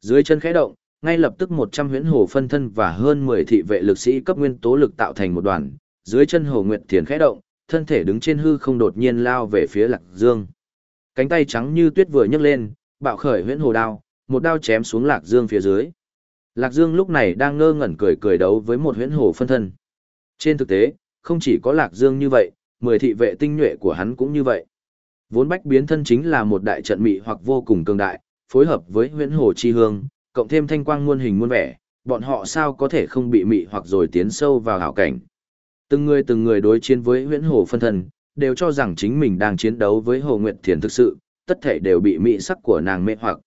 Dưới chân khẽ động, ngay lập tức 100 huyễn hồ phân thân và hơn 10 thị vệ lực sĩ cấp nguyên tố lực tạo thành một đoàn, dưới chân hồ nguyệt thiền khẽ động, thân thể đứng trên hư không đột nhiên lao về phía Lạc Dương. Cánh tay trắng như tuyết vừa nhấc lên, bạo khởi huyễn hồ đao, một đao chém xuống Lạc Dương phía dưới. Lạc Dương lúc này đang ngơ ngẩn cười cười đấu với một huyễn hồ phân thân. Trên thực tế, không chỉ có Lạc Dương như vậy, 10 thị vệ tinh nhuệ của hắn cũng như vậy. Vốn bách biến thân chính là một đại trận mị hoặc vô cùng cường đại, phối hợp với huyễn hồ chi hương, cộng thêm thanh quang muôn hình muôn vẻ, bọn họ sao có thể không bị mị hoặc rồi tiến sâu vào hảo cảnh. Từng người từng người đối chiến với huyễn hồ phân thân, đều cho rằng chính mình đang chiến đấu với Hồ Nguyệt Thiền thực sự, tất thể đều bị mị sắc của nàng mê hoặc.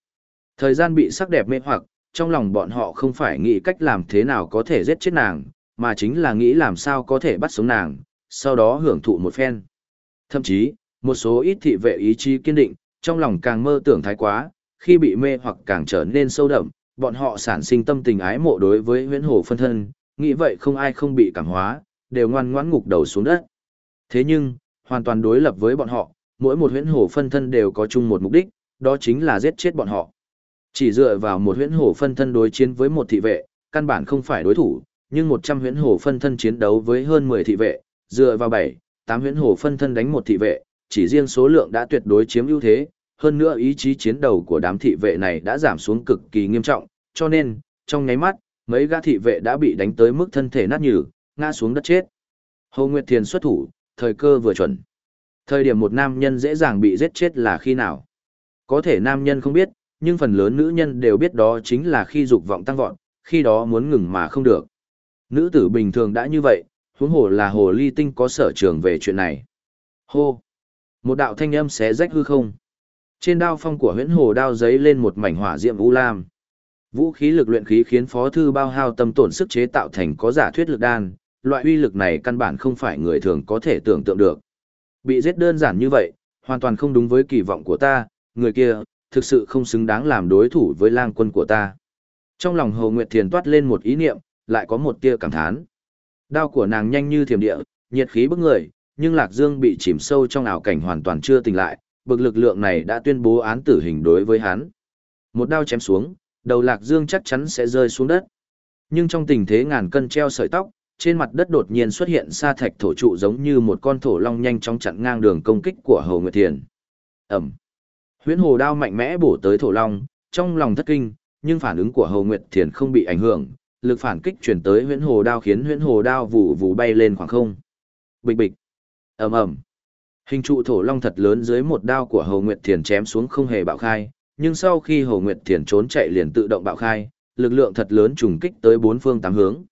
Thời gian bị sắc đẹp mê hoặc, trong lòng bọn họ không phải nghĩ cách làm thế nào có thể giết chết nàng, mà chính là nghĩ làm sao có thể bắt sống nàng, sau đó hưởng thụ một phen. Thậm chí, một số ít thị vệ ý chí kiên định, trong lòng càng mơ tưởng thái quá, khi bị mê hoặc càng trở nên sâu đậm, bọn họ sản sinh tâm tình ái mộ đối với huyễn hồ phân thân, nghĩ vậy không ai không bị cảm hóa, đều ngoan ngoãn ngục đầu xuống đất. Thế nhưng, hoàn toàn đối lập với bọn họ, mỗi một huyễn hồ phân thân đều có chung một mục đích, đó chính là giết chết bọn họ. Chỉ dựa vào một huyễn hồ phân thân đối chiến với một thị vệ, căn bản không phải đối thủ, nhưng 100 huyễn hồ phân thân chiến đấu với hơn 10 thị vệ, dựa vào 7, 8 huyễn hồ phân thân đánh một thị vệ, chỉ riêng số lượng đã tuyệt đối chiếm ưu thế, hơn nữa ý chí chiến đấu của đám thị vệ này đã giảm xuống cực kỳ nghiêm trọng, cho nên, trong nháy mắt, mấy gã thị vệ đã bị đánh tới mức thân thể nát nhừ, ngã xuống đất chết. Hồ Nguyệt Thiền xuất thủ, thời cơ vừa chuẩn. Thời điểm một nam nhân dễ dàng bị giết chết là khi nào? Có thể nam nhân không biết, nhưng phần lớn nữ nhân đều biết đó chính là khi dục vọng tăng vọt, khi đó muốn ngừng mà không được. Nữ tử bình thường đã như vậy, huống hồ là hồ ly tinh có sở trường về chuyện này. Hô! Một đạo thanh âm xé rách hư không. Trên đao phong của huyễn hồ đao giấy lên một mảnh hỏa diệm vũ lam. Vũ khí lực luyện khí khiến phó thư bao hao tâm tổn sức chế tạo thành có giả thuyết lực đan, loại uy lực này căn bản không phải người thường có thể tưởng tượng được. Bị giết đơn giản như vậy, hoàn toàn không đúng với kỳ vọng của ta, người kia, thực sự không xứng đáng làm đối thủ với lang quân của ta. Trong lòng Hồ Nguyệt Thiền toát lên một ý niệm, lại có một tia cảm thán. Đao của nàng nhanh như thiểm địa, nhiệt khí bức người, nhưng Lạc Dương bị chìm sâu trong ảo cảnh hoàn toàn chưa tỉnh lại, bực lực lượng này đã tuyên bố án tử hình đối với hắn. Một đao chém xuống, đầu Lạc Dương chắc chắn sẽ rơi xuống đất. Nhưng trong tình thế ngàn cân treo sợi tóc, trên mặt đất đột nhiên xuất hiện sa thạch thổ trụ giống như một con thổ long nhanh chóng chặn ngang đường công kích của Hồ Nguyệt Thiền. Ẩm. Huyễn hồ đao mạnh mẽ bổ tới thổ long, trong lòng thất kinh, nhưng phản ứng của Hồ Nguyệt Thiền không bị ảnh hưởng, lực phản kích chuyển tới huyễn hồ đao khiến huyễn hồ đao vụ vụ bay lên khoảng không. Bịch bịch. Ầm ầm. Hình trụ thổ long thật lớn dưới một đao của Hồ Nguyệt Thiền chém xuống không hề bạo khai, nhưng sau khi Hồ Nguyệt Thiền trốn chạy liền tự động bạo khai, lực lượng thật lớn trùng kích tới bốn phương tám hướng.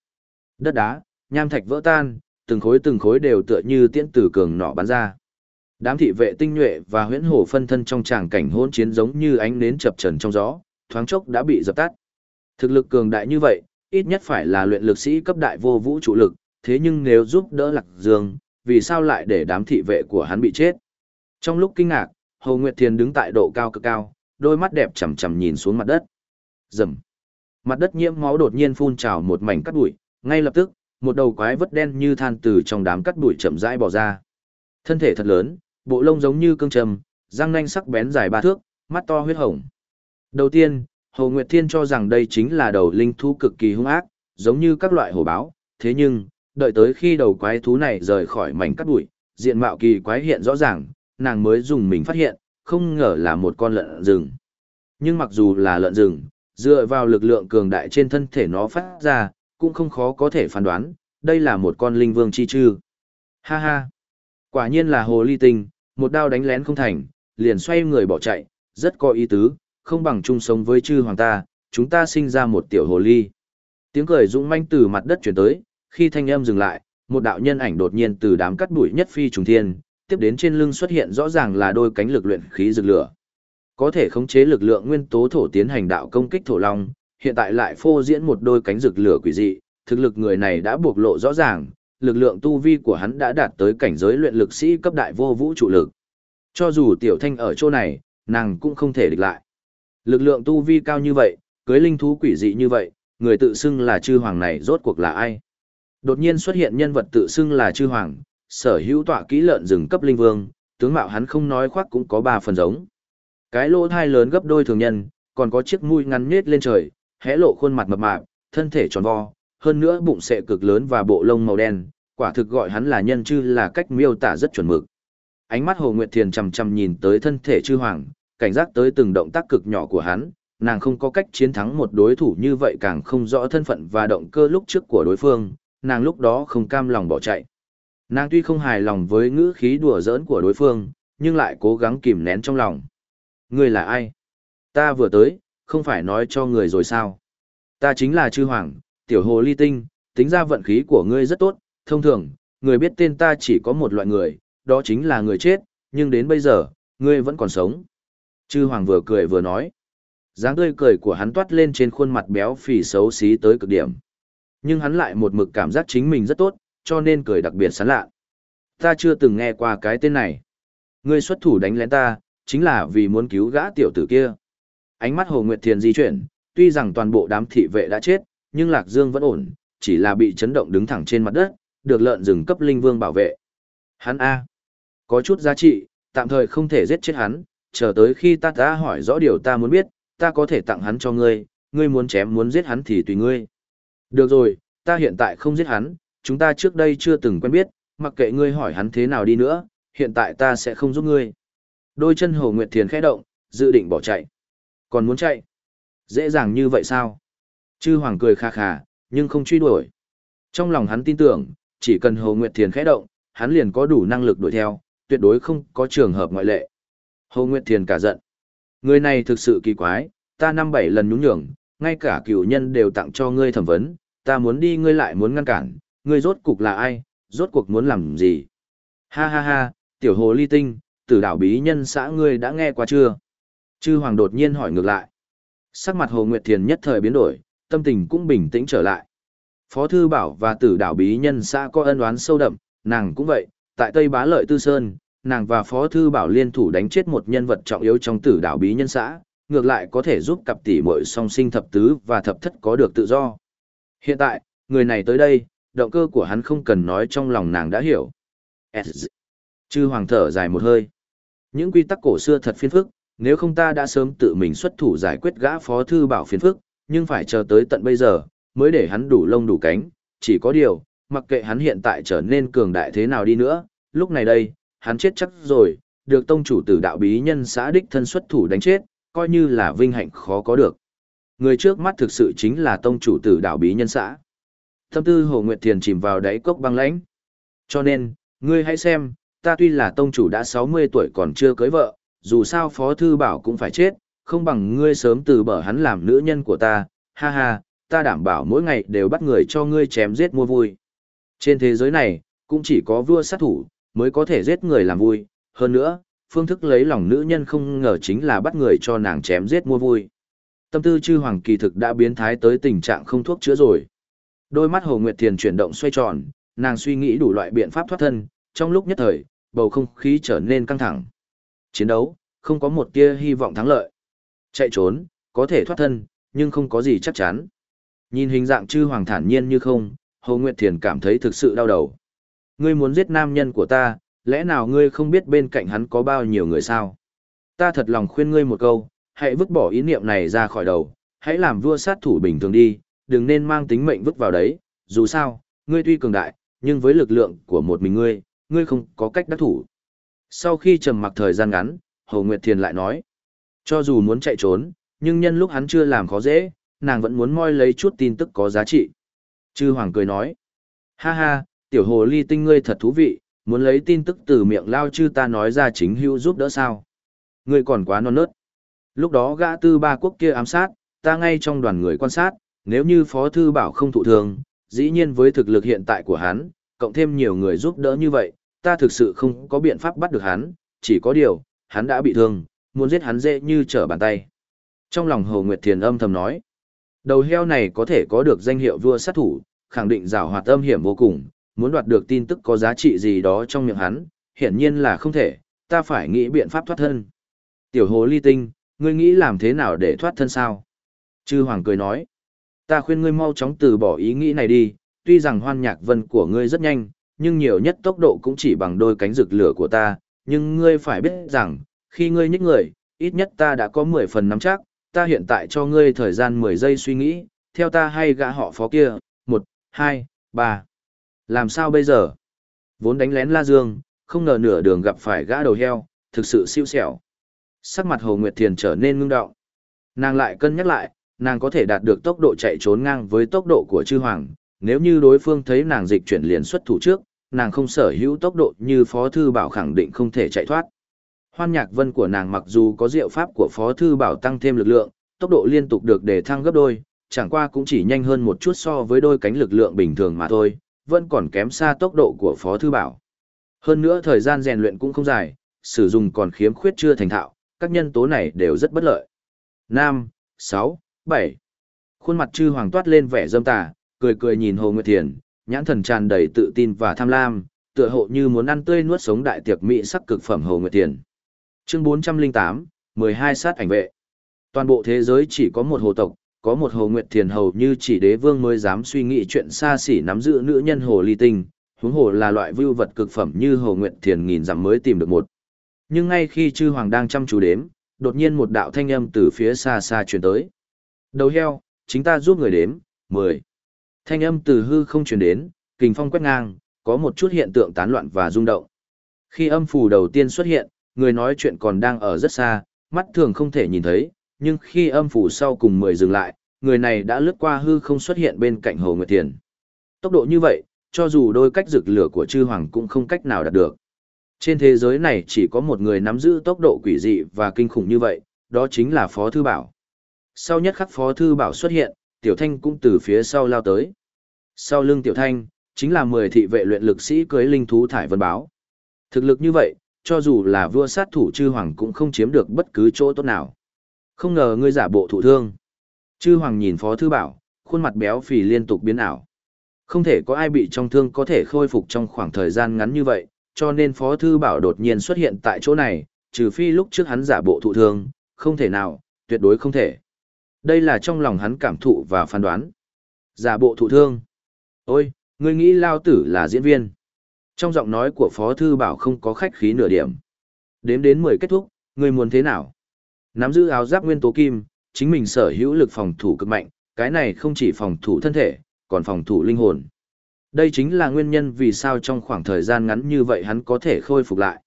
Đất đá, nham thạch vỡ tan, từng khối từng khối đều tựa như tiễn tử cường nọ bắn ra. Đám thị vệ tinh nhuệ và huyễn hổ phân thân trong tràng cảnh hỗn chiến giống như ánh nến chập trần trong gió, thoáng chốc đã bị dập tắt. Thực lực cường đại như vậy, ít nhất phải là luyện lực sĩ cấp đại vô vũ trụ lực, thế nhưng nếu giúp đỡ Lạc Dương, vì sao lại để đám thị vệ của hắn bị chết? Trong lúc kinh ngạc, Hồ Nguyệt Thiền đứng tại độ cao cực cao, đôi mắt đẹp chằm chằm nhìn xuống mặt đất. Rầm. Mặt đất nhiễm máu đột nhiên phun trào một mảnh cắt bụi, ngay lập tức, một đầu quái vất đen như than từ trong đám cắt bụi chậm rãi bò ra. Thân thể thật lớn, bộ lông giống như cương trầm, răng nanh sắc bén dài ba thước, mắt to huyết hồng. Đầu tiên, Hồ Nguyệt Thiên cho rằng đây chính là đầu linh thú cực kỳ hung ác, giống như các loại hổ báo, thế nhưng, đợi tới khi đầu quái thú này rời khỏi mảnh cắt bụi, diện mạo kỳ quái hiện rõ ràng, nàng mới dùng mình phát hiện, không ngờ là một con lợn rừng. Nhưng mặc dù là lợn rừng, dựa vào lực lượng cường đại trên thân thể nó phát ra, cũng không khó có thể phán đoán, đây là một con linh vương chi chư. Ha ha! Quả nhiên là hồ ly tinh, một đao đánh lén không thành, liền xoay người bỏ chạy, rất có ý tứ, không bằng chung sống với chư hoàng ta, chúng ta sinh ra một tiểu hồ ly. Tiếng cười dũng manh từ mặt đất chuyển tới, khi thanh âm dừng lại, một đạo nhân ảnh đột nhiên từ đám cắt bụi nhất phi trùng thiên, tiếp đến trên lưng xuất hiện rõ ràng là đôi cánh lực luyện khí rực lửa. Có thể khống chế lực lượng nguyên tố thổ tiến hành đạo công kích thổ long, hiện tại lại phô diễn một đôi cánh rực lửa quỷ dị, thực lực người này đã bộc lộ rõ ràng, lực lượng tu vi của hắn đã đạt tới cảnh giới luyện lực sĩ cấp đại vô vũ trụ lực. Cho dù tiểu thanh ở chỗ này, nàng cũng không thể địch lại. Lực lượng tu vi cao như vậy, cưới linh thú quỷ dị như vậy, người tự xưng là chư hoàng này rốt cuộc là ai? Đột nhiên xuất hiện nhân vật tự xưng là chư hoàng, sở hữu tọa kỹ lợn rừng cấp linh vương, tướng mạo hắn không nói khoác cũng có ba phần giống. Cái lỗ thai lớn gấp đôi thường nhân, còn có chiếc mũi ngắn nhết lên trời, hé lộ khuôn mặt mập mạp, thân thể tròn vo, hơn nữa bụng sệ cực lớn và bộ lông màu đen, quả thực gọi hắn là nhân chư là cách miêu tả rất chuẩn mực. Ánh mắt Hồ Nguyệt Thiền chằm chằm nhìn tới thân thể chư hoàng, cảnh giác tới từng động tác cực nhỏ của hắn, nàng không có cách chiến thắng một đối thủ như vậy càng không rõ thân phận và động cơ lúc trước của đối phương, nàng lúc đó không cam lòng bỏ chạy. Nàng tuy không hài lòng với ngữ khí đùa giỡn của đối phương, nhưng lại cố gắng kìm nén trong lòng. Ngươi là ai? Ta vừa tới, không phải nói cho người rồi sao? Ta chính là Chư Hoàng, tiểu hồ ly tinh, tính ra vận khí của ngươi rất tốt, thông thường, người biết tên ta chỉ có một loại người, đó chính là người chết, nhưng đến bây giờ, ngươi vẫn còn sống. Chư Hoàng vừa cười vừa nói. dáng tươi cười của hắn toát lên trên khuôn mặt béo phì xấu xí tới cực điểm. Nhưng hắn lại một mực cảm giác chính mình rất tốt, cho nên cười đặc biệt sán lạ. Ta chưa từng nghe qua cái tên này. Ngươi xuất thủ đánh lén ta, chính là vì muốn cứu gã tiểu tử kia. Ánh mắt Hồ Nguyệt Thiền di chuyển, tuy rằng toàn bộ đám thị vệ đã chết, nhưng Lạc Dương vẫn ổn, chỉ là bị chấn động đứng thẳng trên mặt đất, được lợn rừng cấp linh vương bảo vệ. Hắn A. Có chút giá trị, tạm thời không thể giết chết hắn, chờ tới khi ta ta hỏi rõ điều ta muốn biết, ta có thể tặng hắn cho ngươi, ngươi muốn chém muốn giết hắn thì tùy ngươi. Được rồi, ta hiện tại không giết hắn, chúng ta trước đây chưa từng quen biết, mặc kệ ngươi hỏi hắn thế nào đi nữa, hiện tại ta sẽ không giúp ngươi. Đôi chân Hồ Nguyệt Thiền khẽ động, dự định bỏ chạy. Còn muốn chạy? Dễ dàng như vậy sao? Chư Hoàng cười khà khà, nhưng không truy đuổi. Trong lòng hắn tin tưởng, chỉ cần Hồ Nguyệt Thiền khẽ động, hắn liền có đủ năng lực đuổi theo, tuyệt đối không có trường hợp ngoại lệ. Hồ Nguyệt Thiền cả giận. Người này thực sự kỳ quái, ta năm bảy lần nhún nhường, ngay cả cửu nhân đều tặng cho ngươi thẩm vấn, ta muốn đi ngươi lại muốn ngăn cản, ngươi rốt cục là ai, rốt cuộc muốn làm gì? Ha ha ha, tiểu hồ ly tinh, tử đảo bí nhân xã ngươi đã nghe qua chưa? Chư Hoàng đột nhiên hỏi ngược lại. Sắc mặt Hồ Nguyệt Thiền nhất thời biến đổi, tâm tình cũng bình tĩnh trở lại. Phó Thư Bảo và tử đảo bí nhân xã có ân oán sâu đậm, nàng cũng vậy, tại Tây Bá Lợi Tư Sơn, nàng và Phó Thư Bảo liên thủ đánh chết một nhân vật trọng yếu trong tử đảo bí nhân xã, ngược lại có thể giúp cặp tỷ muội song sinh thập tứ và thập thất có được tự do. Hiện tại, người này tới đây, động cơ của hắn không cần nói trong lòng nàng đã hiểu. Chư hoàng thở dài một hơi. Những quy tắc cổ xưa thật phiền phức, nếu không ta đã sớm tự mình xuất thủ giải quyết gã phó thư bảo phiền phức, nhưng phải chờ tới tận bây giờ, mới để hắn đủ lông đủ cánh, chỉ có điều, mặc kệ hắn hiện tại trở nên cường đại thế nào đi nữa, lúc này đây, hắn chết chắc rồi, được tông chủ tử đạo bí nhân xã đích thân xuất thủ đánh chết, coi như là vinh hạnh khó có được. Người trước mắt thực sự chính là tông chủ tử đạo bí nhân xã. Thâm tư Hồ Nguyệt Thiền chìm vào đáy cốc băng lãnh. Cho nên, ngươi hãy xem, ta tuy là tông chủ đã 60 tuổi còn chưa cưới vợ, dù sao Phó Thư Bảo cũng phải chết, không bằng ngươi sớm từ bở hắn làm nữ nhân của ta, ha ha, ta đảm bảo mỗi ngày đều bắt người cho ngươi chém giết mua vui. Trên thế giới này, cũng chỉ có vua sát thủ, mới có thể giết người làm vui, hơn nữa, phương thức lấy lòng nữ nhân không ngờ chính là bắt người cho nàng chém giết mua vui. Tâm tư chư hoàng kỳ thực đã biến thái tới tình trạng không thuốc chữa rồi. Đôi mắt Hồ Nguyệt Thiền chuyển động xoay tròn, nàng suy nghĩ đủ loại biện pháp thoát thân, trong lúc nhất thời, bầu không khí trở nên căng thẳng. Chiến đấu, không có một tia hy vọng thắng lợi. Chạy trốn, có thể thoát thân, nhưng không có gì chắc chắn. Nhìn hình dạng chư hoàng thản nhiên như không, Hồ Nguyệt Thiền cảm thấy thực sự đau đầu. Ngươi muốn giết nam nhân của ta, lẽ nào ngươi không biết bên cạnh hắn có bao nhiêu người sao? Ta thật lòng khuyên ngươi một câu, hãy vứt bỏ ý niệm này ra khỏi đầu, hãy làm vua sát thủ bình thường đi, đừng nên mang tính mệnh vứt vào đấy, dù sao, ngươi tuy cường đại, nhưng với lực lượng của một mình ngươi, ngươi không có cách đắc thủ. Sau khi trầm mặc thời gian ngắn, Hồ Nguyệt Thiền lại nói, cho dù muốn chạy trốn, nhưng nhân lúc hắn chưa làm khó dễ, nàng vẫn muốn moi lấy chút tin tức có giá trị. Chư Hoàng cười nói, ha ha, tiểu hồ ly tinh ngươi thật thú vị, muốn lấy tin tức từ miệng lao chư ta nói ra chính hữu giúp đỡ sao. Ngươi còn quá non nớt. Lúc đó gã tư ba quốc kia ám sát, ta ngay trong đoàn người quan sát, nếu như Phó Thư Bảo không thụ thường, dĩ nhiên với thực lực hiện tại của hắn, cộng thêm nhiều người giúp đỡ như vậy, ta thực sự không có biện pháp bắt được hắn, chỉ có điều, hắn đã bị thương, muốn giết hắn dễ như trở bàn tay. Trong lòng Hồ Nguyệt Thiền âm thầm nói, đầu heo này có thể có được danh hiệu vua sát thủ, khẳng định rào hoạt âm hiểm vô cùng, muốn đoạt được tin tức có giá trị gì đó trong miệng hắn, hiển nhiên là không thể, ta phải nghĩ biện pháp thoát thân. Tiểu hồ ly tinh, ngươi nghĩ làm thế nào để thoát thân sao? Chư Hoàng cười nói, ta khuyên ngươi mau chóng từ bỏ ý nghĩ này đi, tuy rằng hoan nhạc vân của ngươi rất nhanh, nhưng nhiều nhất tốc độ cũng chỉ bằng đôi cánh rực lửa của ta, nhưng ngươi phải biết rằng, khi ngươi nhích người, ít nhất ta đã có 10 phần nắm chắc, ta hiện tại cho ngươi thời gian 10 giây suy nghĩ, theo ta hay gã họ phó kia, 1, 2, 3. Làm sao bây giờ? Vốn đánh lén La Dương, không ngờ nửa đường gặp phải gã đầu heo, thực sự siêu sẹo. Sắc mặt Hồ Nguyệt Thiền trở nên ngưng đọng. Nàng lại cân nhắc lại, nàng có thể đạt được tốc độ chạy trốn ngang với tốc độ của chư hoàng, nếu như đối phương thấy nàng dịch chuyển liền xuất thủ trước, nàng không sở hữu tốc độ như Phó Thư Bảo khẳng định không thể chạy thoát. Hoan nhạc vân của nàng mặc dù có diệu pháp của Phó Thư Bảo tăng thêm lực lượng, tốc độ liên tục được để thăng gấp đôi, chẳng qua cũng chỉ nhanh hơn một chút so với đôi cánh lực lượng bình thường mà thôi, vẫn còn kém xa tốc độ của Phó Thư Bảo. Hơn nữa thời gian rèn luyện cũng không dài, sử dụng còn khiếm khuyết chưa thành thạo, các nhân tố này đều rất bất lợi. 5, 6, 7. Khuôn mặt chư hoàng toát lên vẻ dâm tà, cười cười nhìn Hồ Nguyệt Thiền, nhãn thần tràn đầy tự tin và tham lam, tựa hộ như muốn ăn tươi nuốt sống đại tiệc mỹ sắc cực phẩm Hồ Nguyệt Thiền. Chương 408, 12 sát ảnh vệ. Toàn bộ thế giới chỉ có một hồ tộc, có một Hồ Nguyệt Thiền hầu như chỉ đế vương mới dám suy nghĩ chuyện xa xỉ nắm giữ nữ nhân hồ ly tinh, huống hồ là loại vưu vật cực phẩm như Hồ Nguyệt Thiền nghìn dặm mới tìm được một. Nhưng ngay khi chư hoàng đang chăm chú đếm, đột nhiên một đạo thanh âm từ phía xa xa truyền tới. Đầu heo, chính ta giúp người đếm, 10. Thanh âm từ hư không truyền đến, kình phong quét ngang, có một chút hiện tượng tán loạn và rung động. Khi âm phù đầu tiên xuất hiện, người nói chuyện còn đang ở rất xa, mắt thường không thể nhìn thấy, nhưng khi âm phù sau cùng 10 dừng lại, người này đã lướt qua hư không xuất hiện bên cạnh Hồ Nguyệt Thiền. Tốc độ như vậy, cho dù đôi cách rực lửa của chư hoàng cũng không cách nào đạt được. Trên thế giới này chỉ có một người nắm giữ tốc độ quỷ dị và kinh khủng như vậy, đó chính là Phó Thư Bảo. Sau nhất khắc Phó Thư Bảo xuất hiện, Tiểu Thanh cũng từ phía sau lao tới. Sau lưng Tiểu Thanh, chính là 10 thị vệ luyện lực sĩ cưới linh thú thải vân báo. Thực lực như vậy, cho dù là vua sát thủ chư hoàng cũng không chiếm được bất cứ chỗ tốt nào. Không ngờ ngươi giả bộ thụ thương. Chư hoàng nhìn Phó Thư Bảo, khuôn mặt béo phì liên tục biến ảo. Không thể có ai bị trong thương có thể khôi phục trong khoảng thời gian ngắn như vậy, cho nên Phó Thư Bảo đột nhiên xuất hiện tại chỗ này, trừ phi lúc trước hắn giả bộ thụ thương, không thể nào, tuyệt đối không thể. Đây là trong lòng hắn cảm thụ và phán đoán. Giả bộ thụ thương. Ôi, ngươi nghĩ lao tử là diễn viên. Trong giọng nói của Phó Thư Bảo không có khách khí nửa điểm. Đếm đến 10 kết thúc, ngươi muốn thế nào? Nắm giữ áo giáp nguyên tố kim, chính mình sở hữu lực phòng thủ cực mạnh, cái này không chỉ phòng thủ thân thể, còn phòng thủ linh hồn. Đây chính là nguyên nhân vì sao trong khoảng thời gian ngắn như vậy hắn có thể khôi phục lại.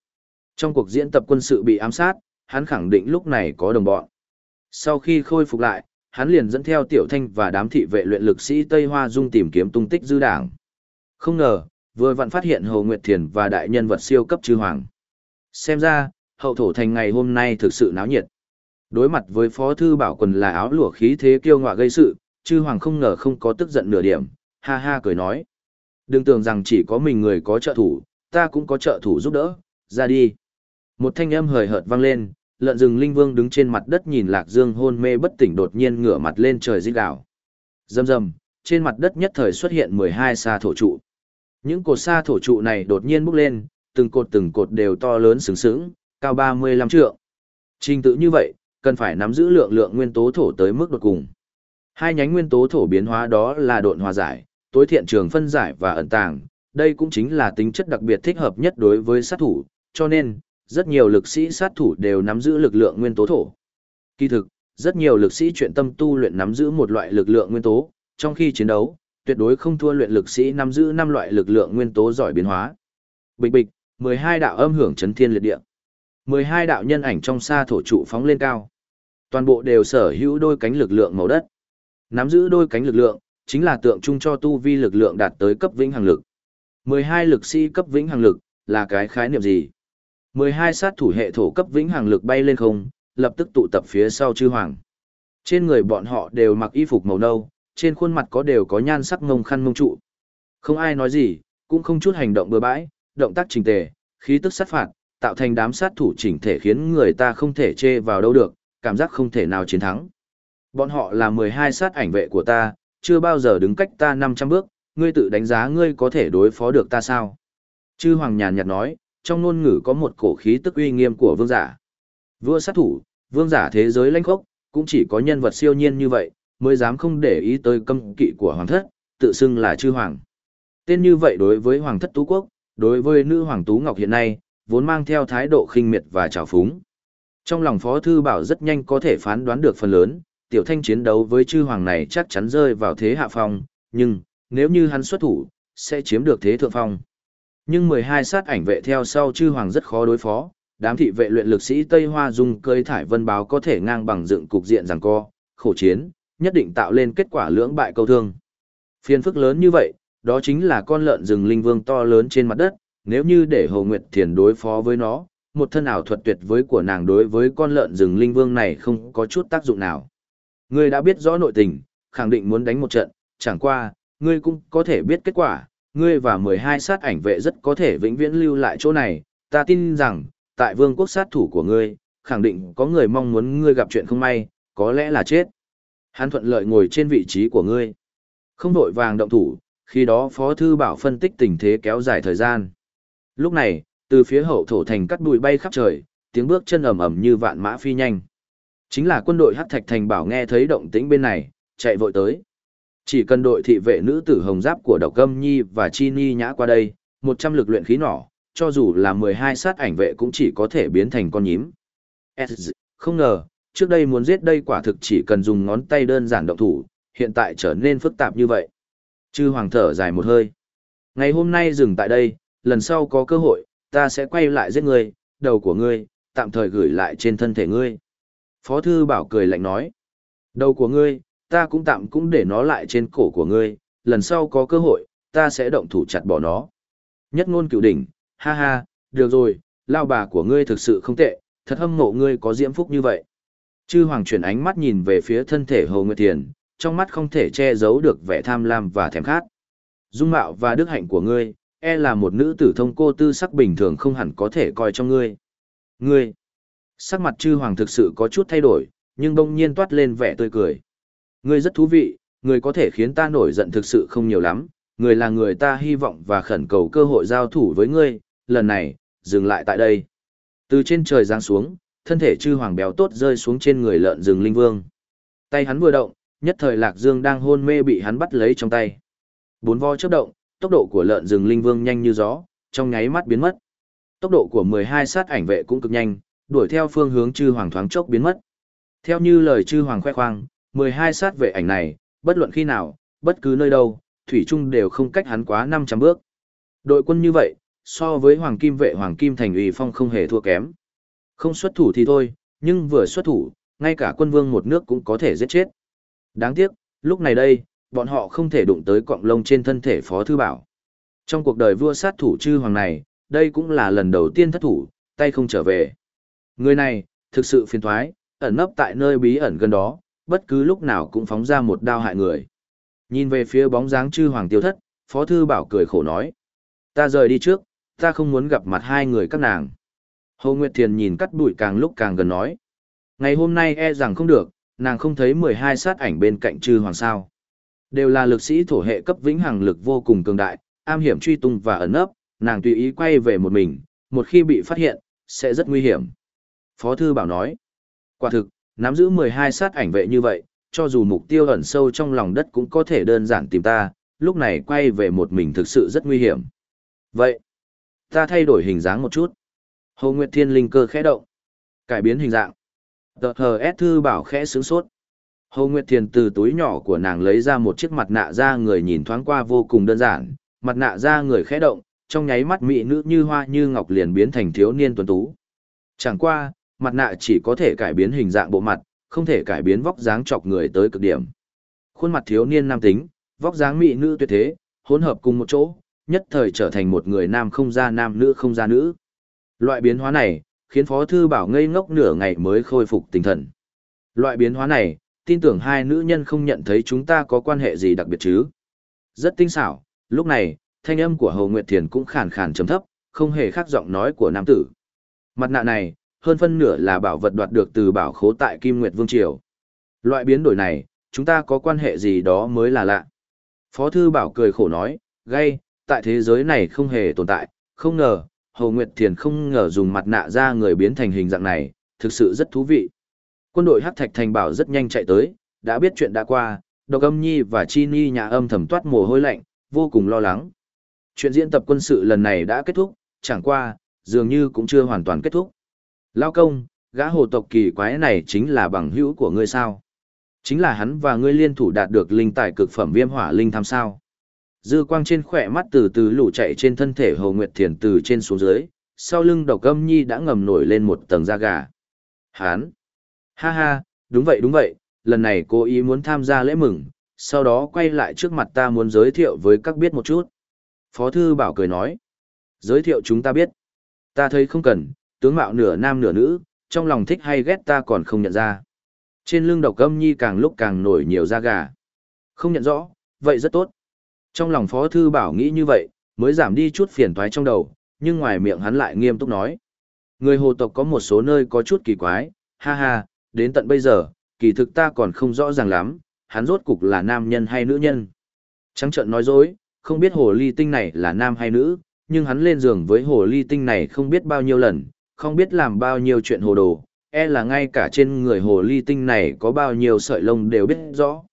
Trong cuộc diễn tập quân sự bị ám sát, hắn khẳng định lúc này có đồng bọn. Sau khi khôi phục lại, hắn liền dẫn theo Tiểu Thanh và đám thị vệ luyện lực sĩ Tây Hoa Dung tìm kiếm tung tích dư đảng. Không ngờ, vừa vặn phát hiện Hồ Nguyệt Thiền và đại nhân vật siêu cấp chư hoàng. Xem ra, hậu thổ thành ngày hôm nay thực sự náo nhiệt. Đối mặt với Phó Thư Bảo Quần là áo lụa khí thế kiêu ngọa gây sự, chư hoàng không ngờ không có tức giận nửa điểm, ha ha cười nói. Đừng tưởng rằng chỉ có mình người có trợ thủ, ta cũng có trợ thủ giúp đỡ, ra đi. Một thanh âm hời hợt vang lên, lợn rừng linh vương đứng trên mặt đất nhìn lạc dương hôn mê bất tỉnh đột nhiên ngửa mặt lên trời rít gào. Rầm rầm, trên mặt đất nhất thời xuất hiện 12 sa thổ trụ. Những cột sa thổ trụ này đột nhiên bốc lên, từng cột từng cột đều to lớn sướng sướng, cao 35 trượng. Trình tự như vậy, cần phải nắm giữ lượng lượng nguyên tố thổ tới mức đột cùng. Hai nhánh nguyên tố thổ biến hóa đó là độn hòa giải, tối thiện trường phân giải và ẩn tàng, đây cũng chính là tính chất đặc biệt thích hợp nhất đối với sát thủ, cho nên, rất nhiều lực sĩ sát thủ đều nắm giữ lực lượng nguyên tố thổ. Kỳ thực, rất nhiều lực sĩ chuyện tâm tu luyện nắm giữ một loại lực lượng nguyên tố, trong khi chiến đấu, tuyệt đối không thua luyện lực sĩ nắm giữ năm loại lực lượng nguyên tố giỏi biến hóa. Bịch bịch, 12 đạo âm hưởng chấn thiên liệt địa. 12 đạo nhân ảnh trong xa thổ trụ phóng lên cao. Toàn bộ đều sở hữu đôi cánh lực lượng màu đất. Nắm giữ đôi cánh lực lượng, chính là tượng trưng cho tu vi lực lượng đạt tới cấp vĩnh hằng lực. 12 lực sĩ cấp vĩnh hằng lực, là cái khái niệm gì? 12 sát thủ hệ thổ cấp vĩnh hằng lực bay lên không, lập tức tụ tập phía sau chư hoàng. Trên người bọn họ đều mặc y phục màu nâu, trên khuôn mặt có đều có nhan sắc ngông khăn mông trụ. Không ai nói gì, cũng không chút hành động bừa bãi, động tác trình tề, khí tức sát phạt, tạo thành đám sát thủ chỉnh thể khiến người ta không thể chê vào đâu được, cảm giác không thể nào chiến thắng. Bọn họ là 12 sát ảnh vệ của ta, chưa bao giờ đứng cách ta 500 bước, ngươi tự đánh giá ngươi có thể đối phó được ta sao? Chư Hoàng nhàn nhạt nói, trong ngôn ngữ có một cổ khí tức uy nghiêm của vương giả. Vua sát thủ, vương giả thế giới lãnh khốc, cũng chỉ có nhân vật siêu nhiên như vậy, mới dám không để ý tới cấm kỵ của hoàng thất, tự xưng là chư hoàng. Tên như vậy đối với hoàng thất tú quốc, đối với nữ hoàng tú ngọc hiện nay, vốn mang theo thái độ khinh miệt và trào phúng. Trong lòng Phó Thư Bảo rất nhanh có thể phán đoán được phần lớn, tiểu thanh chiến đấu với chư hoàng này chắc chắn rơi vào thế hạ phong, nhưng, nếu như hắn xuất thủ, sẽ chiếm được thế thượng phong. Nhưng 12 sát ảnh vệ theo sau chư hoàng rất khó đối phó, đám thị vệ luyện lực sĩ Tây Hoa Dung cơi thải vân báo có thể ngang bằng dựng cục diện rằng co, khổ chiến, nhất định tạo lên kết quả lưỡng bại câu thương. Phiên phức lớn như vậy, đó chính là con lợn rừng linh vương to lớn trên mặt đất, nếu như để Hồ Nguyệt Thiền đối phó với nó, một thân ảo thuật tuyệt với của nàng đối với con lợn rừng linh vương này không có chút tác dụng nào. Ngươi đã biết rõ nội tình, khẳng định muốn đánh một trận, chẳng qua, ngươi cũng có thể biết kết quả, ngươi và 12 sát ảnh vệ rất có thể vĩnh viễn lưu lại chỗ này, ta tin rằng, tại vương quốc sát thủ của ngươi, khẳng định có người mong muốn ngươi gặp chuyện không may, có lẽ là chết. Hắn thuận lợi ngồi trên vị trí của ngươi. Không đội vàng động thủ, khi đó Phó Thư Bảo phân tích tình thế kéo dài thời gian. Lúc này, từ phía hậu thổ thành cắt bụi bay khắp trời, tiếng bước chân ầm ầm như vạn mã phi nhanh. Chính là quân đội Hắc Thạch Thành Bảo nghe thấy động tĩnh bên này, chạy vội tới. Chỉ cần đội thị vệ nữ tử hồng giáp của Độc Gâm Nhi và Chi Ni nhã qua đây, 100 lực luyện khí nỏ, cho dù là 12 sát ảnh vệ cũng chỉ có thể biến thành con nhím. Không ngờ, trước đây muốn giết đây quả thực chỉ cần dùng ngón tay đơn giản động thủ, hiện tại trở nên phức tạp như vậy. Chư hoàng thở dài một hơi. Ngày hôm nay dừng tại đây, lần sau có cơ hội, ta sẽ quay lại giết ngươi, đầu của ngươi, tạm thời gửi lại trên thân thể ngươi. Phó thư bảo cười lạnh nói. Đầu của ngươi, ta cũng tạm cũng để nó lại trên cổ của ngươi, lần sau có cơ hội, ta sẽ động thủ chặt bỏ nó. Nhất ngôn cựu đỉnh, ha ha, được rồi, lao bà của ngươi thực sự không tệ, thật hâm mộ ngươi có diễm phúc như vậy. Chư hoàng chuyển ánh mắt nhìn về phía thân thể Hồ Nguyệt Thiền, trong mắt không thể che giấu được vẻ tham lam và thèm khát. Dung mạo và đức hạnh của ngươi, e là một nữ tử thông cô tư sắc bình thường không hẳn có thể coi trong ngươi. Ngươi, sắc mặt chư hoàng thực sự có chút thay đổi, nhưng đông nhiên toát lên vẻ tươi cười. Ngươi rất thú vị, ngươi có thể khiến ta nổi giận thực sự không nhiều lắm, ngươi là người ta hy vọng và khẩn cầu cơ hội giao thủ với ngươi, lần này, dừng lại tại đây. Từ trên trời giáng xuống, thân thể chư hoàng béo tốt rơi xuống trên người lợn rừng linh vương. Tay hắn vừa động, nhất thời Lạc Dương đang hôn mê bị hắn bắt lấy trong tay. Bốn vo chớp động, tốc độ của lợn rừng linh vương nhanh như gió, trong nháy mắt biến mất. Tốc độ của 12 sát ảnh vệ cũng cực nhanh, đuổi theo phương hướng chư hoàng thoáng chốc biến mất. Theo như lời chư hoàng khoe khoang, 12 sát vệ ảnh này, bất luận khi nào, bất cứ nơi đâu, thủy trung đều không cách hắn quá 500 bước. Đội quân như vậy, so với hoàng kim vệ hoàng kim thành ủy phong không hề thua kém. Không xuất thủ thì thôi, nhưng vừa xuất thủ, ngay cả quân vương một nước cũng có thể giết chết. Đáng tiếc, lúc này đây, bọn họ không thể đụng tới cọng lông trên thân thể Phó Thư Bảo. Trong cuộc đời vua sát thủ chư hoàng này, đây cũng là lần đầu tiên thất thủ, tay không trở về. Người này, thực sự phiền thoái, ẩn nấp tại nơi bí ẩn gần đó, bất cứ lúc nào cũng phóng ra một đao hại người. Nhìn về phía bóng dáng chư hoàng tiêu thất, Phó Thư Bảo cười khổ nói. Ta rời đi trước, ta không muốn gặp mặt hai người các nàng. Hồ Nguyệt Thiền nhìn cắt bụi càng lúc càng gần nói. Ngày hôm nay e rằng không được, nàng không thấy 12 sát ảnh bên cạnh chư hoàng sao. Đều là lực sĩ thổ hệ cấp vĩnh hằng lực vô cùng cường đại, am hiểm truy tung và ẩn ấp, nàng tùy ý quay về một mình, một khi bị phát hiện, sẽ rất nguy hiểm. Phó Thư Bảo nói, quả thực, nắm giữ 12 sát ảnh vệ như vậy, cho dù mục tiêu ẩn sâu trong lòng đất cũng có thể đơn giản tìm ta, lúc này quay về một mình thực sự rất nguy hiểm. Vậy, ta thay đổi hình dáng một chút. Hồ Nguyệt Thiên linh cơ khẽ động, cải biến hình dạng. Tờ hờ S Thư Bảo khẽ sướng sốt. Hồ Nguyệt Thiên từ túi nhỏ của nàng lấy ra một chiếc mặt nạ da người nhìn thoáng qua vô cùng đơn giản, mặt nạ da người khẽ động, trong nháy mắt mỹ nữ như hoa như ngọc liền biến thành thiếu niên tuấn tú. Chẳng qua, mặt nạ chỉ có thể cải biến hình dạng bộ mặt, không thể cải biến vóc dáng chọc người tới cực điểm. Khuôn mặt thiếu niên nam tính, vóc dáng mỹ nữ tuyệt thế, hỗn hợp cùng một chỗ, nhất thời trở thành một người nam không ra nam nữ không ra nữ. Loại biến hóa này, khiến Phó Thư Bảo ngây ngốc nửa ngày mới khôi phục tinh thần. Loại biến hóa này, tin tưởng hai nữ nhân không nhận thấy chúng ta có quan hệ gì đặc biệt chứ. Rất tinh xảo, lúc này, thanh âm của Hồ Nguyệt Thiền cũng khàn khàn chấm thấp, không hề khác giọng nói của nam tử. Mặt nạ này, hơn phân nửa là bảo vật đoạt được từ bảo khố tại Kim Nguyệt Vương Triều. Loại biến đổi này, chúng ta có quan hệ gì đó mới là lạ. Phó Thư Bảo cười khổ nói, gây, tại thế giới này không hề tồn tại, không ngờ, Hồ Nguyệt Thiền không ngờ dùng mặt nạ ra người biến thành hình dạng này, thực sự rất thú vị. Quân đội Hắc Thạch Thành Bảo rất nhanh chạy tới, đã biết chuyện đã qua, Độc Âm Nhi và Chi Ni nhà âm thầm toát mồ hôi lạnh, vô cùng lo lắng. Chuyện diễn tập quân sự lần này đã kết thúc, chẳng qua, dường như cũng chưa hoàn toàn kết thúc. Lao công, gã hồ tộc kỳ quái này chính là bằng hữu của ngươi sao? Chính là hắn và ngươi liên thủ đạt được linh tài cực phẩm viêm hỏa linh tham sao? Dư quang trên khỏe mắt từ từ lũ chạy trên thân thể Hồ Nguyệt Thiền từ trên xuống dưới, sau lưng độc âm nhi đã ngầm nổi lên một tầng da gà. Hán! Ha ha, đúng vậy đúng vậy, lần này cô ý muốn tham gia lễ mừng, sau đó quay lại trước mặt ta muốn giới thiệu với các biết một chút. Phó Thư Bảo cười nói, giới thiệu chúng ta biết. Ta thấy không cần, tướng mạo nửa nam nửa nữ, trong lòng thích hay ghét ta còn không nhận ra. Trên lưng độc âm nhi càng lúc càng nổi nhiều da gà. Không nhận rõ, vậy rất tốt. Trong lòng Phó Thư Bảo nghĩ như vậy, mới giảm đi chút phiền toái trong đầu, nhưng ngoài miệng hắn lại nghiêm túc nói. Người hồ tộc có một số nơi có chút kỳ quái, ha ha, đến tận bây giờ, kỳ thực ta còn không rõ ràng lắm, hắn rốt cục là nam nhân hay nữ nhân. Trắng trận nói dối, không biết hồ ly tinh này là nam hay nữ, nhưng hắn lên giường với hồ ly tinh này không biết bao nhiêu lần, không biết làm bao nhiêu chuyện hồ đồ, e là ngay cả trên người hồ ly tinh này có bao nhiêu sợi lông đều biết rõ.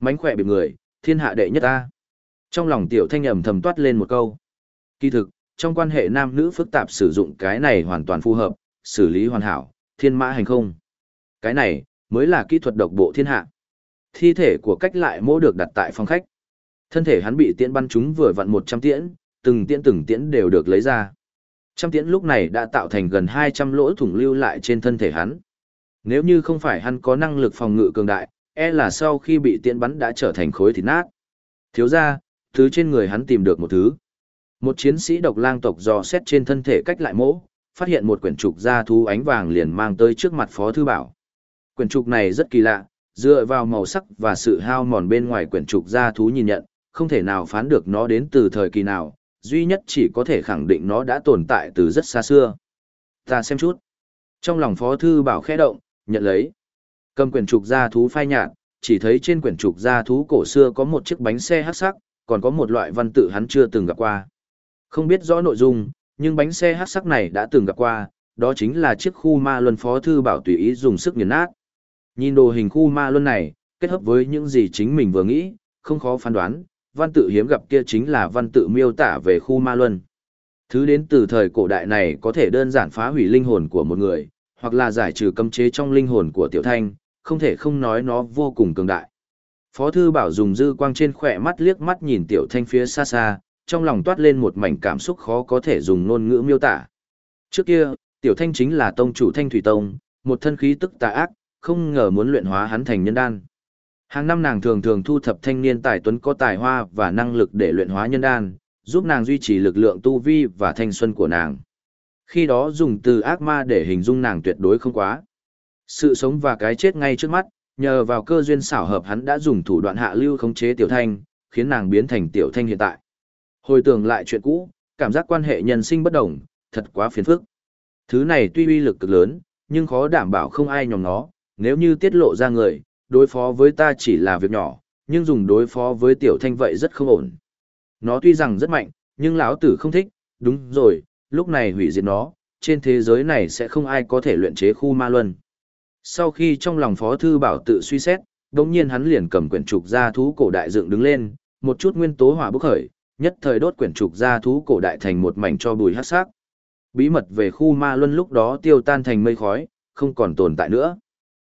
Mánh khỏe bị người, thiên hạ đệ nhất ta. Trong lòng tiểu thanh ẩm thầm toát lên một câu. Kỳ thực, trong quan hệ nam nữ phức tạp sử dụng cái này hoàn toàn phù hợp, xử lý hoàn hảo, thiên mã hành không. Cái này, mới là kỹ thuật độc bộ thiên hạ. Thi thể của cách lại mô được đặt tại phòng khách. Thân thể hắn bị tiễn bắn chúng vừa vặn 100 tiễn, từng tiễn từng tiễn đều được lấy ra. Trăm tiễn lúc này đã tạo thành gần 200 lỗ thủng lưu lại trên thân thể hắn. Nếu như không phải hắn có năng lực phòng ngự cường đại, e là sau khi bị tiễn bắn đã trở thành khối thịt nát. Thiếu ra, thứ trên người hắn tìm được một thứ. Một chiến sĩ độc lang tộc dò xét trên thân thể cách lại mỗ, phát hiện một quyển trục da thú ánh vàng liền mang tới trước mặt Phó Thư Bảo. Quyển trục này rất kỳ lạ, dựa vào màu sắc và sự hao mòn bên ngoài quyển trục da thú nhìn nhận, không thể nào phán được nó đến từ thời kỳ nào, duy nhất chỉ có thể khẳng định nó đã tồn tại từ rất xa xưa. Ta xem chút. Trong lòng Phó Thư Bảo khẽ động, nhận lấy. Cầm quyển trục gia thú phai nhạt, chỉ thấy trên quyển trục gia thú cổ xưa có một chiếc bánh xe hắc sắc, còn có một loại văn tự hắn chưa từng gặp qua. Không biết rõ nội dung, nhưng bánh xe hắc sắc này đã từng gặp qua, đó chính là chiếc khu ma luân phó thư bảo tùy ý dùng sức nghiền nát. Nhìn đồ hình khu ma luân này, kết hợp với những gì chính mình vừa nghĩ, không khó phán đoán, văn tự hiếm gặp kia chính là văn tự miêu tả về khu ma luân. Thứ đến từ thời cổ đại này có thể đơn giản phá hủy linh hồn của một người, hoặc là giải trừ cấm chế trong linh hồn của tiểu thanh, không thể không nói nó vô cùng cường đại. Phó thư bảo dùng dư quang trên khỏe mắt liếc mắt nhìn tiểu thanh phía xa xa, trong lòng toát lên một mảnh cảm xúc khó có thể dùng ngôn ngữ miêu tả. Trước kia, tiểu thanh chính là tông chủ thanh thủy tông, một thân khí tức tà ác, không ngờ muốn luyện hóa hắn thành nhân đan. Hàng năm nàng thường thường thu thập thanh niên tài tuấn có tài hoa và năng lực để luyện hóa nhân đan, giúp nàng duy trì lực lượng tu vi và thanh xuân của nàng. Khi đó dùng từ ác ma để hình dung nàng tuyệt đối không quá. Sự sống và cái chết ngay trước mắt, nhờ vào cơ duyên xảo hợp hắn đã dùng thủ đoạn hạ lưu khống chế tiểu thanh, khiến nàng biến thành tiểu thanh hiện tại. Hồi tưởng lại chuyện cũ, cảm giác quan hệ nhân sinh bất đồng, thật quá phiền phức. Thứ này tuy uy lực cực lớn, nhưng khó đảm bảo không ai nhòm nó, nếu như tiết lộ ra người, đối phó với ta chỉ là việc nhỏ, nhưng dùng đối phó với tiểu thanh vậy rất không ổn. Nó tuy rằng rất mạnh, nhưng lão tử không thích, đúng rồi, lúc này hủy diệt nó, trên thế giới này sẽ không ai có thể luyện chế khu ma luân. Sau khi trong lòng Phó Thư Bảo tự suy xét, đồng nhiên hắn liền cầm quyển trục ra thú cổ đại dựng đứng lên, một chút nguyên tố hỏa bốc khởi, nhất thời đốt quyển trục ra thú cổ đại thành một mảnh cho bùi hát sắc. Bí mật về khu ma luân lúc đó tiêu tan thành mây khói, không còn tồn tại nữa.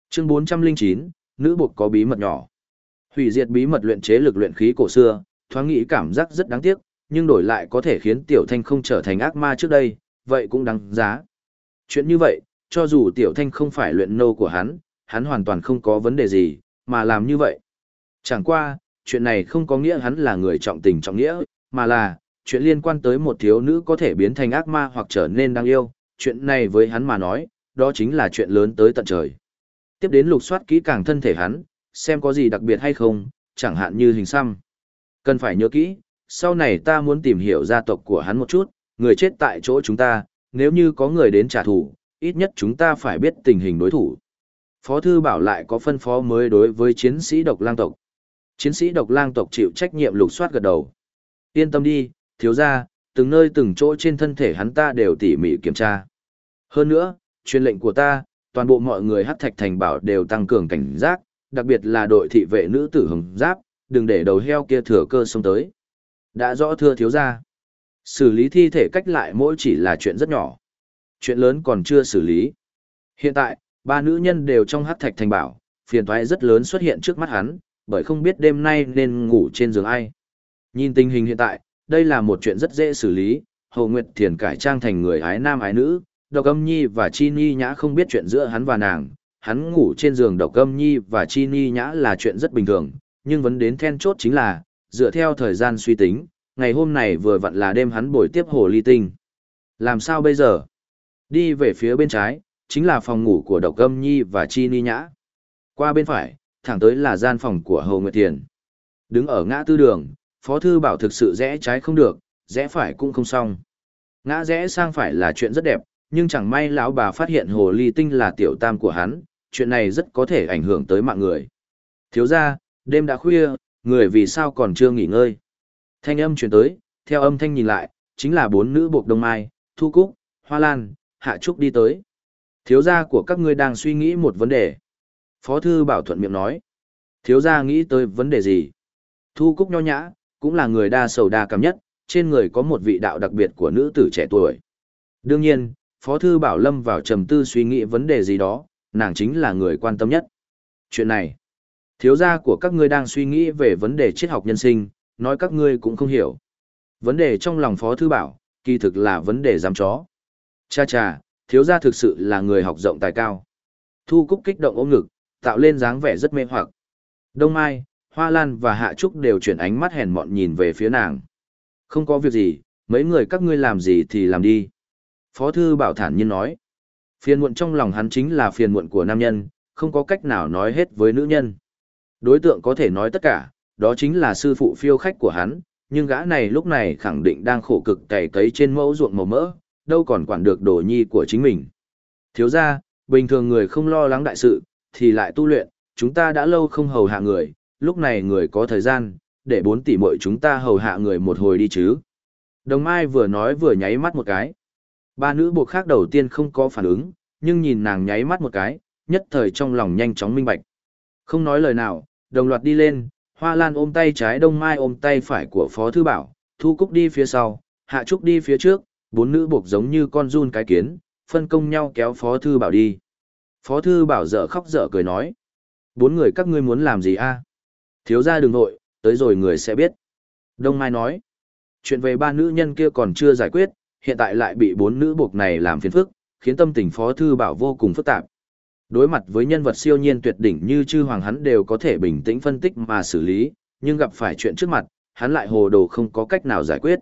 Chương 409, nữ buộc có bí mật nhỏ. Hủy diệt bí mật luyện chế lực luyện khí cổ xưa, thoáng nghĩ cảm giác rất đáng tiếc, nhưng đổi lại có thể khiến tiểu thanh không trở thành ác ma trước đây, vậy cũng đáng giá. Chuyện như vậy, cho dù tiểu thanh không phải luyện nô của hắn, hắn hoàn toàn không có vấn đề gì, mà làm như vậy. Chẳng qua, chuyện này không có nghĩa hắn là người trọng tình trọng nghĩa, mà là, chuyện liên quan tới một thiếu nữ có thể biến thành ác ma hoặc trở nên đáng yêu, chuyện này với hắn mà nói, đó chính là chuyện lớn tới tận trời. Tiếp đến lục soát kỹ càng thân thể hắn, xem có gì đặc biệt hay không, chẳng hạn như hình xăm. Cần phải nhớ kỹ, sau này ta muốn tìm hiểu gia tộc của hắn một chút, người chết tại chỗ chúng ta, nếu như có người đến trả thù, ít nhất chúng ta phải biết tình hình đối thủ. Phó thư bảo lại có phân phó mới đối với chiến sĩ độc lang tộc. Chiến sĩ độc lang tộc chịu trách nhiệm lục soát gật đầu. Yên tâm đi, thiếu ra, từng nơi từng chỗ trên thân thể hắn ta đều tỉ mỉ kiểm tra. Hơn nữa, truyền lệnh của ta, toàn bộ mọi người hắc thạch thành bảo đều tăng cường cảnh giác, đặc biệt là đội thị vệ nữ tử hồng giáp, đừng để đầu heo kia thừa cơ xông tới. Đã rõ thưa thiếu ra. Xử lý thi thể cách lại mỗi chỉ là chuyện rất nhỏ. Chuyện lớn còn chưa xử lý. Hiện tại, ba nữ nhân đều trong hắc thạch thành bảo, phiền toái rất lớn xuất hiện trước mắt hắn, bởi không biết đêm nay nên ngủ trên giường ai. Nhìn tình hình hiện tại, đây là một chuyện rất dễ xử lý, Hồ Nguyệt Thiền cải trang thành người ái nam ái nữ, Độc Âm Nhi và Chi Ni Nhã không biết chuyện giữa hắn và nàng, hắn ngủ trên giường Độc Âm Nhi và Chi Ni Nhã là chuyện rất bình thường, nhưng vấn đến then chốt chính là, dựa theo thời gian suy tính, ngày hôm này vừa vặn là đêm hắn buổi tiếp hồ ly tinh. Làm sao bây giờ? Đi về phía bên trái, chính là phòng ngủ của Độc Âm Nhi và Chi Ni Nhã. Qua bên phải, thẳng tới là gian phòng của Hồ Nguyệt Thiền. Đứng ở ngã tư đường, Phó Thư Bảo thực sự rẽ trái không được, rẽ phải cũng không xong. Ngã rẽ sang phải là chuyện rất đẹp, nhưng chẳng may lão bà phát hiện hồ ly tinh là tiểu tam của hắn, chuyện này rất có thể ảnh hưởng tới mạng người. Thiếu ra, đêm đã khuya, người vì sao còn chưa nghỉ ngơi. Thanh âm chuyển tới, theo âm thanh nhìn lại, chính là bốn nữ buộc đông mai, thu cúc, hoa lan, hạ trúc đi tới. Thiếu gia của các ngươi đang suy nghĩ một vấn đề. Phó thư bảo thuận miệng nói. Thiếu gia nghĩ tới vấn đề gì? Thu cúc nho nhã, cũng là người đa sầu đa cảm nhất, trên người có một vị đạo đặc biệt của nữ tử trẻ tuổi. Đương nhiên, Phó Thư Bảo Lâm vào trầm tư suy nghĩ vấn đề gì đó, nàng chính là người quan tâm nhất. Chuyện này, thiếu gia của các ngươi đang suy nghĩ về vấn đề triết học nhân sinh, nói các ngươi cũng không hiểu. Vấn đề trong lòng Phó Thư Bảo, kỳ thực là vấn đề giám chó. Cha cha, thiếu gia thực sự là người học rộng tài cao. Thu Cúc kích động ôm ngực, tạo lên dáng vẻ rất mê hoặc. Đông Mai, Hoa Lan và Hạ Trúc đều chuyển ánh mắt hèn mọn nhìn về phía nàng. Không có việc gì, mấy người các ngươi làm gì thì làm đi. Phó Thư Bảo thản nhiên nói. Phiền muộn trong lòng hắn chính là phiền muộn của nam nhân, không có cách nào nói hết với nữ nhân. Đối tượng có thể nói tất cả, đó chính là sư phụ phiêu khách của hắn, nhưng gã này lúc này khẳng định đang khổ cực cày cấy trên mẫu ruộng màu mỡ, đâu còn quản được đồ nhi của chính mình. Thiếu ra, bình thường người không lo lắng đại sự, thì lại tu luyện, chúng ta đã lâu không hầu hạ người, lúc này người có thời gian, để bốn tỷ muội chúng ta hầu hạ người một hồi đi chứ. Đồng Mai vừa nói vừa nháy mắt một cái. Ba nữ buộc khác đầu tiên không có phản ứng, nhưng nhìn nàng nháy mắt một cái, nhất thời trong lòng nhanh chóng minh bạch. Không nói lời nào, đồng loạt đi lên, Hoa Lan ôm tay trái Đông Mai ôm tay phải của Phó Thư Bảo, Thu Cúc đi phía sau, Hạ Trúc đi phía trước, bốn nữ buộc giống như con run cái kiến, phân công nhau kéo Phó Thư Bảo đi. Phó Thư Bảo dở khóc dở cười nói. Bốn người các ngươi muốn làm gì a Thiếu ra đường nội, tới rồi người sẽ biết. Đông Mai nói. Chuyện về ba nữ nhân kia còn chưa giải quyết, hiện tại lại bị bốn nữ buộc này làm phiền phức, khiến tâm tình Phó Thư Bảo vô cùng phức tạp. Đối mặt với nhân vật siêu nhiên tuyệt đỉnh như chư hoàng hắn đều có thể bình tĩnh phân tích mà xử lý, nhưng gặp phải chuyện trước mặt, hắn lại hồ đồ không có cách nào giải quyết.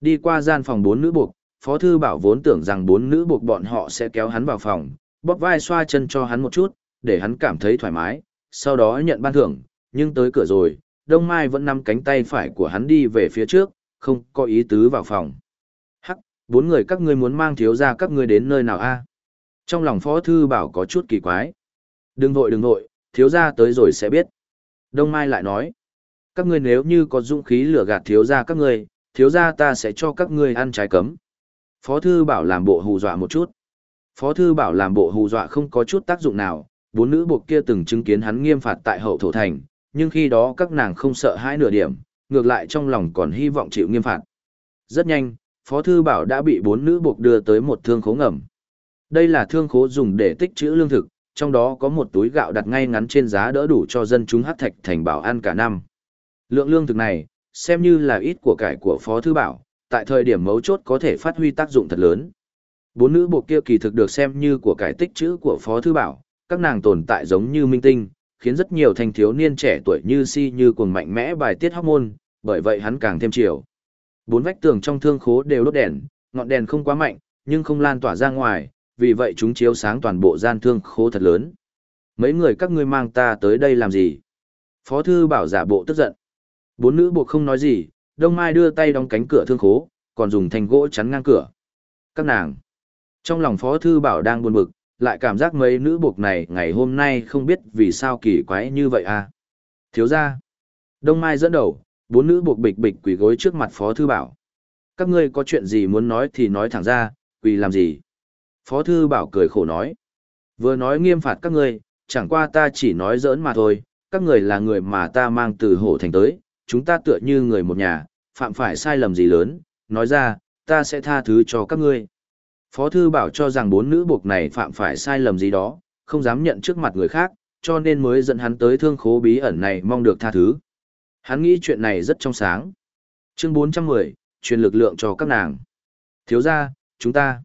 Đi qua gian phòng bốn nữ buộc, Phó Thư Bảo vốn tưởng rằng bốn nữ buộc bọn họ sẽ kéo hắn vào phòng, bóp vai xoa chân cho hắn một chút, để hắn cảm thấy thoải mái, sau đó nhận ban thưởng, nhưng tới cửa rồi, Đông Mai vẫn nắm cánh tay phải của hắn đi về phía trước, không có ý tứ vào phòng. Bốn người các ngươi muốn mang thiếu ra các ngươi đến nơi nào a? Trong lòng Phó Thư Bảo có chút kỳ quái. Đừng vội đừng vội, thiếu ra tới rồi sẽ biết. Đông Mai lại nói, các ngươi nếu như có dũng khí lửa gạt thiếu ra các ngươi, thiếu ra ta sẽ cho các ngươi ăn trái cấm. Phó Thư Bảo làm bộ hù dọa một chút. Phó Thư Bảo làm bộ hù dọa không có chút tác dụng nào, bốn nữ buộc kia từng chứng kiến hắn nghiêm phạt tại hậu thổ thành, nhưng khi đó các nàng không sợ hãi nửa điểm, ngược lại trong lòng còn hy vọng chịu nghiêm phạt. Rất nhanh, Phó Thư Bảo đã bị bốn nữ buộc đưa tới một thương khố ngầm. Đây là thương khố dùng để tích trữ lương thực, trong đó có một túi gạo đặt ngay ngắn trên giá đỡ đủ cho dân chúng hát thạch thành bảo ăn cả năm. Lượng lương thực này, xem như là ít của cải của Phó Thư Bảo, tại thời điểm mấu chốt có thể phát huy tác dụng thật lớn. Bốn nữ buộc kia kỳ thực được xem như của cải tích chữ của Phó Thư Bảo, các nàng tồn tại giống như minh tinh, khiến rất nhiều thanh thiếu niên trẻ tuổi như si như cuồng mạnh mẽ bài tiết hormone, bởi vậy hắn càng thêm chiều. Bốn vách tường trong thương khố đều đốt đèn, ngọn đèn không quá mạnh, nhưng không lan tỏa ra ngoài, vì vậy chúng chiếu sáng toàn bộ gian thương khố thật lớn. Mấy người các ngươi mang ta tới đây làm gì? Phó thư bảo giả bộ tức giận. Bốn nữ buộc không nói gì, Đông Mai đưa tay đóng cánh cửa thương khố, còn dùng thành gỗ chắn ngang cửa. Các nàng. Trong lòng Phó thư bảo đang buồn bực, lại cảm giác mấy nữ buộc này ngày hôm nay không biết vì sao kỳ quái như vậy à. Thiếu ra. Đông Mai dẫn đầu, bốn nữ buộc bịch bịch quỳ gối trước mặt Phó Thư Bảo. Các ngươi có chuyện gì muốn nói thì nói thẳng ra, quỳ làm gì? Phó Thư Bảo cười khổ nói. Vừa nói nghiêm phạt các ngươi, chẳng qua ta chỉ nói giỡn mà thôi, các người là người mà ta mang từ hổ thành tới, chúng ta tựa như người một nhà, phạm phải sai lầm gì lớn, nói ra, ta sẽ tha thứ cho các ngươi. Phó Thư Bảo cho rằng bốn nữ buộc này phạm phải sai lầm gì đó, không dám nhận trước mặt người khác, cho nên mới dẫn hắn tới thương khố bí ẩn này mong được tha thứ. Hắn nghĩ chuyện này rất trong sáng. Chương 410, truyền lực lượng cho các nàng. Thiếu ra, chúng ta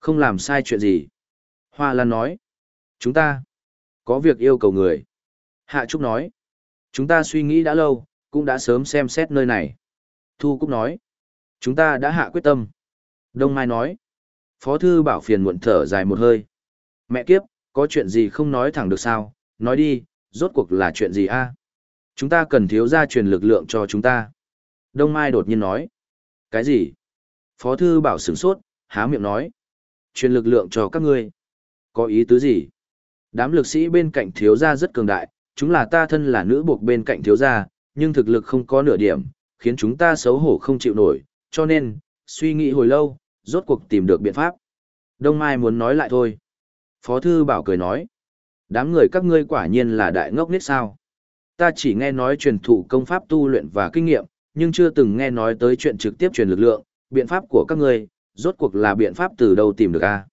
không làm sai chuyện gì. Hoa Lan nói. Chúng ta có việc yêu cầu người. Hạ Trúc nói. Chúng ta suy nghĩ đã lâu, cũng đã sớm xem xét nơi này. Thu Cúc nói. Chúng ta đã hạ quyết tâm. Đông Mai nói. Phó Thư Bảo phiền muộn thở dài một hơi. Mẹ kiếp, có chuyện gì không nói thẳng được sao? Nói đi, rốt cuộc là chuyện gì a Chúng ta cần thiếu gia truyền lực lượng cho chúng ta. Đông Mai đột nhiên nói. Cái gì? Phó thư bảo sửng sốt, há miệng nói. Truyền lực lượng cho các ngươi. Có ý tứ gì? Đám lực sĩ bên cạnh thiếu gia rất cường đại, chúng là ta thân là nữ buộc bên cạnh thiếu gia, nhưng thực lực không có nửa điểm, khiến chúng ta xấu hổ không chịu nổi, cho nên, suy nghĩ hồi lâu, rốt cuộc tìm được biện pháp. Đông Mai muốn nói lại thôi. Phó Thư Bảo cười nói. Đám người các ngươi quả nhiên là đại ngốc nít sao. Ta chỉ nghe nói truyền thụ công pháp tu luyện và kinh nghiệm, nhưng chưa từng nghe nói tới chuyện trực tiếp truyền lực lượng, biện pháp của các ngươi, rốt cuộc là biện pháp từ đâu tìm được a?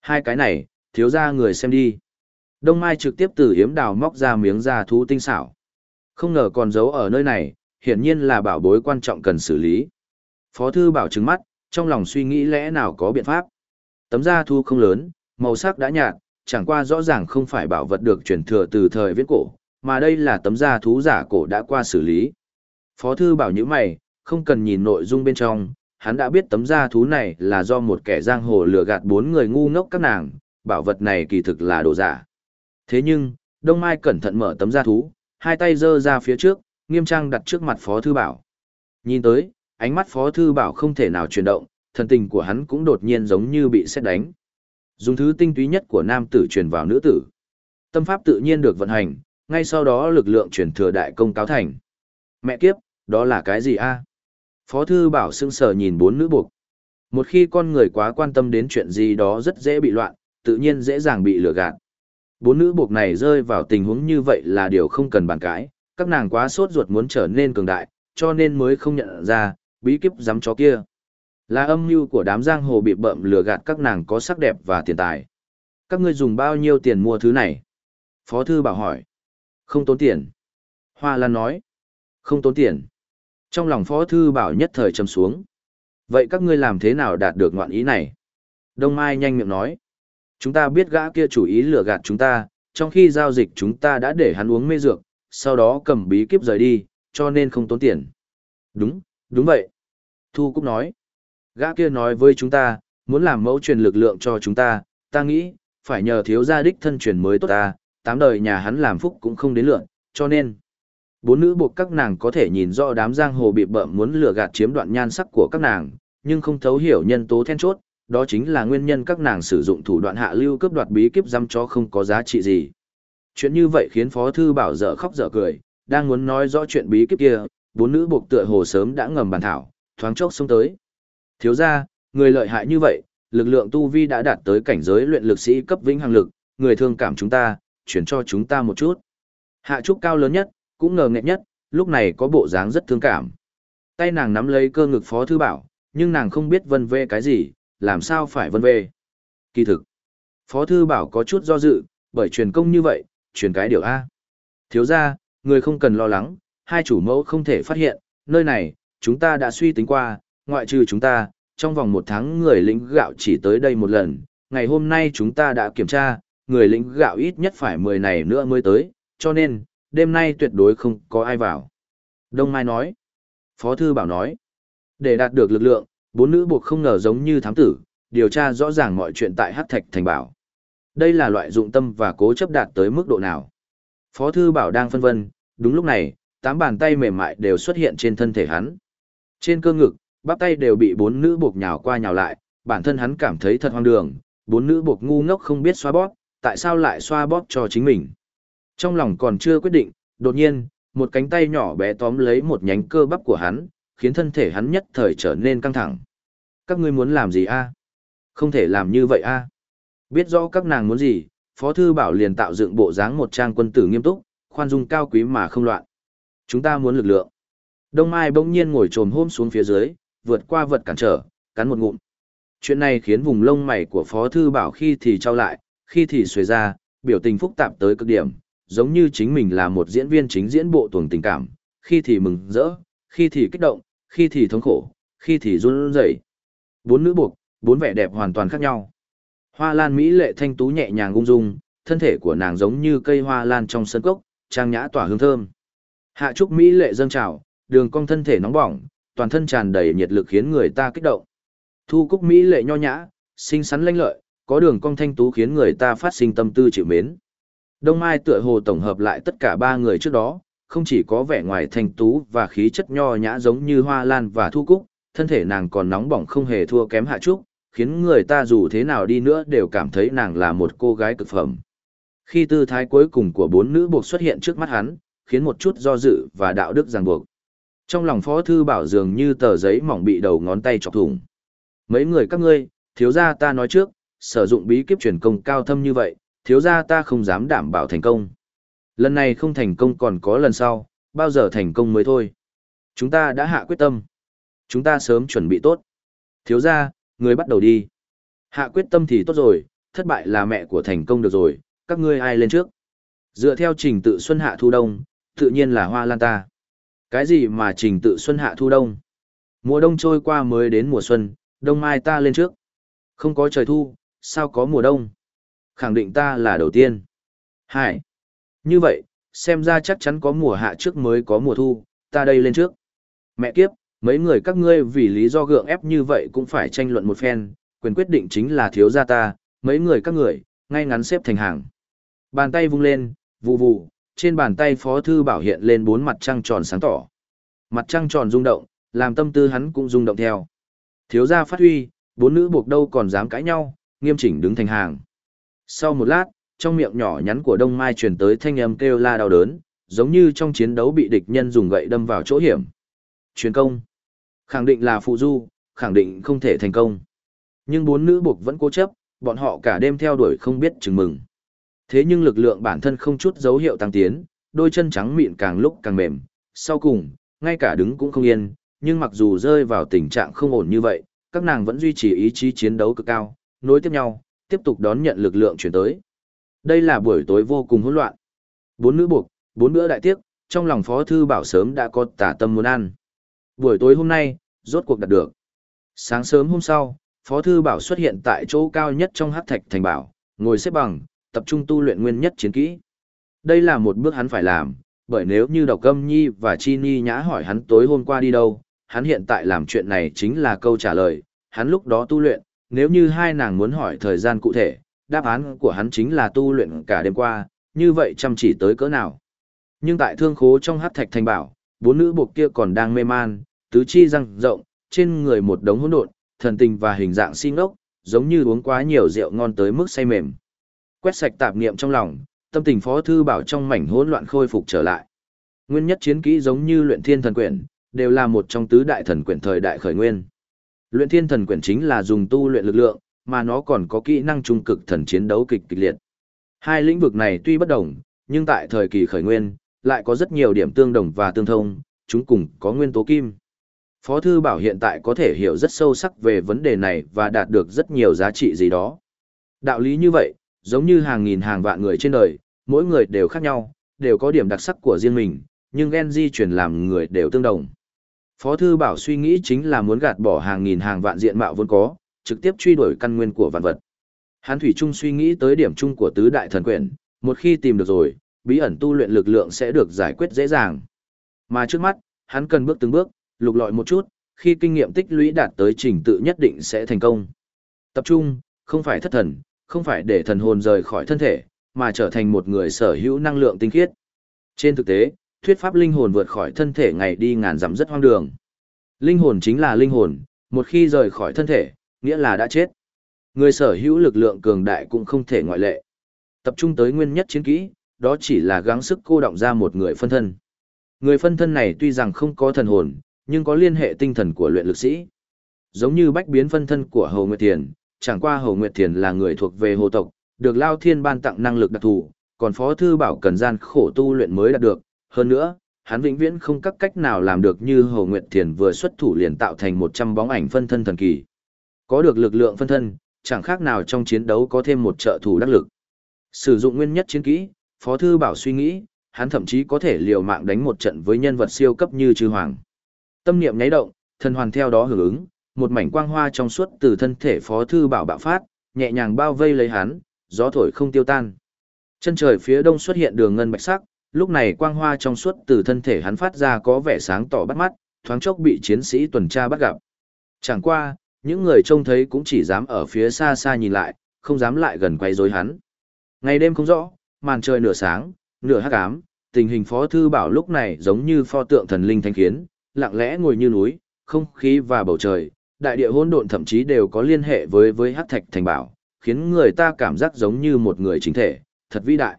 Hai cái này, thiếu ra người xem đi. Đông Mai trực tiếp từ hiếm đào móc ra miếng da thú tinh xảo. Không ngờ còn giấu ở nơi này, hiển nhiên là bảo bối quan trọng cần xử lý. Phó thư bảo trứng mắt, trong lòng suy nghĩ lẽ nào có biện pháp. Tấm da thú không lớn, màu sắc đã nhạt, chẳng qua rõ ràng không phải bảo vật được truyền thừa từ thời viễn cổ, mà đây là tấm da thú giả cổ đã qua xử lý. Phó thư bảo như mày, không cần nhìn nội dung bên trong, hắn đã biết tấm da thú này là do một kẻ giang hồ lừa gạt bốn người ngu ngốc các nàng, bảo vật này kỳ thực là đồ giả. Thế nhưng, Đông Mai cẩn thận mở tấm da thú, hai tay giơ ra phía trước, nghiêm trang đặt trước mặt Phó Thư Bảo. Nhìn tới, ánh mắt Phó Thư Bảo không thể nào chuyển động, thần tình của hắn cũng đột nhiên giống như bị xét đánh. Dùng thứ tinh túy nhất của nam tử truyền vào nữ tử. Tâm pháp tự nhiên được vận hành, ngay sau đó lực lượng chuyển thừa đại công cáo thành. Mẹ kiếp, đó là cái gì a? Phó thư bảo sưng sờ nhìn bốn nữ buộc. Một khi con người quá quan tâm đến chuyện gì đó rất dễ bị loạn, tự nhiên dễ dàng bị lừa gạt. Bốn nữ buộc này rơi vào tình huống như vậy là điều không cần bàn cãi, các nàng quá sốt ruột muốn trở nên cường đại, cho nên mới không nhận ra, bí kíp giám chó kia. Là âm mưu của đám giang hồ bị bậm lừa gạt các nàng có sắc đẹp và tiền tài. Các ngươi dùng bao nhiêu tiền mua thứ này? Phó thư bảo hỏi. Không tốn tiền. Hoa Lan nói. Không tốn tiền. Trong lòng Phó Thư Bảo nhất thời trầm xuống. Vậy các ngươi làm thế nào đạt được ngoạn ý này? Đông Mai nhanh miệng nói. Chúng ta biết gã kia chủ ý lừa gạt chúng ta, trong khi giao dịch chúng ta đã để hắn uống mê dược, sau đó cầm bí kíp rời đi, cho nên không tốn tiền. Đúng, đúng vậy. Thu Cúc nói. Gã kia nói với chúng ta, muốn làm mẫu truyền lực lượng cho chúng ta, ta nghĩ, phải nhờ thiếu gia đích thân truyền mới tốt ta, tám đời nhà hắn làm phúc cũng không đến lượn, cho nên bốn nữ buộc các nàng có thể nhìn rõ đám giang hồ bị bợm muốn lừa gạt chiếm đoạn nhan sắc của các nàng, nhưng không thấu hiểu nhân tố then chốt, đó chính là nguyên nhân các nàng sử dụng thủ đoạn hạ lưu cướp đoạt bí kíp giam cho không có giá trị gì. Chuyện như vậy khiến Phó Thư Bảo dở khóc dở cười, đang muốn nói rõ chuyện bí kíp kia, bốn nữ buộc tựa hồ sớm đã ngầm bàn thảo, thoáng chốc xông tới. Thiếu ra, người lợi hại như vậy, lực lượng tu vi đã đạt tới cảnh giới luyện lực sĩ cấp vĩnh hằng lực, người thương cảm chúng ta, chuyển cho chúng ta một chút. Hạ trúc cao lớn nhất, cũng ngờ nghẹt nhất, lúc này có bộ dáng rất thương cảm. Tay nàng nắm lấy cơ ngực phó thư bảo, nhưng nàng không biết vân vê cái gì, làm sao phải vân vê. Kỳ thực, phó thư bảo có chút do dự, bởi truyền công như vậy, truyền cái điều A. Thiếu ra, người không cần lo lắng, hai chủ mẫu không thể phát hiện, nơi này, chúng ta đã suy tính qua, ngoại trừ chúng ta, trong vòng một tháng người lĩnh gạo chỉ tới đây một lần, ngày hôm nay chúng ta đã kiểm tra, người lĩnh gạo ít nhất phải 10 này nữa mới tới, cho nên, đêm nay tuyệt đối không có ai vào. Đông Mai nói. Phó Thư Bảo nói. Để đạt được lực lượng, bốn nữ buộc không ngờ giống như thám tử, điều tra rõ ràng mọi chuyện tại Hắc Thạch Thành Bảo. Đây là loại dụng tâm và cố chấp đạt tới mức độ nào. Phó Thư Bảo đang phân vân, đúng lúc này, tám bàn tay mềm mại đều xuất hiện trên thân thể hắn. Trên cơ ngực, bắp tay đều bị bốn nữ buộc nhào qua nhào lại, bản thân hắn cảm thấy thật hoang đường, bốn nữ buộc ngu ngốc không biết xóa bóp, tại sao lại xoa bóp cho chính mình. Trong lòng còn chưa quyết định, đột nhiên, một cánh tay nhỏ bé tóm lấy một nhánh cơ bắp của hắn, khiến thân thể hắn nhất thời trở nên căng thẳng. Các ngươi muốn làm gì a? Không thể làm như vậy a. Biết rõ các nàng muốn gì, Phó Thư Bảo liền tạo dựng bộ dáng một trang quân tử nghiêm túc, khoan dung cao quý mà không loạn. Chúng ta muốn lực lượng. Đông Mai bỗng nhiên ngồi trồm hôm xuống phía dưới, vượt qua vật cản trở, cắn một ngụm. Chuyện này khiến vùng lông mày của Phó Thư Bảo khi thì trao lại, khi thì xuề ra, biểu tình phức tạp tới cực điểm, giống như chính mình là một diễn viên chính diễn bộ tuồng tình cảm, khi thì mừng rỡ, khi thì kích động, khi thì thống khổ, khi thì run rẩy. Bốn nữ buộc, bốn vẻ đẹp hoàn toàn khác nhau. Hoa lan mỹ lệ thanh tú nhẹ nhàng ung dung, thân thể của nàng giống như cây hoa lan trong sân cốc, trang nhã tỏa hương thơm. Hạ trúc mỹ lệ dâng trào, đường cong thân thể nóng bỏng, toàn thân tràn đầy nhiệt lực khiến người ta kích động. Thu cúc mỹ lệ nho nhã, xinh xắn lanh lợi, có đường cong thanh tú khiến người ta phát sinh tâm tư chịu mến. Đông Mai tựa hồ tổng hợp lại tất cả ba người trước đó, không chỉ có vẻ ngoài thanh tú và khí chất nho nhã giống như hoa lan và thu cúc, thân thể nàng còn nóng bỏng không hề thua kém hạ trúc, khiến người ta dù thế nào đi nữa đều cảm thấy nàng là một cô gái cực phẩm. Khi tư thái cuối cùng của bốn nữ buộc xuất hiện trước mắt hắn, khiến một chút do dự và đạo đức ràng buộc. Trong lòng phó thư bảo dường như tờ giấy mỏng bị đầu ngón tay chọc thủng. Mấy người các ngươi, thiếu gia ta nói trước, sử dụng bí kíp truyền công cao thâm như vậy, thiếu gia ta không dám đảm bảo thành công. Lần này không thành công còn có lần sau, bao giờ thành công mới thôi. Chúng ta đã hạ quyết tâm. Chúng ta sớm chuẩn bị tốt. Thiếu gia, người bắt đầu đi. Hạ quyết tâm thì tốt rồi, thất bại là mẹ của thành công được rồi, các ngươi ai lên trước. Dựa theo trình tự xuân hạ thu đông, tự nhiên là hoa lan ta. Cái gì mà trình tự xuân hạ thu đông? Mùa đông trôi qua mới đến mùa xuân, đông mai ta lên trước. Không có trời thu, sao có mùa đông? Khẳng định ta là đầu tiên. hải Như vậy, xem ra chắc chắn có mùa hạ trước mới có mùa thu, ta đây lên trước. Mẹ kiếp, mấy người các ngươi vì lý do gượng ép như vậy cũng phải tranh luận một phen, quyền quyết định chính là thiếu gia ta, mấy người các người, ngay ngắn xếp thành hàng. Bàn tay vung lên, vù vù, trên bàn tay phó thư bảo hiện lên bốn mặt trăng tròn sáng tỏ. Mặt trăng tròn rung động, làm tâm tư hắn cũng rung động theo. Thiếu gia phát huy, bốn nữ buộc đâu còn dám cãi nhau, nghiêm chỉnh đứng thành hàng. Sau một lát, trong miệng nhỏ nhắn của Đông Mai truyền tới thanh âm kêu la đau đớn, giống như trong chiến đấu bị địch nhân dùng gậy đâm vào chỗ hiểm. Truyền công. Khẳng định là phụ du, khẳng định không thể thành công. Nhưng bốn nữ buộc vẫn cố chấp, bọn họ cả đêm theo đuổi không biết chừng mừng. Thế nhưng lực lượng bản thân không chút dấu hiệu tăng tiến, đôi chân trắng mịn càng lúc càng mềm. Sau cùng, ngay cả đứng cũng không yên, nhưng mặc dù rơi vào tình trạng không ổn như vậy, các nàng vẫn duy trì ý chí chiến đấu cực cao, nối tiếp nhau, tiếp tục đón nhận lực lượng chuyển tới. Đây là buổi tối vô cùng hỗn loạn. Bốn nữ buộc, bốn bữa đại tiệc, trong lòng Phó Thư Bảo sớm đã có tả tâm muốn ăn. Buổi tối hôm nay, rốt cuộc đạt được. Sáng sớm hôm sau, Phó Thư Bảo xuất hiện tại chỗ cao nhất trong hát thạch thành bảo, ngồi xếp bằng, tập trung tu luyện nguyên nhất chiến kỹ. Đây là một bước hắn phải làm, bởi nếu như Độc Âm Nhi và Chi Ni nhã hỏi hắn tối hôm qua đi đâu, hắn hiện tại làm chuyện này chính là câu trả lời, hắn lúc đó tu luyện, nếu như hai nàng muốn hỏi thời gian cụ thể, đáp án của hắn chính là tu luyện cả đêm qua, như vậy chăm chỉ tới cỡ nào. Nhưng tại thương khố trong hát thạch thành bảo, bốn nữ buộc kia còn đang mê man, tứ chi răng rộng, trên người một đống hỗn độn, thần tình và hình dạng xinh ốc, giống như uống quá nhiều rượu ngon tới mức say mềm. Quét sạch tạp niệm trong lòng, tâm tình phó thư bảo trong mảnh hỗn loạn khôi phục trở lại. Nguyên nhất chiến kỹ giống như luyện thiên thần quyển, đều là một trong tứ đại thần quyển thời đại khởi nguyên. Luyện thiên thần quyển chính là dùng tu luyện lực lượng, mà nó còn có kỹ năng trung cực thần chiến đấu kịch kịch liệt. Hai lĩnh vực này tuy bất đồng, nhưng tại thời kỳ khởi nguyên, lại có rất nhiều điểm tương đồng và tương thông, chúng cùng có nguyên tố kim. Phó Thư Bảo hiện tại có thể hiểu rất sâu sắc về vấn đề này và đạt được rất nhiều giá trị gì đó. Đạo lý như vậy, giống như hàng nghìn hàng vạn người trên đời, mỗi người đều khác nhau, đều có điểm đặc sắc của riêng mình, nhưng gen di chuyển làm người đều tương đồng. Phó Thư Bảo suy nghĩ chính là muốn gạt bỏ hàng nghìn hàng vạn diện mạo vốn có, trực tiếp truy đuổi căn nguyên của vạn vật. Hán Thủy Trung suy nghĩ tới điểm chung của tứ đại thần quyển, một khi tìm được rồi, bí ẩn tu luyện lực lượng sẽ được giải quyết dễ dàng. Mà trước mắt, hắn cần bước từng bước, lục lọi một chút, khi kinh nghiệm tích lũy đạt tới trình tự nhất định sẽ thành công. Tập trung, không phải thất thần, không phải để thần hồn rời khỏi thân thể, mà trở thành một người sở hữu năng lượng tinh khiết. Trên thực tế, thuyết pháp linh hồn vượt khỏi thân thể ngày đi ngàn dặm rất hoang đường. Linh hồn chính là linh hồn, một khi rời khỏi thân thể, nghĩa là đã chết. Người sở hữu lực lượng cường đại cũng không thể ngoại lệ. Tập trung tới nguyên nhất chiến kỹ, đó chỉ là gắng sức cô động ra một người phân thân. Người phân thân này tuy rằng không có thần hồn, nhưng có liên hệ tinh thần của luyện lực sĩ. Giống như bách biến phân thân của Hồ Nguyệt Thiền, chẳng qua Hồ Nguyệt Thiền là người thuộc về hồ tộc, được Lao Thiên ban tặng năng lực đặc thù, còn Phó Thư Bảo cần gian khổ tu luyện mới đạt được. Hơn nữa, hắn vĩnh viễn không có cách nào làm được như Hồ Nguyệt Thiền vừa xuất thủ liền tạo thành 100 bóng ảnh phân thân thần kỳ. Có được lực lượng phân thân, chẳng khác nào trong chiến đấu có thêm một trợ thủ đắc lực. Sử dụng nguyên nhất chiến kỹ, Phó Thư Bảo suy nghĩ, hắn thậm chí có thể liều mạng đánh một trận với nhân vật siêu cấp như Trư Hoàng. Tâm niệm nháy động, thần hoàn theo đó hưởng ứng, một mảnh quang hoa trong suốt từ thân thể Phó Thư Bảo bạo phát, nhẹ nhàng bao vây lấy hắn, gió thổi không tiêu tan. Chân trời phía đông xuất hiện đường ngân bạch sắc, lúc này quang hoa trong suốt từ thân thể hắn phát ra có vẻ sáng tỏ bắt mắt, thoáng chốc bị chiến sĩ tuần tra bắt gặp. Chẳng qua, những người trông thấy cũng chỉ dám ở phía xa xa nhìn lại, không dám lại gần quay rối hắn. Ngày đêm không rõ, màn trời nửa sáng, nửa hắc ám, tình hình Phó Thư Bảo lúc này giống như pho tượng thần linh thanh kiến, lặng lẽ ngồi như núi, không khí và bầu trời, đại địa hỗn độn thậm chí đều có liên hệ với với hắc thạch thành bảo, khiến người ta cảm giác giống như một người chính thể, thật vĩ đại.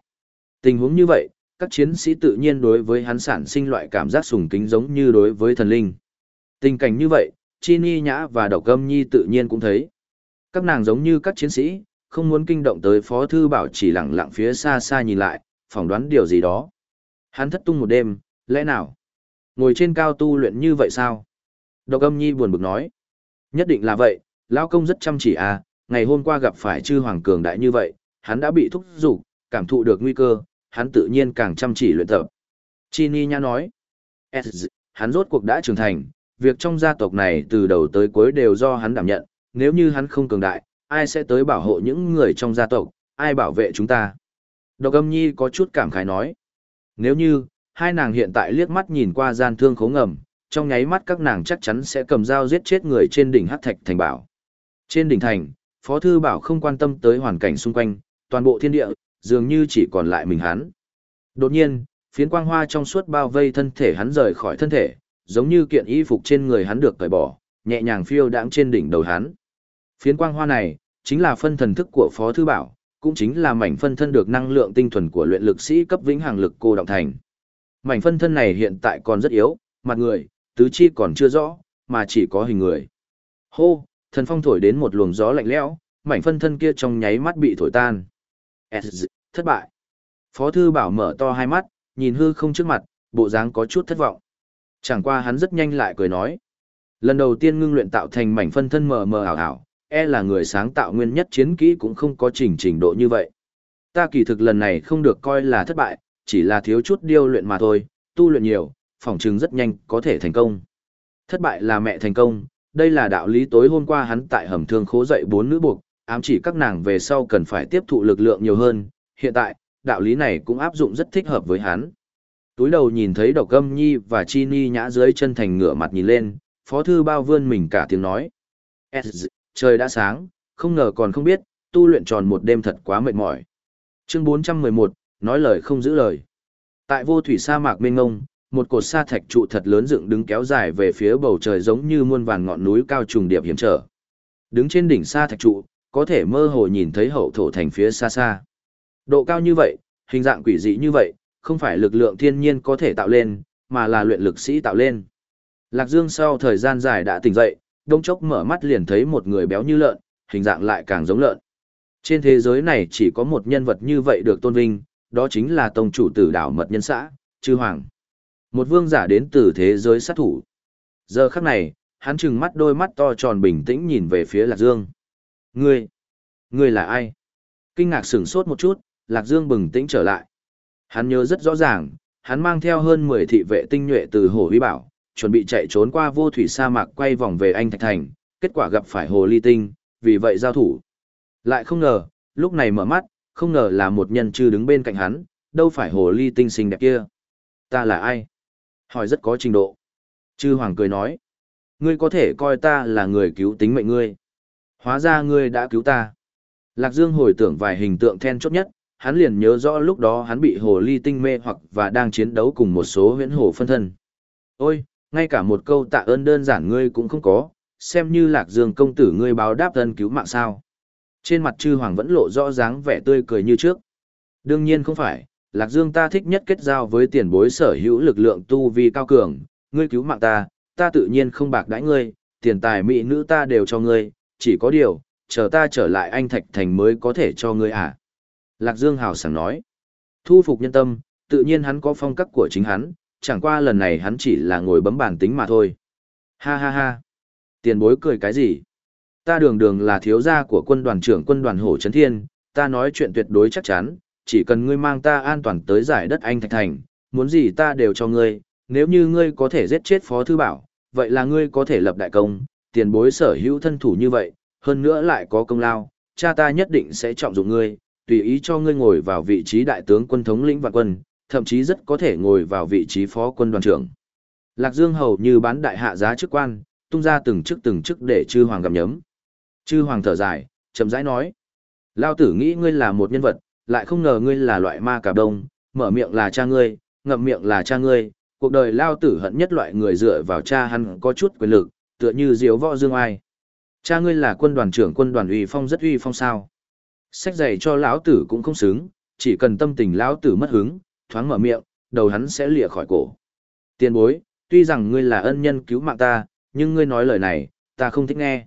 Tình huống như vậy, các chiến sĩ tự nhiên đối với hắn sản sinh loại cảm giác sùng kính giống như đối với thần linh. Tình cảnh như vậy, Chi Ni Nhã và Độc Âm Nhi tự nhiên cũng thấy. Các nàng giống như các chiến sĩ, không muốn kinh động tới Phó Thư Bảo chỉ lặng lặng phía xa xa nhìn lại, phỏng đoán điều gì đó. Hắn thất tung một đêm, lẽ nào? Ngồi trên cao tu luyện như vậy sao? Độc Âm Nhi buồn bực nói. Nhất định là vậy, Lao Công rất chăm chỉ à, ngày hôm qua gặp phải chư hoàng cường đại như vậy, hắn đã bị thúc giục, cảm thụ được nguy cơ, hắn tự nhiên càng chăm chỉ luyện tập. Chini Nha nói, hắn rốt cuộc đã trưởng thành, việc trong gia tộc này từ đầu tới cuối đều do hắn đảm nhận, nếu như hắn không cường đại, ai sẽ tới bảo hộ những người trong gia tộc, ai bảo vệ chúng ta. Độc âm nhi có chút cảm khái nói, nếu như, hai nàng hiện tại liếc mắt nhìn qua gian thương khố ngầm, trong nháy mắt các nàng chắc chắn sẽ cầm dao giết chết người trên đỉnh hắc thạch thành bảo. Trên đỉnh thành, Phó Thư Bảo không quan tâm tới hoàn cảnh xung quanh, toàn bộ thiên địa, dường như chỉ còn lại mình hắn. Đột nhiên, phiến quang hoa trong suốt bao vây thân thể hắn rời khỏi thân thể, giống như kiện y phục trên người hắn được cởi bỏ, nhẹ nhàng phiêu đãng trên đỉnh đầu hắn. Phiến quang hoa này, chính là phân thần thức của Phó Thư Bảo, cũng chính là mảnh phân thân được năng lượng tinh thuần của luyện lực sĩ cấp vĩnh hằng lực cô động thành. Mảnh phân thân này hiện tại còn rất yếu, mặt người, tứ chi còn chưa rõ, mà chỉ có hình người. Hô, thần phong thổi đến một luồng gió lạnh lẽo, mảnh phân thân kia trong nháy mắt bị thổi tan. Thất bại. Phó thư bảo mở to hai mắt, nhìn hư không trước mặt, bộ dáng có chút thất vọng. Chẳng qua hắn rất nhanh lại cười nói. Lần đầu tiên ngưng luyện tạo thành mảnh phân thân mờ mờ ảo ảo, e là người sáng tạo nguyên nhất chiến kỹ cũng không có trình trình độ như vậy. Ta kỳ thực lần này không được coi là thất bại, chỉ là thiếu chút điêu luyện mà thôi, tu luyện nhiều, phỏng chừng rất nhanh có thể thành công. Thất bại là mẹ thành công, đây là đạo lý tối hôm qua hắn tại hầm thương khố dậy bốn nữ buộc, ám chỉ các nàng về sau cần phải tiếp thụ lực lượng nhiều hơn, hiện tại, đạo lý này cũng áp dụng rất thích hợp với hắn. Túi đầu nhìn thấy độc âm nhi và chi ni nhã dưới chân thành ngửa mặt nhìn lên, phó thư bao vươn mình cả tiếng nói. Trời đã sáng, không ngờ còn không biết, tu luyện tròn một đêm thật quá mệt mỏi. Chương 411, nói lời không giữ lời. Tại vô thủy sa mạc mênh ngông, một cột sa thạch trụ thật lớn dựng đứng kéo dài về phía bầu trời giống như muôn vàn ngọn núi cao trùng điệp hiểm trở. Đứng trên đỉnh sa thạch trụ, có thể mơ hồ nhìn thấy hậu thổ thành phía xa xa. Độ cao như vậy, hình dạng quỷ dị như vậy, không phải lực lượng thiên nhiên có thể tạo lên, mà là luyện lực sĩ tạo lên. Lạc Dương sau thời gian dài đã tỉnh dậy, đông chốc mở mắt liền thấy một người béo như lợn, hình dạng lại càng giống lợn. Trên thế giới này chỉ có một nhân vật như vậy được tôn vinh, đó chính là tông chủ tử đảo mật nhân xã, Chư Hoàng. Một vương giả đến từ thế giới sát thủ. Giờ khắc này, hắn trừng mắt đôi mắt to tròn bình tĩnh nhìn về phía Lạc Dương. Ngươi, ngươi là ai? Kinh ngạc sửng sốt một chút, Lạc Dương bừng tĩnh trở lại. Hắn nhớ rất rõ ràng, hắn mang theo hơn 10 thị vệ tinh nhuệ từ Hồ Huy Bảo, chuẩn bị chạy trốn qua vô thủy sa mạc quay vòng về anh Thạch Thành, kết quả gặp phải hồ ly tinh, vì vậy giao thủ. Lại không ngờ, lúc này mở mắt, không ngờ là một nhân chư đứng bên cạnh hắn, đâu phải hồ ly tinh xinh đẹp kia. Ta là ai? Hỏi rất có trình độ. Chư Hoàng cười nói. Ngươi có thể coi ta là người cứu tính mệnh ngươi. Hóa ra ngươi đã cứu ta. Lạc Dương hồi tưởng vài hình tượng then chốt nhất, hắn liền nhớ rõ lúc đó hắn bị hồ ly tinh mê hoặc và đang chiến đấu cùng một số huyễn hồ phân thân. Ôi, ngay cả một câu tạ ơn đơn giản ngươi cũng không có, xem như Lạc Dương công tử ngươi báo đáp thân cứu mạng sao. Trên mặt chư hoàng vẫn lộ rõ dáng vẻ tươi cười như trước. Đương nhiên không phải, Lạc Dương ta thích nhất kết giao với tiền bối sở hữu lực lượng tu vi cao cường, ngươi cứu mạng ta, ta tự nhiên không bạc đãi ngươi, tiền tài mỹ nữ ta đều cho ngươi, chỉ có điều, chờ ta trở lại anh Thạch Thành mới có thể cho ngươi à. Lạc Dương hào sảng nói, thu phục nhân tâm, tự nhiên hắn có phong cách của chính hắn, chẳng qua lần này hắn chỉ là ngồi bấm bàn tính mà thôi. Ha ha ha, tiền bối cười cái gì? Ta đường đường là thiếu gia của quân đoàn trưởng quân đoàn Hổ Trấn Thiên, ta nói chuyện tuyệt đối chắc chắn, chỉ cần ngươi mang ta an toàn tới giải đất Anh Thạch Thành, muốn gì ta đều cho ngươi, nếu như ngươi có thể giết chết Phó Thư Bảo, vậy là ngươi có thể lập đại công, tiền bối sở hữu thân thủ như vậy, hơn nữa lại có công lao, cha ta nhất định sẽ trọng dụng ngươi, tùy ý cho ngươi ngồi vào vị trí đại tướng quân thống lĩnh vạn quân, thậm chí rất có thể ngồi vào vị trí phó quân đoàn trưởng. Lạc Dương hầu như bán đại hạ giá chức quan, tung ra từng chức từng chức để chư hoàng gặm nhấm. Chư hoàng thở dài, chậm rãi nói: "Lao tử nghĩ ngươi là một nhân vật, lại không ngờ ngươi là loại ma cà đông, mở miệng là cha ngươi, ngậm miệng là cha ngươi, cuộc đời lao tử hận nhất loại người dựa vào cha hắn có chút quyền lực, tựa như diếu võ dương ai. Cha ngươi là quân đoàn trưởng quân đoàn uy phong rất uy phong sao? Sách giày cho lão tử cũng không xứng, chỉ cần tâm tình lão tử mất hứng, thoáng mở miệng, đầu hắn sẽ lìa khỏi cổ. Tiền bối, tuy rằng ngươi là ân nhân cứu mạng ta, nhưng ngươi nói lời này, ta không thích nghe.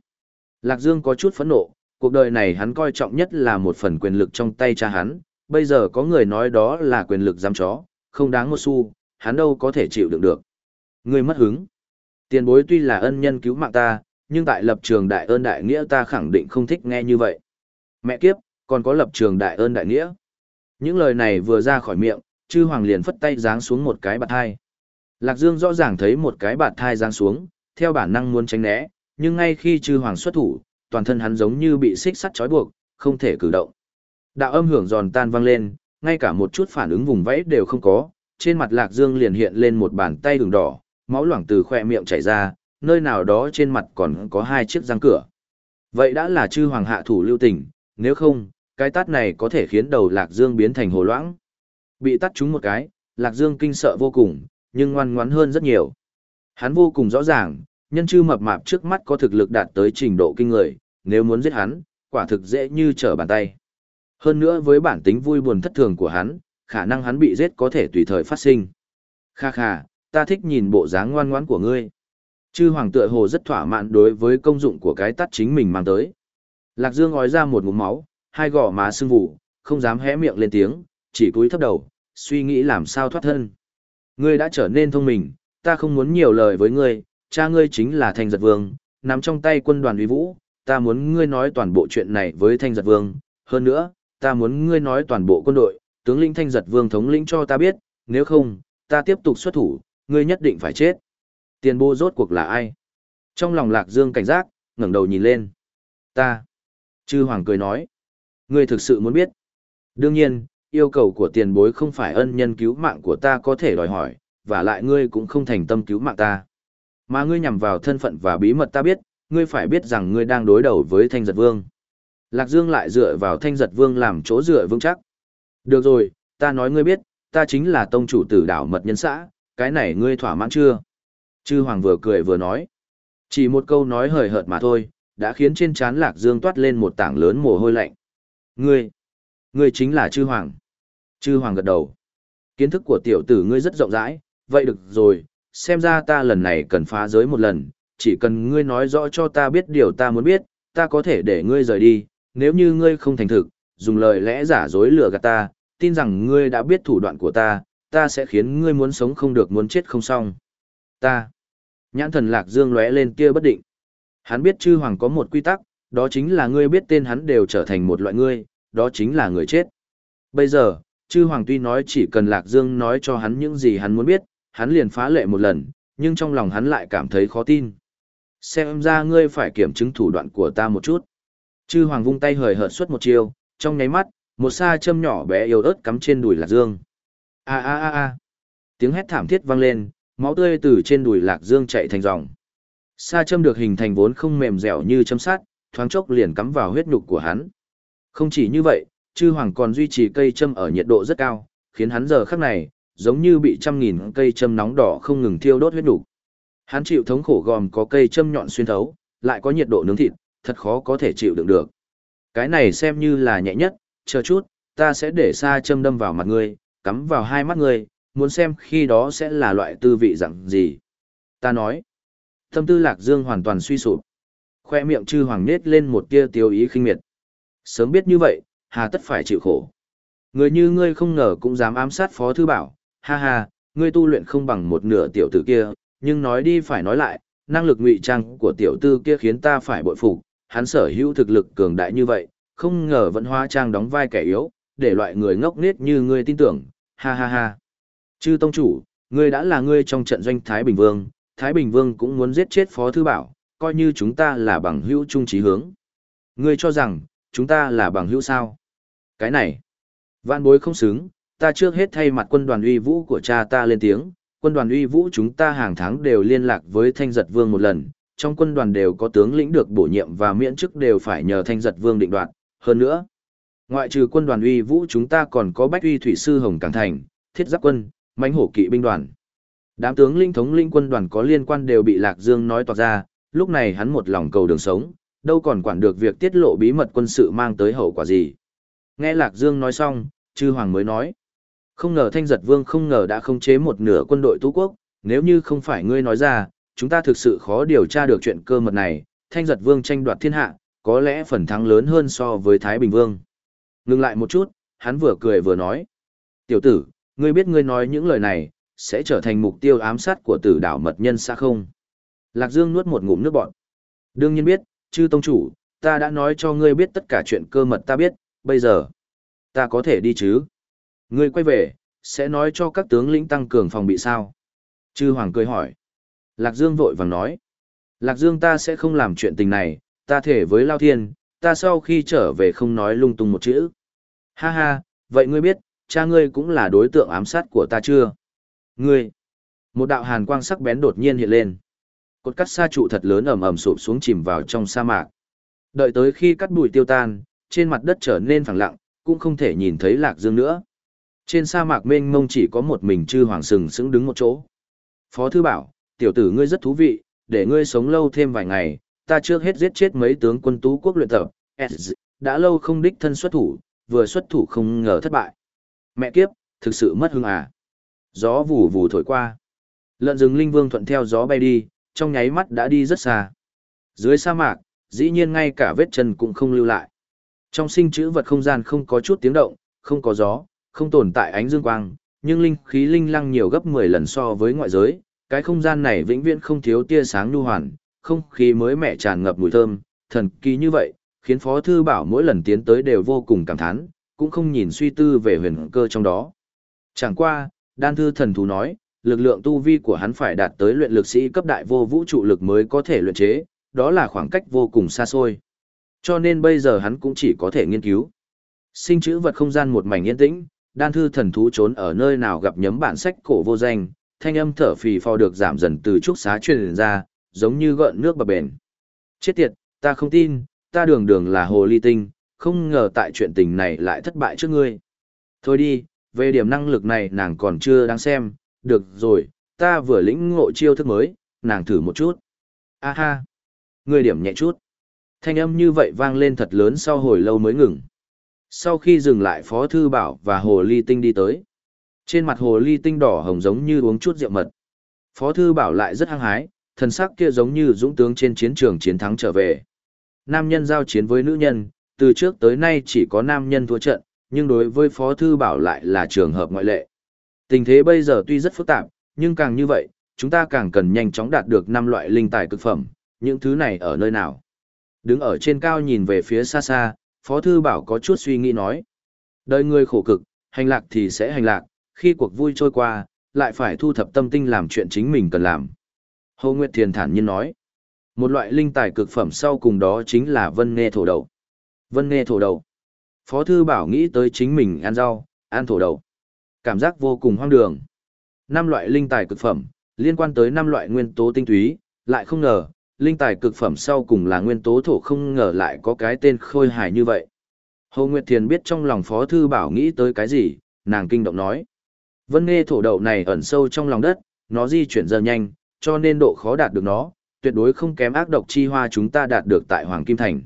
Lạc Dương có chút phẫn nộ, cuộc đời này hắn coi trọng nhất là một phần quyền lực trong tay cha hắn, bây giờ có người nói đó là quyền lực giam chó, không đáng một xu, hắn đâu có thể chịu đựng được. Ngươi mất hứng. Tiền bối tuy là ân nhân cứu mạng ta, nhưng tại lập trường đại ơn đại nghĩa ta khẳng định không thích nghe như vậy. Mẹ kiếp, còn có lập trường đại ơn đại nghĩa. Những lời này vừa ra khỏi miệng, chư hoàng liền phất tay giáng xuống một cái bạt thai. Lạc Dương rõ ràng thấy một cái bạt thai giáng xuống, theo bản năng muốn tránh né, nhưng ngay khi chư hoàng xuất thủ, toàn thân hắn giống như bị xích sắt trói buộc, không thể cử động. Đạo âm hưởng giòn tan vang lên, ngay cả một chút phản ứng vùng vẫy đều không có, trên mặt Lạc Dương liền hiện lên một bàn tay đường đỏ, máu loảng từ khỏe miệng chảy ra, nơi nào đó trên mặt còn có hai chiếc răng cửa. Vậy đã là chư hoàng hạ thủ lưu tình, nếu không, cái tát này có thể khiến đầu Lạc Dương biến thành hồ loãng. Bị tắt trúng một cái, Lạc Dương kinh sợ vô cùng, nhưng ngoan ngoãn hơn rất nhiều. Hắn vô cùng rõ ràng, nhân chư mập mạp trước mắt có thực lực đạt tới trình độ kinh người, nếu muốn giết hắn, quả thực dễ như trở bàn tay. Hơn nữa với bản tính vui buồn thất thường của hắn, khả năng hắn bị giết có thể tùy thời phát sinh. Kha kha, ta thích nhìn bộ dáng ngoan ngoãn của ngươi. Chư hoàng tựa hồ rất thỏa mãn đối với công dụng của cái tắt chính mình mang tới. Lạc Dương ói ra một ngụm máu, hai gò má sưng vụ, không dám hé miệng lên tiếng, chỉ cúi thấp đầu, suy nghĩ làm sao thoát thân. Ngươi đã trở nên thông minh, ta không muốn nhiều lời với ngươi, cha ngươi chính là Thanh Giật Vương, nắm trong tay quân đoàn uy vũ, ta muốn ngươi nói toàn bộ chuyện này với Thanh Giật Vương, hơn nữa, ta muốn ngươi nói toàn bộ quân đội, tướng lĩnh Thanh Giật Vương thống lĩnh cho ta biết, nếu không, ta tiếp tục xuất thủ, ngươi nhất định phải chết. Tiền bô rốt cuộc là ai? Trong lòng Lạc Dương cảnh giác, ngẩng đầu nhìn lên. Ta. Chư Hoàng cười nói. Ngươi thực sự muốn biết. Đương nhiên, yêu cầu của tiền bối không phải ân nhân cứu mạng của ta có thể đòi hỏi, và lại ngươi cũng không thành tâm cứu mạng ta. Mà ngươi nhằm vào thân phận và bí mật ta biết, ngươi phải biết rằng ngươi đang đối đầu với Thanh Giật Vương. Lạc Dương lại dựa vào Thanh Giật Vương làm chỗ dựa vững chắc. Được rồi, ta nói ngươi biết, ta chính là tông chủ tử đảo mật nhân xã, cái này ngươi thỏa mãn chưa? Chư Hoàng vừa cười vừa nói. Chỉ một câu nói hời hợt mà thôi, đã khiến trên trán Lạc Dương toát lên một tảng lớn mồ hôi lạnh. Ngươi, ngươi chính là Chư Hoàng. Chư Hoàng gật đầu. Kiến thức của tiểu tử ngươi rất rộng rãi, vậy được rồi, xem ra ta lần này cần phá giới một lần, chỉ cần ngươi nói rõ cho ta biết điều ta muốn biết, ta có thể để ngươi rời đi, nếu như ngươi không thành thực, dùng lời lẽ giả dối lừa gạt ta, tin rằng ngươi đã biết thủ đoạn của ta, ta sẽ khiến ngươi muốn sống không được muốn chết không xong. Ta. Nhãn thần lạc dương lóe lên kia bất định. Hắn biết chư hoàng có một quy tắc, đó chính là ngươi biết tên hắn đều trở thành một loại ngươi, đó chính là người chết. Bây giờ, chư hoàng tuy nói chỉ cần lạc dương nói cho hắn những gì hắn muốn biết, hắn liền phá lệ một lần, nhưng trong lòng hắn lại cảm thấy khó tin. Xem ra ngươi phải kiểm chứng thủ đoạn của ta một chút. Chư Hoàng vung tay hời hợt suốt một chiều trong nháy mắt, một sa châm nhỏ bé yếu ớt cắm trên đùi Lạc Dương. A a a a. Tiếng hét thảm thiết vang lên, máu tươi từ trên đùi Lạc Dương chạy thành dòng. Sa châm được hình thành vốn không mềm dẻo như châm sắt thoáng chốc liền cắm vào huyết nhục của hắn. Không chỉ như vậy, chư hoàng còn duy trì cây châm ở nhiệt độ rất cao, khiến hắn giờ khắc này, giống như bị trăm nghìn cây châm nóng đỏ không ngừng thiêu đốt huyết nhục. Hắn chịu thống khổ gòm có cây châm nhọn xuyên thấu, lại có nhiệt độ nướng thịt, thật khó có thể chịu đựng được. Cái này xem như là nhẹ nhất, chờ chút, ta sẽ để xa châm đâm vào mặt ngươi, cắm vào hai mắt ngươi, muốn xem khi đó sẽ là loại tư vị dạng gì. Ta nói, tâm tư lạc dương hoàn toàn suy sụp. Khoe miệng chư hoàng nết lên một tia tiêu ý khinh miệt. Sớm biết như vậy, hà tất phải chịu khổ. Người như ngươi không ngờ cũng dám ám sát phó thư bảo, ha ha, ngươi tu luyện không bằng một nửa tiểu tử kia, nhưng nói đi phải nói lại, năng lực ngụy trang của tiểu tư kia khiến ta phải bội phục, hắn sở hữu thực lực cường đại như vậy, không ngờ vẫn hóa trang đóng vai kẻ yếu, để loại người ngốc nết như ngươi tin tưởng, ha ha ha. Chư tông chủ, ngươi đã là ngươi trong trận doanh Thái Bình Vương, Thái Bình Vương cũng muốn giết chết Phó Thư Bảo, coi như chúng ta là bằng hữu chung trí hướng. Ngươi cho rằng, chúng ta là bằng hữu sao? Cái này, vạn bối không xứng, ta trước hết thay mặt quân đoàn uy vũ của cha ta lên tiếng, quân đoàn uy vũ chúng ta hàng tháng đều liên lạc với thanh giật vương một lần, trong quân đoàn đều có tướng lĩnh được bổ nhiệm và miễn chức đều phải nhờ thanh giật vương định đoạt, hơn nữa. Ngoại trừ quân đoàn uy vũ chúng ta còn có bách uy thủy sư Hồng Cảng Thành, thiết giáp quân, mãnh hổ kỵ binh đoàn. Đám tướng linh thống linh quân đoàn có liên quan đều bị Lạc Dương nói toạc ra, lúc này hắn một lòng cầu đường sống, đâu còn quản được việc tiết lộ bí mật quân sự mang tới hậu quả gì. Nghe Lạc Dương nói xong, chư hoàng mới nói. Không ngờ thanh giật vương không ngờ đã không chế một nửa quân đội tú quốc, nếu như không phải ngươi nói ra, chúng ta thực sự khó điều tra được chuyện cơ mật này, thanh giật vương tranh đoạt thiên hạ, có lẽ phần thắng lớn hơn so với Thái Bình Vương. Ngừng lại một chút, hắn vừa cười vừa nói. Tiểu tử, ngươi biết ngươi nói những lời này, sẽ trở thành mục tiêu ám sát của tử đảo mật nhân xa không? Lạc Dương nuốt một ngụm nước bọt. Đương nhiên biết, chư tông chủ, ta đã nói cho ngươi biết tất cả chuyện cơ mật ta biết, bây giờ, ta có thể đi chứ? Ngươi quay về, sẽ nói cho các tướng lĩnh tăng cường phòng bị sao? Chư Hoàng cười hỏi. Lạc Dương vội vàng nói. Lạc Dương ta sẽ không làm chuyện tình này, ta thể với Lao Thiên, ta sau khi trở về không nói lung tung một chữ. Ha ha, vậy ngươi biết, cha ngươi cũng là đối tượng ám sát của ta chưa? Ngươi! Một đạo hàn quang sắc bén đột nhiên hiện lên. Cột cắt sa trụ thật lớn ầm ầm sụp xuống chìm vào trong sa mạc. Đợi tới khi cắt bụi tiêu tan, trên mặt đất trở nên phẳng lặng, cũng không thể nhìn thấy Lạc Dương nữa. Trên sa mạc mênh mông chỉ có một mình chư hoàng sừng sững đứng một chỗ. Phó thư bảo, tiểu tử ngươi rất thú vị, để ngươi sống lâu thêm vài ngày, ta trước hết giết chết mấy tướng quân tú quốc luyện tập, đã lâu không đích thân xuất thủ, vừa xuất thủ không ngờ thất bại. Mẹ kiếp, thực sự mất hương à. Gió vù vù thổi qua. Lợn rừng linh vương thuận theo gió bay đi, trong nháy mắt đã đi rất xa. Dưới sa mạc, dĩ nhiên ngay cả vết chân cũng không lưu lại. Trong sinh chữ vật không gian không có chút tiếng động, không có gió, không tồn tại ánh dương quang, nhưng linh khí linh lăng nhiều gấp 10 lần so với ngoại giới, cái không gian này vĩnh viễn không thiếu tia sáng nhu hoàn, không khí mới mẻ tràn ngập mùi thơm, thần kỳ như vậy, khiến Phó Thư Bảo mỗi lần tiến tới đều vô cùng cảm thán, cũng không nhìn suy tư về huyền cơ trong đó. Chẳng qua, đan thư thần thú nói, lực lượng tu vi của hắn phải đạt tới luyện lực sĩ cấp đại vô vũ trụ lực mới có thể luyện chế, đó là khoảng cách vô cùng xa xôi. Cho nên bây giờ hắn cũng chỉ có thể nghiên cứu. Sinh chữ vật không gian một mảnh yên tĩnh, đan thư thần thú trốn ở nơi nào gặp nhấm bản sách cổ vô danh, thanh âm thở phì phò được giảm dần từ trúc xá truyền ra, giống như gợn nước bập bền. Chết tiệt, ta không tin, ta đường đường là hồ ly tinh, không ngờ tại chuyện tình này lại thất bại trước ngươi. Thôi đi, về điểm năng lực này nàng còn chưa đáng xem, được rồi, ta vừa lĩnh ngộ chiêu thức mới, nàng thử một chút. A ha, người điểm nhẹ chút. Thanh âm như vậy vang lên thật lớn sau hồi lâu mới ngừng. Sau khi dừng lại Phó Thư Bảo và Hồ Ly Tinh đi tới. Trên mặt Hồ Ly Tinh đỏ hồng giống như uống chút rượu mật. Phó Thư Bảo lại rất hăng hái, thần sắc kia giống như dũng tướng trên chiến trường chiến thắng trở về. Nam nhân giao chiến với nữ nhân, từ trước tới nay chỉ có nam nhân thua trận, nhưng đối với Phó Thư Bảo lại là trường hợp ngoại lệ. Tình thế bây giờ tuy rất phức tạp, nhưng càng như vậy, chúng ta càng cần nhanh chóng đạt được năm loại linh tài cực phẩm, những thứ này ở nơi nào. Đứng ở trên cao nhìn về phía xa xa, Phó Thư Bảo có chút suy nghĩ nói. Đời người khổ cực, hành lạc thì sẽ hành lạc, khi cuộc vui trôi qua, lại phải thu thập tâm tinh làm chuyện chính mình cần làm, Hồ Nguyệt Thiền thản nhiên nói. Một loại linh tài cực phẩm sau cùng đó chính là vân nghe thổ đậu. Vân nghe thổ đậu. Phó thư bảo nghĩ tới chính mình ăn rau, ăn thổ đậu. Cảm giác vô cùng hoang đường. Năm loại linh tài cực phẩm, liên quan tới năm loại nguyên tố tinh túy, lại không ngờ, linh tài cực phẩm sau cùng là nguyên tố thổ không ngờ lại có cái tên khôi hài như vậy. Hồ Nguyệt Thiền biết trong lòng Phó Thư Bảo nghĩ tới cái gì, nàng kinh động nói. Vân nghe thổ đậu này ẩn sâu trong lòng đất, nó di chuyển giờ nhanh, cho nên độ khó đạt được nó, tuyệt đối không kém ác độc chi hoa chúng ta đạt được tại Hoàng Kim Thành.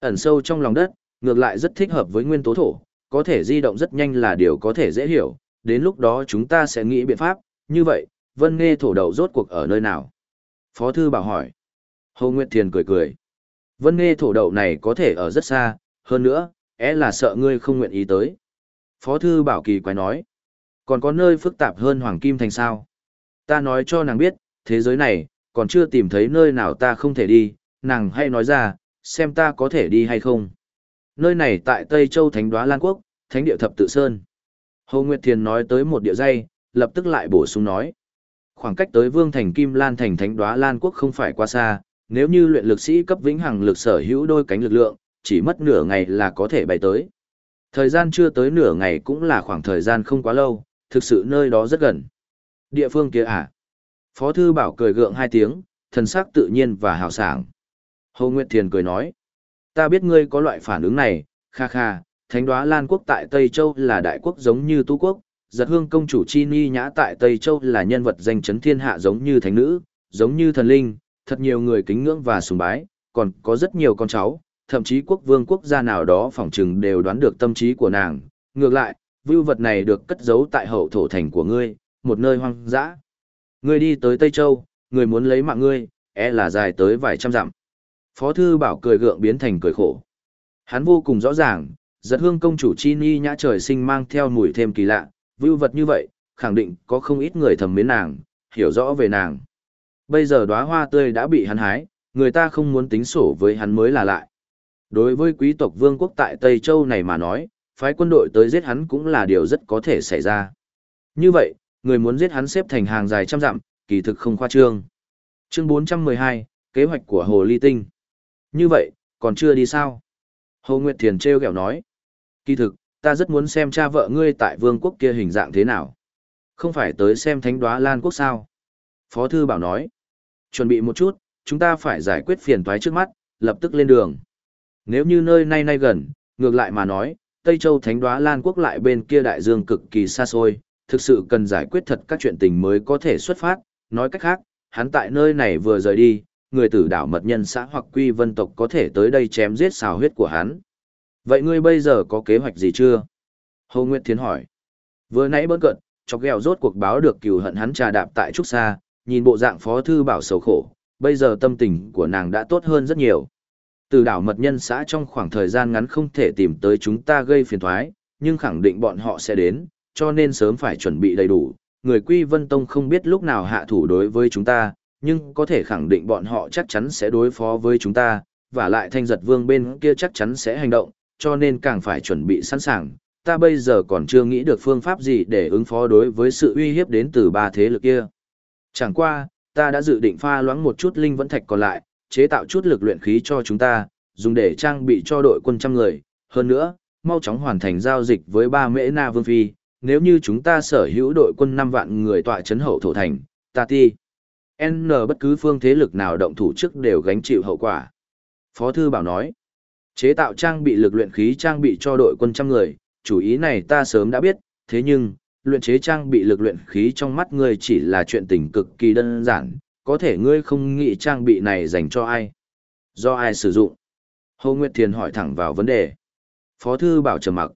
Ẩn sâu trong lòng đất, ngược lại rất thích hợp với nguyên tố thổ, có thể di động rất nhanh là điều có thể dễ hiểu, đến lúc đó chúng ta sẽ nghĩ biện pháp, như vậy, vân nghe thổ đậu rốt cuộc ở nơi nào? Phó thư bảo hỏi. Hồ Nguyệt Thiền cười cười. Vân nghe thổ đậu này có thể ở rất xa, hơn nữa, é là sợ ngươi không nguyện ý tới. Phó thư bảo kỳ quái nói. Còn có nơi phức tạp hơn Hoàng Kim Thành sao? Ta nói cho nàng biết, thế giới này, còn chưa tìm thấy nơi nào ta không thể đi, nàng hay nói ra, xem ta có thể đi hay không. Nơi này tại Tây Châu Thánh Đoá Lan Quốc, Thánh Địa Thập Tự Sơn. Hồ Nguyệt Thiền nói tới một địa dây, lập tức lại bổ sung nói. Khoảng cách tới Vương Thành Kim Lan Thành Thánh Đoá Lan Quốc không phải quá xa, nếu như luyện lực sĩ cấp vĩnh hằng lực sở hữu đôi cánh lực lượng, chỉ mất nửa ngày là có thể bay tới. Thời gian chưa tới nửa ngày cũng là khoảng thời gian không quá lâu, thực sự nơi đó rất gần. Địa phương kia à? Phó Thư Bảo cười gượng hai tiếng, thần sắc tự nhiên và hào sảng. Hồ Nguyệt Thiền cười nói, ta biết ngươi có loại phản ứng này, kha kha, thánh đoá Lan Quốc tại Tây Châu là đại quốc giống như Tu Quốc, giật hương công chủ Chi Ni Nhã tại Tây Châu là nhân vật danh chấn thiên hạ giống như thánh nữ, giống như thần linh, thật nhiều người kính ngưỡng và sùng bái, còn có rất nhiều con cháu, thậm chí quốc vương quốc gia nào đó phỏng chừng đều đoán được tâm trí của nàng. Ngược lại, vưu vật này được cất giấu tại hậu thổ thành của ngươi, một nơi hoang dã. Ngươi đi tới Tây Châu, người muốn lấy mạng ngươi, e là dài tới vài trăm dặm. Phó thư bảo cười gượng biến thành cười khổ. Hắn vô cùng rõ ràng, giật hương công chủ chi ni nhã trời sinh mang theo mùi thêm kỳ lạ, vưu vật như vậy, khẳng định có không ít người thầm mến nàng, hiểu rõ về nàng. Bây giờ đóa hoa tươi đã bị hắn hái, người ta không muốn tính sổ với hắn mới là lại. Đối với quý tộc vương quốc tại Tây Châu này mà nói, phái quân đội tới giết hắn cũng là điều rất có thể xảy ra. Như vậy, người muốn giết hắn xếp thành hàng dài trăm dặm, kỳ thực không khoa trương. Chương 412, kế hoạch của Hồ Ly Tinh. Như vậy, còn chưa đi sao? Hồ Nguyệt Thiền treo kẹo nói. Kỳ thực, ta rất muốn xem cha vợ ngươi tại vương quốc kia hình dạng thế nào. Không phải tới xem thánh đoá Lan quốc sao? Phó Thư Bảo nói. Chuẩn bị một chút, chúng ta phải giải quyết phiền toái trước mắt, lập tức lên đường. Nếu như nơi nay nay gần, ngược lại mà nói, Tây Châu Thánh Đoá Lan Quốc lại bên kia đại dương cực kỳ xa xôi, thực sự cần giải quyết thật các chuyện tình mới có thể xuất phát, nói cách khác, hắn tại nơi này vừa rời đi, người tử đảo mật nhân xã hoặc quy vân tộc có thể tới đây chém giết xào huyết của hắn. Vậy ngươi bây giờ có kế hoạch gì chưa? Hồ Nguyệt Thiến hỏi. Vừa nãy bớt cận, chọc ghẹo rốt cuộc báo được cừu hận hắn trà đạp tại Trúc Sa, nhìn bộ dạng phó thư bảo sầu khổ, bây giờ tâm tình của nàng đã tốt hơn rất nhiều. Từ đảo mật nhân xã trong khoảng thời gian ngắn không thể tìm tới chúng ta gây phiền thoái, nhưng khẳng định bọn họ sẽ đến, cho nên sớm phải chuẩn bị đầy đủ. Người Quy Vân Tông không biết lúc nào hạ thủ đối với chúng ta, nhưng có thể khẳng định bọn họ chắc chắn sẽ đối phó với chúng ta, và lại thanh giật vương bên kia chắc chắn sẽ hành động, cho nên càng phải chuẩn bị sẵn sàng. Ta bây giờ còn chưa nghĩ được phương pháp gì để ứng phó đối với sự uy hiếp đến từ ba thế lực kia. Chẳng qua, ta đã dự định pha loãng một chút linh vẫn thạch còn lại, chế tạo chút lực luyện khí cho chúng ta, dùng để trang bị cho đội quân trăm người. Hơn nữa, mau chóng hoàn thành giao dịch với ba mễ na vương phi, nếu như chúng ta sở hữu đội quân 5 vạn người tọa chấn hậu thổ thành, ta ti. N bất cứ phương thế lực nào động thủ trước đều gánh chịu hậu quả. Phó Thư Bảo nói, chế tạo trang bị lực luyện khí trang bị cho đội quân trăm người, chủ ý này ta sớm đã biết, thế nhưng, luyện chế trang bị lực luyện khí trong mắt ngươi chỉ là chuyện tình cực kỳ đơn giản, có thể ngươi không nghĩ trang bị này dành cho ai? Do ai sử dụng? Hồ Nguyệt Thiền hỏi thẳng vào vấn đề. Phó Thư Bảo trầm mặc.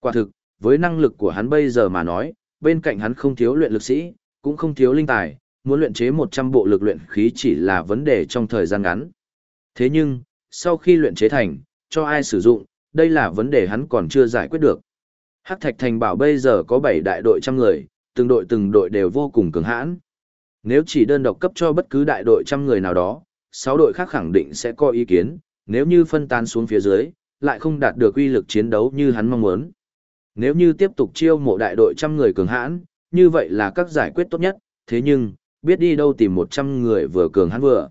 Quả thực, với năng lực của hắn bây giờ mà nói, bên cạnh hắn không thiếu luyện lực sĩ, cũng không thiếu linh tài, muốn luyện chế 100 bộ lực luyện khí chỉ là vấn đề trong thời gian ngắn. Thế nhưng, sau khi luyện chế thành, cho ai sử dụng, đây là vấn đề hắn còn chưa giải quyết được. Hắc Thạch Thành bảo bây giờ có 7 đại đội trăm người, từng đội từng đội đều vô cùng cường hãn. Nếu chỉ đơn độc cấp cho bất cứ đại đội trăm người nào đó, 6 đội khác khẳng định sẽ có ý kiến, nếu như phân tán xuống phía dưới, lại không đạt được uy lực chiến đấu như hắn mong muốn. Nếu như tiếp tục chiêu mộ đại đội trăm người cường hãn, như vậy là các giải quyết tốt nhất, thế nhưng, biết đi đâu tìm 100 người vừa cường hắn vừa.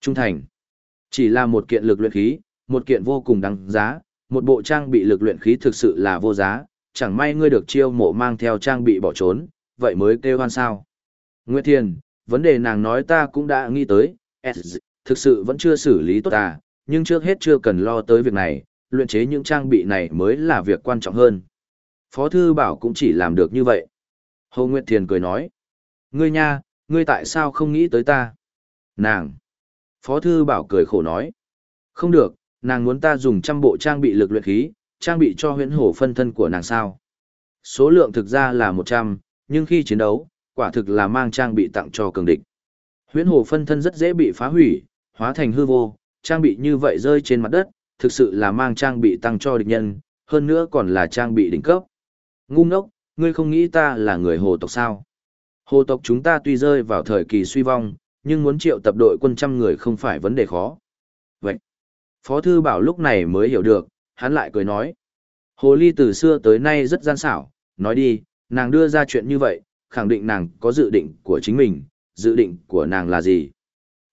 Trung thành. Chỉ là một kiện lực luyện khí, một kiện vô cùng đáng giá, một bộ trang bị lực luyện khí thực sự là vô giá, chẳng may ngươi được chiêu mộ mang theo trang bị bỏ trốn, vậy mới kêu hoan sao. Nguyệt Thiền, vấn đề nàng nói ta cũng đã nghĩ tới, thực sự vẫn chưa xử lý tốt à, nhưng trước hết chưa cần lo tới việc này, luyện chế những trang bị này mới là việc quan trọng hơn. Phó Thư Bảo cũng chỉ làm được như vậy. Hồ Nguyệt Thiền cười nói, ngươi nha, ngươi tại sao không nghĩ tới ta? Nàng! Phó Thư Bảo cười khổ nói, không được, nàng muốn ta dùng trăm bộ trang bị lực luyện khí, trang bị cho huyễn hổ phân thân của nàng sao. Số lượng thực ra là 100, nhưng khi chiến đấu, quả thực là mang trang bị tặng cho cường địch. Huyễn hổ phân thân rất dễ bị phá hủy, hóa thành hư vô, trang bị như vậy rơi trên mặt đất, thực sự là mang trang bị tăng cho địch nhân, hơn nữa còn là trang bị đỉnh cấp. Ngu ngốc, ngươi không nghĩ ta là người hồ tộc sao? Hồ tộc chúng ta tuy rơi vào thời kỳ suy vong, nhưng muốn triệu tập đội quân trăm người không phải vấn đề khó. Vậy, Phó Thư Bảo lúc này mới hiểu được, hắn lại cười nói. Hồ Ly từ xưa tới nay rất gian xảo, nói đi, nàng đưa ra chuyện như vậy, khẳng định nàng có dự định của chính mình, dự định của nàng là gì?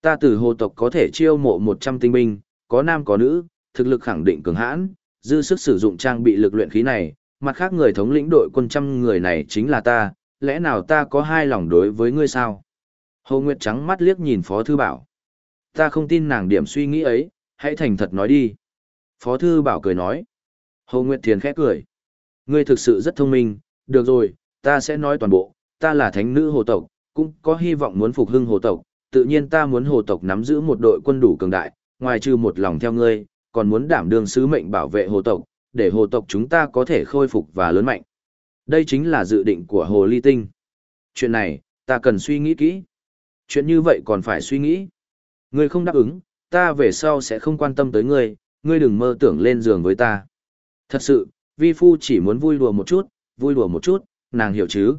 Ta từ hồ tộc có thể chiêu mộ 100 tinh binh, có nam có nữ, thực lực khẳng định cường hãn, dư sức sử dụng trang bị lực luyện khí này, mặt khác người thống lĩnh đội quân trăm người này chính là ta, lẽ nào ta có hai lòng đối với ngươi sao? Hồ Nguyệt trắng mắt liếc nhìn Phó Thư Bảo. Ta không tin nàng điểm suy nghĩ ấy, hãy thành thật nói đi. Phó Thư Bảo cười nói. Hồ Nguyệt Thiền khẽ cười. Ngươi thực sự rất thông minh, được rồi, ta sẽ nói toàn bộ, ta là thánh nữ hồ tộc, cũng có hy vọng muốn phục hưng hồ tộc, tự nhiên ta muốn hồ tộc nắm giữ một đội quân đủ cường đại, ngoài trừ một lòng theo ngươi, còn muốn đảm đương sứ mệnh bảo vệ hồ tộc, để hồ tộc chúng ta có thể khôi phục và lớn mạnh. Đây chính là dự định của hồ ly tinh. Chuyện này, ta cần suy nghĩ kỹ. Chuyện như vậy còn phải suy nghĩ. Ngươi không đáp ứng, ta về sau sẽ không quan tâm tới ngươi, ngươi đừng mơ tưởng lên giường với ta. Thật sự, vi phu chỉ muốn vui đùa một chút, vui đùa một chút, nàng hiểu chứ.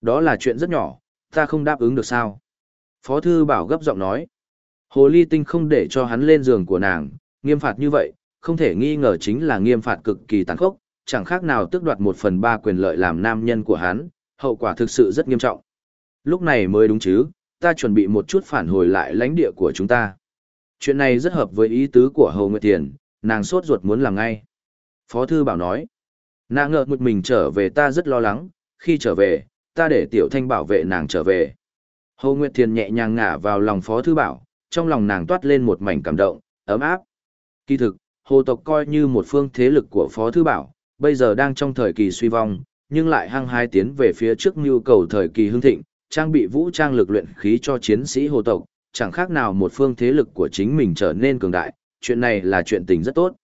Đó là chuyện rất nhỏ, ta không đáp ứng được sao. Phó thư bảo gấp giọng nói. Hồ ly tinh không để cho hắn lên giường của nàng, nghiêm phạt như vậy, không thể nghi ngờ chính là nghiêm phạt cực kỳ tàn khốc, chẳng khác nào tước đoạt một phần ba quyền lợi làm nam nhân của hắn, hậu quả thực sự rất nghiêm trọng. Lúc này mới đúng chứ, ta chuẩn bị một chút phản hồi lại lãnh địa của chúng ta. Chuyện này rất hợp với ý tứ của Hồ Nguyệt Tiền, nàng sốt ruột muốn làm ngay. Phó Thư Bảo nói, nàng ngợt một mình trở về ta rất lo lắng, khi trở về, ta để Tiểu Thanh bảo vệ nàng trở về. Hồ Nguyệt Thiền nhẹ nhàng ngả vào lòng Phó Thư Bảo, trong lòng nàng toát lên một mảnh cảm động, ấm áp. Kỳ thực, hồ tộc coi như một phương thế lực của Phó Thư Bảo, bây giờ đang trong thời kỳ suy vong, nhưng lại hăng hai tiến về phía trước nhu cầu thời kỳ hưng thịnh, trang bị vũ trang lực luyện khí cho chiến sĩ hồ tộc, chẳng khác nào một phương thế lực của chính mình trở nên cường đại, chuyện này là chuyện tình rất tốt.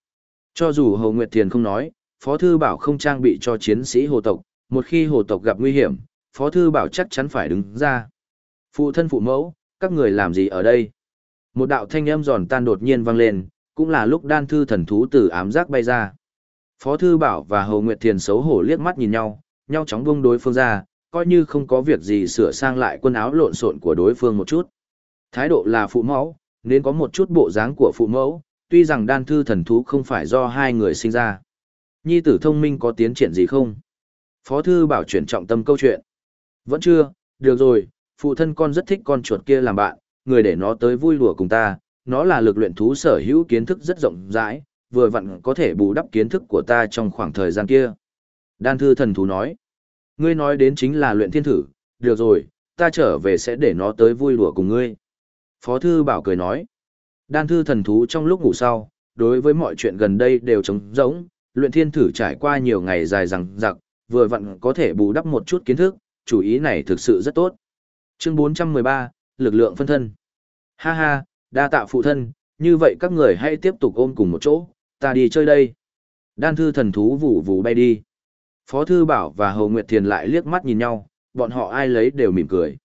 Cho dù Hồ Nguyệt Thiền không nói, Phó Thư Bảo không trang bị cho chiến sĩ hồ tộc, một khi hồ tộc gặp nguy hiểm, Phó Thư Bảo chắc chắn phải đứng ra. Phụ thân phụ mẫu, các người làm gì ở đây? Một đạo thanh âm giòn tan đột nhiên vang lên, cũng là lúc đan thư thần thú từ ám giác bay ra. Phó Thư Bảo và Hồ Nguyệt Thiền xấu hổ liếc mắt nhìn nhau, nhau chóng buông đối phương ra, coi như không có việc gì sửa sang lại quần áo lộn xộn của đối phương một chút. Thái độ là phụ mẫu, nên có một chút bộ dáng của phụ mẫu, tuy rằng đan thư thần thú không phải do hai người sinh ra. Nhi tử thông minh có tiến triển gì không? Phó thư bảo chuyển trọng tâm câu chuyện. Vẫn chưa, được rồi, phụ thân con rất thích con chuột kia làm bạn, người để nó tới vui đùa cùng ta, nó là lực luyện thú sở hữu kiến thức rất rộng rãi, vừa vặn có thể bù đắp kiến thức của ta trong khoảng thời gian kia. Đan thư thần thú nói, ngươi nói đến chính là luyện thiên thử, được rồi, ta trở về sẽ để nó tới vui đùa cùng ngươi. Phó thư bảo cười nói, đan thư thần thú trong lúc ngủ sau, đối với mọi chuyện gần đây đều trống rỗng, luyện thiên thử trải qua nhiều ngày dài rằng rặc, vừa vặn có thể bù đắp một chút kiến thức, chủ ý này thực sự rất tốt. Chương 413, lực lượng phân thân. Ha ha, đa tạ phụ thân, như vậy các người hãy tiếp tục ôm cùng một chỗ, ta đi chơi đây. Đan thư thần thú vù vù bay đi. Phó thư bảo và Hầu Nguyệt Thiền lại liếc mắt nhìn nhau, bọn họ ai lấy đều mỉm cười.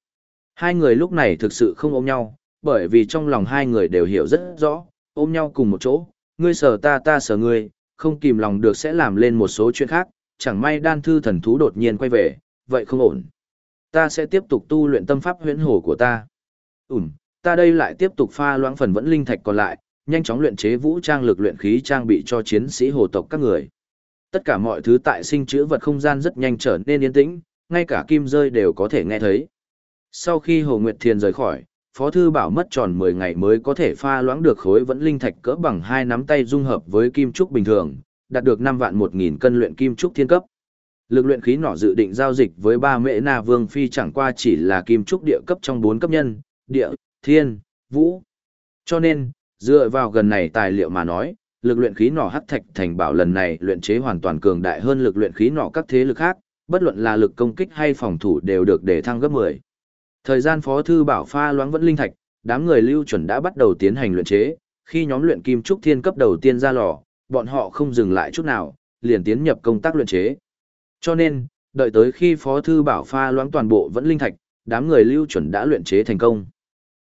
Hai người lúc này thực sự không ôm nhau, bởi vì trong lòng hai người đều hiểu rất rõ, ôm nhau cùng một chỗ, ngươi sờ ta ta sờ ngươi, không kìm lòng được sẽ làm lên một số chuyện khác, chẳng may đan thư thần thú đột nhiên quay về, vậy không ổn. Ta sẽ tiếp tục tu luyện tâm pháp huyễn hồ của ta. Ừm, ta đây lại tiếp tục pha loãng phần vẫn linh thạch còn lại, nhanh chóng luyện chế vũ trang lực luyện khí trang bị cho chiến sĩ hồ tộc các người. Tất cả mọi thứ tại sinh chữa vật không gian rất nhanh trở nên yên tĩnh, ngay cả kim rơi đều có thể nghe thấy. Sau khi Hồ Nguyệt Thiền rời khỏi, Phó Thư Bảo mất tròn 10 ngày mới có thể pha loãng được khối vẫn linh thạch cỡ bằng hai nắm tay dung hợp với kim trúc bình thường, đạt được 5 vạn 1.000 cân luyện kim trúc thiên cấp. Lực luyện khí nỏ dự định giao dịch với ba mễ na vương phi chẳng qua chỉ là kim trúc địa cấp trong 4 cấp nhân, địa, thiên, vũ. Cho nên, dựa vào gần này tài liệu mà nói, lực luyện khí nỏ hắc thạch thành bảo lần này luyện chế hoàn toàn cường đại hơn lực luyện khí nỏ các thế lực khác, bất luận là lực công kích hay phòng thủ đều được để thăng gấp 10. Thời gian phó thư bảo pha loãng vẫn linh thạch, đám người lưu chuẩn đã bắt đầu tiến hành luyện chế, khi nhóm luyện kim trúc thiên cấp đầu tiên ra lò, bọn họ không dừng lại chút nào, liền tiến nhập công tác luyện chế. Cho nên, đợi tới khi phó thư bảo pha loãng toàn bộ vẫn linh thạch, đám người lưu chuẩn đã luyện chế thành công.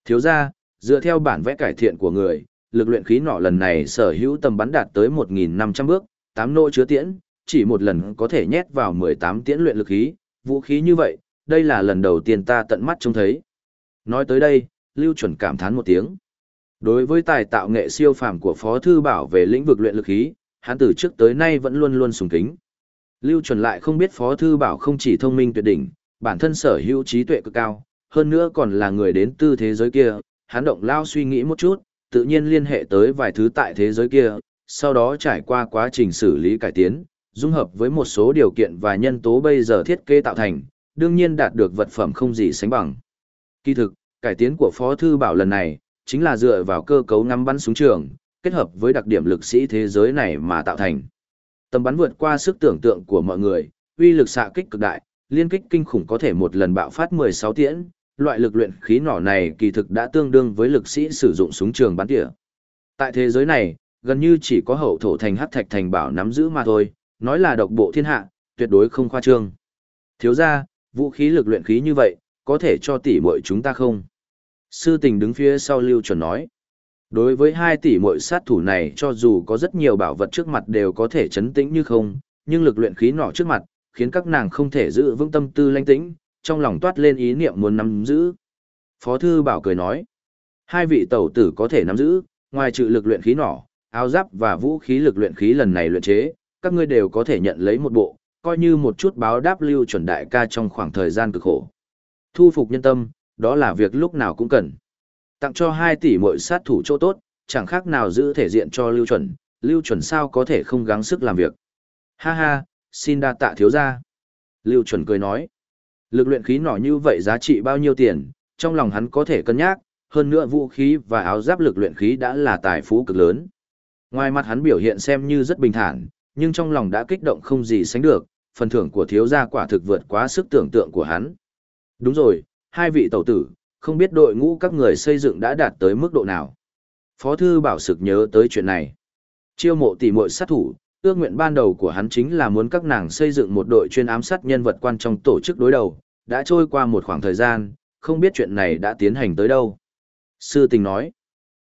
Thiếu ra, dựa theo bản vẽ cải thiện của người, lực luyện khí nọ lần này sở hữu tầm bắn đạt tới 1.500 bước, 8 nô chứa tiễn, chỉ một lần có thể nhét vào 18 tiễn luyện lực khí, vũ khí như vậy, đây là lần đầu tiên ta tận mắt trông thấy. Nói tới đây, Lưu Chuẩn cảm thán một tiếng. Đối với tài tạo nghệ siêu phàm của Phó Thư Bảo về lĩnh vực luyện lực khí, hắn từ trước tới nay vẫn luôn luôn sùng kính. Lưu Chuẩn lại không biết Phó Thư Bảo không chỉ thông minh tuyệt đỉnh, bản thân sở hữu trí tuệ cực cao, hơn nữa còn là người đến từ thế giới kia, hắn động lao suy nghĩ một chút, tự nhiên liên hệ tới vài thứ tại thế giới kia, sau đó trải qua quá trình xử lý cải tiến, dung hợp với một số điều kiện và nhân tố bây giờ thiết kế tạo thành, đương nhiên đạt được vật phẩm không gì sánh bằng. Kỳ thực, cải tiến của Phó Thư Bảo lần này, chính là dựa vào cơ cấu ngắm bắn súng trường, kết hợp với đặc điểm lực sĩ thế giới này mà tạo thành. Tầm bắn vượt qua sức tưởng tượng của mọi người, uy lực xạ kích cực đại, liên kích kinh khủng có thể một lần bạo phát 16 tiễn, loại lực luyện khí nỏ này kỳ thực đã tương đương với lực sĩ sử dụng súng trường bắn tỉa. Tại thế giới này, gần như chỉ có hậu thổ thành hắc thạch thành bảo nắm giữ mà thôi, nói là độc bộ thiên hạ, tuyệt đối không khoa trương. Thiếu ra, vũ khí lực luyện khí như vậy, có thể cho tỷ muội chúng ta không? Sư tình đứng phía sau lưu chuẩn nói. Đối với hai tỷ muội sát thủ này cho dù có rất nhiều bảo vật trước mặt đều có thể chấn tĩnh như không, nhưng lực luyện khí nọ trước mặt, khiến các nàng không thể giữ vững tâm tư lanh tĩnh, trong lòng toát lên ý niệm muốn nắm giữ. Phó thư bảo cười nói, hai vị tẩu tử có thể nắm giữ, ngoài trừ lực luyện khí nỏ, áo giáp và vũ khí lực luyện khí lần này luyện chế, các ngươi đều có thể nhận lấy một bộ, coi như một chút báo đáp lưu chuẩn đại ca trong khoảng thời gian cực khổ. Thu phục nhân tâm, đó là việc lúc nào cũng cần. Tặng cho 2 tỷ mỗi sát thủ chỗ tốt, chẳng khác nào giữ thể diện cho lưu chuẩn, lưu chuẩn sao có thể không gắng sức làm việc. Ha ha, xin đa tạ thiếu gia. Lưu chuẩn cười nói, lực luyện khí nỏ như vậy giá trị bao nhiêu tiền, trong lòng hắn có thể cân nhắc, hơn nữa vũ khí và áo giáp lực luyện khí đã là tài phú cực lớn. Ngoài mặt hắn biểu hiện xem như rất bình thản, nhưng trong lòng đã kích động không gì sánh được, phần thưởng của thiếu gia quả thực vượt quá sức tưởng tượng của hắn. Đúng rồi, hai vị tẩu tử, không biết đội ngũ các người xây dựng đã đạt tới mức độ nào. Phó thư bảo sực nhớ tới chuyện này. Chiêu mộ tỷ muội sát thủ, ước nguyện ban đầu của hắn chính là muốn các nàng xây dựng một đội chuyên ám sát nhân vật quan trong tổ chức đối đầu, đã trôi qua một khoảng thời gian, không biết chuyện này đã tiến hành tới đâu. Sư tình nói,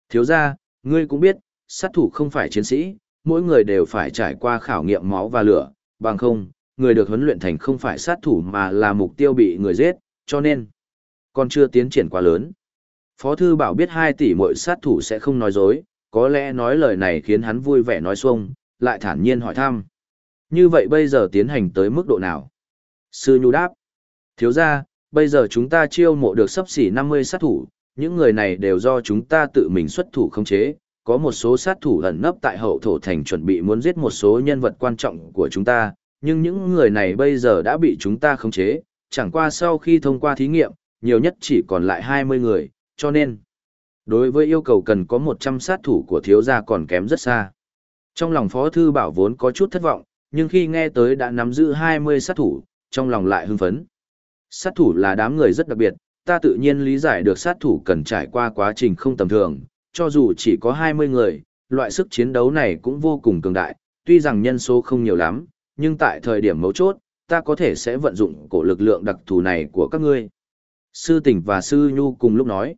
thiếu ra, ngươi cũng biết, sát thủ không phải chiến sĩ, mỗi người đều phải trải qua khảo nghiệm máu và lửa, bằng không, người được huấn luyện thành không phải sát thủ mà là mục tiêu bị người giết, cho nên, còn chưa tiến triển quá lớn. Phó thư bảo biết 2 tỷ mỗi sát thủ sẽ không nói dối, có lẽ nói lời này khiến hắn vui vẻ nói xuông, lại thản nhiên hỏi thăm. Như vậy bây giờ tiến hành tới mức độ nào? Sư Nhu đáp. Thiếu ra, bây giờ chúng ta chiêu mộ được sắp xỉ 50 sát thủ, những người này đều do chúng ta tự mình xuất thủ khống chế, có một số sát thủ ẩn nấp tại hậu thổ thành chuẩn bị muốn giết một số nhân vật quan trọng của chúng ta, nhưng những người này bây giờ đã bị chúng ta khống chế, chẳng qua sau khi thông qua thí nghiệm, nhiều nhất chỉ còn lại 20 người, cho nên, đối với yêu cầu cần có 100 sát thủ của thiếu gia còn kém rất xa. Trong lòng Phó Thư Bảo vốn có chút thất vọng, nhưng khi nghe tới đã nắm giữ 20 sát thủ, trong lòng lại hưng phấn. Sát thủ là đám người rất đặc biệt, ta tự nhiên lý giải được sát thủ cần trải qua quá trình không tầm thường, cho dù chỉ có 20 người, loại sức chiến đấu này cũng vô cùng cường đại, tuy rằng nhân số không nhiều lắm, nhưng tại thời điểm mấu chốt, ta có thể sẽ vận dụng cổ lực lượng đặc thù này của các ngươi. Sư tỉnh và sư nhu cùng lúc nói,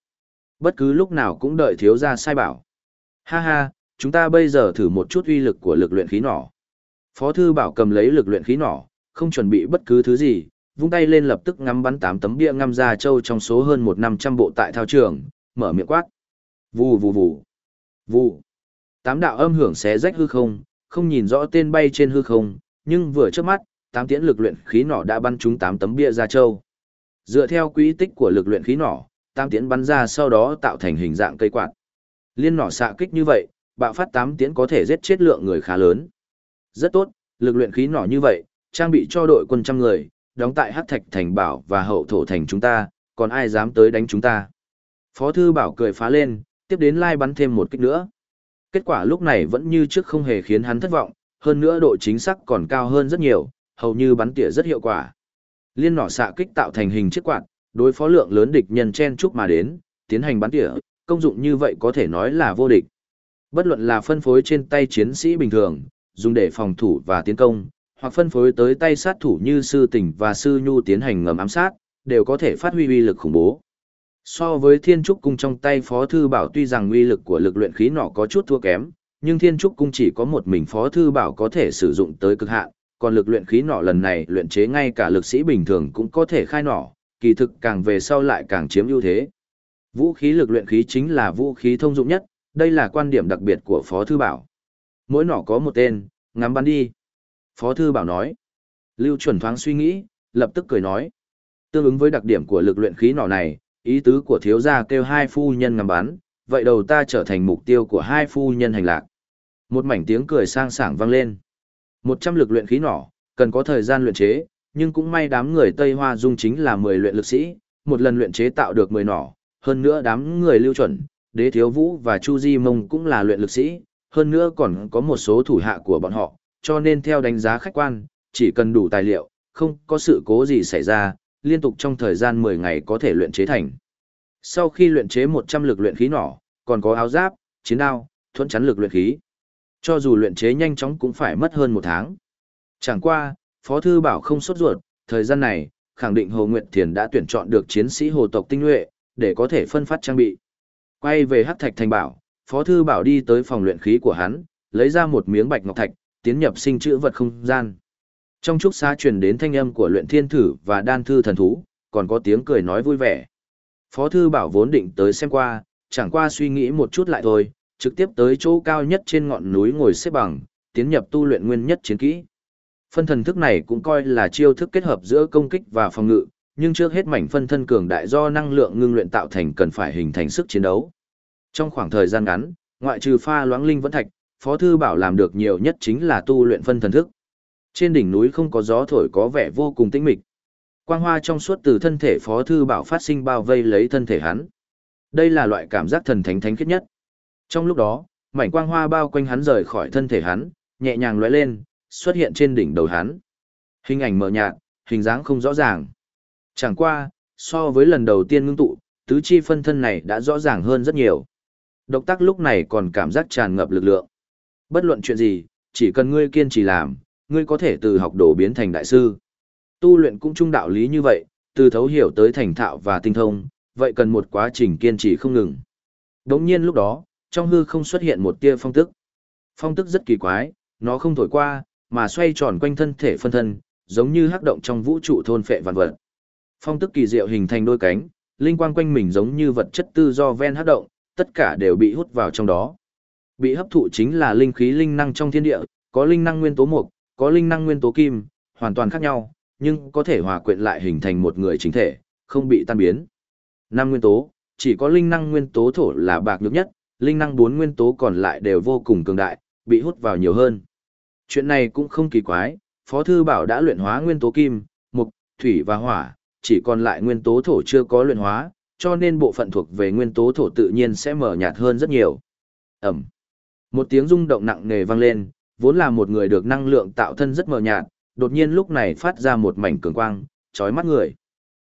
bất cứ lúc nào cũng đợi thiếu gia sai bảo. Ha ha, chúng ta bây giờ thử một chút uy lực của lực luyện khí nỏ. Phó thư bảo cầm lấy lực luyện khí nỏ, không chuẩn bị bất cứ thứ gì, vung tay lên lập tức ngắm bắn tám tấm bia ngăm ra châu trong số hơn một năm trăm bộ tại thao trường, mở miệng quát. Vù vù vù. Vù. Tám đạo âm hưởng xé rách hư không, không nhìn rõ tên bay trên hư không, nhưng vừa trước mắt, tám tiễn lực luyện khí nỏ đã bắn trúng tám tấm bia ra châu. Dựa theo quỹ tích của lực luyện khí nỏ, tam tiễn bắn ra sau đó tạo thành hình dạng cây quạt. Liên nỏ xạ kích như vậy, bạo phát tám tiễn có thể giết chết lượng người khá lớn. Rất tốt, lực luyện khí nỏ như vậy, trang bị cho đội quân trăm người, đóng tại Hắc Thạch thành bảo và hậu thổ thành chúng ta, còn ai dám tới đánh chúng ta. Phó thư bảo cười phá lên, tiếp đến lai bắn thêm một kích nữa. Kết quả lúc này vẫn như trước không hề khiến hắn thất vọng, hơn nữa độ chính xác còn cao hơn rất nhiều, hầu như bắn tỉa rất hiệu quả. Liên nỏ xạ kích tạo thành hình chiếc quạt, đối phó lượng lớn địch nhân chen chúc mà đến, tiến hành bắn tỉa, công dụng như vậy có thể nói là vô địch. Bất luận là phân phối trên tay chiến sĩ bình thường, dùng để phòng thủ và tiến công, hoặc phân phối tới tay sát thủ như sư tỉnh và sư nhu tiến hành ngầm ám sát, đều có thể phát huy uy lực khủng bố. So với thiên trúc cung trong tay phó thư bảo tuy rằng uy lực của lực luyện khí nọ có chút thua kém, nhưng thiên trúc cung chỉ có một mình phó thư bảo có thể sử dụng tới cực hạn, còn lực luyện khí nọ lần này luyện chế ngay cả lực sĩ bình thường cũng có thể khai nỏ, kỳ thực càng về sau lại càng chiếm ưu thế. Vũ khí lực luyện khí chính là vũ khí thông dụng nhất, đây là quan điểm đặc biệt của Phó Thư Bảo. Mỗi nỏ có một tên, ngắm bắn đi. Phó Thư Bảo nói. Lưu chuẩn thoáng suy nghĩ, lập tức cười nói. Tương ứng với đặc điểm của lực luyện khí nỏ này, ý tứ của thiếu gia kêu hai phu nhân ngắm bắn, vậy đầu ta trở thành mục tiêu của hai phu nhân hành lạc. Một mảnh tiếng cười sang sảng vang lên. Một trăm lực luyện khí nỏ, cần có thời gian luyện chế, nhưng cũng may đám người Tây Hoa Dung chính là 10 luyện lực sĩ, một lần luyện chế tạo được 10 nỏ, hơn nữa đám người lưu chuẩn, đế thiếu vũ và Chu Di Mông cũng là luyện lực sĩ, hơn nữa còn có một số thủ hạ của bọn họ, cho nên theo đánh giá khách quan, chỉ cần đủ tài liệu, không có sự cố gì xảy ra, liên tục trong thời gian 10 ngày có thể luyện chế thành. Sau khi luyện chế 100 lực luyện khí nỏ, còn có áo giáp, chiến đao, thuẫn chắn lực luyện khí. Cho dù luyện chế nhanh chóng cũng phải mất hơn một tháng. Chẳng qua, Phó Thư Bảo không sốt ruột, thời gian này, khẳng định Hồ Nguyệt Thiền đã tuyển chọn được chiến sĩ hồ tộc tinh nhuệ, để có thể phân phát trang bị. Quay về Hắc Thạch Thành Bảo, Phó Thư Bảo đi tới phòng luyện khí của hắn, lấy ra một miếng bạch ngọc thạch, tiến nhập sinh chữ vật không gian. Trong trúc xá truyền đến thanh âm của luyện thiên thử và đan thư thần thú, còn có tiếng cười nói vui vẻ. Phó Thư Bảo vốn định tới xem qua, chẳng qua suy nghĩ một chút lại thôi, trực tiếp tới chỗ cao nhất trên ngọn núi ngồi xếp bằng, tiến nhập tu luyện nguyên nhất chiến kỹ. Phân thần thức này cũng coi là chiêu thức kết hợp giữa công kích và phòng ngự, nhưng trước hết mảnh phân thân cường đại do năng lượng ngưng luyện tạo thành cần phải hình thành sức chiến đấu. Trong khoảng thời gian ngắn, ngoại trừ pha loãng linh vẫn thạch, Phó thư bảo làm được nhiều nhất chính là tu luyện phân thần thức. Trên đỉnh núi không có gió thổi có vẻ vô cùng tĩnh mịch. Quang hoa trong suốt từ thân thể Phó thư bảo phát sinh bao vây lấy thân thể hắn. Đây là loại cảm giác thần thánh thánh khiết nhất. Trong lúc đó, mảnh quang hoa bao quanh hắn rời khỏi thân thể hắn, nhẹ nhàng lóe lên, xuất hiện trên đỉnh đầu hắn. Hình ảnh mờ nhạt, hình dáng không rõ ràng. Chẳng qua, so với lần đầu tiên ngưng tụ, tứ chi phân thân này đã rõ ràng hơn rất nhiều. Độc tác lúc này còn cảm giác tràn ngập lực lượng. Bất luận chuyện gì, chỉ cần ngươi kiên trì làm, ngươi có thể từ học đồ biến thành đại sư. Tu luyện cũng trung đạo lý như vậy, từ thấu hiểu tới thành thạo và tinh thông, vậy cần một quá trình kiên trì không ngừng. Đống nhiên lúc đó, trong hư không xuất hiện một tia phong tức. Phong tức rất kỳ quái, nó không thổi qua, mà xoay tròn quanh thân thể phân thân, giống như hắc động trong vũ trụ thôn phệ vạn vật. Phong tức kỳ diệu hình thành đôi cánh, linh quang quanh mình giống như vật chất tư do ven hấp động, tất cả đều bị hút vào trong đó. Bị hấp thụ chính là linh khí linh năng trong thiên địa, có linh năng nguyên tố mộc, có linh năng nguyên tố kim, hoàn toàn khác nhau, nhưng có thể hòa quyện lại hình thành một người chính thể, không bị tan biến. Năm nguyên tố, chỉ có linh năng nguyên tố thổ là bạc nhược nhất, linh năng bốn nguyên tố còn lại đều vô cùng cường đại, bị hút vào nhiều hơn. Chuyện này cũng không kỳ quái, Phó Thư Bảo đã luyện hóa nguyên tố kim, mục, thủy và hỏa, chỉ còn lại nguyên tố thổ chưa có luyện hóa, cho nên bộ phận thuộc về nguyên tố thổ tự nhiên sẽ mở nhạt hơn rất nhiều. Ẩm. Một tiếng rung động nặng nề vang lên, vốn là một người được năng lượng tạo thân rất mờ nhạt, đột nhiên lúc này phát ra một mảnh cường quang, chói mắt người.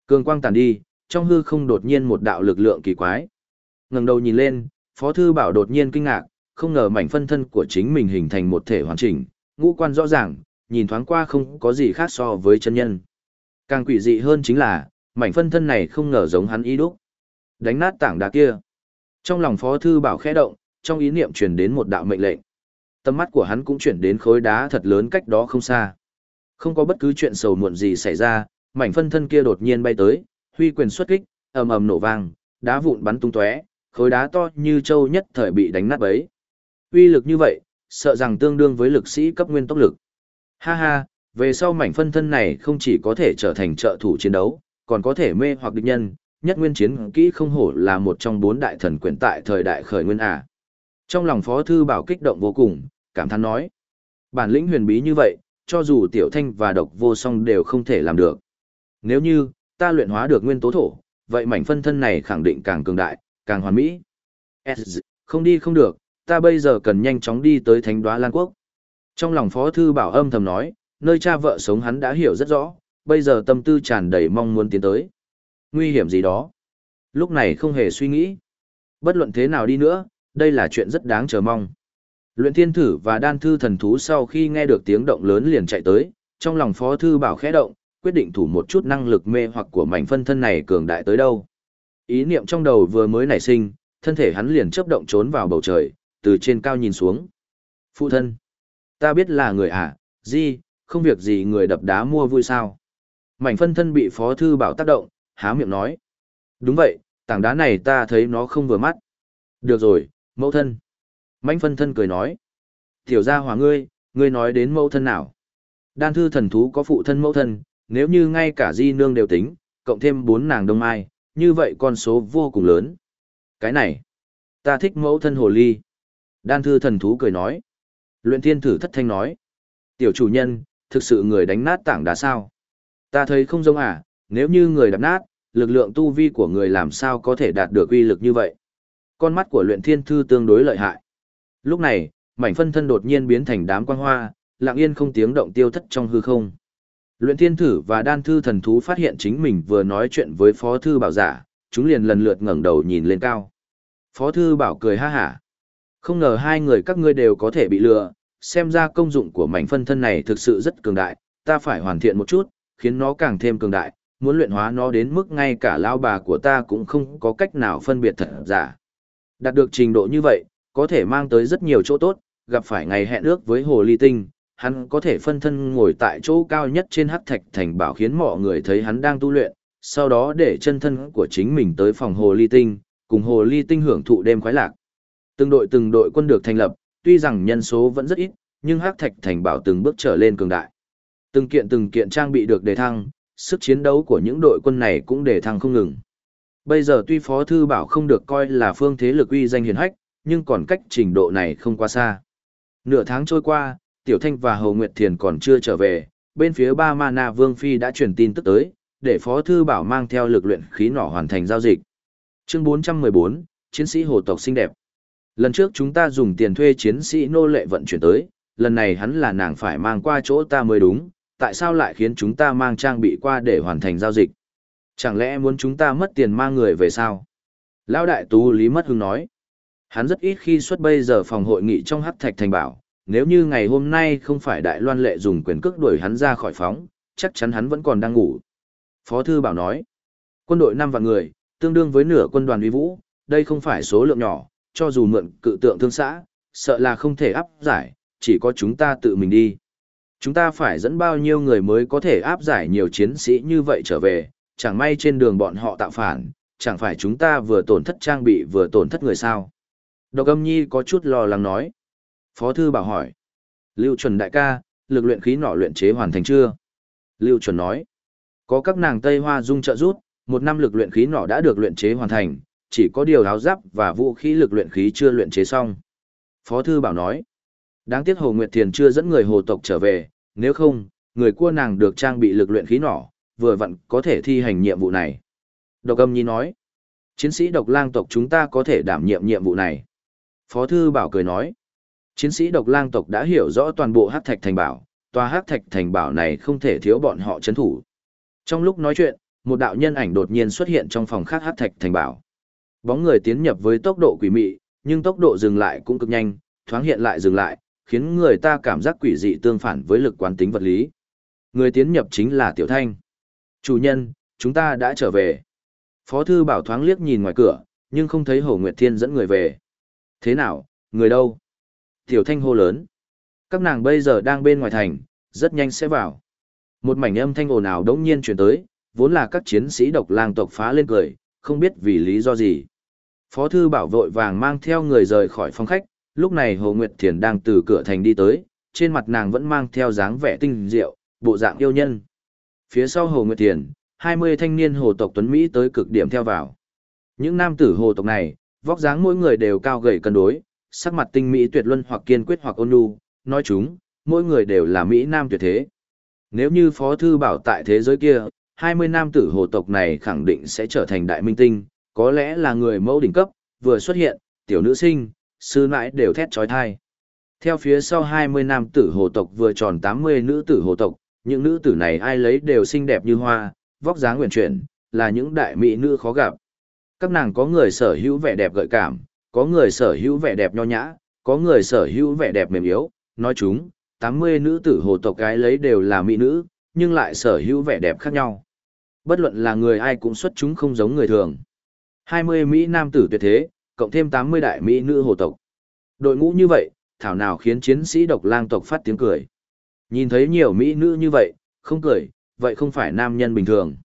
Cường quang tàn đi, trong hư không đột nhiên một đạo lực lượng kỳ quái. Ngẩng đầu nhìn lên, Phó thư bảo đột nhiên kinh ngạc, không ngờ mảnh phân thân của chính mình hình thành một thể hoàn chỉnh, ngũ quan rõ ràng, nhìn thoáng qua không có gì khác so với chân nhân. Càng quỷ dị hơn chính là, mảnh phân thân này không ngờ giống hắn ý đúc. Đánh nát tảng đá kia. Trong lòng Phó Thư Bảo khẽ động, trong ý niệm truyền đến một đạo mệnh lệnh. Tâm mắt của hắn cũng chuyển đến khối đá thật lớn cách đó không xa. Không có bất cứ chuyện sầu muộn gì xảy ra, mảnh phân thân kia đột nhiên bay tới, huy quyền xuất kích, ầm ầm nổ vang, đá vụn bắn tung tóe, khối đá to như châu nhất thời bị đánh nát bấy. Uy lực như vậy, sợ rằng tương đương với lực sĩ cấp nguyên tốc lực. Ha ha, về sau mảnh phân thân này không chỉ có thể trở thành trợ thủ chiến đấu, còn có thể mê hoặc địch nhân, nhất nguyên chiến kỹ không hổ là một trong bốn đại thần quyền tại thời đại khởi nguyên à. Trong lòng Phó Thư Bảo kích động vô cùng, cảm thán nói. Bản lĩnh huyền bí như vậy, cho dù tiểu thanh và độc vô song đều không thể làm được. Nếu như, ta luyện hóa được nguyên tố thổ, vậy mảnh phân thân này khẳng định càng cường đại, càng hoàn mỹ. S, không đi không được, ta bây giờ cần nhanh chóng đi tới thánh đoá Lan Quốc. Trong lòng Phó Thư Bảo âm thầm nói, nơi cha vợ sống hắn đã hiểu rất rõ, bây giờ tâm tư tràn đầy mong muốn tiến tới. Nguy hiểm gì đó? Lúc này không hề suy nghĩ. Bất luận thế nào đi nữa, đây là chuyện rất đáng chờ mong. Luyện thiên thử và đan thư thần thú sau khi nghe được tiếng động lớn liền chạy tới, trong lòng phó thư bảo khẽ động, quyết định thủ một chút năng lực mê hoặc của mảnh phân thân này cường đại tới đâu. Ý niệm trong đầu vừa mới nảy sinh, thân thể hắn liền chấp động trốn vào bầu trời, từ trên cao nhìn xuống. Phụ thân, ta biết là người à, gì, không việc gì người đập đá mua vui sao. Mảnh phân thân bị phó thư bảo tác động, há miệng nói. Đúng vậy, tảng đá này ta thấy nó không vừa mắt. Được rồi, mẫu thân. Mảnh phân thân cười nói. Tiểu gia hòa ngươi, ngươi nói đến mẫu thân nào? Đan thư thần thú có phụ thân mẫu thân, nếu như ngay cả di nương đều tính, cộng thêm bốn nàng đông mai, như vậy con số vô cùng lớn. Cái này, ta thích mẫu thân hồ ly. Đan thư thần thú cười nói. Luyện thiên thử thất thanh nói. Tiểu chủ nhân, thực sự người đánh nát tảng đá sao? Ta thấy không giống à, nếu như người đập nát, lực lượng tu vi của người làm sao có thể đạt được uy lực như vậy? Con mắt của luyện thiên thư tương đối lợi hại. Lúc này, mảnh phân thân đột nhiên biến thành đám quang hoa, lặng yên không tiếng động tiêu thất trong hư không. Luyện thiên thử và đan thư thần thú phát hiện chính mình vừa nói chuyện với phó thư bảo giả, chúng liền lần lượt ngẩng đầu nhìn lên cao. Phó thư bảo cười ha hả. Không ngờ hai người các ngươi đều có thể bị lừa, xem ra công dụng của mảnh phân thân này thực sự rất cường đại, ta phải hoàn thiện một chút, khiến nó càng thêm cường đại, muốn luyện hóa nó đến mức ngay cả lao bà của ta cũng không có cách nào phân biệt thật giả. Đạt được trình độ như vậy, có thể mang tới rất nhiều chỗ tốt, gặp phải ngày hẹn ước với hồ ly tinh, hắn có thể phân thân ngồi tại chỗ cao nhất trên hắc thạch thành bảo khiến mọi người thấy hắn đang tu luyện, sau đó để chân thân của chính mình tới phòng hồ ly tinh, cùng hồ ly tinh hưởng thụ đêm khoái lạc. Từng đội từng đội quân được thành lập, tuy rằng nhân số vẫn rất ít, nhưng hắc thạch thành bảo từng bước trở lên cường đại. Từng kiện từng kiện trang bị được đề thăng, sức chiến đấu của những đội quân này cũng đề thăng không ngừng. Bây giờ tuy Phó Thư Bảo không được coi là phương thế lực uy danh hiền hách, nhưng còn cách trình độ này không quá xa. Nửa tháng trôi qua, Tiểu Thanh và Hầu Nguyệt Thiền còn chưa trở về, bên phía ba Mana Vương Phi đã truyền tin tức tới, để Phó Thư Bảo mang theo lực luyện khí nỏ hoàn thành giao dịch. Chương 414, Chiến sĩ hồ tộc xinh đẹp. Lần trước chúng ta dùng tiền thuê chiến sĩ nô lệ vận chuyển tới, lần này hắn là nàng phải mang qua chỗ ta mới đúng, tại sao lại khiến chúng ta mang trang bị qua để hoàn thành giao dịch? Chẳng lẽ muốn chúng ta mất tiền mang người về sao? Lão đại tú Lý Mất Hưng nói. Hắn rất ít khi xuất bây giờ phòng hội nghị trong hắc thạch thành bảo, nếu như ngày hôm nay không phải đại loan lệ dùng quyền cước đuổi hắn ra khỏi phóng, chắc chắn hắn vẫn còn đang ngủ. Phó Thư Bảo nói, quân đội 5 vạn người, tương đương với nửa quân đoàn uy vũ, đây không phải số lượng nhỏ, cho dù mượn cự tượng thương xã, sợ là không thể áp giải, chỉ có chúng ta tự mình đi. Chúng ta phải dẫn bao nhiêu người mới có thể áp giải nhiều chiến sĩ như vậy trở về, chẳng may trên đường bọn họ tạo phản, chẳng phải chúng ta vừa tổn thất trang bị vừa tổn thất người sao. Độc âm nhi có chút lo lắng nói. Phó thư bảo hỏi. Lưu chuẩn đại ca, lực luyện khí nỏ luyện chế hoàn thành chưa? Lưu chuẩn nói. Có các nàng Tây Hoa dung trợ rút, một năm lực luyện khí nỏ đã được luyện chế hoàn thành, chỉ có điều áo giáp và vũ khí lực luyện khí chưa luyện chế xong. Phó thư bảo nói. Đáng tiếc Hồ Nguyệt Thiền chưa dẫn người hồ tộc trở về, nếu không, người cua nàng được trang bị lực luyện khí nỏ, vừa vặn có thể thi hành nhiệm vụ này. Độc âm nhi nói, chiến sĩ độc lang tộc chúng ta có thể đảm nhiệm nhiệm vụ này. Phó thư bảo cười nói, chiến sĩ độc lang tộc đã hiểu rõ toàn bộ hát thạch thành bảo, tòa hát thạch thành bảo này không thể thiếu bọn họ chấn thủ. Trong lúc nói chuyện, một đạo nhân ảnh đột nhiên xuất hiện trong phòng khác hát thạch thành bảo. Bóng người tiến nhập với tốc độ quỷ mị, nhưng tốc độ dừng lại cũng cực nhanh, thoáng hiện lại dừng lại, khiến người ta cảm giác quỷ dị tương phản với lực quán tính vật lý. Người tiến nhập chính là Tiểu Thanh. Chủ nhân, chúng ta đã trở về. Phó thư bảo thoáng liếc nhìn ngoài cửa, nhưng không thấy Hồ Nguyệt Thiên dẫn người về. Thế nào, người đâu? Tiểu Thanh hô lớn. Các nàng bây giờ đang bên ngoài thành, rất nhanh sẽ vào. Một mảnh âm thanh ồn ào đống nhiên chuyển tới, vốn là các chiến sĩ độc lang tộc phá lên cười, không biết vì lý do gì. Phó thư bảo vội vàng mang theo người rời khỏi phòng khách, lúc này Hồ Nguyệt Thiền đang từ cửa thành đi tới, trên mặt nàng vẫn mang theo dáng vẻ tinh diệu, bộ dạng yêu nhân. Phía sau Hồ Nguyệt Thiền, 20 thanh niên hồ tộc tuấn Mỹ tới cực điểm theo vào. Những nam tử hồ tộc này, vóc dáng mỗi người đều cao gầy cân đối, sắc mặt tinh mỹ tuyệt luân hoặc kiên quyết hoặc ôn nhu, nói chúng, mỗi người đều là Mỹ nam tuyệt thế. Nếu như Phó Thư Bảo tại thế giới kia, 20 nam tử hồ tộc này khẳng định sẽ trở thành đại minh tinh, có lẽ là người mẫu đỉnh cấp, vừa xuất hiện, tiểu nữ sinh, sư nãi đều thét trói thai. Theo phía sau 20 nam tử hồ tộc vừa tròn 80 nữ tử hồ tộc, những nữ tử này ai lấy đều xinh đẹp như hoa, vóc dáng nguyện chuyển, là những đại mỹ nữ khó gặp. Các nàng có người sở hữu vẻ đẹp gợi cảm, có người sở hữu vẻ đẹp nho nhã, có người sở hữu vẻ đẹp mềm yếu, nói chúng, 80 nữ tử hồ tộc cái lấy đều là mỹ nữ, nhưng lại sở hữu vẻ đẹp khác nhau. Bất luận là người ai cũng xuất chúng không giống người thường. 20 Mỹ nam tử tuyệt thế, cộng thêm 80 đại Mỹ nữ hồ tộc. Đội ngũ như vậy, thảo nào khiến chiến sĩ độc lang tộc phát tiếng cười. Nhìn thấy nhiều Mỹ nữ như vậy, không cười, vậy không phải nam nhân bình thường.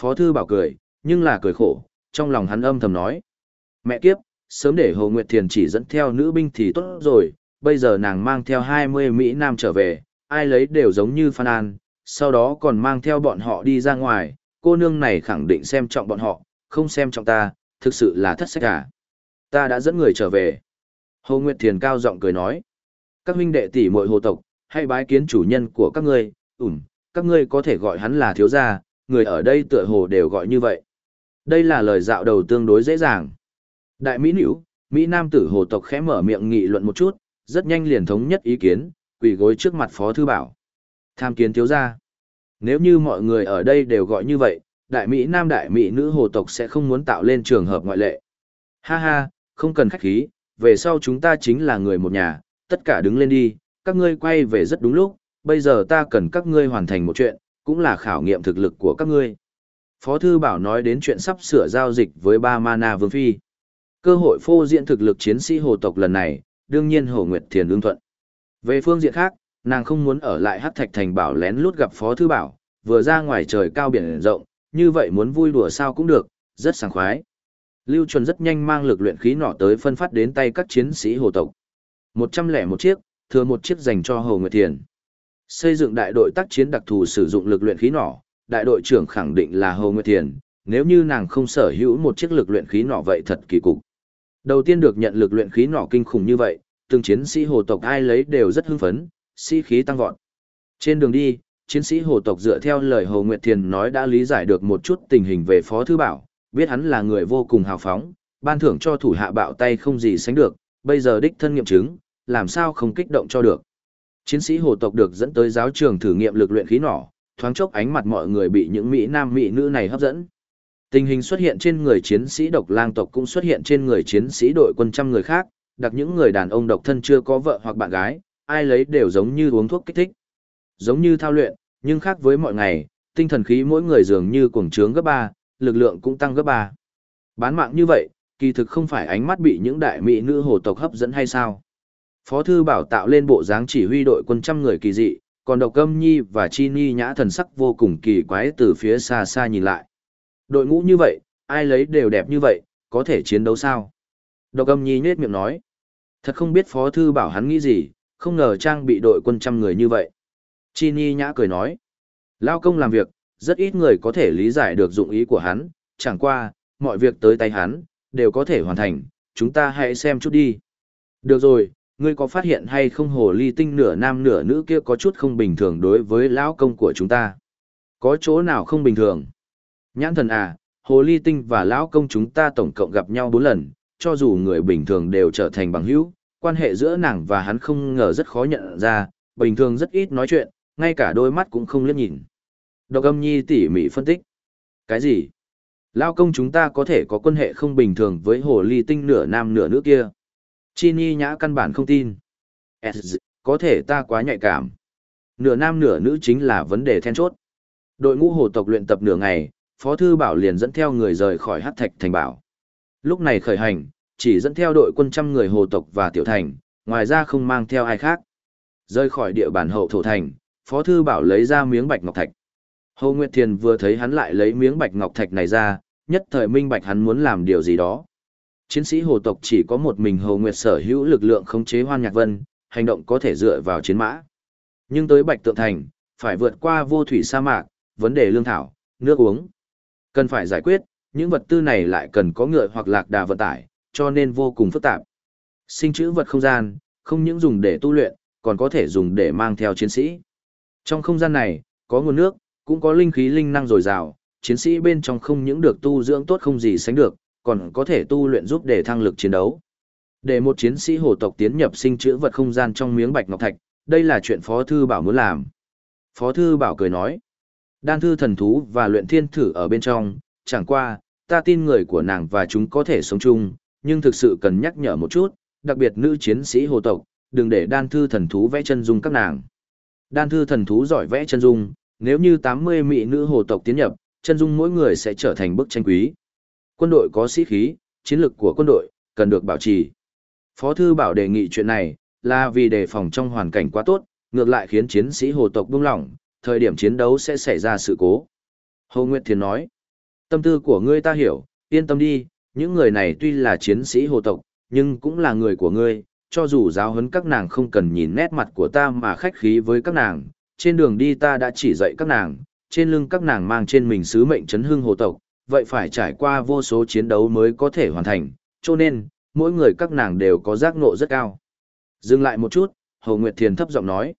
Phó thư bảo cười, nhưng là cười khổ, trong lòng hắn âm thầm nói. Mẹ kiếp, sớm để Hồ Nguyệt Thiền chỉ dẫn theo nữ binh thì tốt rồi, bây giờ nàng mang theo 20 Mỹ Nam trở về, ai lấy đều giống như Phan An, sau đó còn mang theo bọn họ đi ra ngoài, cô nương này khẳng định xem trọng bọn họ, không xem trọng ta, thực sự là thất sách cả. Ta đã dẫn người trở về. Hồ Nguyệt Thiền cao giọng cười nói. Các huynh đệ tỷ muội hồ tộc, hãy bái kiến chủ nhân của các ngươi, ủm, các ngươi có thể gọi hắn là thiếu gia, người ở đây tựa hồ đều gọi như vậy. Đây là lời dạo đầu tương đối dễ dàng. Đại Mỹ Nữ, Mỹ Nam tử hồ tộc khẽ mở miệng nghị luận một chút, rất nhanh liền thống nhất ý kiến, quỳ gối trước mặt Phó Thư Bảo. Tham kiến thiếu gia. Nếu như mọi người ở đây đều gọi như vậy, đại Mỹ Nam đại Mỹ nữ hồ tộc sẽ không muốn tạo lên trường hợp ngoại lệ. Ha ha, không cần khách khí, về sau chúng ta chính là người một nhà, tất cả đứng lên đi, các ngươi quay về rất đúng lúc, bây giờ ta cần các ngươi hoàn thành một chuyện, cũng là khảo nghiệm thực lực của các ngươi. Phó Thư Bảo nói đến chuyện sắp sửa giao dịch với ba Mana Vương Phi. Cơ hội phô diện thực lực chiến sĩ hồ tộc lần này, đương nhiên Hồ Nguyệt Thiền ương thuận. Về phương diện khác, nàng không muốn ở lại hát thạch thành bảo lén lút gặp Phó Thư Bảo, vừa ra ngoài trời cao biển rộng, như vậy muốn vui đùa sao cũng được, rất sảng khoái. Lưu Chuẩn rất nhanh mang lực luyện khí nỏ tới phân phát đến tay các chiến sĩ hồ tộc. Một trăm lẻ một chiếc, thừa một chiếc dành cho Hồ Nguyệt Thiền. Xây dựng đại đội tác chiến đặc thù sử dụng lực luyện khí nỏ, đại đội trưởng khẳng định là Hồ Nguyệt Thiền, nếu như nàng không sở hữu một chiếc lực luyện khí nỏ vậy thật kỳ cục. Đầu tiên được nhận lực luyện khí nỏ kinh khủng như vậy, từng chiến sĩ hồ tộc ai lấy đều rất hưng phấn, sĩ khí tăng vọt. Trên đường đi, chiến sĩ hồ tộc dựa theo lời Hồ Nguyệt Thiền nói đã lý giải được một chút tình hình về Phó Thư Bảo, biết hắn là người vô cùng hào phóng, ban thưởng cho thủ hạ bạo tay không gì sánh được, bây giờ đích thân nghiệm chứng, làm sao không kích động cho được. Chiến sĩ hồ tộc được dẫn tới giáo trường thử nghiệm lực luyện khí nỏ, thoáng chốc ánh mặt mọi người bị những Mỹ nam Mỹ nữ này hấp dẫn. Tình hình xuất hiện trên người chiến sĩ độc lang tộc cũng xuất hiện trên người chiến sĩ đội quân trăm người khác, đặc những người đàn ông độc thân chưa có vợ hoặc bạn gái, ai lấy đều giống như uống thuốc kích thích. Giống như thao luyện, nhưng khác với mọi ngày, tinh thần khí mỗi người dường như cuồng trướng gấp 3, lực lượng cũng tăng gấp 3. Bán mạng như vậy, kỳ thực không phải ánh mắt bị những đại mỹ nữ hồ tộc hấp dẫn hay sao? Phó thư bảo tạo lên bộ dáng chỉ huy đội quân trăm người kỳ dị, còn độc âm nhi và chi ni nhã thần sắc vô cùng kỳ quái từ phía xa xa nhìn lại. Đội ngũ như vậy, ai lấy đều đẹp như vậy, có thể chiến đấu sao? Độc âm nhi nhết miệng nói. Thật không biết phó thư bảo hắn nghĩ gì, không ngờ trang bị đội quân trăm người như vậy. Chi ni nhã cười nói. Lao công làm việc, rất ít người có thể lý giải được dụng ý của hắn, chẳng qua, mọi việc tới tay hắn, đều có thể hoàn thành, chúng ta hãy xem chút đi. Được rồi, ngươi có phát hiện hay không hồ ly tinh nửa nam nửa nữ kia có chút không bình thường đối với lão công của chúng ta? Có chỗ nào không bình thường? Nhãn thần à, hồ ly tinh và lão công chúng ta tổng cộng gặp nhau bốn lần, cho dù người bình thường đều trở thành bằng hữu, quan hệ giữa nàng và hắn không ngờ rất khó nhận ra, bình thường rất ít nói chuyện, ngay cả đôi mắt cũng không liếc nhìn. Độc âm nhi tỉ mỉ phân tích. Cái gì? Lao công chúng ta có thể có quan hệ không bình thường với hồ ly tinh nửa nam nửa nữ kia. Chi Nhi nhã căn bản không tin. Có thể ta quá nhạy cảm. Nửa nam nửa nữ chính là vấn đề then chốt. Đội ngũ hồ tộc luyện tập nửa ngày, Phó Thư Bảo liền dẫn theo người rời khỏi hát thạch thành bảo. Lúc này khởi hành, chỉ dẫn theo đội quân trăm người hồ tộc và tiểu thành, ngoài ra không mang theo ai khác. Rời khỏi địa bàn hậu thổ thành, Phó Thư Bảo lấy ra miếng bạch ngọc thạch. Hồ Nguyệt Thiền vừa thấy hắn lại lấy miếng bạch ngọc thạch này ra, nhất thời minh bạch hắn muốn làm điều gì đó. Chiến sĩ hồ tộc chỉ có một mình Hồ Nguyệt sở hữu lực lượng khống chế Hoan Nhạc Vân, hành động có thể dựa vào chiến mã. Nhưng tới Bạch Tượng Thành, phải vượt qua vô thủy sa mạc, vấn đề lương thảo, nước uống. Cần phải giải quyết, những vật tư này lại cần có ngựa hoặc lạc đà vận tải, cho nên vô cùng phức tạp. Sinh chữ vật không gian, không những dùng để tu luyện, còn có thể dùng để mang theo chiến sĩ. Trong không gian này, có nguồn nước, cũng có linh khí linh năng dồi dào, chiến sĩ bên trong không những được tu dưỡng tốt không gì sánh được, còn có thể tu luyện giúp để thăng lực chiến đấu. Để một chiến sĩ hồ tộc tiến nhập sinh chữ vật không gian trong miếng bạch ngọc thạch, đây là chuyện Phó Thư Bảo muốn làm. Phó Thư Bảo cười nói, đan thư thần thú và luyện thiên thử ở bên trong, chẳng qua, ta tin người của nàng và chúng có thể sống chung, nhưng thực sự cần nhắc nhở một chút, đặc biệt nữ chiến sĩ hồ tộc, đừng để đan thư thần thú vẽ chân dung các nàng. Đan thư thần thú giỏi vẽ chân dung, nếu như 80 mỹ nữ hồ tộc tiến nhập, chân dung mỗi người sẽ trở thành bức tranh quý. Quân đội có sĩ khí, chiến lược của quân đội, cần được bảo trì. Phó Thư Bảo đề nghị chuyện này, là vì đề phòng trong hoàn cảnh quá tốt, ngược lại khiến chiến sĩ hồ tộc buông lỏng, thời điểm chiến đấu sẽ xảy ra sự cố. Hồ Nguyệt Thiền nói, tâm tư của ngươi ta hiểu, yên tâm đi, những người này tuy là chiến sĩ hồ tộc, nhưng cũng là người của ngươi, cho dù giáo huấn các nàng không cần nhìn nét mặt của ta mà khách khí với các nàng, trên đường đi ta đã chỉ dạy các nàng, trên lưng các nàng mang trên mình sứ mệnh chấn hương hồ tộc, vậy phải trải qua vô số chiến đấu mới có thể hoàn thành, cho nên, mỗi người các nàng đều có giác ngộ rất cao. Dừng lại một chút, Hồ Nguyệt Thiền thấp giọng nói,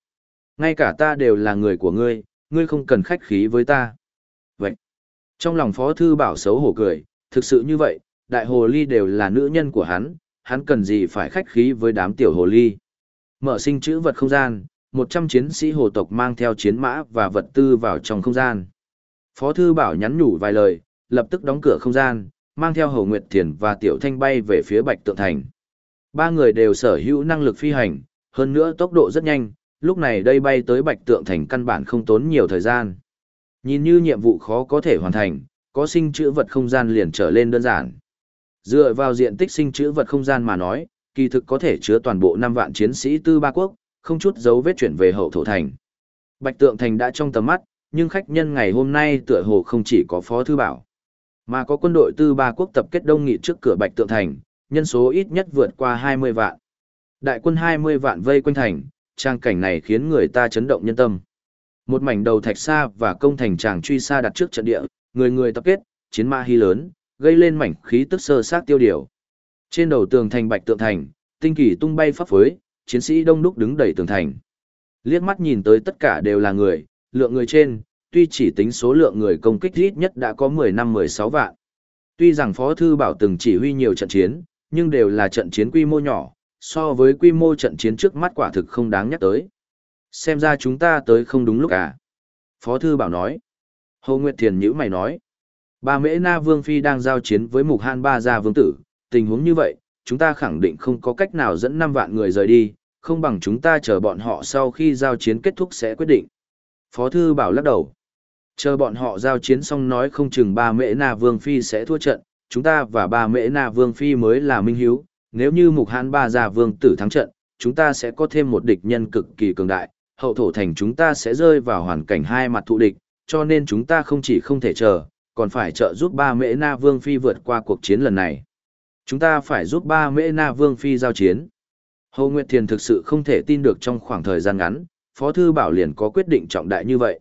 ngay cả ta đều là người của ngươi, ngươi không cần khách khí với ta. Vậy, trong lòng Phó Thư Bảo xấu hổ cười, thực sự như vậy, đại hồ ly đều là nữ nhân của hắn, hắn cần gì phải khách khí với đám tiểu hồ ly. Mở sinh chữ vật không gian, 100 chiến sĩ hồ tộc mang theo chiến mã và vật tư vào trong không gian. Phó Thư Bảo nhắn nhủ vài lời, lập tức đóng cửa không gian, mang theo Hồ Nguyệt Thiền và Tiểu Thanh bay về phía Bạch Tượng Thành. Ba người đều sở hữu năng lực phi hành, hơn nữa tốc độ rất nhanh, lúc này đây bay tới Bạch Tượng Thành căn bản không tốn nhiều thời gian. Nhìn như nhiệm vụ khó có thể hoàn thành, có sinh chữ vật không gian liền trở lên đơn giản. Dựa vào diện tích sinh chữ vật không gian mà nói, kỳ thực có thể chứa toàn bộ 5 vạn chiến sĩ tư ba quốc, không chút dấu vết chuyển về hậu thổ thành. Bạch Tượng Thành đã trong tầm mắt, nhưng khách nhân ngày hôm nay tựa hồ không chỉ có Phó Thư Bảo, mà có quân đội tư ba quốc tập kết đông nghị trước cửa Bạch Tượng Thành, nhân số ít nhất vượt qua 20 vạn. Đại quân 20 vạn vây quanh thành, trang cảnh này khiến người ta chấn động nhân tâm. Một mảnh đầu thạch xa và công thành tràng truy xa đặt trước trận địa, người người tập kết, chiến ma hy lớn, gây lên mảnh khí tức sơ sát tiêu điều. Trên đầu tường thành bạch tượng thành, tinh kỳ tung bay pháp phối, chiến sĩ đông đúc đứng đầy tường thành. Liếc mắt nhìn tới tất cả đều là người, lượng người trên, tuy chỉ tính số lượng người công kích ít nhất đã có 10 năm 16 vạn. Tuy rằng Phó Thư Bảo từng chỉ huy nhiều trận chiến, nhưng đều là trận chiến quy mô nhỏ, so với quy mô trận chiến trước mắt quả thực không đáng nhắc tới. Xem ra chúng ta tới không đúng lúc à. Phó Thư Bảo nói. Hồ Nguyệt Thiền nhữ mày nói. Ba Mễ Na Vương Phi đang giao chiến với Mục Han Ba Gia Vương Tử, tình huống như vậy, chúng ta khẳng định không có cách nào dẫn 5 vạn người rời đi, không bằng chúng ta chờ bọn họ sau khi giao chiến kết thúc sẽ quyết định. Phó Thư Bảo lắc đầu. Chờ bọn họ giao chiến xong nói không chừng ba Mễ Na Vương Phi sẽ thua trận, chúng ta và ba Mễ Na Vương Phi mới là minh hiếu, nếu như Mục Han Ba Gia Vương Tử thắng trận, chúng ta sẽ có thêm một địch nhân cực kỳ cường đại, hậu thổ thành chúng ta sẽ rơi vào hoàn cảnh hai mặt thụ địch, cho nên chúng ta không chỉ không thể chờ, còn phải trợ giúp ba mễ na vương phi vượt qua cuộc chiến lần này. Chúng ta phải giúp ba mễ na vương phi giao chiến. Hồ Nguyệt Thiền thực sự không thể tin được trong khoảng thời gian ngắn, Phó Thư Bảo liền có quyết định trọng đại như vậy.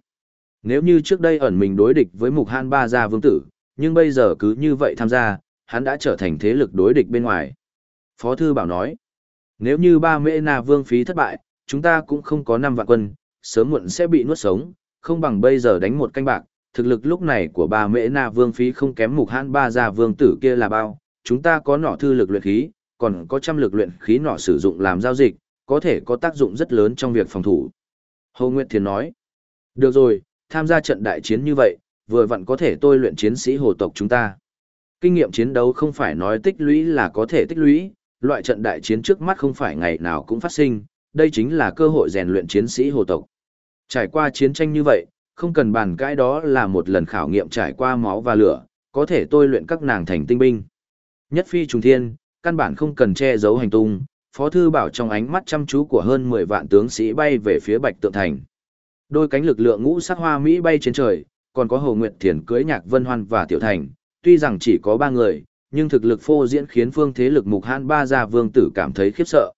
Nếu như trước đây ẩn mình đối địch với Mục Han Ba Gia Vương Tử, nhưng bây giờ cứ như vậy tham gia, hắn đã trở thành thế lực đối địch bên ngoài. Phó Thư Bảo nói, nếu như ba mễ na vương phí thất bại, chúng ta cũng không có năm vạn quân, sớm muộn sẽ bị nuốt sống, không bằng bây giờ đánh một canh bạc, thực lực lúc này của bà mễ na vương phí không kém mục hãn ba gia vương tử kia là bao, chúng ta có nỏ thư lực luyện khí, còn có trăm lực luyện khí nỏ sử dụng làm giao dịch, có thể có tác dụng rất lớn trong việc phòng thủ. Hồ Nguyệt Thiền nói, được rồi, tham gia trận đại chiến như vậy, vừa vặn có thể tôi luyện chiến sĩ hồ tộc chúng ta. Kinh nghiệm chiến đấu không phải nói tích lũy là có thể tích lũy, loại trận đại chiến trước mắt không phải ngày nào cũng phát sinh, đây chính là cơ hội rèn luyện chiến sĩ hồ tộc. Trải qua chiến tranh như vậy, không cần bàn cãi đó là một lần khảo nghiệm trải qua máu và lửa, có thể tôi luyện các nàng thành tinh binh. Nhất phi trùng thiên, căn bản không cần che giấu hành tung, Phó Thư Bảo trong ánh mắt chăm chú của hơn 10 vạn tướng sĩ bay về phía Bạch Tượng Thành. Đôi cánh lực lượng ngũ sắc hoa Mỹ bay trên trời, còn có Hồ Nguyệt Thiền cưới nhạc Vân Hoan và Tiểu Thành, tuy rằng chỉ có 3 người, nhưng thực lực phô diễn khiến phương thế lực mục hãn ba gia vương tử cảm thấy khiếp sợ.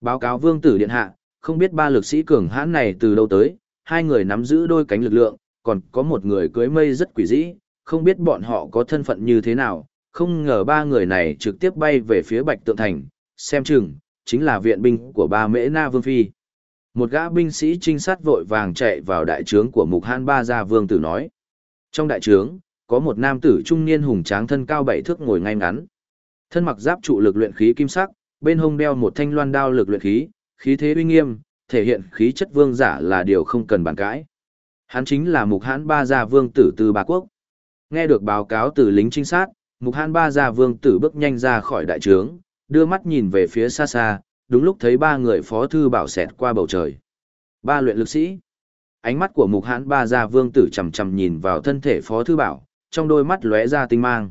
Báo cáo vương tử điện hạ, không biết ba lực sĩ cường hãn này từ đâu tới, hai người nắm giữ đôi cánh lực lượng, còn có một người cưới mây rất quỷ dĩ, không biết bọn họ có thân phận như thế nào, không ngờ ba người này trực tiếp bay về phía Bạch Tượng Thành, xem chừng, chính là viện binh của ba mễ na vương phi. Một gã binh sĩ trinh sát vội vàng chạy vào đại trướng của Mục han Ba Gia Vương Tử nói. Trong đại trướng, có một nam tử trung niên hùng tráng thân cao bảy thước ngồi ngay ngắn. Thân mặc giáp trụ lực luyện khí kim sắc, bên hông đeo một thanh loan đao lực luyện khí, khí thế uy nghiêm, thể hiện khí chất vương giả là điều không cần bàn cãi. Hắn chính là Mục hãn Ba Gia Vương Tử từ Ba Quốc. Nghe được báo cáo từ lính trinh sát, Mục hãn Ba Gia Vương Tử bước nhanh ra khỏi đại trướng, đưa mắt nhìn về phía xa xa, đúng lúc thấy ba người phó thư bảo xẹt qua bầu trời. Ba luyện lực sĩ. Ánh mắt của Mục hãn Ba Gia Vương Tử chầm chầm nhìn vào thân thể phó thư bảo, trong đôi mắt lóe ra tinh mang.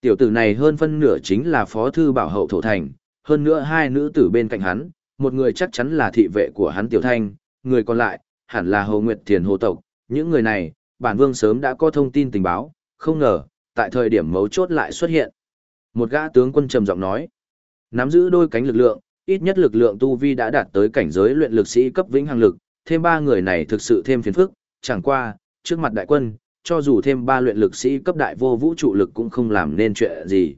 Tiểu tử này hơn phân nửa chính là phó thư bảo hậu thổ thành, hơn nữa hai nữ tử bên cạnh hắn, một người chắc chắn là thị vệ của hắn Tiểu Thanh, người còn lại, hẳn là Hồ Nguyệt Thiền Hồ Tộc. Những người này, bản vương sớm đã có thông tin tình báo, không ngờ, tại thời điểm mấu chốt lại xuất hiện. Một gã tướng quân trầm giọng nói, nắm giữ đôi cánh lực lượng, ít nhất lực lượng tu vi đã đạt tới cảnh giới luyện lực sĩ cấp vĩnh hằng lực, thêm ba người này thực sự thêm phiền phức, chẳng qua, trước mặt đại quân, cho dù thêm ba luyện lực sĩ cấp đại vô vũ trụ lực cũng không làm nên chuyện gì.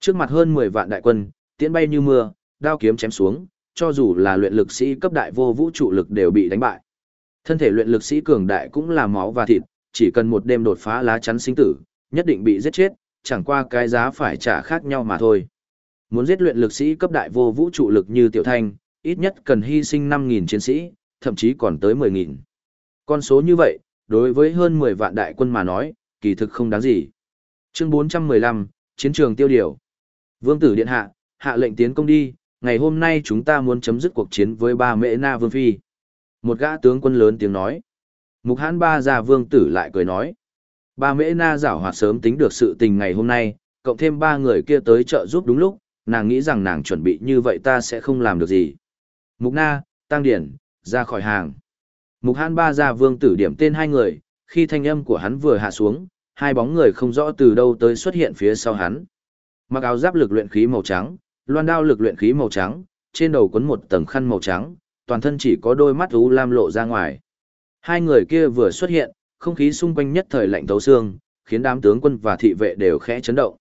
Trước mặt hơn 10 vạn đại quân, tiễn bay như mưa, đao kiếm chém xuống, cho dù là luyện lực sĩ cấp đại vô vũ trụ lực đều bị đánh bại. Thân thể luyện lực sĩ cường đại cũng là máu và thịt, chỉ cần một đêm đột phá lá chắn sinh tử, nhất định bị giết chết, chẳng qua cái giá phải trả khác nhau mà thôi. Muốn giết luyện lực sĩ cấp đại vô vũ trụ lực như Tiểu Thanh, ít nhất cần hy sinh 5.000 chiến sĩ, thậm chí còn tới 10.000. Con số như vậy, đối với hơn 10 vạn đại quân mà nói, kỳ thực không đáng gì. Chương 415, Chiến trường tiêu điều. Vương tử điện hạ, hạ lệnh tiến công đi, ngày hôm nay chúng ta muốn chấm dứt cuộc chiến với ba mễ na vương phi. Một gã tướng quân lớn tiếng nói. Mục hãn ba già vương tử lại cười nói. Ba mễ na giảo hoạt sớm tính được sự tình ngày hôm nay, cộng thêm ba người kia tới trợ giúp đúng lúc, nàng nghĩ rằng nàng chuẩn bị như vậy ta sẽ không làm được gì. Mục na, tăng điển, ra khỏi hàng. Mục hãn ba già vương tử điểm tên hai người, khi thanh âm của hắn vừa hạ xuống, hai bóng người không rõ từ đâu tới xuất hiện phía sau hắn. Mặc áo giáp lực luyện khí màu trắng, loan đao lực luyện khí màu trắng, trên đầu quấn một tầng khăn màu trắng, toàn thân chỉ có đôi mắt u lam lộ ra ngoài. Hai người kia vừa xuất hiện, không khí xung quanh nhất thời lạnh thấu xương, khiến đám tướng quân và thị vệ đều khẽ chấn động.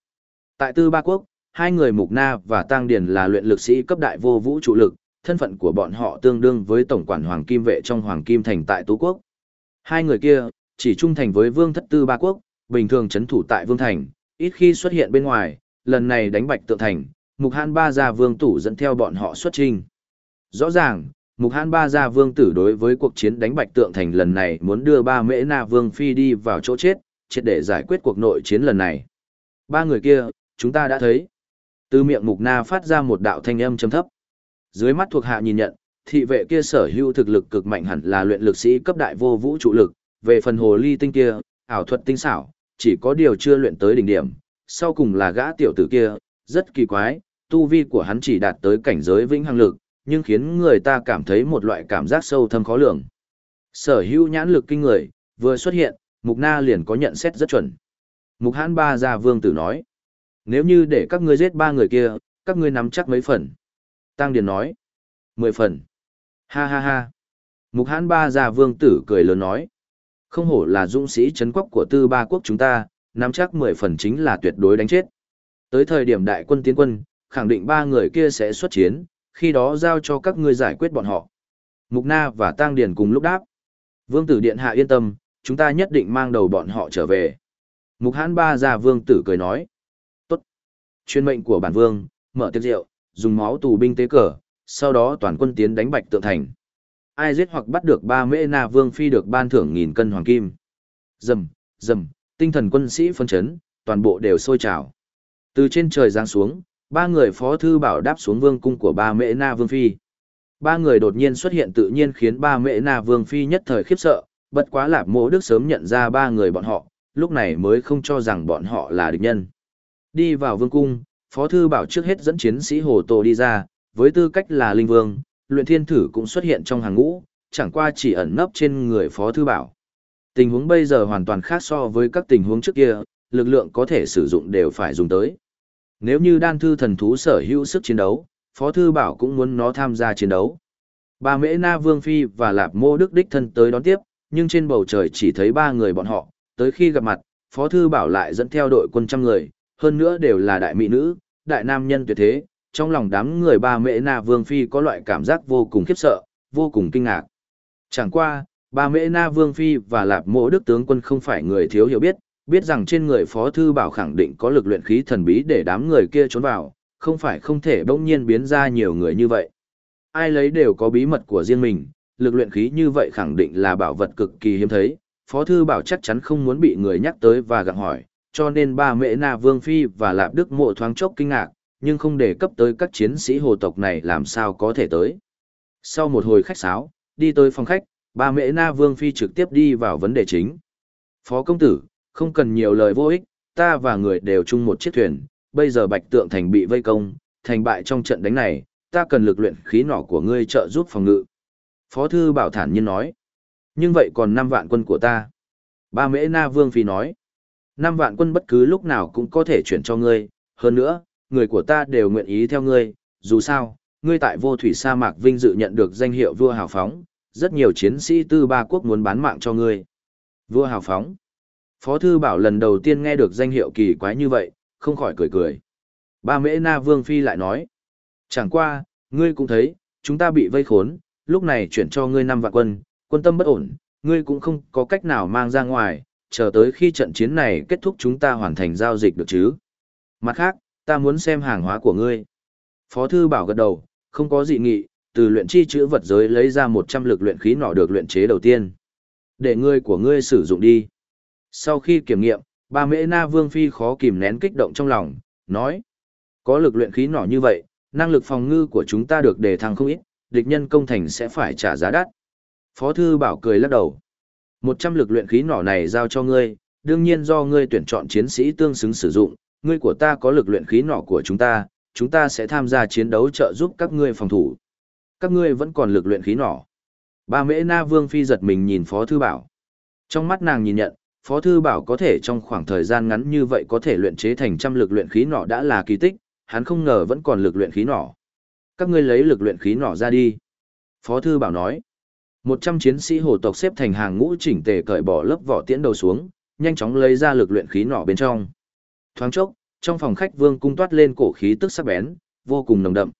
Tại Tư Ba Quốc, hai người Mục Na và Tăng Điền là luyện lực sĩ cấp đại vô vũ trụ lực, thân phận của bọn họ tương đương với tổng quản Hoàng Kim vệ trong Hoàng Kim thành tại Tú Quốc. Hai người kia, chỉ trung thành với Vương Thất Tư Ba Quốc, bình thường chấn thủ tại Vương Thành, ít khi xuất hiện bên ngoài, lần này đánh bạch tượng thành, Mục Hãn Ba Gia Vương tử dẫn theo bọn họ xuất trình. Rõ ràng, Mục Hãn Ba Gia Vương Tử đối với cuộc chiến đánh bạch tượng thành lần này muốn đưa ba mễ na Vương Phi đi vào chỗ chết, triệt để giải quyết cuộc nội chiến lần này. Ba người kia, chúng ta đã thấy. Từ miệng Mục Na phát ra một đạo thanh âm trầm thấp. Dưới mắt thuộc hạ nhìn nhận, thị vệ kia sở hữu thực lực cực mạnh hẳn là luyện lực sĩ cấp đại vô vũ trụ lực, về phần hồ ly tinh kia, ảo thuật tinh xảo, chỉ có điều chưa luyện tới đỉnh điểm, sau cùng là gã tiểu tử kia, rất kỳ quái, tu vi của hắn chỉ đạt tới cảnh giới vĩnh hằng lực, nhưng khiến người ta cảm thấy một loại cảm giác sâu thâm khó lường. Sở hữu nhãn lực kinh người, vừa xuất hiện, Mục Na liền có nhận xét rất chuẩn. Mục Hãn Ba gia vương tử nói, nếu như để các ngươi giết ba người kia, các ngươi nắm chắc mấy phần. Tăng Điền nói, mười phần. Ha ha ha. Mục Hãn Ba gia vương tử cười lớn nói, không hổ là dũng sĩ chấn quốc của tư ba quốc chúng ta, nắm chắc mười phần chính là tuyệt đối đánh chết. Tới thời điểm đại quân tiến quân, khẳng định ba người kia sẽ xuất chiến, khi đó giao cho các ngươi giải quyết bọn họ. Mục Na và Tăng Điền cùng lúc đáp. Vương tử điện hạ yên tâm, chúng ta nhất định mang đầu bọn họ trở về. Mục hãn ba già vương tử cười nói. Tốt. Chuyên mệnh của bản vương, mở tiệc rượu, dùng máu tù binh tế cờ, sau đó toàn quân tiến đánh bạch tượng thành. Ai giết hoặc bắt được ba mễ na vương phi được ban thưởng nghìn cân hoàng kim. Dầm, dầm, tinh thần quân sĩ phân chấn, toàn bộ đều sôi trào. Từ trên trời giáng xuống, ba người phó thư bảo đáp xuống vương cung của ba mễ na vương phi. Ba người đột nhiên xuất hiện tự nhiên khiến ba mễ na vương phi nhất thời khiếp sợ, bất quá lạp mỗ đức sớm nhận ra ba người bọn họ, lúc này mới không cho rằng bọn họ là địch nhân. Đi vào vương cung, phó thư bảo trước hết dẫn chiến sĩ hồ tổ đi ra, với tư cách là linh vương, luyện thiên thử cũng xuất hiện trong hàng ngũ, chẳng qua chỉ ẩn nấp trên người phó thư bảo. Tình huống bây giờ hoàn toàn khác so với các tình huống trước kia, lực lượng có thể sử dụng đều phải dùng tới. Nếu như đan thư thần thú sở hữu sức chiến đấu, Phó Thư Bảo cũng muốn nó tham gia chiến đấu. Bà Mễ Na Vương Phi và Lạp Mô Đức Đích thân tới đón tiếp, nhưng trên bầu trời chỉ thấy ba người bọn họ, tới khi gặp mặt, Phó Thư Bảo lại dẫn theo đội quân trăm người, hơn nữa đều là đại mỹ nữ, đại nam nhân tuyệt thế, trong lòng đám người ba mễ na vương phi có loại cảm giác vô cùng khiếp sợ, vô cùng kinh ngạc. Chẳng qua, ba mễ na vương phi và lạp Mô đức tướng quân không phải người thiếu hiểu biết, biết rằng trên người Phó Thư Bảo khẳng định có lực luyện khí thần bí để đám người kia trốn vào, không phải không thể bỗng nhiên biến ra nhiều người như vậy. Ai lấy đều có bí mật của riêng mình, lực luyện khí như vậy khẳng định là bảo vật cực kỳ hiếm thấy, Phó Thư Bảo chắc chắn không muốn bị người nhắc tới và gặng hỏi, cho nên ba mẹ na Vương Phi và Lạp Đức Mộ thoáng chốc kinh ngạc, nhưng không đề cấp tới các chiến sĩ hồ tộc này làm sao có thể tới. Sau một hồi khách sáo, đi tới phòng khách, ba mẹ na Vương Phi trực tiếp đi vào vấn đề chính. Phó công tử, không cần nhiều lời vô ích, ta và người đều chung một chiếc thuyền, bây giờ Bạch Tượng Thành bị vây công, thành bại trong trận đánh này, ta cần lực luyện khí nỏ của ngươi trợ giúp phòng ngự. Phó thư bảo thản nhiên nói. Nhưng vậy còn 5 vạn quân của ta. Ba mễ na vương phi nói. 5 vạn quân bất cứ lúc nào cũng có thể chuyển cho ngươi. Hơn nữa, người của ta đều nguyện ý theo ngươi. Dù sao, ngươi tại vô thủy sa mạc vinh dự nhận được danh hiệu vua hào phóng. Rất nhiều chiến sĩ tư ba quốc muốn bán mạng cho ngươi. Vua hào phóng. Phó thư bảo lần đầu tiên nghe được danh hiệu kỳ quái như vậy, không khỏi cười cười. Ba mễ na vương phi lại nói. Chẳng qua, ngươi cũng thấy, chúng ta bị vây khốn, lúc này chuyển cho ngươi năm vạn quân, quân tâm bất ổn, ngươi cũng không có cách nào mang ra ngoài, chờ tới khi trận chiến này kết thúc chúng ta hoàn thành giao dịch được chứ. Mặt khác, ta muốn xem hàng hóa của ngươi. Phó thư bảo gật đầu, không có dị nghị, từ luyện chi chữ vật giới lấy ra 100 lực luyện khí nọ được luyện chế đầu tiên. Để ngươi của ngươi sử dụng đi. Sau khi kiểm nghiệm, ba mễ na vương phi khó kìm nén kích động trong lòng, nói. Có lực luyện khí nỏ như vậy, năng lực phòng ngư của chúng ta được đề thăng không ít, địch nhân công thành sẽ phải trả giá đắt. Phó thư bảo cười lắc đầu. Một trăm lực luyện khí nỏ này giao cho ngươi, đương nhiên do ngươi tuyển chọn chiến sĩ tương xứng sử dụng, ngươi của ta có lực luyện khí nỏ của chúng ta, chúng ta sẽ tham gia chiến đấu trợ giúp các ngươi phòng thủ. Các ngươi vẫn còn lực luyện khí nỏ. Ba mễ na vương phi giật mình nhìn Phó Thư Bảo. Trong mắt nàng nhìn nhận, Phó Thư Bảo có thể trong khoảng thời gian ngắn như vậy có thể luyện chế thành trăm lực luyện khí nỏ đã là kỳ tích, hắn không ngờ vẫn còn lực luyện khí nỏ. Các ngươi lấy lực luyện khí nỏ ra đi. Phó Thư Bảo nói. Một trăm chiến sĩ hồ tộc xếp thành hàng ngũ chỉnh tề cởi bỏ lớp vỏ tiễn đầu xuống, nhanh chóng lấy ra lực luyện khí nỏ bên trong. Thoáng chốc, trong phòng khách vương cung toát lên cổ khí tức sắc bén, vô cùng nồng đậm.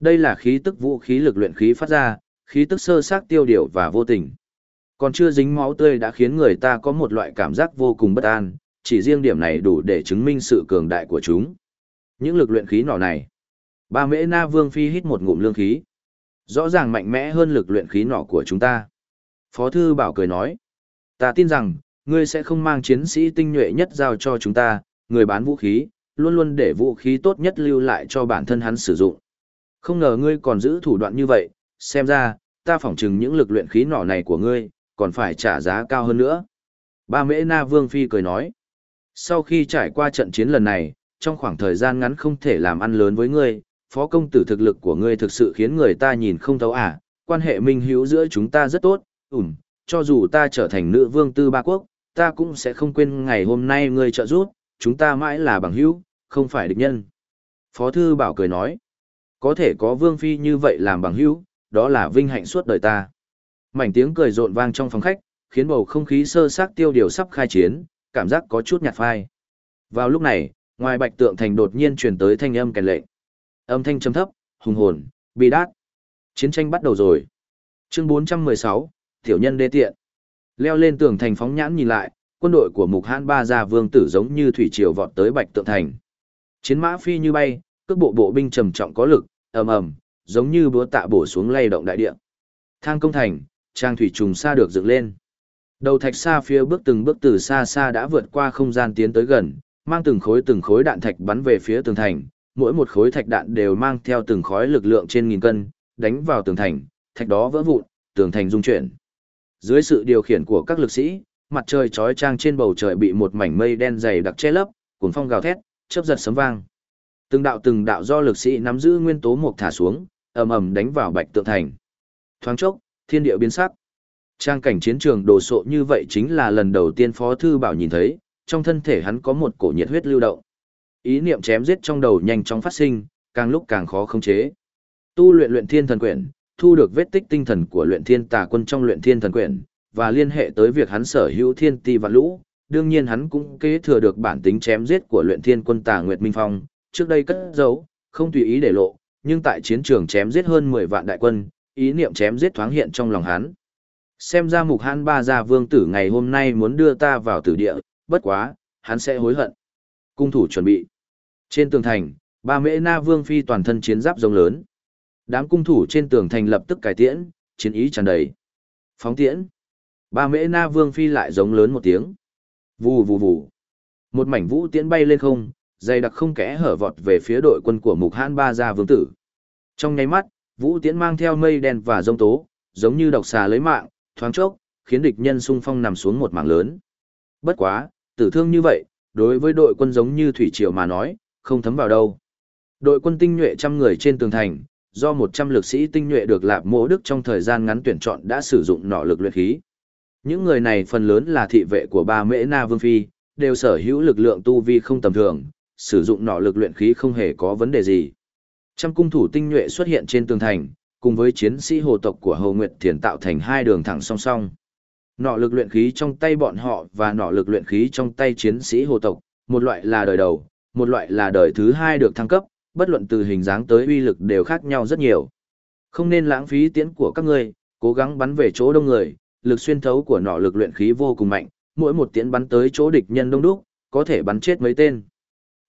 Đây là khí tức vũ khí lực luyện khí phát ra, khí tức sơ xác tiêu điều và vô tình. Còn chưa dính máu tươi đã khiến người ta có một loại cảm giác vô cùng bất an, chỉ riêng điểm này đủ để chứng minh sự cường đại của chúng. Những lực luyện khí nỏ này. Ba mễ na vương phi hít một ngụm lương khí. Rõ ràng mạnh mẽ hơn lực luyện khí nỏ của chúng ta. Phó Thư Bảo cười nói, ta tin rằng, ngươi sẽ không mang chiến sĩ tinh nhuệ nhất giao cho chúng ta, người bán vũ khí, luôn luôn để vũ khí tốt nhất lưu lại cho bản thân hắn sử dụng. Không ngờ ngươi còn giữ thủ đoạn như vậy, xem ra, ta phỏng chừng những lực luyện khí nỏ này của ngươi, còn phải trả giá cao hơn nữa. Ba mễ na vương phi cười nói, sau khi trải qua trận chiến lần này, trong khoảng thời gian ngắn không thể làm ăn lớn với ngươi, phó công tử thực lực của ngươi thực sự khiến người ta nhìn không thấu à, quan hệ minh hữu giữa chúng ta rất tốt, ủm, cho dù ta trở thành nữ vương tư ba quốc, ta cũng sẽ không quên ngày hôm nay ngươi trợ giúp, chúng ta mãi là bằng hữu, không phải địch nhân. Phó thư bảo cười nói, có thể có vương phi như vậy làm bằng hữu, đó là vinh hạnh suốt đời ta. Mảnh tiếng cười rộn vang trong phòng khách, khiến bầu không khí sơ xác tiêu điều sắp khai chiến, cảm giác có chút nhạt phai. Vào lúc này, ngoài bạch tượng thành đột nhiên truyền tới thanh âm kèn lệnh. Âm thanh trầm thấp, hùng hồn, bi đát. Chiến tranh bắt đầu rồi. Chương 416, tiểu nhân đê tiện. Leo lên tường thành phóng nhãn nhìn lại, quân đội của Mục Hãn Ba gia vương tử giống như thủy triều vọt tới Bạch Tượng thành. Chiến mã phi như bay, cước bộ bộ binh trầm trọng có lực, ầm ầm, giống như búa tạ bổ xuống lay động đại địa. Thang công thành, trang thủy trùng xa được dựng lên. Đầu thạch xa phía bước từng bước từ xa xa đã vượt qua không gian tiến tới gần, mang từng khối từng khối đạn thạch bắn về phía tường thành, mỗi một khối thạch đạn đều mang theo từng khói lực lượng trên nghìn cân, đánh vào tường thành, thạch đó vỡ vụn, tường thành rung chuyển. Dưới sự điều khiển của các lực sĩ, mặt trời chói chang trên bầu trời bị một mảnh mây đen dày đặc che lấp, cuồng phong gào thét, chớp giật sấm vang. Từng đạo từng đạo do lực sĩ nắm giữ nguyên tố mục thả xuống, ầm ầm đánh vào bạch tượng thành. Thoáng chốc, thiên địa biến sắc. Trang cảnh chiến trường đồ sộ như vậy chính là lần đầu tiên Phó Thư Bảo nhìn thấy, trong thân thể hắn có một cổ nhiệt huyết lưu động. Ý niệm chém giết trong đầu nhanh chóng phát sinh, càng lúc càng khó khống chế. Tu luyện luyện thiên thần quyển, thu được vết tích tinh thần của luyện thiên tà quân trong luyện thiên thần quyển, và liên hệ tới việc hắn sở hữu thiên ti và lũ, đương nhiên hắn cũng kế thừa được bản tính chém giết của luyện thiên quân tà Nguyệt Minh Phong, trước đây cất giấu, không tùy ý để lộ, nhưng tại chiến trường chém giết hơn 10 vạn đại quân, ý niệm chém giết thoáng hiện trong lòng hắn. Xem ra mục hắn ba gia vương tử ngày hôm nay muốn đưa ta vào tử địa, bất quá, hắn sẽ hối hận. Cung thủ chuẩn bị. Trên tường thành, ba mễ na vương phi toàn thân chiến giáp rồng lớn. Đám cung thủ trên tường thành lập tức cải tiễn, chiến ý tràn đầy. Phóng tiễn. Ba mễ na vương phi lại giống lớn một tiếng. Vù vù vù. Một mảnh vũ tiễn bay lên không, dày đặc không kẽ hở vọt về phía đội quân của mục hãn ba gia vương tử. Trong nháy mắt, vũ tiễn mang theo mây đen và rông tố, giống như độc xà lấy mạng, thoáng chốc, khiến địch nhân xung phong nằm xuống một mảng lớn. Bất quá, tử thương như vậy, đối với đội quân giống như thủy triều mà nói, không thấm vào đâu. Đội quân tinh nhuệ trăm người trên tường thành, do 100 lực sĩ tinh nhuệ được lạp mộ đức trong thời gian ngắn tuyển chọn đã sử dụng nọ lực luyện khí. Những người này phần lớn là thị vệ của ba mễ na vương phi, đều sở hữu lực lượng tu vi không tầm thường, sử dụng nọ lực luyện khí không hề có vấn đề gì. Trăm cung thủ tinh nhuệ xuất hiện trên tường thành, cùng với chiến sĩ hồ tộc của Hồ Nguyệt Thiền tạo thành hai đường thẳng song song. Nọ lực luyện khí trong tay bọn họ và nọ lực luyện khí trong tay chiến sĩ hồ tộc, một loại là đời đầu, một loại là đời thứ hai được thăng cấp, bất luận từ hình dáng tới uy lực đều khác nhau rất nhiều. Không nên lãng phí tiễn của các ngươi, cố gắng bắn về chỗ đông người, lực xuyên thấu của nọ lực luyện khí vô cùng mạnh, mỗi một tiễn bắn tới chỗ địch nhân đông đúc, có thể bắn chết mấy tên.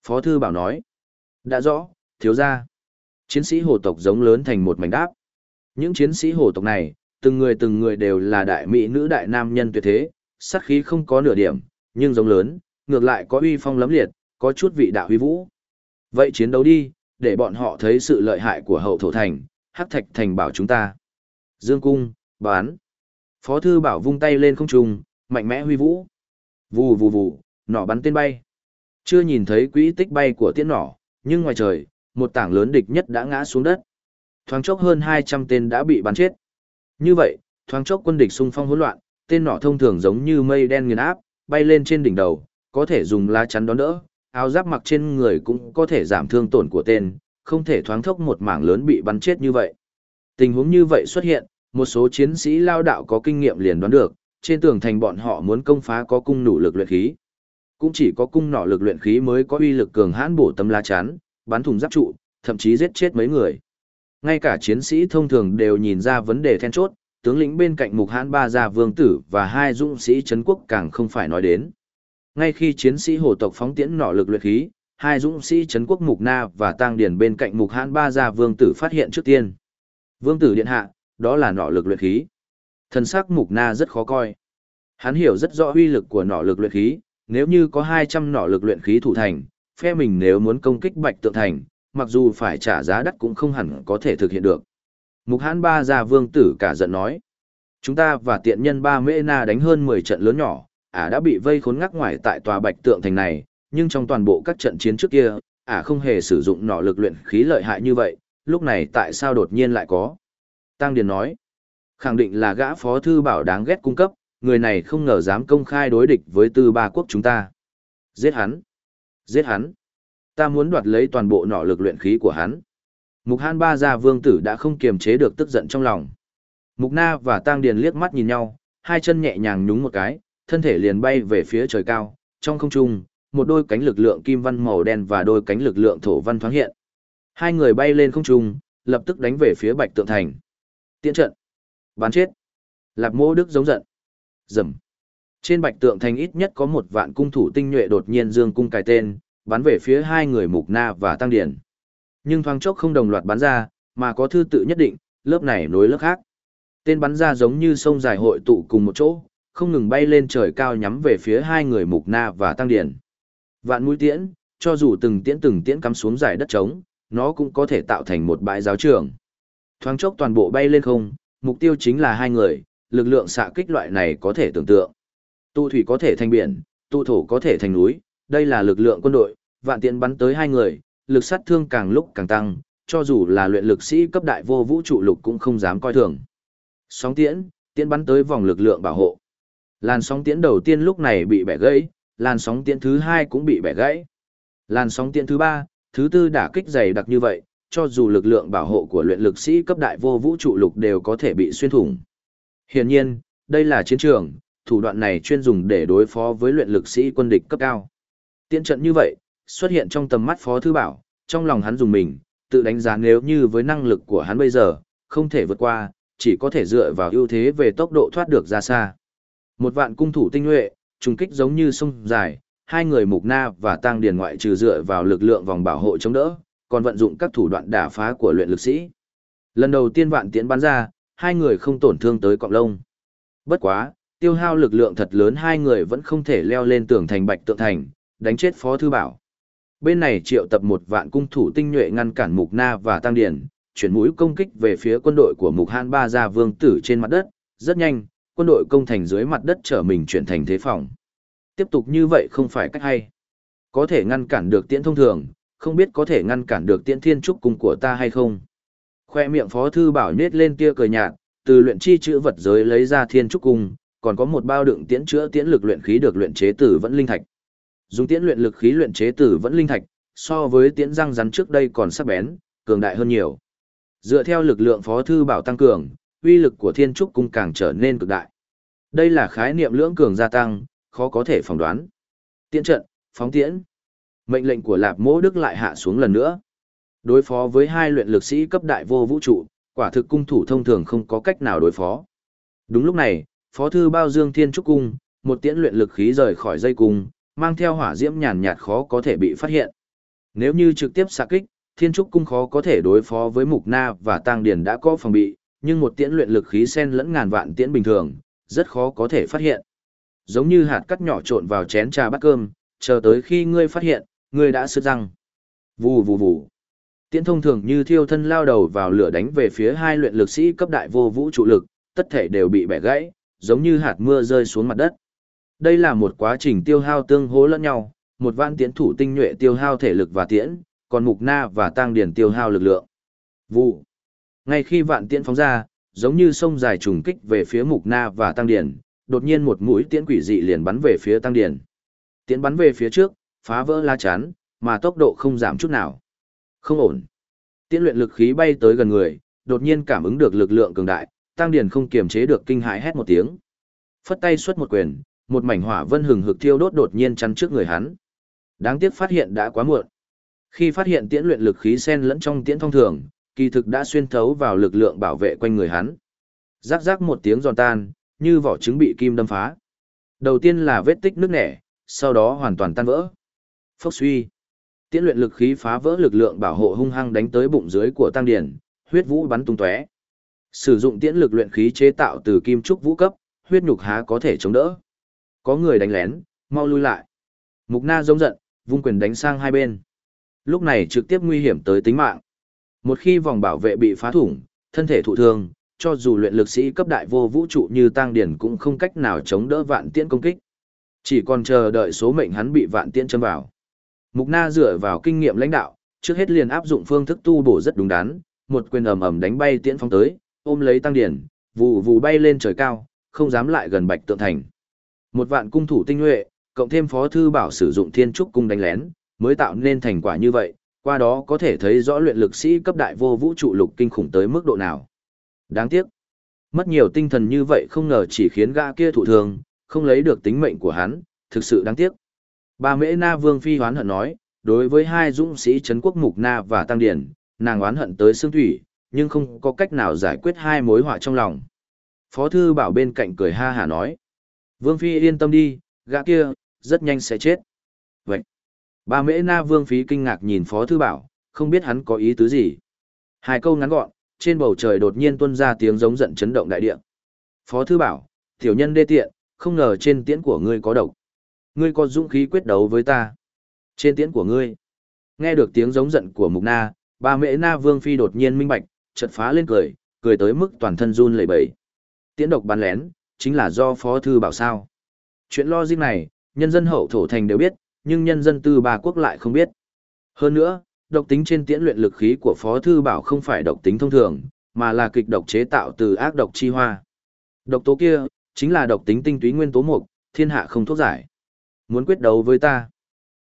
Phó thư bảo nói, đã rõ, thiếu ra. Chiến sĩ hồ tộc giống lớn thành một mảnh đáp. Những chiến sĩ hồ tộc này, từng người từng người đều là đại mỹ nữ đại nam nhân tuyệt thế, sát khí không có nửa điểm, nhưng giống lớn, ngược lại có uy phong lấm liệt, có chút vị đạo huy vũ. Vậy chiến đấu đi, để bọn họ thấy sự lợi hại của hậu thổ thành, hắc thạch thành bảo chúng ta. Dương cung, bán. Phó thư bảo vung tay lên không trung, mạnh mẽ huy vũ. Vù vù vù, nỏ bắn tên bay. Chưa nhìn thấy quỹ tích bay của tiễn nỏ, nhưng ngoài trời, một tảng lớn địch nhất đã ngã xuống đất. Thoáng chốc hơn 200 tên đã bị bắn chết. Như vậy, thoáng chốc quân địch xung phong hỗn loạn, tên nỏ thông thường giống như mây đen nghiền áp, bay lên trên đỉnh đầu, có thể dùng lá chắn đón đỡ, áo giáp mặc trên người cũng có thể giảm thương tổn của tên, không thể thoáng thốc một mảng lớn bị bắn chết như vậy. Tình huống như vậy xuất hiện, một số chiến sĩ lao đạo có kinh nghiệm liền đoán được, trên tường thành bọn họ muốn công phá có cung nổ lực luyện khí. Cũng chỉ có cung nỏ lực luyện khí mới có uy lực cường hãn bổ tấm lá chắn, bắn thùng giáp trụ, thậm chí giết chết mấy người. Ngay cả chiến sĩ thông thường đều nhìn ra vấn đề then chốt, tướng lĩnh bên cạnh mục hãn ba gia vương tử và hai dũng sĩ trấn quốc càng không phải nói đến. Ngay khi chiến sĩ hồ tộc phóng tiễn nỏ lực luyện khí, hai dũng sĩ trấn quốc mục na và tang điển bên cạnh mục hãn ba gia vương tử phát hiện trước tiên. Vương tử điện hạ, đó là nỏ lực luyện khí. Thần sắc mục na rất khó coi. Hắn hiểu rất rõ uy lực của nỏ lực luyện khí, nếu như có 200 nỏ lực luyện khí thủ thành, phe mình nếu muốn công kích bạch tượng thành, mặc dù phải trả giá đắt cũng không hẳn có thể thực hiện được. Mục hãn ba gia vương tử cả giận nói. Chúng ta và tiện nhân ba mễ na đánh hơn 10 trận lớn nhỏ, ả đã bị vây khốn ngắc ngoài tại tòa bạch tượng thành này, nhưng trong toàn bộ các trận chiến trước kia, ả không hề sử dụng nỏ lực luyện khí lợi hại như vậy, lúc này tại sao đột nhiên lại có. Tăng Điền nói, khẳng định là gã phó thư bảo đáng ghét cung cấp, người này không ngờ dám công khai đối địch với tư ba quốc chúng ta. Giết hắn! Giết hắn! Ta muốn đoạt lấy toàn bộ nỏ lực luyện khí của hắn. Mục Hàn Ba gia vương tử đã không kiềm chế được tức giận trong lòng. Mục Na và Tăng Điền liếc mắt nhìn nhau, hai chân nhẹ nhàng nhúng một cái, thân thể liền bay về phía trời cao, trong không trung, một đôi cánh lực lượng kim văn màu đen và đôi cánh lực lượng thổ văn thoáng hiện. Hai người bay lên không trung, lập tức đánh về phía Bạch Tượng Thành. Tiễn trận. Bán chết. Lạp Mô Đức giống giận. Rầm. Trên Bạch Tượng Thành ít nhất có một vạn cung thủ tinh nhuệ đột nhiên dương cung cài tên, bắn về phía hai người Mục Na và Tăng Điển. Nhưng thoáng chốc không đồng loạt bắn ra, mà có thư tự nhất định, lớp này nối lớp khác. Tên bắn ra giống như sông dài hội tụ cùng một chỗ, không ngừng bay lên trời cao nhắm về phía hai người Mục Na và Tăng Điển. Vạn mũi tiễn, cho dù từng tiễn từng tiễn cắm xuống dài đất trống, nó cũng có thể tạo thành một bãi giáo trường. Thoáng chốc toàn bộ bay lên không, mục tiêu chính là hai người, lực lượng xạ kích loại này có thể tưởng tượng. Tụ thủy có thể thành biển, tụ thổ có thể thành núi, đây là lực lượng quân đội, vạn tiễn bắn tới hai người, lực sát thương càng lúc càng tăng, cho dù là luyện lực sĩ cấp đại vô vũ trụ lục cũng không dám coi thường. Sóng tiễn, tiễn bắn tới vòng lực lượng bảo hộ. Làn sóng tiễn đầu tiên lúc này bị bẻ gãy, làn sóng tiễn thứ hai cũng bị bẻ gãy. Làn sóng tiễn thứ ba, thứ tư đả kích dày đặc như vậy, cho dù lực lượng bảo hộ của luyện lực sĩ cấp đại vô vũ trụ lục đều có thể bị xuyên thủng. Hiển nhiên, Đây là chiến trường, thủ đoạn này chuyên dùng để đối phó với luyện lực sĩ quân địch cấp cao. Tiễn trận như vậy, xuất hiện trong tầm mắt Phó Thư Bảo, trong lòng hắn dùng mình, tự đánh giá nếu như với năng lực của hắn bây giờ, không thể vượt qua, chỉ có thể dựa vào ưu thế về tốc độ thoát được ra xa. Một vạn cung thủ tinh nhuệ, trùng kích giống như sông dài, hai người Mục Na và Tăng Điền ngoại trừ dựa vào lực lượng vòng bảo hộ chống đỡ, còn vận dụng các thủ đoạn đả phá của luyện lực sĩ. Lần đầu tiên vạn tiễn bắn ra, hai người không tổn thương tới cọng lông. Bất quá, tiêu hao lực lượng thật lớn hai người vẫn không thể leo lên tường thành bạch tượng thành, đánh chết Phó Thư Bảo. Bên này triệu tập một vạn cung thủ tinh nhuệ ngăn cản Mục Na và Tăng điển chuyển mũi công kích về phía quân đội của Mục Han Ba Gia Vương Tử trên mặt đất, rất nhanh, quân đội công thành dưới mặt đất trở mình chuyển thành thế phòng. Tiếp tục như vậy không phải cách hay. Có thể ngăn cản được tiễn thông thường, không biết có thể ngăn cản được tiễn thiên trúc cung của ta hay không. Khoe miệng phó thư bảo nết lên tia cười nhạt, từ luyện chi chữ vật giới lấy ra thiên trúc cung, còn có một bao đựng tiễn chữa tiễn lực luyện khí được luyện chế tử vẫn linh thạch. Dùng tiễn luyện lực khí luyện chế tử vẫn linh thạch, so với tiễn răng rắn trước đây còn sắc bén, cường đại hơn nhiều. Dựa theo lực lượng phó thư bảo tăng cường, uy lực của thiên trúc cung càng trở nên cực đại. Đây là khái niệm lưỡng cường gia tăng, khó có thể phỏng đoán. Tiễn trận, phóng tiễn. Mệnh lệnh của Lạp Mỗ Đức lại hạ xuống lần nữa. Đối phó với hai luyện lực sĩ cấp đại vô vũ trụ, quả thực cung thủ thông thường không có cách nào đối phó. Đúng lúc này, Phó thư Bao Dương Thiên Trúc cung, một tiễn luyện lực khí rời khỏi dây cung, mang theo hỏa diễm nhàn nhạt khó có thể bị phát hiện. Nếu như trực tiếp xạ kích, Thiên Trúc cung khó có thể đối phó với Mục Na và Tang Điền đã có phòng bị, nhưng một tiễn luyện lực khí sen lẫn ngàn vạn tiễn bình thường, rất khó có thể phát hiện. Giống như hạt cắt nhỏ trộn vào chén trà bát cơm, chờ tới khi ngươi phát hiện, ngươi đã sứt răng. Vù vù vù. Tiễn thông thường như thiêu thân lao đầu vào lửa đánh về phía hai luyện lực sĩ cấp đại vô vũ trụ lực, tất thể đều bị bẻ gãy, giống như hạt mưa rơi xuống mặt đất. Đây là một quá trình tiêu hao tương hỗ lẫn nhau, một vạn tiễn thủ tinh nhuệ tiêu hao thể lực và tiễn, còn mục na và tăng điển tiêu hao lực lượng. Vụ. Ngay khi vạn tiễn phóng ra, giống như sông dài trùng kích về phía mục na và tăng điển, đột nhiên một mũi tiễn quỷ dị liền bắn về phía tăng điển. Tiễn bắn về phía trước, phá vỡ la chắn, mà tốc độ không giảm chút nào. Không ổn. Tiễn luyện lực khí bay tới gần người, đột nhiên cảm ứng được lực lượng cường đại, tăng Điền không kiềm chế được kinh hãi hét một tiếng. Phất tay xuất một quyền, một mảnh hỏa vân hừng hực thiêu đốt đột nhiên chắn trước người hắn. Đáng tiếc phát hiện đã quá muộn. Khi phát hiện tiễn luyện lực khí xen lẫn trong tiễn thông thường, kỳ thực đã xuyên thấu vào lực lượng bảo vệ quanh người hắn. Rác rác một tiếng giòn tan, như vỏ trứng bị kim đâm phá. Đầu tiên là vết tích nước nẻ, sau đó hoàn toàn tan vỡ. Phốc suy. Tiễn luyện lực khí phá vỡ lực lượng bảo hộ hung hăng đánh tới bụng dưới của tăng điển, huyết vũ bắn tung tóe. Sử dụng tiễn lực luyện khí chế tạo từ kim trúc vũ cấp, huyết nhục há có thể chống đỡ. Có người đánh lén, mau lui lại. Mục Na giống giận, vung quyền đánh sang hai bên. Lúc này trực tiếp nguy hiểm tới tính mạng. Một khi vòng bảo vệ bị phá thủng, thân thể thụ thương, cho dù luyện lực sĩ cấp đại vô vũ trụ như Tăng Điển cũng không cách nào chống đỡ vạn tiễn công kích. Chỉ còn chờ đợi số mệnh hắn bị vạn tiễn châm vào. Mục Na dựa vào kinh nghiệm lãnh đạo, trước hết liền áp dụng phương thức tu bổ rất đúng đắn, một quyền ầm ầm đánh bay tiễn phong tới, ôm lấy Tăng Điển, vù vù bay lên trời cao, không dám lại gần Bạch Tượng Thành. Một vạn cung thủ tinh nhuệ, cộng thêm phó thư bảo sử dụng thiên trúc cung đánh lén, mới tạo nên thành quả như vậy, qua đó có thể thấy rõ luyện lực sĩ cấp đại vô vũ trụ lục kinh khủng tới mức độ nào. Đáng tiếc, mất nhiều tinh thần như vậy không ngờ chỉ khiến gã kia thụ thương, không lấy được tính mệnh của hắn, thực sự đáng tiếc. Bà Mễ Na Vương Phi hoán hận nói, đối với hai dũng sĩ Trấn Quốc Mục Na và Tăng Điển, nàng oán hận tới xương thủy, nhưng không có cách nào giải quyết hai mối họa trong lòng. Phó Thư Bảo bên cạnh cười ha hà nói, Vương Phi yên tâm đi, gã kia, rất nhanh sẽ chết. Vậy, bà Mễ Na Vương Phi kinh ngạc nhìn Phó Thư Bảo, không biết hắn có ý tứ gì. Hai câu ngắn gọn, trên bầu trời đột nhiên tuôn ra tiếng giống giận chấn động đại địa. Phó Thư Bảo, tiểu nhân đê tiện, không ngờ trên tiễn của ngươi có độc. Ngươi có dũng khí quyết đấu với ta. Trên tiễn của ngươi. Nghe được tiếng giống giận của Mục Na, bà Mễ Na Vương Phi đột nhiên minh bạch, chợt phá lên cười, cười tới mức toàn thân run lẩy bẩy. Tiễn độc bắn lén, chính là do Phó Thư Bảo sao. Chuyện logic này, nhân dân hậu thổ thành đều biết, nhưng nhân dân tư ba quốc lại không biết. Hơn nữa, độc tính trên tiễn luyện lực khí của Phó Thư Bảo không phải độc tính thông thường, mà là kịch độc chế tạo từ ác độc chi hoa. Độc tố kia, chính là độc tính tinh túy nguyên tố mục, thiên hạ không thuốc giải. Muốn quyết đấu với ta.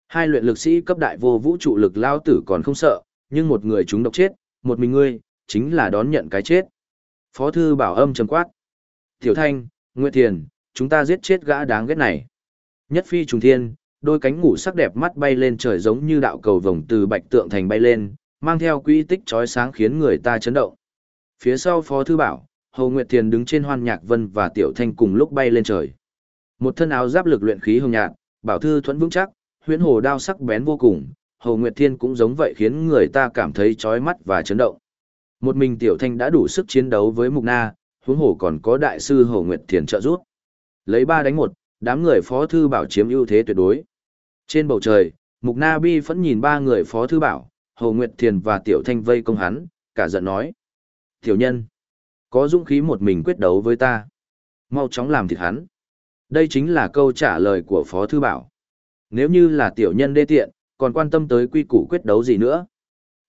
Hai luyện lực sĩ cấp đại vô vũ trụ lực lao tử còn không sợ, nhưng một người chúng độc chết, một mình ngươi, chính là đón nhận cái chết. Phó Thư Bảo âm trầm quát. Tiểu Thanh, Nguyệt Thiền, chúng ta giết chết gã đáng ghét này. Nhất phi trùng thiên, đôi cánh ngủ sắc đẹp mắt bay lên trời giống như đạo cầu vồng từ bạch tượng thành bay lên, mang theo quỹ tích chói sáng khiến người ta chấn động. Phía sau Phó Thư Bảo, Hồ Nguyệt Thiền đứng trên hoan nhạc vân và Tiểu Thanh cùng lúc bay lên trời. Một thân áo giáp lực luyện khí hồng nhạt, bảo thư thuẫn vững chắc, huyễn hồ đao sắc bén vô cùng, Hồ Nguyệt Thiên cũng giống vậy khiến người ta cảm thấy chói mắt và chấn động. Một mình Tiểu Thanh đã đủ sức chiến đấu với Mục Na, huống hồ còn có đại sư Hồ Nguyệt Thiền trợ giúp. Lấy ba đánh một, đám người Phó Thư Bảo chiếm ưu thế tuyệt đối. Trên bầu trời, Mục Na Bi vẫn nhìn ba người Phó Thư Bảo, Hồ Nguyệt Thiền và Tiểu Thanh vây công hắn, cả giận nói. Tiểu nhân, có dũng khí một mình quyết đấu với ta. Mau chóng làm thịt hắn. Đây chính là câu trả lời của Phó Thư Bảo. Nếu như là tiểu nhân đê tiện, còn quan tâm tới quy củ quyết đấu gì nữa.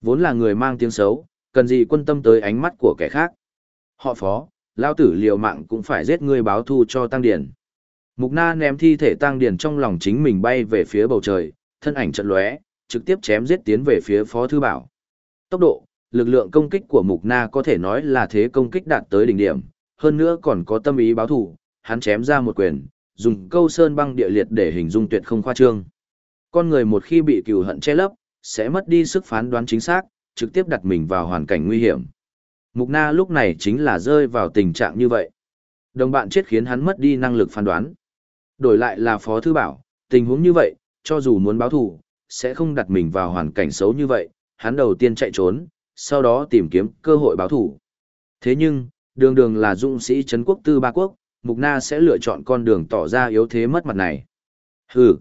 Vốn là người mang tiếng xấu, cần gì quan tâm tới ánh mắt của kẻ khác. Họ Phó, lao tử liều mạng cũng phải giết ngươi báo thù cho Tăng Điển. Mục Na ném thi thể Tăng Điển trong lòng chính mình bay về phía bầu trời, thân ảnh chợt lóe, trực tiếp chém giết tiến về phía Phó Thư Bảo. Tốc độ, lực lượng công kích của Mục Na có thể nói là thế công kích đạt tới đỉnh điểm, hơn nữa còn có tâm ý báo thù, hắn chém ra một quyền, dùng câu sơn băng địa liệt để hình dung tuyệt không khoa trương. Con người một khi bị cừu hận che lấp, sẽ mất đi sức phán đoán chính xác, trực tiếp đặt mình vào hoàn cảnh nguy hiểm. Mục Na lúc này chính là rơi vào tình trạng như vậy. Đồng bạn chết khiến hắn mất đi năng lực phán đoán. Đổi lại là Phó Thư Bảo, tình huống như vậy, cho dù muốn báo thù, sẽ không đặt mình vào hoàn cảnh xấu như vậy, hắn đầu tiên chạy trốn, sau đó tìm kiếm cơ hội báo thù. Thế nhưng, đường đường là dũng sĩ Trấn quốc tư ba quốc, Mục Na sẽ lựa chọn con đường tỏ ra yếu thế mất mặt này. Hừ.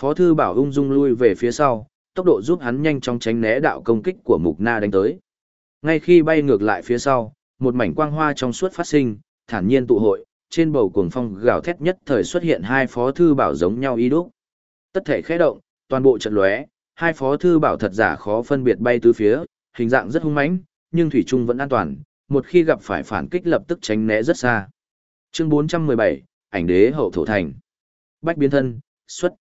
Phó thư bảo ung dung lui về phía sau, tốc độ giúp hắn nhanh chóng tránh né đạo công kích của Mục Na đánh tới. Ngay khi bay ngược lại phía sau, một mảnh quang hoa trong suốt phát sinh, thản nhiên tụ hội, trên bầu cuồng phong gào thét nhất thời xuất hiện hai phó thư bảo giống nhau y đúc. Tất thể khẽ động, toàn bộ trận lóe, hai phó thư bảo thật giả khó phân biệt bay tứ phía, hình dạng rất hung mãnh, nhưng thủy Trung vẫn an toàn, một khi gặp phải phản kích lập tức tránh né rất xa. Chương 417, ảnh đế hậu thổ thành. Bách biến thân, xuất.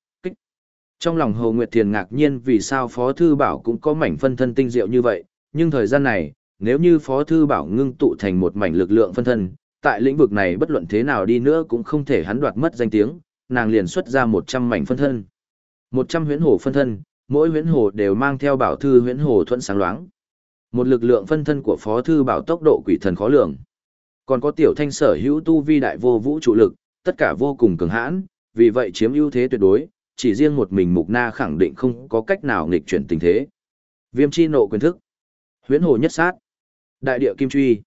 Trong lòng Hồ Nguyệt Thiền ngạc nhiên vì sao Phó Thư Bảo cũng có mảnh phân thân tinh diệu như vậy, nhưng thời gian này, nếu như Phó Thư Bảo ngưng tụ thành một mảnh lực lượng phân thân, tại lĩnh vực này bất luận thế nào đi nữa cũng không thể hắn đoạt mất danh tiếng, nàng liền xuất ra 100 mảnh phân thân. 100 huyễn hồ phân thân, mỗi huyễn hồ đều mang theo bảo thư huyễn hồ thuận sáng loáng. Một lực lượng phân thân của Phó Thư Bảo tốc độ quỷ thần khó lường còn có tiểu thanh sở hữu tu vi đại vô vũ trụ lực, tất cả vô cùng cường hãn, vì vậy chiếm ưu thế tuyệt đối, chỉ riêng một mình Mục Na khẳng định không có cách nào nghịch chuyển tình thế. Viêm chi nộ quyền thức, huyễn hồ nhất sát, đại địa kim truy,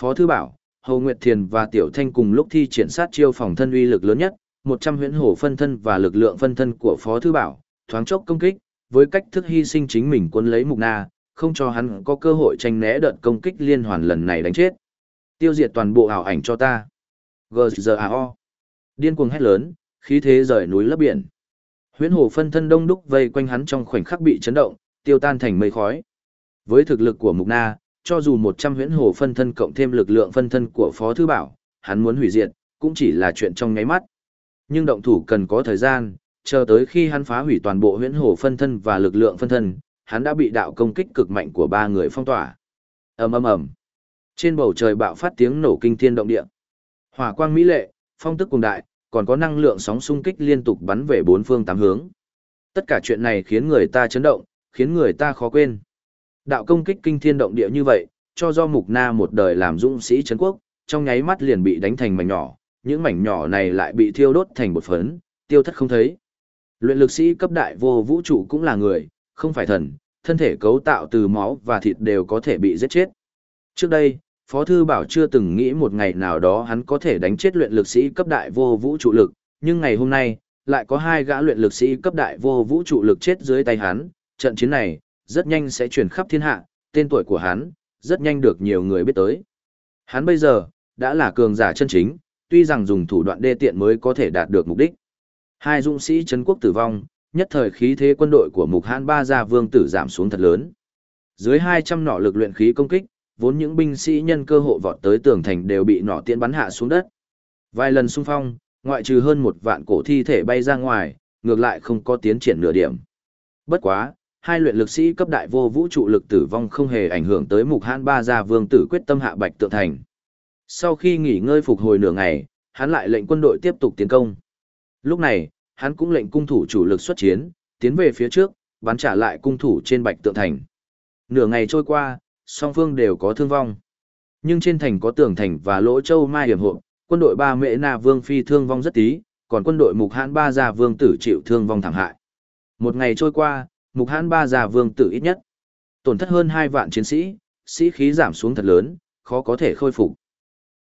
phó thư bảo, Hồ Nguyệt Thiền và Tiểu Thanh cùng lúc thi triển sát chiêu phòng thân uy lực lớn nhất, 100 huyễn hồ phân thân và lực lượng phân thân của Phó Thư Bảo, thoáng chốc công kích, với cách thức hy sinh chính mình quân lấy Mục Na, không cho hắn có cơ hội tranh né đợt công kích liên hoàn lần này đánh chết. Tiêu diệt toàn bộ ảo ảnh cho ta. GZAO. Điên cuồng hét lớn, khí thế rời núi lấp biển. Huyễn hồ phân thân đông đúc vây quanh hắn trong khoảnh khắc bị chấn động, tiêu tan thành mây khói. Với thực lực của Mục Na, cho dù 100 huyễn hồ phân thân cộng thêm lực lượng phân thân của Phó Thư Bảo, hắn muốn hủy diệt, cũng chỉ là chuyện trong nháy mắt. Nhưng động thủ cần có thời gian, chờ tới khi hắn phá hủy toàn bộ huyễn hồ phân thân và lực lượng phân thân, hắn đã bị đạo công kích cực mạnh của ba người phong tỏa. ầm ầm ầm. Trên bầu trời bạo phát tiếng nổ kinh thiên động địa. Hỏa quang mỹ lệ, phong tức cùng đại, còn có năng lượng sóng xung kích liên tục bắn về bốn phương tám hướng. Tất cả chuyện này khiến người ta chấn động, khiến người ta khó quên. Đạo công kích kinh thiên động địa như vậy, cho do Mục Na một đời làm dũng sĩ trấn quốc, trong nháy mắt liền bị đánh thành mảnh nhỏ, những mảnh nhỏ này lại bị thiêu đốt thành bột phấn, tiêu thất không thấy. Luyện lực sĩ cấp đại vô vũ trụ cũng là người, không phải thần, thân thể cấu tạo từ máu và thịt đều có thể bị giết chết. Trước đây, Phó Thư Bảo chưa từng nghĩ một ngày nào đó hắn có thể đánh chết luyện lực sĩ cấp đại vô vũ trụ lực, nhưng ngày hôm nay, lại có hai gã luyện lực sĩ cấp đại vô vũ trụ lực chết dưới tay hắn, trận chiến này, rất nhanh sẽ truyền khắp thiên hạ, tên tuổi của hắn, rất nhanh được nhiều người biết tới. Hắn bây giờ, đã là cường giả chân chính, tuy rằng dùng thủ đoạn đê tiện mới có thể đạt được mục đích. Hai dũng sĩ Trấn quốc tử vong, nhất thời khí thế quân đội của Mục Hán Ba Gia Vương tử giảm xuống thật lớn. Dưới 200 nọ lực luyện khí công kích, vốn những binh sĩ nhân cơ hội vọt tới tường thành đều bị nỏ tiễn bắn hạ xuống đất. Vài lần xung phong, ngoại trừ hơn một vạn cổ thi thể bay ra ngoài, ngược lại không có tiến triển nửa điểm. Bất quá, hai luyện lực sĩ cấp đại vô vũ trụ lực tử vong không hề ảnh hưởng tới mục hãn ba gia vương tử quyết tâm hạ bạch tượng thành. Sau khi nghỉ ngơi phục hồi nửa ngày, hắn lại lệnh quân đội tiếp tục tiến công. Lúc này, hắn cũng lệnh cung thủ chủ lực xuất chiến, tiến về phía trước, bắn trả lại cung thủ trên bạch tượng thành. Nửa ngày trôi qua, song phương đều có thương vong. Nhưng trên thành có tường thành và lỗ châu mai hiểm hộ, quân đội ba mễ na vương phi thương vong rất tí, còn quân đội mục hãn ba gia vương tử chịu thương vong thảm hại. Một ngày trôi qua, mục hãn ba gia vương tử ít nhất. Tổn thất hơn hai vạn chiến sĩ, sĩ khí giảm xuống thật lớn, khó có thể khôi phục.